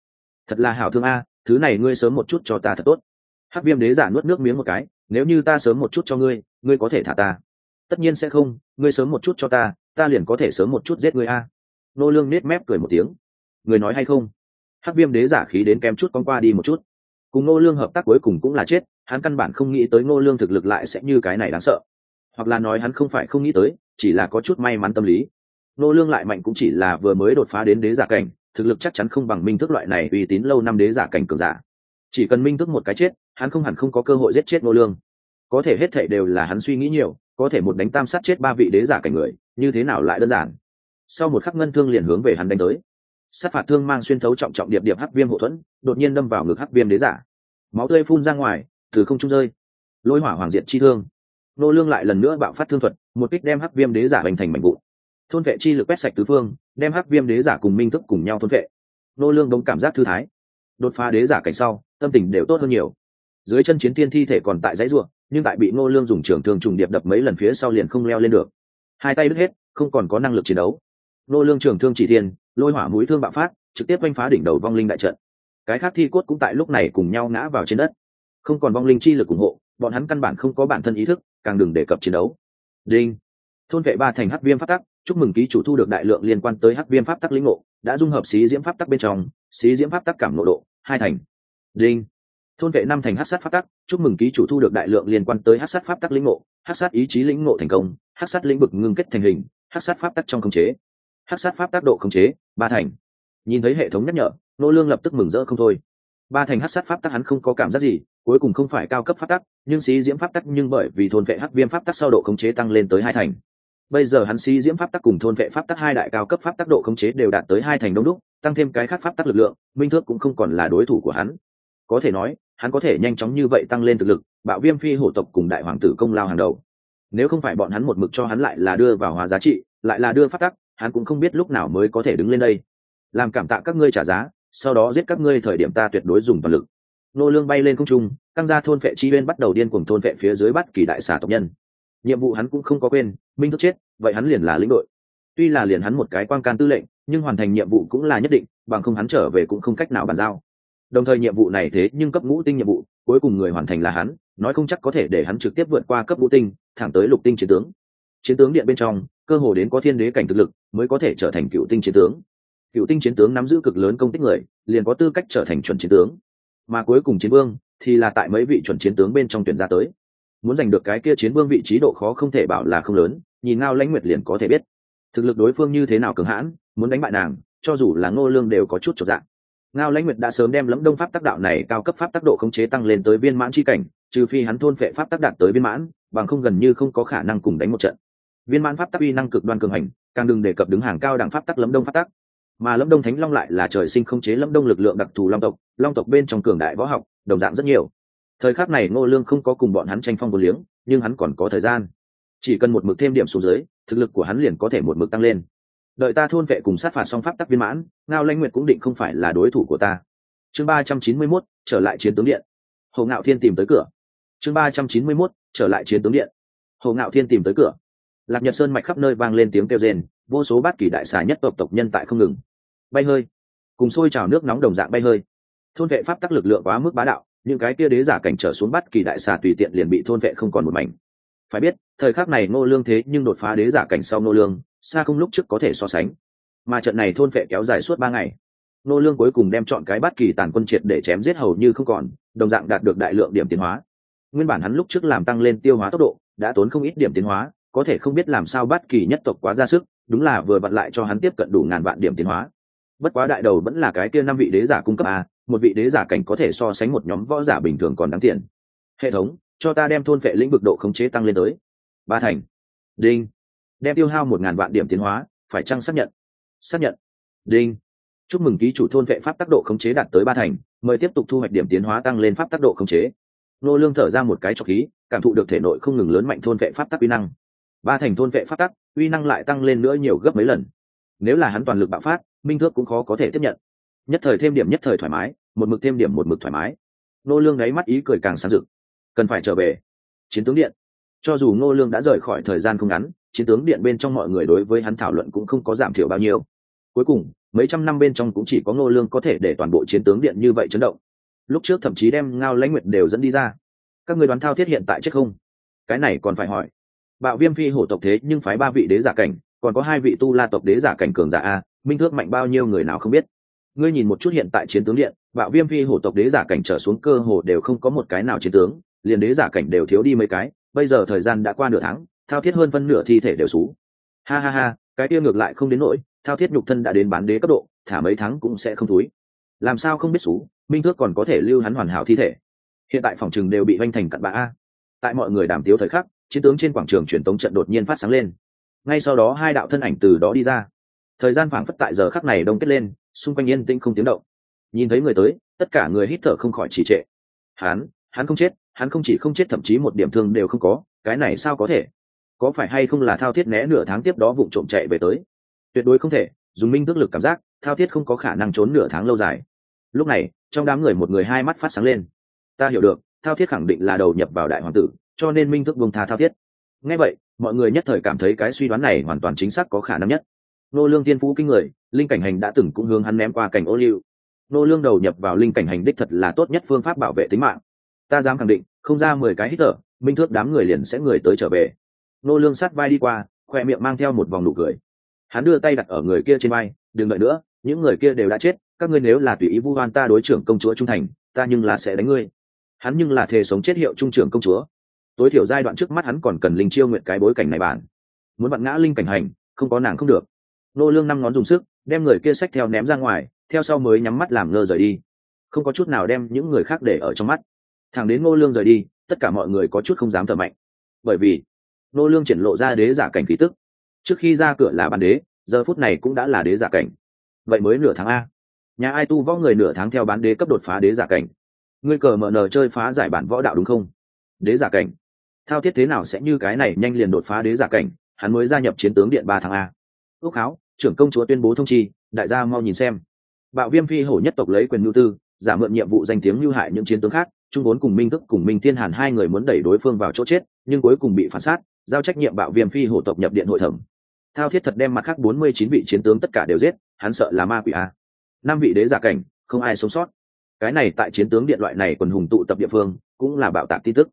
Speaker 1: Thật là hảo thương a, thứ này ngươi sớm một chút cho ta thật tốt. Hắc viêm đế giả nuốt nước miếng một cái, nếu như ta sớm một chút cho ngươi ngươi có thể thả ta. Tất nhiên sẽ không, ngươi sớm một chút cho ta ta liền có thể sớm một chút giết ngươi a. Nô lương nết mép cười một tiếng. Người nói hay không? Hắc viêm đế giả khí đến kém chút con qua đi một chút. Cùng nô lương hợp tác cuối cùng cũng là chết hắn căn bản không nghĩ tới Ngô lương thực lực lại sẽ như cái này đáng sợ. Hoặc là nói hắn không phải không nghĩ tới, chỉ là có chút may mắn tâm lý. Ngô lương lại mạnh cũng chỉ là vừa mới đột phá đến đế giả cảnh, thực lực chắc chắn không bằng minh thức loại này uy tín lâu năm đế giả cảnh cường giả. Chỉ cần minh thức một cái chết, hắn không hẳn không có cơ hội giết chết Ngô lương. Có thể hết thảy đều là hắn suy nghĩ nhiều, có thể một đánh tam sát chết ba vị đế giả cảnh người, như thế nào lại đơn giản? Sau một khắc ngân thương liền hướng về hắn đánh tới. Sát phạt thương mang xuyên thấu trọng trọng điệp điệp hắc viêm hậu thuẫn, đột nhiên đâm vào ngực hắc viêm đế giả. Máu tươi phun ra ngoài từ không trung rơi. Lôi hỏa hoàng diện chi thương. Nô lương lại lần nữa bạo phát thương thuật, một kích đem hắc viêm đế giả hành thành mảnh vụn. Thôn vệ chi lực quét sạch tứ phương, đem hắc viêm đế giả cùng minh thức cùng nhau thôn vệ. Nô lương đống cảm giác thư thái. Đột phá đế giả cảnh sau, tâm tình đều tốt hơn nhiều. Dưới chân chiến thiên thi thể còn tại dãy ruộng, nhưng tại bị nô lương dùng trường thương trùng điệp đập mấy lần phía sau liền không leo lên được. Hai tay đứt hết, không còn có năng lực chiến đấu. Nô lương trường thương chỉ thiên, lôi hỏa mũi thương bạo phát, trực tiếp oanh phá đỉnh đầu vong linh đại trận. Cái khác thi cốt cũng tại lúc này cùng nhau ngã vào trên đất không còn vong linh chi lực ủng hộ, bọn hắn căn bản không có bản thân ý thức, càng đừng đề cập chiến đấu. Đinh. Thôn vệ ba thành hắc viêm pháp tắc, chúc mừng ký chủ thu được đại lượng liên quan tới hắc viêm pháp tắc lĩnh ngộ, đã dung hợp xí diễm pháp tắc bên trong, xí diễm pháp tắc cảm nội độ, hai thành. Đinh. Thôn vệ năm thành hát sát pháp tắc, chúc mừng ký chủ thu được đại lượng liên quan tới hát sát pháp tắc lĩnh ngộ hát sát ý chí lĩnh ngộ thành công hát sát lĩnh vực ngưng kết thành hình hát sát pháp tắc trong khống chế. Hát sát pháp tác độ khống chế, ba thành. Nhìn thấy hệ thống nhắc nhở, nô lương lập tức mừng rỡ không thôi ba thành hát sát pháp tắc hắn không có cảm giác gì, cuối cùng không phải cao cấp pháp tắc, nhưng xí diễm pháp tắc nhưng bởi vì thôn vệ hắc viêm pháp tắc sau độ khống chế tăng lên tới hai thành. Bây giờ hắn xí diễm pháp tắc cùng thôn vệ pháp tắc hai đại cao cấp pháp tắc độ khống chế đều đạt tới hai thành đông đúc, tăng thêm cái khác pháp tắc lực lượng, minh thước cũng không còn là đối thủ của hắn. Có thể nói, hắn có thể nhanh chóng như vậy tăng lên thực lực, bạo viêm phi hổ tộc cùng đại hoàng tử công lao hàng đầu. Nếu không phải bọn hắn một mực cho hắn lại là đưa vào hóa giá trị, lại là đưa phát tắc, hắn cũng không biết lúc nào mới có thể đứng lên đây. Làm cảm tạ các ngươi trả giá sau đó giết các ngươi thời điểm ta tuyệt đối dùng toàn lực. Nô lương bay lên không trung, căng ra thôn vệ chi uyên bắt đầu điên cuồng thôn vệ phía dưới bắt kỳ đại xà tộc nhân. Nhiệm vụ hắn cũng không có quên, minh thức chết, vậy hắn liền là lĩnh đội. Tuy là liền hắn một cái quan can tư lệnh, nhưng hoàn thành nhiệm vụ cũng là nhất định, bằng không hắn trở về cũng không cách nào bàn giao. Đồng thời nhiệm vụ này thế nhưng cấp ngũ tinh nhiệm vụ, cuối cùng người hoàn thành là hắn, nói không chắc có thể để hắn trực tiếp vượt qua cấp ngũ tinh, thẳng tới lục tinh chiến tướng. Chiến tướng điện bên trong, cơ hồ đến có thiên đế cảnh thực lực, mới có thể trở thành cựu tinh chiến tướng cựu tinh chiến tướng nắm giữ cực lớn công tích người, liền có tư cách trở thành chuẩn chiến tướng. Mà cuối cùng chiến vương thì là tại mấy vị chuẩn chiến tướng bên trong tuyển ra tới. Muốn giành được cái kia chiến vương vị trí độ khó không thể bảo là không lớn, nhìn ngao lãnh nguyệt liền có thể biết. Thực lực đối phương như thế nào cường hãn, muốn đánh bại nàng, cho dù là ngô lương đều có chút trọn dạng ngao lãnh nguyệt đã sớm đem lẫm đông pháp tác đạo này cao cấp pháp tác độ khống chế tăng lên tới viên mãn chi cảnh, trừ phi hắn thôn phệ pháp tác đạt tới viên mãn, bằng không gần như không có khả năng cùng đánh một trận. Viên mãn pháp tác uy năng cực đoan cường hành, càng đừng đề cập đứng hàng cao đẳng pháp tác lẫm đông pháp tác mà lâm đông thánh long lại là trời sinh không chế lâm đông lực lượng đặc thù long tộc long tộc bên trong cường đại võ học đồng dạng rất nhiều. Thời khắc này ngô lương không có cùng bọn hắn tranh phong vô liếng nhưng hắn còn có thời gian. Chỉ cần một mực thêm điểm xuống dưới thực lực của hắn liền có thể một mực tăng lên. Đợi ta thôn vệ cùng sát phạt song pháp tắc viên mãn ngao lãnh nguyệt cũng định không phải là đối thủ của ta. Chương ba trăm chín mươi 391, trở lại chiến tướng điện. Hồ ngạo thiên tìm tới cửa. Chương ba trăm chín mươi 391, trở lại chiến tướng điện. Hồ ngạo thiên tìm tới cửa. Lạc nhật sơn mạch khắp nơi vang lên tiếng kêu rền vô số bát kỳ đại xà nhất tộc tộc nhân tại không ngừng bay hơi, cùng sôi trào nước nóng đồng dạng bay hơi. Thôn vệ pháp tắc lực lượng quá mức bá đạo, những cái kia đế giả cảnh trở xuống bắt kỳ đại xà tùy tiện liền bị thôn vệ không còn một mảnh. Phải biết, thời khắc này ngô lương thế nhưng đột phá đế giả cảnh sau ngô lương, xa không lúc trước có thể so sánh. Mà trận này thôn vệ kéo dài suốt ba ngày. Ngô lương cuối cùng đem chọn cái bắt kỳ tàn quân triệt để chém giết hầu như không còn, đồng dạng đạt được đại lượng điểm tiến hóa. Nguyên bản hắn lúc trước làm tăng lên tiêu hóa tốc độ, đã tốn không ít điểm tiến hóa, có thể không biết làm sao bắt kỳ nhất tộc quá ra sức đúng là vừa vặn lại cho hắn tiếp cận đủ ngàn vạn điểm tiến hóa. Bất quá đại đầu vẫn là cái kia năm vị đế giả cung cấp a, một vị đế giả cảnh có thể so sánh một nhóm võ giả bình thường còn đáng tiền. Hệ thống, cho ta đem thôn vệ lĩnh vực độ khống chế tăng lên tới. Ba thành. Đinh. Đem tiêu hao một ngàn vạn điểm tiến hóa, phải chăng xác nhận? Xác nhận. Đinh. Chúc mừng ký chủ thôn vệ pháp tác độ khống chế đạt tới ba thành, mời tiếp tục thu hoạch điểm tiến hóa tăng lên pháp tác độ khống chế. Nô lương thở ra một cái trọc khí, cảm thụ được thể nội không ngừng lớn mạnh thôn vệ pháp tắc uy năng. Ba thành thôn vệ pháp tắc uy năng lại tăng lên nữa nhiều gấp mấy lần. Nếu là hắn toàn lực bạo phát, minh thước cũng khó có thể tiếp nhận. Nhất thời thêm điểm nhất thời thoải mái, một mực thêm điểm một mực thoải mái. Nô lương ấy mắt ý cười càng sáng rực. Cần phải trở về. Chiến tướng điện. Cho dù Nô lương đã rời khỏi thời gian không ngắn, chiến tướng điện bên trong mọi người đối với hắn thảo luận cũng không có giảm thiểu bao nhiêu. Cuối cùng, mấy trăm năm bên trong cũng chỉ có Nô lương có thể để toàn bộ chiến tướng điện như vậy chấn động. Lúc trước thậm chí đem ngao lãnh nguyệt đều dẫn đi ra. Các người đoán thao thiết hiện tại chết không? Cái này còn phải hỏi bạo viêm phi hổ tộc thế nhưng phái ba vị đế giả cảnh, còn có hai vị tu la tộc đế giả cảnh cường giả a, minh thước mạnh bao nhiêu người nào không biết. Ngươi nhìn một chút hiện tại chiến tướng điện bạo viêm phi hổ tộc đế giả cảnh trở xuống cơ hồ đều không có một cái nào chiến tướng, liền đế giả cảnh đều thiếu đi mấy cái, bây giờ thời gian đã qua nửa tháng, thao thiết hơn phân nửa thi thể đều xú ha ha ha, cái kia ngược lại không đến nỗi, thao thiết nhục thân đã đến bán đế cấp độ, thả mấy tháng cũng sẽ không thúi. Làm sao không biết xú, minh thước còn có thể lưu hắn hoàn hảo thi thể. Hiện tại phòng chừng đều bị vanh thành cặn bã a. Tại mọi người đàm tiếu thời khắc chiến tướng trên quảng trường truyền tống trận đột nhiên phát sáng lên. Ngay sau đó hai đạo thân ảnh từ đó đi ra. Thời gian phảng phất tại giờ khắc này đông kết lên, xung quanh yên tĩnh không tiếng động. Nhìn thấy người tới, tất cả người hít thở không khỏi trì trệ. Hắn hắn không chết, hắn không chỉ không chết thậm chí một điểm thương đều không có, cái này sao có thể? Có phải hay không là thao thiết né nửa tháng tiếp đó vụ trộm chạy về tới? Tuyệt đối không thể, dùng minh tức lực cảm giác, thao thiết không có khả năng trốn nửa tháng lâu dài. Lúc này, trong đám người một người hai mắt phát sáng lên. Ta hiểu được, thao thiết khẳng định là đầu nhập vào đại hoàng tử cho nên minh thức buông tha thao thiết. Ngay vậy, mọi người nhất thời cảm thấy cái suy đoán này hoàn toàn chính xác có khả năng nhất. Nô lương thiên phú kinh người, linh cảnh hành đã từng cũng hướng hắn ném qua cảnh ô liu. Nô lương đầu nhập vào linh cảnh hành đích thật là tốt nhất phương pháp bảo vệ tính mạng. Ta dám khẳng định, không ra mười cái hít thở, minh thước đám người liền sẽ người tới trở về. Nô lương sát vai đi qua, khoe miệng mang theo một vòng nụ cười. Hắn đưa tay đặt ở người kia trên vai, đừng đợi nữa, những người kia đều đã chết, các ngươi nếu là tùy ý vu oan ta đối trưởng công chúa trung thành, ta nhưng là sẽ đánh ngươi. Hắn nhưng là thề sống chết hiệu trung trưởng công chúa tối thiểu giai đoạn trước mắt hắn còn cần linh chiêu nguyện cái bối cảnh này bản muốn bạn ngã linh cảnh hành, không có nàng không được. Nô lương năm ngón dùng sức, đem người kia sách theo ném ra ngoài, theo sau mới nhắm mắt làm ngơ rời đi. Không có chút nào đem những người khác để ở trong mắt. Thẳng đến nô lương rời đi, tất cả mọi người có chút không dám thở mạnh. Bởi vì, nô lương triển lộ ra đế giả cảnh khí tức. Trước khi ra cửa là ban đế, giờ phút này cũng đã là đế giả cảnh. Vậy mới nửa tháng a. Nhà ai tu võ người nửa tháng theo bán đế cấp đột phá đế giả cảnh. Ngươi cờ mở nờ chơi phá giải bản võ đạo đúng không? Đế giả cảnh thao thiết thế nào sẽ như cái này nhanh liền đột phá đế giả cảnh, hắn mới gia nhập chiến tướng điện ba tháng a. Ước háo, trưởng công chúa tuyên bố thông chi, đại gia mau nhìn xem. Bạo viêm phi hổ nhất tộc lấy quyền nhu tư, giả mượn nhiệm vụ danh tiếng lưu hại những chiến tướng khác trung vốn cùng minh thức, cùng minh thiên hàn hai người muốn đẩy đối phương vào chỗ chết, nhưng cuối cùng bị phản sát, giao trách nhiệm bạo viêm phi hổ tộc nhập điện hội thẩm. Thao thiết thật đem mặt khác bốn mươi chín vị chiến tướng tất cả đều giết, hắn sợ là ma quỷ a. Năm vị đế giả cảnh, không ai sống sót. Cái này tại chiến tướng điện loại này quần hùng tụ tập địa phương, cũng là bạo tạc tin tức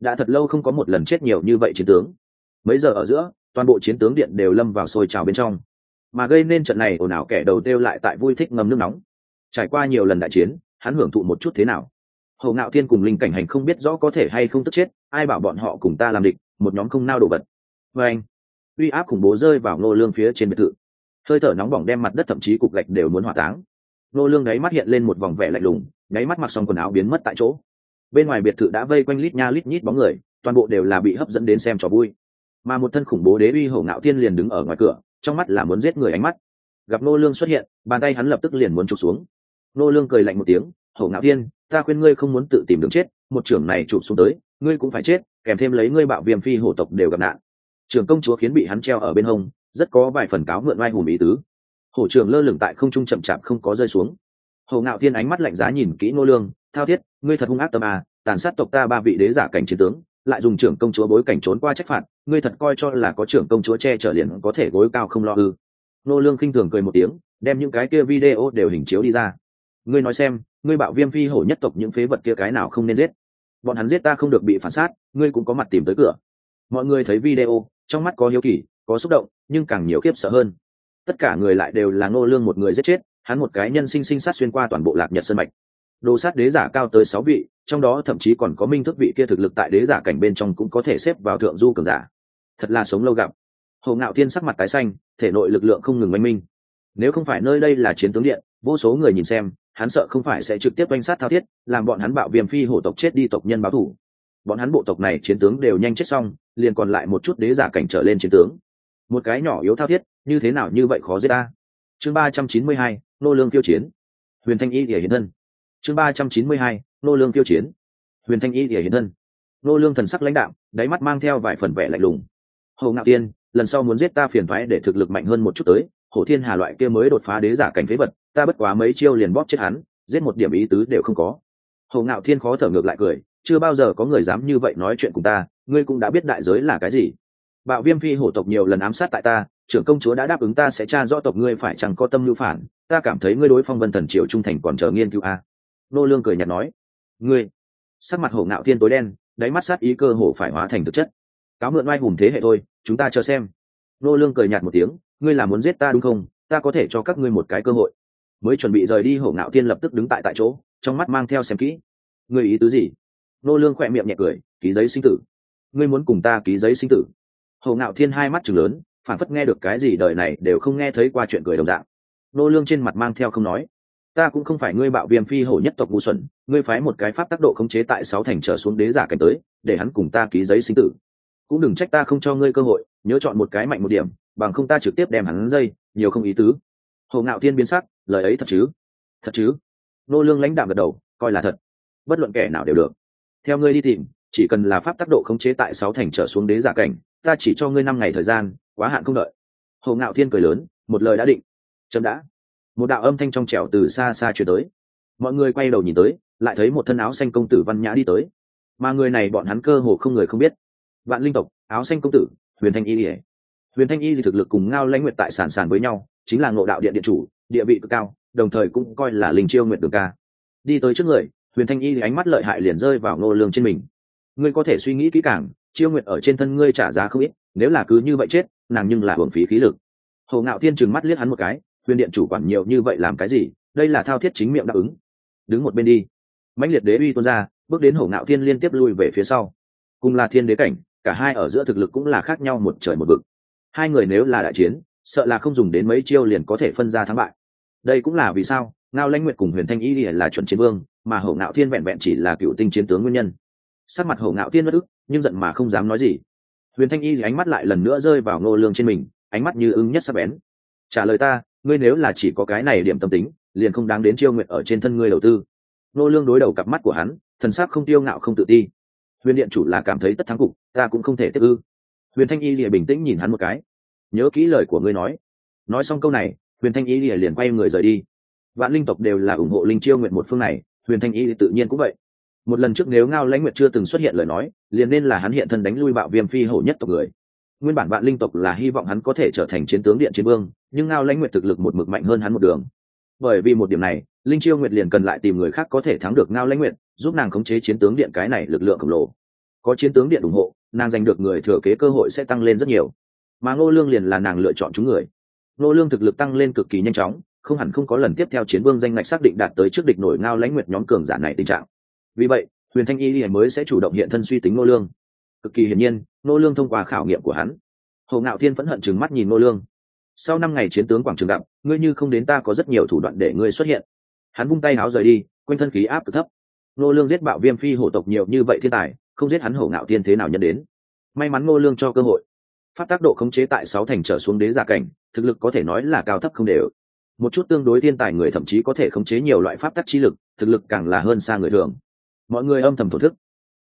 Speaker 1: đã thật lâu không có một lần chết nhiều như vậy chiến tướng. Mấy giờ ở giữa, toàn bộ chiến tướng điện đều lâm vào sôi trào bên trong. Mà gây nên trận này ồn ào kẻ đầu têu lại tại vui thích ngâm nước nóng. Trải qua nhiều lần đại chiến, hắn hưởng thụ một chút thế nào? Hồ ngạo thiên cùng linh cảnh hành không biết rõ có thể hay không tức chết, ai bảo bọn họ cùng ta làm địch, một nhóm không nao đồ vật. Vê anh, uy áp khủng bố rơi vào ngô lương phía trên biệt thự. Hơi thở nóng bỏng đem mặt đất thậm chí cục gạch đều muốn hỏa táng. Ngô lương đáy mắt hiện lên một vòng vẻ lạnh lùng, nháy mắt mặc xong quần áo biến mất tại chỗ bên ngoài biệt thự đã vây quanh lít nha lít nhít bóng người, toàn bộ đều là bị hấp dẫn đến xem trò vui. Mà một thân khủng bố đế uy hổ ngạo thiên liền đứng ở ngoài cửa, trong mắt là muốn giết người ánh mắt. Gặp nô lương xuất hiện, bàn tay hắn lập tức liền muốn chụp xuống. Nô lương cười lạnh một tiếng, hổ ngạo thiên, ta khuyên ngươi không muốn tự tìm đường chết, một trưởng này chụp xuống tới, ngươi cũng phải chết, kèm thêm lấy ngươi bạo viêm phi hổ tộc đều gặp nạn. Trưởng công chúa khiến bị hắn treo ở bên hông, rất có vài phần cáo mượn oai hùng ý tứ. Hổ trưởng lơ lửng tại không trung chậm chạp không có rơi xuống. Hổ ngạo thiên ánh mắt lạnh giá nhìn kỹ nô lương thao thiết, ngươi thật hung ác tâm à tàn sát tộc ta ba vị đế giả cảnh chiến tướng, lại dùng trưởng công chúa bối cảnh trốn qua trách phạt, ngươi thật coi cho là có trưởng công chúa che chở liền có thể gối cao không lo ư. Nô lương khinh thường cười một tiếng, đem những cái kia video đều hình chiếu đi ra. Ngươi nói xem, ngươi bạo viêm phi hổ nhất tộc những phế vật kia cái nào không nên giết? Bọn hắn giết ta không được bị phản sát, ngươi cũng có mặt tìm tới cửa. Mọi người thấy video, trong mắt có hiếu kỳ, có xúc động, nhưng càng nhiều khiếp sợ hơn. Tất cả người lại đều là nô lương một người giết chết, hắn một cái nhân sinh sinh sát xuyên qua toàn bộ lạc nhật sơn mạch đồ sát đế giả cao tới sáu vị, trong đó thậm chí còn có minh thức vị kia thực lực tại đế giả cảnh bên trong cũng có thể xếp vào thượng du cường giả. Thật là sống lâu gặp. Hồ ngạo thiên sắc mặt tái xanh, thể nội lực lượng không ngừng manh minh. Nếu không phải nơi đây là chiến tướng điện, vô số người nhìn xem, hắn sợ không phải sẽ trực tiếp oanh sát thao thiết, làm bọn hắn bạo viêm phi hổ tộc chết đi tộc nhân báo thủ. Bọn hắn bộ tộc này chiến tướng đều nhanh chết xong, liền còn lại một chút đế giả cảnh trở lên chiến tướng. Một cái nhỏ yếu thao thiết, như thế nào như vậy khó giết ta? Chương ba trăm chín mươi hai, nô lương tiêu chiến. Huyền thanh y địa hiện thân chương ba trăm chín mươi hai, nô lương tiêu chiến. Huyền thanh y địa hiến thân. Nô lương thần sắc lãnh đạo đáy mắt mang theo vài phần vẻ lạnh lùng. Hầu ngạo tiên, lần sau muốn giết ta phiền thoái để thực lực mạnh hơn một chút tới hổ thiên hà loại kia mới đột phá đế giả cảnh phế vật, ta bất quá mấy chiêu liền bóp chết hắn, giết một điểm ý tứ đều không có. Hầu ngạo thiên khó thở ngược lại cười, chưa bao giờ có người dám như vậy nói chuyện cùng ta, ngươi cũng đã biết đại giới là cái gì. Bạo viêm phi hổ tộc nhiều lần ám sát tại ta, trưởng công chúa đã đáp ứng ta sẽ tra rõ tộc ngươi phải chẳng có tâm lưu phản, ta cảm thấy ngươi đối phong vân thần triều trung thành còn chờ nghiên cứu a nô lương cười nhạt nói, ngươi. Sắc mặt hổ ngạo thiên tối đen, đáy mắt sát ý cơ hổ phải hóa thành thực chất. Cáo mượn oai hùng thế hệ thôi, chúng ta chờ xem. Nô lương cười nhạt một tiếng, ngươi là muốn giết ta đúng không? Ta có thể cho các ngươi một cái cơ hội. Mới chuẩn bị rời đi, hổ ngạo thiên lập tức đứng tại tại chỗ, trong mắt mang theo xem kỹ. Ngươi ý tứ gì? Nô lương khoẹt miệng nhẹ cười, ký giấy sinh tử. Ngươi muốn cùng ta ký giấy sinh tử? Hổ ngạo thiên hai mắt trừng lớn, phản phất nghe được cái gì đời này đều không nghe thấy qua chuyện cười đồng dạng. Nô lương trên mặt mang theo không nói ta cũng không phải ngươi bạo viêm phi hổ nhất tộc ngu xuẩn, ngươi phái một cái pháp tác độ khống chế tại sáu thành trở xuống đế giả cảnh tới, để hắn cùng ta ký giấy sinh tử. Cũng đừng trách ta không cho ngươi cơ hội, nhớ chọn một cái mạnh một điểm, bằng không ta trực tiếp đem hắn dây nhiều không ý tứ. Hồ ngạo thiên biến sắc, lời ấy thật chứ? Thật chứ? Nô lương lãnh đạm gật đầu, coi là thật. Bất luận kẻ nào đều được. Theo ngươi đi tìm, chỉ cần là pháp tác độ khống chế tại sáu thành trở xuống đế giả cảnh, ta chỉ cho ngươi năm ngày thời gian, quá hạn không đợi. Hồ ngạo thiên cười lớn, một lời đã định. Chậm đã một đạo âm thanh trong trẻo từ xa xa chuyển tới. Mọi người quay đầu nhìn tới, lại thấy một thân áo xanh công tử văn nhã đi tới. Mà người này bọn hắn cơ hồ không người không biết. Vạn linh tộc, áo xanh công tử, huyền thanh y ỉa huyền thanh y thì thực lực cùng ngao lãnh nguyệt tại sản sản với nhau, chính là ngộ đạo điện điện chủ, địa vị cực cao, đồng thời cũng coi là linh chiêu nguyệt đường ca. Đi tới trước người, huyền thanh y thì ánh mắt lợi hại liền rơi vào ngô lương trên mình. Ngươi có thể suy nghĩ kỹ càng, chiêu nguyệt ở trên thân ngươi trả giá không ít, nếu là cứ như vậy chết, nàng nhưng là hưởng phí khí lực. Hồ ngạo thiên trừng mắt liếc hắn một cái huyền điện chủ quản nhiều như vậy làm cái gì, đây là thao thiết chính miệng đáp ứng. Đứng một bên đi. Mãnh liệt đế uy tuôn ra, bước đến hổ ngạo thiên liên tiếp lui về phía sau. Cùng là thiên đế cảnh, cả hai ở giữa thực lực cũng là khác nhau một trời một vực. Hai người nếu là đại chiến, sợ là không dùng đến mấy chiêu liền có thể phân ra thắng bại. Đây cũng là vì sao, ngao lãnh nguyệt cùng huyền thanh y là chuẩn chiến vương, mà hổ ngạo thiên vẹn vẹn chỉ là cựu tinh chiến tướng nguyên nhân. Sắc mặt hổ ngạo thiên bất ức, nhưng giận mà không dám nói gì. Huyền thanh y thì ánh mắt lại lần nữa rơi vào ngô lương trên mình, ánh mắt như ưng nhất sắp bén. Trả lời ta ngươi nếu là chỉ có cái này điểm tâm tính, liền không đáng đến chiêu nguyện ở trên thân ngươi đầu tư. Ngô lương đối đầu cặp mắt của hắn, thần sắc không tiêu ngạo không tự ti. Huyền điện chủ là cảm thấy tất thắng cục, ta cũng không thể tiếp ư. Huyền thanh y lìa bình tĩnh nhìn hắn một cái. Nhớ kỹ lời của ngươi nói. Nói xong câu này, huyền thanh y lìa liền quay người rời đi. Vạn linh tộc đều là ủng hộ linh chiêu nguyện một phương này, huyền thanh y tự nhiên cũng vậy. Một lần trước nếu ngao lãnh nguyệt chưa từng xuất hiện lời nói, liền nên là hắn hiện thân đánh lui bạo viêm phi hổ nhất tộc người. Nguyên bản vạn linh tộc là hy vọng hắn có thể trở thành chiến tướng điện chiến vương nhưng ngao lãnh nguyệt thực lực một mực mạnh hơn hắn một đường. Bởi vì một điểm này, linh chiêu nguyệt liền cần lại tìm người khác có thể thắng được ngao lãnh nguyệt, giúp nàng khống chế chiến tướng điện cái này lực lượng khổng lồ. Có chiến tướng điện ủng hộ, nàng giành được người thừa kế cơ hội sẽ tăng lên rất nhiều. Mà ngô lương liền là nàng lựa chọn chúng người. Ngô lương thực lực tăng lên cực kỳ nhanh chóng, không hẳn không có lần tiếp theo chiến vương danh ngạch xác định đạt tới trước địch nổi ngao lãnh nguyệt nhóm cường giả này tình trạng. Vì vậy, huyền thanh y liền mới sẽ chủ động hiện thân suy tính ngô lương. Cực kỳ hiển nhiên, ngô lương thông qua khảo nghiệm của hắn. Hồ ngạo thiên vẫn hận chừng mắt nhìn ngô lương sau năm ngày chiến tướng quảng trường gặp, ngươi như không đến ta có rất nhiều thủ đoạn để ngươi xuất hiện. Hắn vung tay áo rời đi, quanh thân khí áp cực thấp. Ngô lương giết bạo viêm phi hổ tộc nhiều như vậy thiên tài, không giết hắn hổ ngạo tiên thế nào nhận đến. May mắn ngô lương cho cơ hội. Phát tác độ khống chế tại sáu thành trở xuống đế giả cảnh, thực lực có thể nói là cao thấp không đều. Một chút tương đối thiên tài người thậm chí có thể khống chế nhiều loại pháp tắc chi lực, thực lực càng là hơn xa người thường. Mọi người âm thầm thổ thức.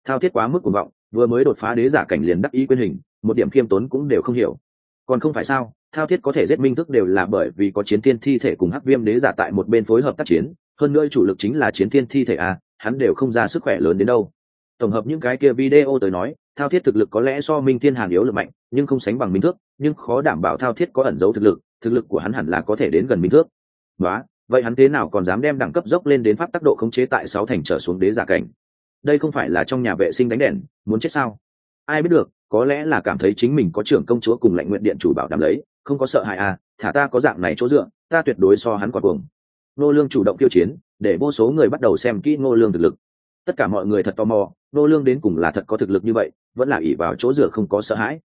Speaker 1: Thao thiết quá mức cuồng vọng, vừa mới đột phá đế giả cảnh liền đắc ý quyên hình, một điểm khiêm tốn cũng đều không hiểu. Còn không phải sao? Thao thiết có thể giết minh thức đều là bởi vì có chiến thiên thi thể cùng hắc viêm đế giả tại một bên phối hợp tác chiến, hơn nữa chủ lực chính là chiến thiên thi thể à hắn đều không ra sức khỏe lớn đến đâu. Tổng hợp những cái kia video tới nói, thao thiết thực lực có lẽ so minh thiên hàn yếu lực mạnh, nhưng không sánh bằng minh thước, nhưng khó đảm bảo thao thiết có ẩn dấu thực lực thực lực của hắn hẳn là có thể đến gần minh thước. Đó vậy hắn thế nào còn dám đem đẳng cấp dốc lên đến pháp tác độ khống chế tại sáu thành trở xuống đế giả cảnh? Đây không phải là trong nhà vệ sinh đánh đèn, muốn chết sao? Ai biết được, có lẽ là cảm thấy chính mình có trưởng công chúa cùng lệnh nguyện điện chủ bảo đảm lấy không có sợ hãi à thả ta có dạng này chỗ dựa, ta tuyệt đối so hắn còn cuồng. Nô lương chủ động tiêu chiến, để vô số người bắt đầu xem kỹ nô lương thực lực. Tất cả mọi người thật tò mò, nô lương đến cùng là thật có thực lực như vậy, vẫn là ỷ vào chỗ dựa không có sợ hãi.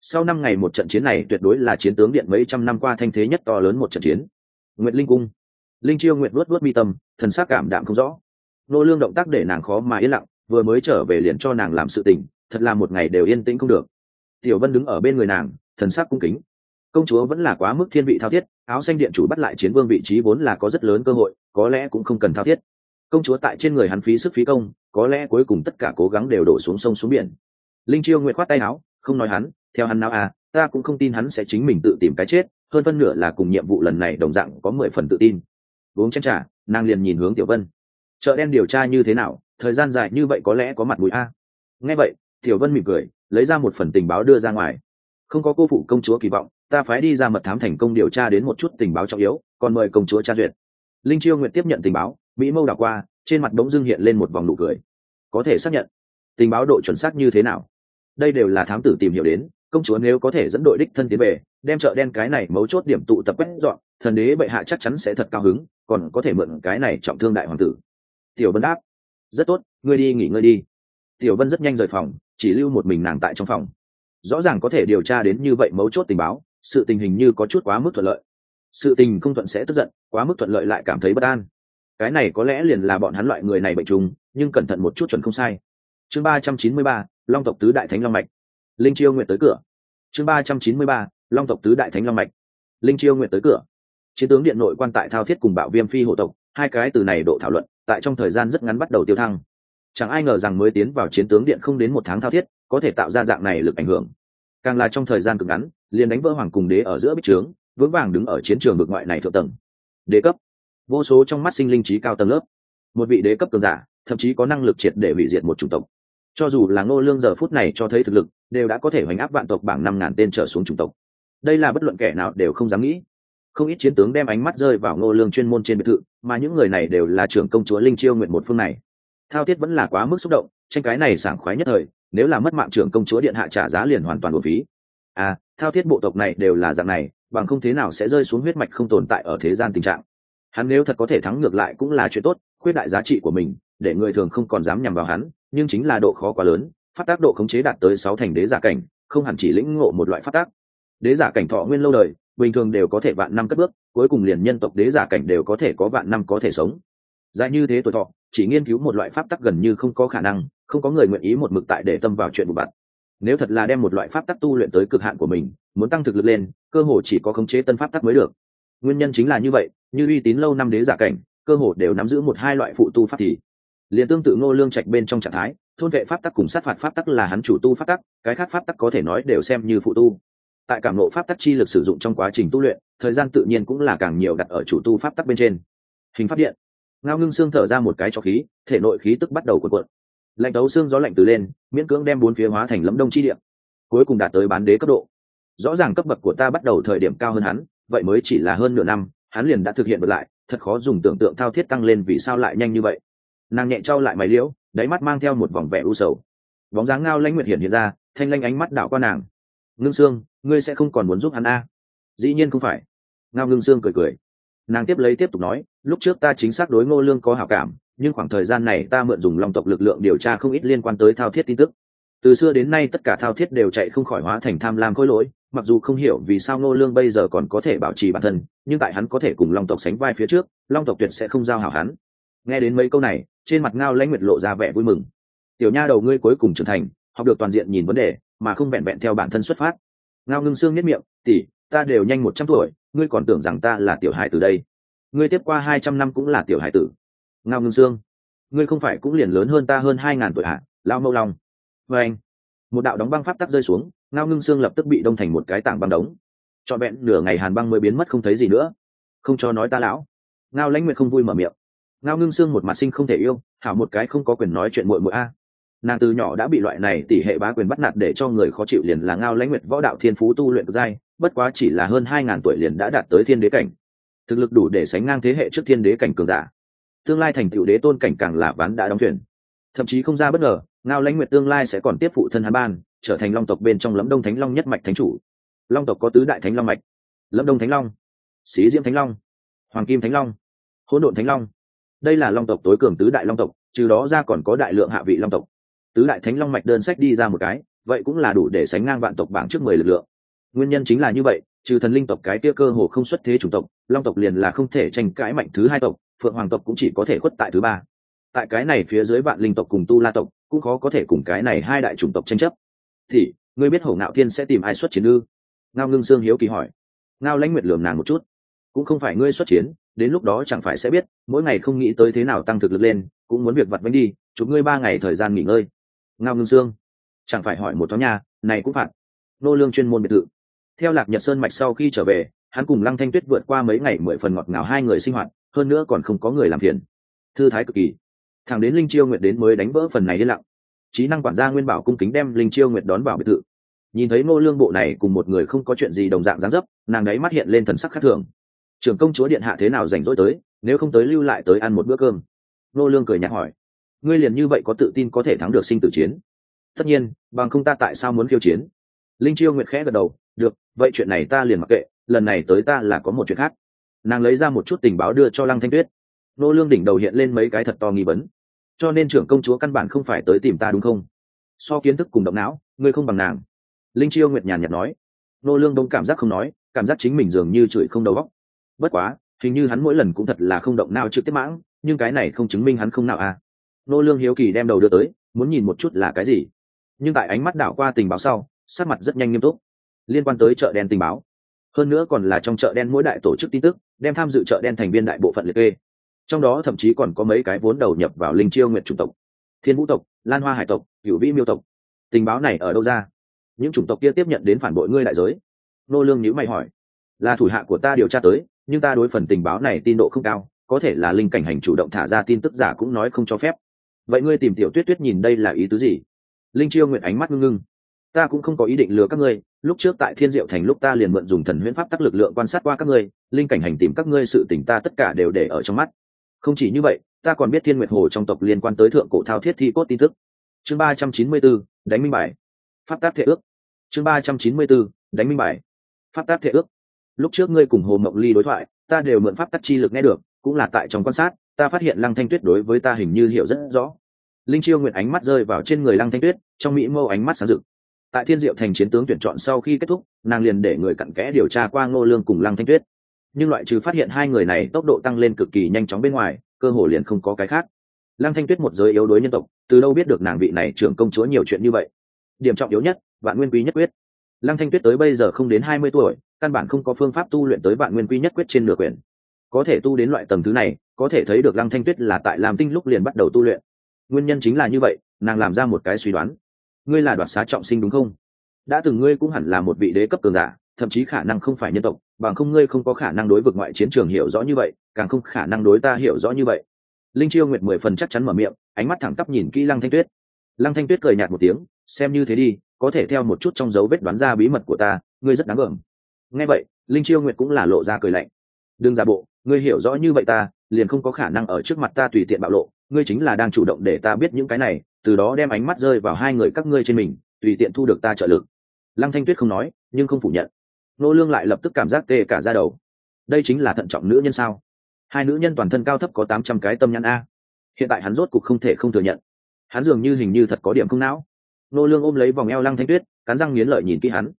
Speaker 1: Sau năm ngày một trận chiến này tuyệt đối là chiến tướng điện mấy trăm năm qua thanh thế nhất to lớn một trận chiến. Nguyệt linh cung. Linh chiêu nguyệt luốt luốt mi tâm, thần sắc cảm đạm không rõ. Nô lương động tác để nàng khó mà yên lặng, vừa mới trở về liền cho nàng làm sự tình, thật là một ngày đều yên tĩnh không được. Tiểu vân đứng ở bên người nàng, thần sắc cung kính công chúa vẫn là quá mức thiên vị thao thiết, áo xanh điện chủ bắt lại chiến vương vị trí vốn là có rất lớn cơ hội, có lẽ cũng không cần thao thiết. Công chúa tại trên người hắn phí sức phí công, có lẽ cuối cùng tất cả cố gắng đều đổ xuống sông xuống biển. Linh chiêu nguyện khoát tay áo, không nói hắn, theo hắn nào à ta cũng không tin hắn sẽ chính mình tự tìm cái chết, hơn phân nửa là cùng nhiệm vụ lần này đồng dạng có mười phần tự tin. Uống chén à nàng liền nhìn hướng tiểu vân. Chợ đen điều tra như thế nào, thời gian dài như vậy có lẽ có mặt mũi a. Nghe vậy, tiểu vân mỉm cười, lấy ra một phần tình báo đưa ra ngoài không có cô phụ công chúa kỳ vọng, ta phái đi ra mật thám thành công điều tra đến một chút tình báo trọng yếu, còn mời công chúa tra duyệt. Linh chiêu nguyện tiếp nhận tình báo, mỹ mâu đảo qua, trên mặt bỗng dưng hiện lên một vòng nụ cười. Có thể xác nhận, tình báo độ chuẩn xác như thế nào? Đây đều là thám tử tìm hiểu đến, công chúa nếu có thể dẫn đội đích thân tiến về, đem chợ đen cái này mấu chốt điểm tụ tập quét dọn, thần đế bệ hạ chắc chắn sẽ thật cao hứng, còn có thể mượn cái này trọng thương đại hoàng tử. Tiểu vân đáp, rất tốt, ngươi đi nghỉ ngơi đi. Tiểu vân rất nhanh rời phòng, chỉ lưu một mình nàng tại trong phòng rõ ràng có thể điều tra đến như vậy mấu chốt tình báo, sự tình hình như có chút quá mức thuận lợi. Sự tình không thuận sẽ tức giận, quá mức thuận lợi lại cảm thấy bất an. Cái này có lẽ liền là bọn hắn loại người này bệnh trùng, nhưng cẩn thận một chút chuẩn không sai. Chương ba trăm chín mươi ba, long tộc tứ đại thánh long mạch. Linh chiêu nguyện tới cửa. Chương ba trăm chín mươi ba, long tộc tứ đại thánh long mạch. Linh chiêu nguyện tới cửa. Chiến tướng điện nội quan tại thao thiết cùng bạo viêm phi hộ tộc, hai cái từ này độ thảo luận, tại trong thời gian rất ngắn bắt đầu tiêu thăng. Chẳng ai ngờ rằng mới tiến vào chiến tướng điện không đến một tháng thao thiết có thể tạo ra dạng này lực ảnh hưởng. Càng là trong thời gian cực ngắn, liền đánh vỡ hoàng cùng đế ở giữa bích trướng, vững vàng đứng ở chiến trường vực ngoại này thượng tầng. Đế cấp. Vô số trong mắt sinh linh trí cao tầng lớp. Một vị đế cấp cường giả, thậm chí có năng lực triệt để hủy diệt một chủng tộc. Cho dù là ngô lương giờ phút này cho thấy thực lực, đều đã có thể hoành áp vạn tộc bảng năm ngàn tên trở xuống chủng tộc. Đây là bất luận kẻ nào đều không dám nghĩ. Không ít chiến tướng đem ánh mắt rơi vào ngô lương chuyên môn trên biệt thự, mà những người này đều là trưởng công chúa linh chiêu nguyện một phương này. Thao thiết vẫn là quá mức xúc động, tranh cái này sảng khoái nhất thời nếu là mất mạng trưởng công chúa điện hạ trả giá liền hoàn toàn bổ phí. À thao thiết bộ tộc này đều là dạng này, bằng không thế nào sẽ rơi xuống huyết mạch không tồn tại ở thế gian tình trạng. Hắn nếu thật có thể thắng ngược lại cũng là chuyện tốt, khuyết đại giá trị của mình, để người thường không còn dám nhằm vào hắn, nhưng chính là độ khó quá lớn, phát tác độ khống chế đạt tới sáu thành đế giả cảnh, không hẳn chỉ lĩnh ngộ một loại phát tác. Đế giả cảnh thọ nguyên lâu đời, bình thường đều có thể vạn năm cất bước, cuối cùng liền nhân tộc đế giả cảnh đều có thể có vạn năm có thể sống. Dài như thế tuổi thọ, chỉ nghiên cứu một loại pháp tắc gần như không có khả năng không có người nguyện ý một mực tại để tâm vào chuyện vụ vặt nếu thật là đem một loại pháp tắc tu luyện tới cực hạn của mình, muốn tăng thực lực lên, cơ hồ chỉ có khống chế tân pháp tắc mới được. Nguyên nhân chính là như vậy, như uy tín lâu năm đế giả cảnh, cơ hồ đều nắm giữ một hai loại phụ tu pháp thì liền tương tự ngô lương trạch bên trong trạng thái, thôn vệ pháp tắc cùng sát phạt pháp tắc là hắn chủ tu pháp tắc, cái khác pháp tắc có thể nói đều xem như phụ tu. Tại cảm nộ pháp tắc chi lực sử dụng trong quá trình tu luyện, thời gian tự nhiên cũng là càng nhiều đặt ở chủ tu pháp tắc bên trên. Hình pháp điện. Ngao ngưng xương thở ra một cái cho khí, thể nội khí tức bắt đầu cuộn cuộn lạnh đấu xương gió lạnh từ lên, miễn cưỡng đem bốn phía hóa thành lấm đông chi điện cuối cùng đạt tới bán đế cấp độ. Rõ ràng cấp bậc của ta bắt đầu thời điểm cao hơn hắn, vậy mới chỉ là hơn nửa năm, hắn liền đã thực hiện vượt lại, thật khó dùng tưởng tượng thao thiết tăng lên vì sao lại nhanh như vậy. Nàng nhẹ trao lại mày liễu, đáy mắt mang theo một vòng vẻ u sầu. Bóng dáng ngao lãnh nguyệt hiện hiện ra, thanh lanh ánh mắt đảo qua nàng. Ngưng sương, ngươi sẽ không còn muốn giúp hắn a? À? dĩ nhiên không phải. Ngao ngưng sương cười cười. Nàng tiếp lấy tiếp tục nói, lúc trước ta chính xác đối ngô lương có hảo cảm nhưng khoảng thời gian này ta mượn dùng long tộc lực lượng điều tra không ít liên quan tới thao thiết tin tức. Từ xưa đến nay tất cả thao thiết đều chạy không khỏi hóa thành tham lam khối lỗi, mặc dù không hiểu vì sao ngô lương bây giờ còn có thể bảo trì bản thân, nhưng tại hắn có thể cùng long tộc sánh vai phía trước, long tộc tuyệt sẽ không giao hảo hắn. Nghe đến mấy câu này, trên mặt ngao lãnh nguyệt lộ ra vẻ vui mừng. Tiểu nha đầu ngươi cuối cùng trưởng thành, học được toàn diện nhìn vấn đề, mà không vẹn vẹn theo bản thân xuất phát. Ngao ngưng xương nhất miệng, tỷ, ta đều nhanh một trăm tuổi, ngươi còn tưởng rằng ta là tiểu hải từ đây. Ngươi tiếp qua hai trăm năm cũng là tiểu hải tử ngao ngưng xương ngươi không phải cũng liền lớn hơn ta hơn hai ngàn tuổi hạ lao mâu long? Vê anh, một đạo đóng băng pháp tắc rơi xuống, ngao ngưng xương lập tức bị đông thành một cái tảng băng đống. Trọn vẹn nửa ngày hàn băng mới biến mất không thấy gì nữa. Không cho nói ta lão. Ngao lãnh nguyệt không vui mở miệng. Ngao ngưng xương một mặt sinh không thể yêu hảo một cái không có quyền nói chuyện muội muội a. Nàng từ nhỏ đã bị loại này tỷ hệ bá quyền bắt nạt để cho người khó chịu liền là ngao lãnh nguyệt võ đạo thiên phú tu luyện giai, bất quá chỉ là hơn hai ngàn tuổi liền đã đạt tới thiên đế cảnh. Thực lực đủ để sánh ngang thế hệ trước thiên đế cảnh cường giả tương lai thành tựu đế tôn cảnh càng là ván đã đóng thuyền. Thậm chí không ra bất ngờ, ngao lãnh nguyệt tương lai sẽ còn tiếp phụ thân hắn ban, trở thành long tộc bên trong lẫm đông thánh long nhất mạch thánh chủ. Long tộc có tứ đại thánh long mạch. Lẫm đông thánh long, xí diễm thánh long, hoàng kim thánh long, hỗn độn thánh long. Đây là long tộc tối cường tứ đại long tộc, trừ đó ra còn có đại lượng hạ vị long tộc. Tứ đại thánh long mạch đơn sách đi ra một cái, vậy cũng là đủ để sánh ngang vạn tộc bảng trước mười lực lượng. Nguyên nhân chính là như vậy, trừ thần linh tộc cái kia cơ hồ không xuất thế chủng tộc, long tộc liền là không thể tranh cãi mạnh thứ hai tộc phượng hoàng tộc cũng chỉ có thể khuất tại thứ ba. Tại cái này phía dưới vạn linh tộc cùng tu la tộc cũng khó có thể cùng cái này hai đại chủng tộc tranh chấp. Thì, ngươi biết hổ ngạo thiên sẽ tìm ai xuất chiến ư? Ngao ngưng sương hiếu kỳ hỏi. Ngao lãnh nguyệt lườm nàng một chút. Cũng không phải ngươi xuất chiến, đến lúc đó chẳng phải sẽ biết, mỗi ngày không nghĩ tới thế nào tăng thực lực lên, cũng muốn việc vặt bánh đi, chụp ngươi ba ngày thời gian nghỉ ngơi. Ngao ngưng sương. Chẳng phải hỏi một thoáng nhà này cũng phạt. Nô lương chuyên môn biệt thự. Theo lạc nhật sơn mạch sau khi trở về, hắn cùng lăng thanh tuyết vượt qua mấy ngày mười phần ngọt ngào hai người sinh hoạt hơn nữa còn không có người làm phiền. Thư thái cực kỳ. Thằng đến linh chiêu nguyệt đến mới đánh vỡ phần này yên lặng. Trí năng quản gia nguyên bảo cung kính đem linh chiêu nguyệt đón vào biệt thự. Nhìn thấy ngô lương bộ này cùng một người không có chuyện gì đồng dạng dáng dấp, nàng đấy mắt hiện lên thần sắc khác thường. Trưởng công chúa điện hạ thế nào rảnh rỗi tới, nếu không tới lưu lại tới ăn một bữa cơm? Ngô lương cười nhạt hỏi. Ngươi liền như vậy có tự tin có thể thắng được sinh tử chiến? Tất nhiên, bằng không ta tại sao muốn khiêu chiến? Linh chiêu nguyệt khẽ gật đầu. Được, vậy chuyện này ta liền mặc kệ, lần này tới ta là có một chuyện khác nàng lấy ra một chút tình báo đưa cho lăng thanh tuyết. Nô lương đỉnh đầu hiện lên mấy cái thật to nghi vấn. Cho nên trưởng công chúa căn bản không phải tới tìm ta đúng không? So kiến thức cùng động não, ngươi không bằng nàng. Linh chiêu nguyệt nhàn nhạt nói. Nô lương đông cảm giác không nói, cảm giác chính mình dường như chửi không đầu óc. Bất quá, hình như hắn mỗi lần cũng thật là không động não trực tiếp mãng, nhưng cái này không chứng minh hắn không nào à. Nô lương hiếu kỳ đem đầu đưa tới, muốn nhìn một chút là cái gì. Nhưng tại ánh mắt đảo qua tình báo sau, sắc mặt rất nhanh nghiêm túc. Liên quan tới chợ đen tình báo hơn nữa còn là trong chợ đen mỗi đại tổ chức tin tức, đem tham dự chợ đen thành viên đại bộ phận liệt kê. Trong đó thậm chí còn có mấy cái vốn đầu nhập vào linh chiêu nguyện chủng tộc, thiên vũ tộc, lan hoa hải tộc cựu vĩ miêu tộc. Tình báo này ở đâu ra? Những chủng tộc kia tiếp nhận đến phản bội ngươi đại giới. Nô lương nhữ mày hỏi. Là thủ hạ của ta điều tra tới, nhưng ta đối phần tình báo này tin độ không cao, có thể là linh cảnh hành chủ động thả ra tin tức giả cũng nói không cho phép. Vậy ngươi tìm tiểu tuyết tuyết nhìn đây là ý tứ gì? Linh chiêu nguyện ánh mắt ngưng ngưng ta cũng không có ý định lừa các ngươi, lúc trước tại thiên diệu thành lúc ta liền mượn dùng thần huyễn pháp tắc lực lượng quan sát qua các ngươi, linh cảnh hành tìm các ngươi sự tỉnh ta tất cả đều để ở trong mắt. Không chỉ như vậy, ta còn biết thiên nguyệt hồ trong tộc liên quan tới thượng cổ thao thiết thi cốt tin tức. Chương ba trăm chín mươi b ố đánh minh bài. Pháp tác thể ước. Chương ba trăm chín mươi b ố đánh minh bài. Pháp tác thể ước. Lúc trước ngươi cùng hồ mộng ly đối thoại, ta đều mượn pháp tắc chi lực nghe được, cũng là tại trong quan sát, ta phát hiện lăng thanh tuyết đối với ta hình như hiểu rất rõ. Linh chiêu nguyện ánh mắt rơi vào trên người lăng thanh tuyết, trong mỹ mâu ánh mắt sáng rực tại thiên diệu thành chiến tướng tuyển chọn sau khi kết thúc, nàng liền để người cặn kẽ điều tra qua ngô lương cùng lăng thanh tuyết. Nhưng loại trừ phát hiện hai người này tốc độ tăng lên cực kỳ nhanh chóng bên ngoài, cơ hồ liền không có cái khác. Lăng thanh tuyết một giới yếu đuối nhân tộc, từ đâu biết được nàng vị này trưởng công chúa nhiều chuyện như vậy. Điểm trọng yếu nhất, vạn nguyên quý nhất quyết. Lăng thanh tuyết tới bây giờ không đến hai mươi tuổi, căn bản không có phương pháp tu luyện tới vạn nguyên quý nhất quyết trên nửa quyển. Có thể tu đến loại tầng thứ này, có thể thấy được lăng thanh tuyết là tại làm tinh lúc liền bắt đầu tu luyện. Nguyên nhân chính là như vậy, nàng làm ra một cái suy đoán ngươi là đoạt xá trọng sinh đúng không? Đã từng ngươi cũng hẳn là một vị đế cấp cường giả, thậm chí khả năng không phải nhân tộc, bằng không ngươi không có khả năng đối vực ngoại chiến trường hiểu rõ như vậy, càng không khả năng đối ta hiểu rõ như vậy. Linh chiêu nguyệt mười phần chắc chắn mở miệng, ánh mắt thẳng tắp nhìn kỹ lăng thanh tuyết. Lăng thanh tuyết cười nhạt một tiếng, xem như thế đi, có thể theo một chút trong dấu vết đoán ra bí mật của ta, ngươi rất đáng gờm nghe vậy, linh chiêu nguyệt cũng là lộ ra cười lạnh. Đừng giả bộ, ngươi hiểu rõ như vậy ta, liền không có khả năng ở trước mặt ta tùy tiện bạo lộ, ngươi chính là đang chủ động để ta biết những cái này từ đó đem ánh mắt rơi vào hai người các ngươi trên mình, tùy tiện thu được ta trợ lực. Lăng thanh tuyết không nói, nhưng không phủ nhận. Nô lương lại lập tức cảm giác tê cả ra đầu. Đây chính là thận trọng nữ nhân sao? Hai nữ nhân toàn thân cao thấp có tám trăm cái tâm nhãn a. Hiện tại hắn rốt cục không thể không thừa nhận. Hắn dường như hình như thật có điểm không não. Nô lương ôm lấy vòng eo lăng thanh tuyết, cắn răng nghiến lợi nhìn kỹ hắn.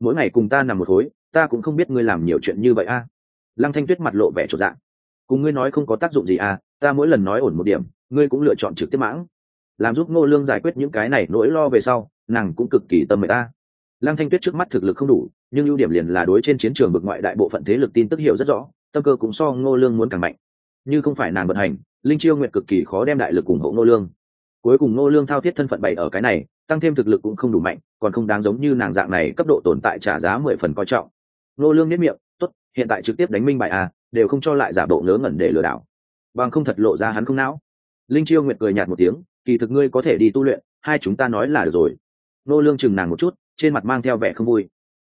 Speaker 1: Mỗi ngày cùng ta nằm một khối, ta cũng không biết ngươi làm nhiều chuyện như vậy a. Lăng thanh tuyết mặt lộ vẻ trột dạ. Cùng ngươi nói không có tác dụng gì à ta mỗi lần nói ổn một điểm, ngươi cũng lựa chọn trực tiếp mãng làm giúp ngô lương giải quyết những cái này nỗi lo về sau, nàng cũng cực kỳ tâm mệt ta lăng thanh tuyết trước mắt thực lực không đủ, nhưng ưu điểm liền là đối trên chiến trường bực ngoại đại bộ phận thế lực tin tức hiểu rất rõ, tâm cơ cũng so ngô lương muốn càng mạnh. Như không phải nàng vận hành, linh chiêu nguyện cực kỳ khó đem đại lực ủng hộ ngô lương. Cuối cùng ngô lương thao thiết thân phận bày ở cái này, tăng thêm thực lực cũng không đủ mạnh, còn không đáng giống như nàng dạng này cấp độ tồn tại trả giá mười phần coi trọng. Ngô lương nhất miệng, tốt, hiện tại trực tiếp đánh minh bài à đều không cho lại giả bộ ngớ ngẩn để lừa đảo. Bằng không thật lộ ra hắn không não linh chiêu nguyệt cười nhạt một tiếng, kỳ thực ngươi có thể đi tu luyện, hai chúng ta nói là được rồi. Nô lương chừng nàng một chút, trên mặt mang theo vẻ không vui.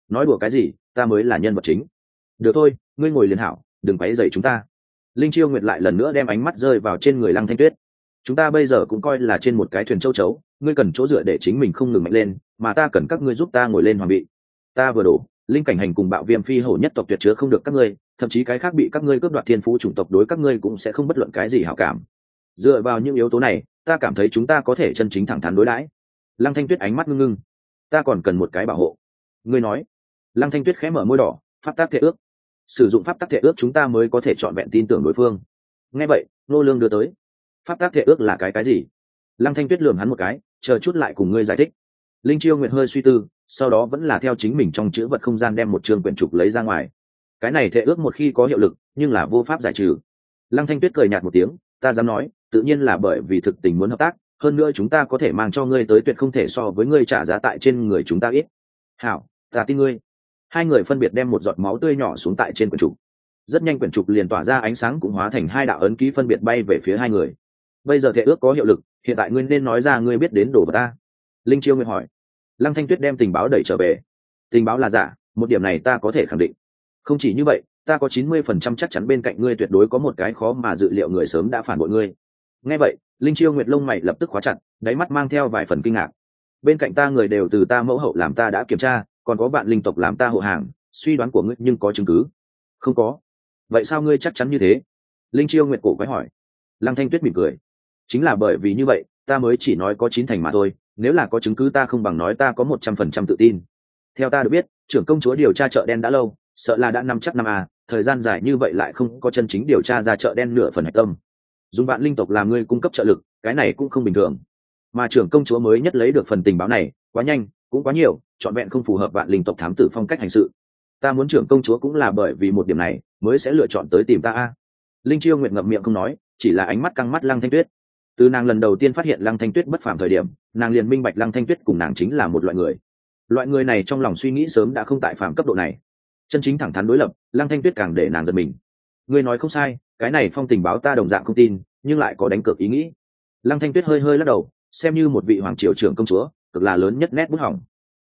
Speaker 1: Nói đùa cái gì, ta mới là nhân vật chính. Được thôi, ngươi ngồi liền hảo, đừng quấy rầy chúng ta. Linh chiêu nguyệt lại lần nữa đem ánh mắt rơi vào trên người lăng thanh tuyết. Chúng ta bây giờ cũng coi là trên một cái thuyền châu chấu, ngươi cần chỗ dựa để chính mình không ngừng mạnh lên, mà ta cần các ngươi giúp ta ngồi lên hoàng bị. ta vừa đổ, linh cảnh hành cùng bạo viêm phi hổ nhất tộc tuyệt chứa không được các ngươi, thậm chí cái khác bị các ngươi cướp đoạt thiên phú chủng tộc đối các ngươi cũng sẽ không bất luận cái gì hảo cảm dựa vào những yếu tố này, ta cảm thấy chúng ta có thể chân chính thẳng thắn đối đãi. Lăng thanh tuyết ánh mắt ngưng ngưng. Ta còn cần một cái bảo hộ. Ngươi nói. Lăng thanh tuyết khẽ mở môi đỏ. Pháp tác thể ước. Sử dụng pháp tác thể ước chúng ta mới có thể chọn vẹn tin tưởng đối phương. Nghe vậy nô lương đưa tới. Pháp tác thể ước là cái cái gì? Lăng thanh tuyết lườm hắn một cái, chờ chút lại cùng ngươi giải thích. Linh chiêu nguyệt hơi suy tư, sau đó vẫn là theo chính mình trong chữ vật không gian đem một trường quyển trục lấy ra ngoài. Cái này thể ước một khi có hiệu lực, nhưng là vô pháp giải trừ. Lăng thanh tuyết cười nhạt một tiếng, ta dám nói tự nhiên là bởi vì thực tình muốn hợp tác, hơn nữa chúng ta có thể mang cho ngươi tới tuyệt không thể so với ngươi trả giá tại trên người chúng ta ít. Hảo, ta tin ngươi. Hai người phân biệt đem một giọt máu tươi nhỏ xuống tại trên quyển trục. Rất nhanh quyển trục liền tỏa ra ánh sáng cũng hóa thành hai đạo ấn ký phân biệt bay về phía hai người. Bây giờ thệ ước có hiệu lực, hiện tại ngươi nên nói ra ngươi biết đến đồ vật ta. Linh chiêu nguyện hỏi. Lăng thanh tuyết đem tình báo đẩy trở về. Tình báo là giả, một điểm này ta có thể khẳng định. Không chỉ như vậy, ta có chín mươi phần trăm chắc chắn bên cạnh ngươi tuyệt đối có một cái khó mà dự liệu người sớm đã phản bội ngươi nghe vậy, linh chiêu nguyệt lông mày lập tức khóa chặt, đáy mắt mang theo vài phần kinh ngạc. Bên cạnh ta người đều từ ta mẫu hậu làm ta đã kiểm tra, còn có bạn linh tộc làm ta hộ hàng, suy đoán của ngươi nhưng có chứng cứ. Không có. Vậy sao ngươi chắc chắn như thế? Linh chiêu nguyệt cổ quái hỏi. Lăng thanh tuyết mỉm cười. Chính là bởi vì như vậy, ta mới chỉ nói có chín thành mà thôi, nếu là có chứng cứ ta không bằng nói ta có một trăm phần trăm tự tin. Theo ta được biết, trưởng công chúa điều tra chợ đen đã lâu, sợ là đã năm chắc năm à thời gian dài như vậy lại không có chân chính điều tra ra chợ đen nửa phần hạch tâm dùng bạn linh tộc làm ngươi cung cấp trợ lực, cái này cũng không bình thường. Mà trưởng công chúa mới nhất lấy được phần tình báo này, quá nhanh, cũng quá nhiều, trọn vẹn không phù hợp bạn linh tộc thám tử phong cách hành sự. Ta muốn trưởng công chúa cũng là bởi vì một điểm này, mới sẽ lựa chọn tới tìm ta a. Linh chiêu nguyện ngậm miệng không nói, chỉ là ánh mắt căng mắt lăng thanh tuyết. Từ nàng lần đầu tiên phát hiện lăng thanh tuyết bất phàm thời điểm, nàng liền minh bạch lăng thanh tuyết cùng nàng chính là một loại người. Loại người này trong lòng suy nghĩ sớm đã không tại phàm cấp độ này. Chân chính thẳng thắn đối lập, lăng thanh tuyết càng để nàng giật mình. Ngươi nói không sai cái này phong tình báo ta đồng dạng không tin, nhưng lại có đánh cược ý nghĩ. Lăng thanh tuyết hơi hơi lắc đầu, xem như một vị hoàng triều trưởng công chúa, cực là lớn nhất nét bút hỏng.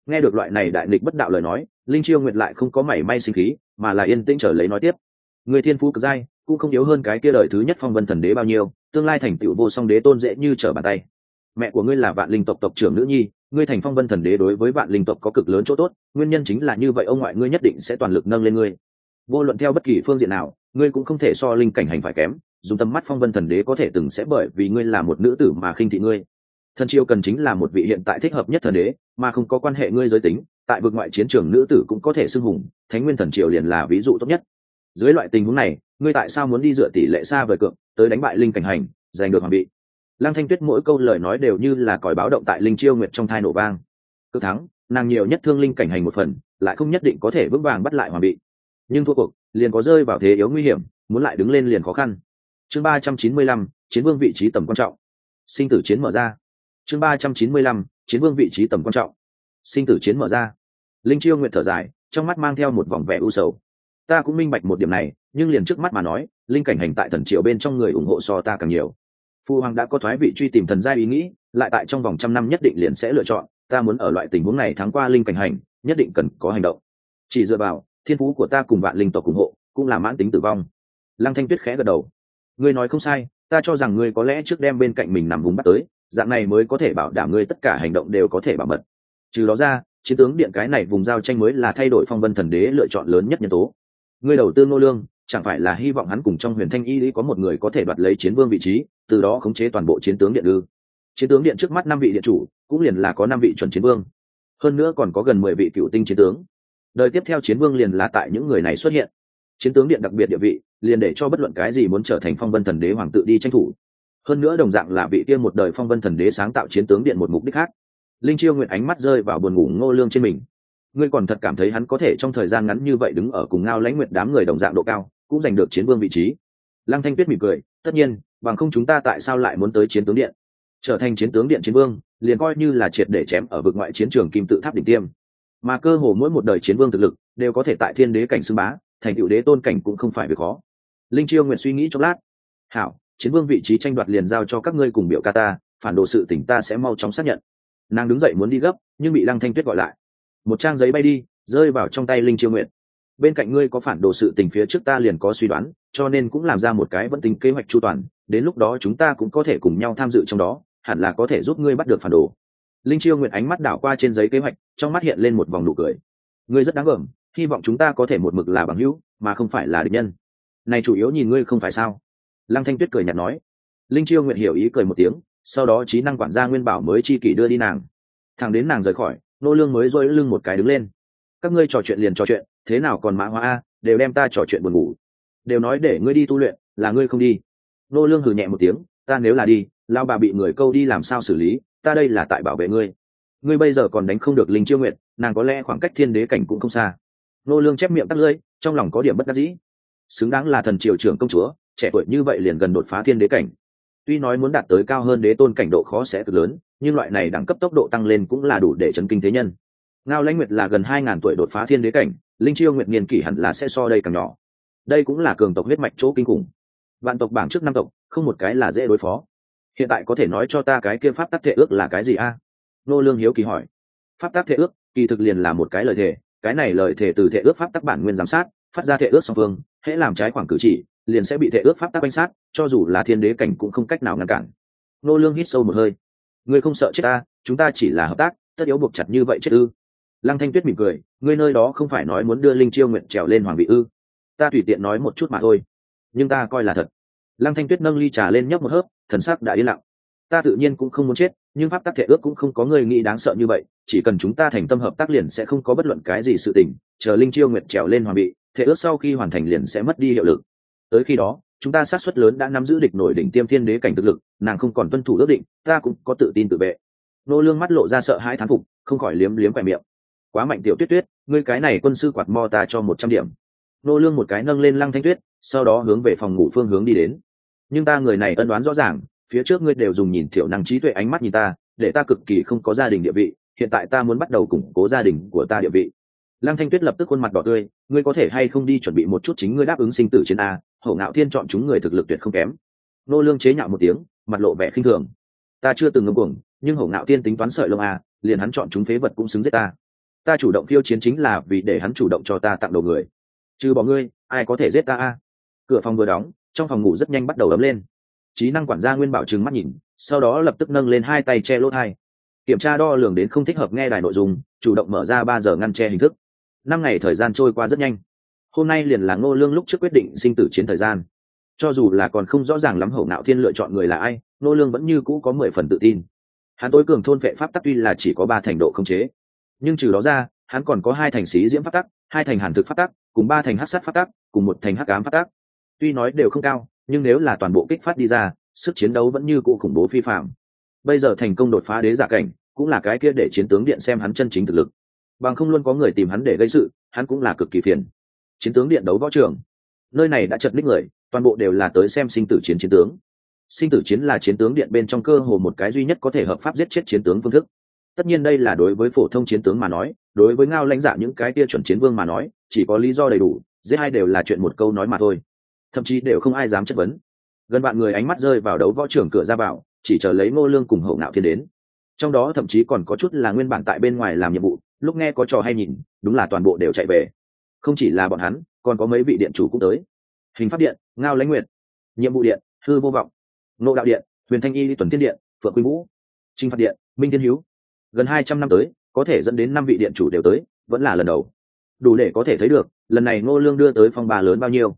Speaker 1: Nghe được loại này đại nghịch bất đạo lời nói, linh chiêu nguyệt lại không có mảy may sinh khí, mà là yên tĩnh trở lấy nói tiếp. Người thiên phú cực giai cũng không yếu hơn cái kia đời thứ nhất phong vân thần đế bao nhiêu, tương lai thành tựu vô song đế tôn dễ như trở bàn tay. Mẹ của ngươi là vạn linh tộc tộc trưởng nữ nhi, ngươi thành phong vân thần đế đối với vạn linh tộc có cực lớn chỗ tốt, nguyên nhân chính là như vậy, ông ngoại ngươi nhất định sẽ toàn lực nâng lên ngươi vô luận theo bất kỳ phương diện nào, ngươi cũng không thể so linh cảnh hành phải kém, dùng tầm mắt phong vân thần đế có thể từng sẽ bởi vì ngươi là một nữ tử mà khinh thị ngươi thần triều cần chính là một vị hiện tại thích hợp nhất thần đế, mà không có quan hệ ngươi giới tính, tại vực ngoại chiến trường nữ tử cũng có thể xưng hùng, thánh nguyên thần triều liền là ví dụ tốt nhất dưới loại tình huống này, ngươi tại sao muốn đi dựa tỷ lệ xa vời cượng tới đánh bại linh cảnh hành, giành được hoàng Bị? lăng thanh tuyết mỗi câu lời nói đều như là còi báo động tại linh chiêu nguyệt trong thai nổ vang Cự thắng, nàng nhiều nhất thương linh cảnh hành một phần, lại không nhất định có thể vững vàng bắt lại hoàng Bị nhưng thua cuộc, liền có rơi vào thế yếu nguy hiểm, muốn lại đứng lên liền khó khăn. Chương ba trăm chín mươi lăm, chiến vương vị trí tầm quan trọng. Sinh tử chiến mở ra. Chương ba trăm chín mươi lăm, chiến vương vị trí tầm quan trọng. Sinh tử chiến mở ra. Linh chiêu nguyện thở dài, trong mắt mang theo một vòng vẻ u sầu. Ta cũng minh bạch một điểm này, nhưng liền trước mắt mà nói, linh cảnh hành tại thần triều bên trong người ủng hộ so ta càng nhiều. Phu hoàng đã có thoái vị truy tìm thần gia ý nghĩ, lại tại trong vòng trăm năm nhất định liền sẽ lựa chọn. Ta muốn ở loại tình huống này thắng qua linh cảnh hành, nhất định cần có hành động. Chỉ dựa vào thiên phú của ta cùng vạn linh tộc ủng hộ, cũng là mãn tính tử vong. Lăng thanh tuyết khẽ gật đầu. Ngươi nói không sai, ta cho rằng ngươi có lẽ trước đem bên cạnh mình nằm vùng bắt tới, dạng này mới có thể bảo đảm ngươi tất cả hành động đều có thể bảo mật. Trừ đó ra, chiến tướng điện cái này vùng giao tranh mới là thay đổi phong vân thần đế lựa chọn lớn nhất nhân tố. Ngươi đầu tư nô lương, chẳng phải là hy vọng hắn cùng trong huyền thanh y lý có một người có thể đoạt lấy chiến vương vị trí, từ đó khống chế toàn bộ chiến tướng điện ư? Chiến tướng điện trước mắt năm vị điện chủ, cũng liền là có năm vị chuẩn chiến vương. Hơn nữa còn có gần mười vị cựu tinh chiến tướng đời tiếp theo chiến vương liền là tại những người này xuất hiện. Chiến tướng điện đặc biệt địa vị, liền để cho bất luận cái gì muốn trở thành phong vân thần đế hoàng tự đi tranh thủ. Hơn nữa đồng dạng là vị tiên một đời phong vân thần đế sáng tạo chiến tướng điện một mục đích khác. Linh chiêu nguyện ánh mắt rơi vào buồn ngủ ngô lương trên mình. Ngươi còn thật cảm thấy hắn có thể trong thời gian ngắn như vậy đứng ở cùng ngao lãnh nguyệt đám người đồng dạng độ cao, cũng giành được chiến vương vị trí. Lăng thanh tuyết mỉm cười, tất nhiên, bằng không chúng ta tại sao lại muốn tới chiến tướng điện? Trở thành chiến tướng điện chiến vương, liền coi như là triệt để chém ở vực ngoại chiến trường kim tự tháp đỉnh tiêm mà cơ hồ mỗi một đời chiến vương thực lực đều có thể tại thiên đế cảnh xưng bá, thành cựu đế tôn cảnh cũng không phải việc khó. Linh chiêu nguyện suy nghĩ chốc lát. Hảo, chiến vương vị trí tranh đoạt liền giao cho các ngươi cùng biểu ca ta, phản đồ sự tỉnh ta sẽ mau chóng xác nhận. Nàng đứng dậy muốn đi gấp, nhưng bị lăng thanh tuyết gọi lại. Một trang giấy bay đi, rơi vào trong tay linh chiêu nguyện bên cạnh ngươi có phản đồ sự tình phía trước ta liền có suy đoán, cho nên cũng làm ra một cái vẫn tính kế hoạch chu toàn, đến lúc đó chúng ta cũng có thể cùng nhau tham dự trong đó, hẳn là có thể giúp ngươi bắt được phản đồ linh chiêu nguyện ánh mắt đảo qua trên giấy kế hoạch, trong mắt hiện lên một vòng nụ cười. Ngươi rất đáng gờm hy vọng chúng ta có thể một mực là bằng hữu, mà không phải là địch nhân. Này chủ yếu nhìn ngươi không phải sao? Lăng thanh tuyết cười nhạt nói. Linh chiêu nguyện hiểu ý cười một tiếng, sau đó trí năng quản gia nguyên bảo mới chi kỷ đưa đi nàng. Thằng đến nàng rời khỏi, nô lương mới dôi lưng một cái đứng lên. Các ngươi trò chuyện liền trò chuyện, thế nào còn mã hóa a, đều đem ta trò chuyện buồn ngủ. Đều nói để ngươi đi tu luyện, là ngươi không đi. Nô lương hừ nhẹ một tiếng, ta nếu là đi lao bà bị người câu đi làm sao xử lý? Ta đây là tại bảo vệ ngươi. Ngươi bây giờ còn đánh không được linh chiêu nguyện nàng có lẽ khoảng cách thiên đế cảnh cũng không xa. Nô lương chép miệng tắt lưỡi, trong lòng có điểm bất đắc dĩ. Xứng đáng là thần triều trưởng công chúa, trẻ tuổi như vậy liền gần đột phá thiên đế cảnh. Tuy nói muốn đạt tới cao hơn đế tôn cảnh độ khó sẽ cực lớn, nhưng loại này đẳng cấp tốc độ tăng lên cũng là đủ để chấn kinh thế nhân. Ngao lãnh nguyệt là gần hai ngàn tuổi đột phá thiên đế cảnh, linh chiêu nguyệt niên kỷ hẳn là sẽ so đây càng nhỏ. Đây cũng là cường tộc huyết mạch chỗ kinh khủng. Vạn tộc bảng trước năm tộc, không một cái là dễ đối phó hiện tại có thể nói cho ta cái kia pháp tắc thệ ước là cái gì a? Nô lương hiếu kỳ hỏi. Pháp tắc thệ ước kỳ thực liền là một cái lời thể, cái này lời thể từ thệ ước pháp tắc bản nguyên giám sát phát ra thệ ước song phương hễ làm trái khoảng cử chỉ liền sẽ bị thệ ước pháp tắc bánh sát cho dù là thiên đế cảnh cũng không cách nào ngăn cản. Nô lương hít sâu một hơi. Ngươi không sợ chết ta chúng ta chỉ là hợp tác tất yếu buộc chặt như vậy chết ư? Lăng thanh tuyết mỉm cười ngươi nơi đó không phải nói muốn đưa linh chiêu nguyện trèo lên hoàng vị ư? Ta tùy tiện nói một chút mà thôi. Nhưng ta coi là thật lăng thanh tuyết nâng ly trà lên nhấp một hớp, thần sắc đã yên lặng. Ta tự nhiên cũng không muốn chết, nhưng pháp tắc thể ước cũng không có người nghĩ đáng sợ như vậy, chỉ cần chúng ta thành tâm hợp tác liền sẽ không có bất luận cái gì sự tình, chờ linh chiêu nguyệt trèo lên hoàn bị, thể ước sau khi hoàn thành liền sẽ mất đi hiệu lực. Tới khi đó, chúng ta sát suất lớn đã nắm giữ địch nổi đỉnh tiêm thiên đế cảnh thực lực, nàng không còn tuân thủ ước định, ta cũng có tự tin tự vệ. Nô lương mắt lộ ra sợ hãi thán phục, không khỏi liếm liếm vẻ miệng. Quá mạnh tiểu tuyết tuyết, ngươi cái này quân sư quạt mo ta cho một trăm điểm. Nô lương một cái nâng lên lăng thanh tuyết sau đó hướng về phòng ngủ phương hướng đi đến. Nhưng ta người này ân đoán rõ ràng, phía trước ngươi đều dùng nhìn thiểu năng trí tuệ ánh mắt nhìn ta, để ta cực kỳ không có gia đình địa vị, hiện tại ta muốn bắt đầu củng cố gia đình của ta địa vị. Lăng thanh tuyết lập tức khuôn mặt đỏ tươi, ngươi có thể hay không đi chuẩn bị một chút chính ngươi đáp ứng sinh tử trên a hậu ngạo thiên chọn chúng người thực lực tuyệt không kém. Nô lương chế nhạo một tiếng, mặt lộ vẻ khinh thường. Ta chưa từng ngâm cuồng, nhưng hậu ngạo thiên tính toán sợi lông a, liền hắn chọn chúng phế vật cũng xứng giết ta. Ta chủ động khiêu chiến chính là vì để hắn chủ động cho ta tặng đầu người. Trừ bỏ ngươi, ai có thể giết ta a? Cửa phòng vừa đóng, trong phòng ngủ rất nhanh bắt đầu ấm lên. Trí năng quản gia nguyên bảo trừng mắt nhìn, sau đó lập tức nâng lên hai tay che lỗ hai kiểm tra đo lường đến không thích hợp nghe đài nội dung, chủ động mở ra ba giờ ngăn che hình thức. Năm ngày thời gian trôi qua rất nhanh. Hôm nay liền là ngô lương lúc trước quyết định sinh tử chiến thời gian. Cho dù là còn không rõ ràng lắm hậu nạo thiên lựa chọn người là ai, ngô lương vẫn như cũ có mười phần tự tin. Hắn tối cường thôn vệ pháp tắc tuy là chỉ có ba thành độ không chế, nhưng trừ đó ra, hắn còn có hai thành xí diễm pháp tắc, hai thành hàn thực pháp tắc, cùng ba thành hắc sát pháp tắc, cùng một thành hắc ám pháp tắc tuy nói đều không cao, nhưng nếu là toàn bộ kích phát đi ra, sức chiến đấu vẫn như cụ khủng bố phi phạm. Bây giờ thành công đột phá đế giả cảnh, cũng là cái kia để chiến tướng điện xem hắn chân chính thực lực. Bằng không luôn có người tìm hắn để gây sự, hắn cũng là cực kỳ phiền. Chiến tướng điện đấu võ trường. Nơi này đã chật ních người, toàn bộ đều là tới xem sinh tử chiến chiến tướng. Sinh tử chiến là chiến tướng điện bên trong cơ hồ một cái duy nhất có thể hợp pháp giết chết chiến tướng phương thức. Tất nhiên đây là đối với phổ thông chiến tướng mà nói, đối với ngao lãnh giả những cái kia chuẩn chiến vương mà nói, chỉ có lý do đầy đủ, giết hai đều là chuyện một câu nói mà thôi thậm chí đều không ai dám chất vấn. Gần bạn người ánh mắt rơi vào đấu võ trưởng cửa ra vào, chỉ chờ lấy ngô lương cùng hậu nạo thiên đến. Trong đó thậm chí còn có chút là nguyên bản tại bên ngoài làm nhiệm vụ, lúc nghe có trò hay nhìn, đúng là toàn bộ đều chạy về. Không chỉ là bọn hắn, còn có mấy vị điện chủ cũng tới. Hình pháp điện, ngao lãnh nguyệt, nhiệm vụ điện, hư vô vọng nộ đạo điện, huyền thanh y tuần thiên điện, phượng quy vũ, trinh phạt điện, minh thiên hiếu. Gần hai trăm năm tới, có thể dẫn đến năm vị điện chủ đều tới, vẫn là lần đầu. Đủ để có thể thấy được, lần này ngô lương đưa tới phong ba lớn bao nhiêu.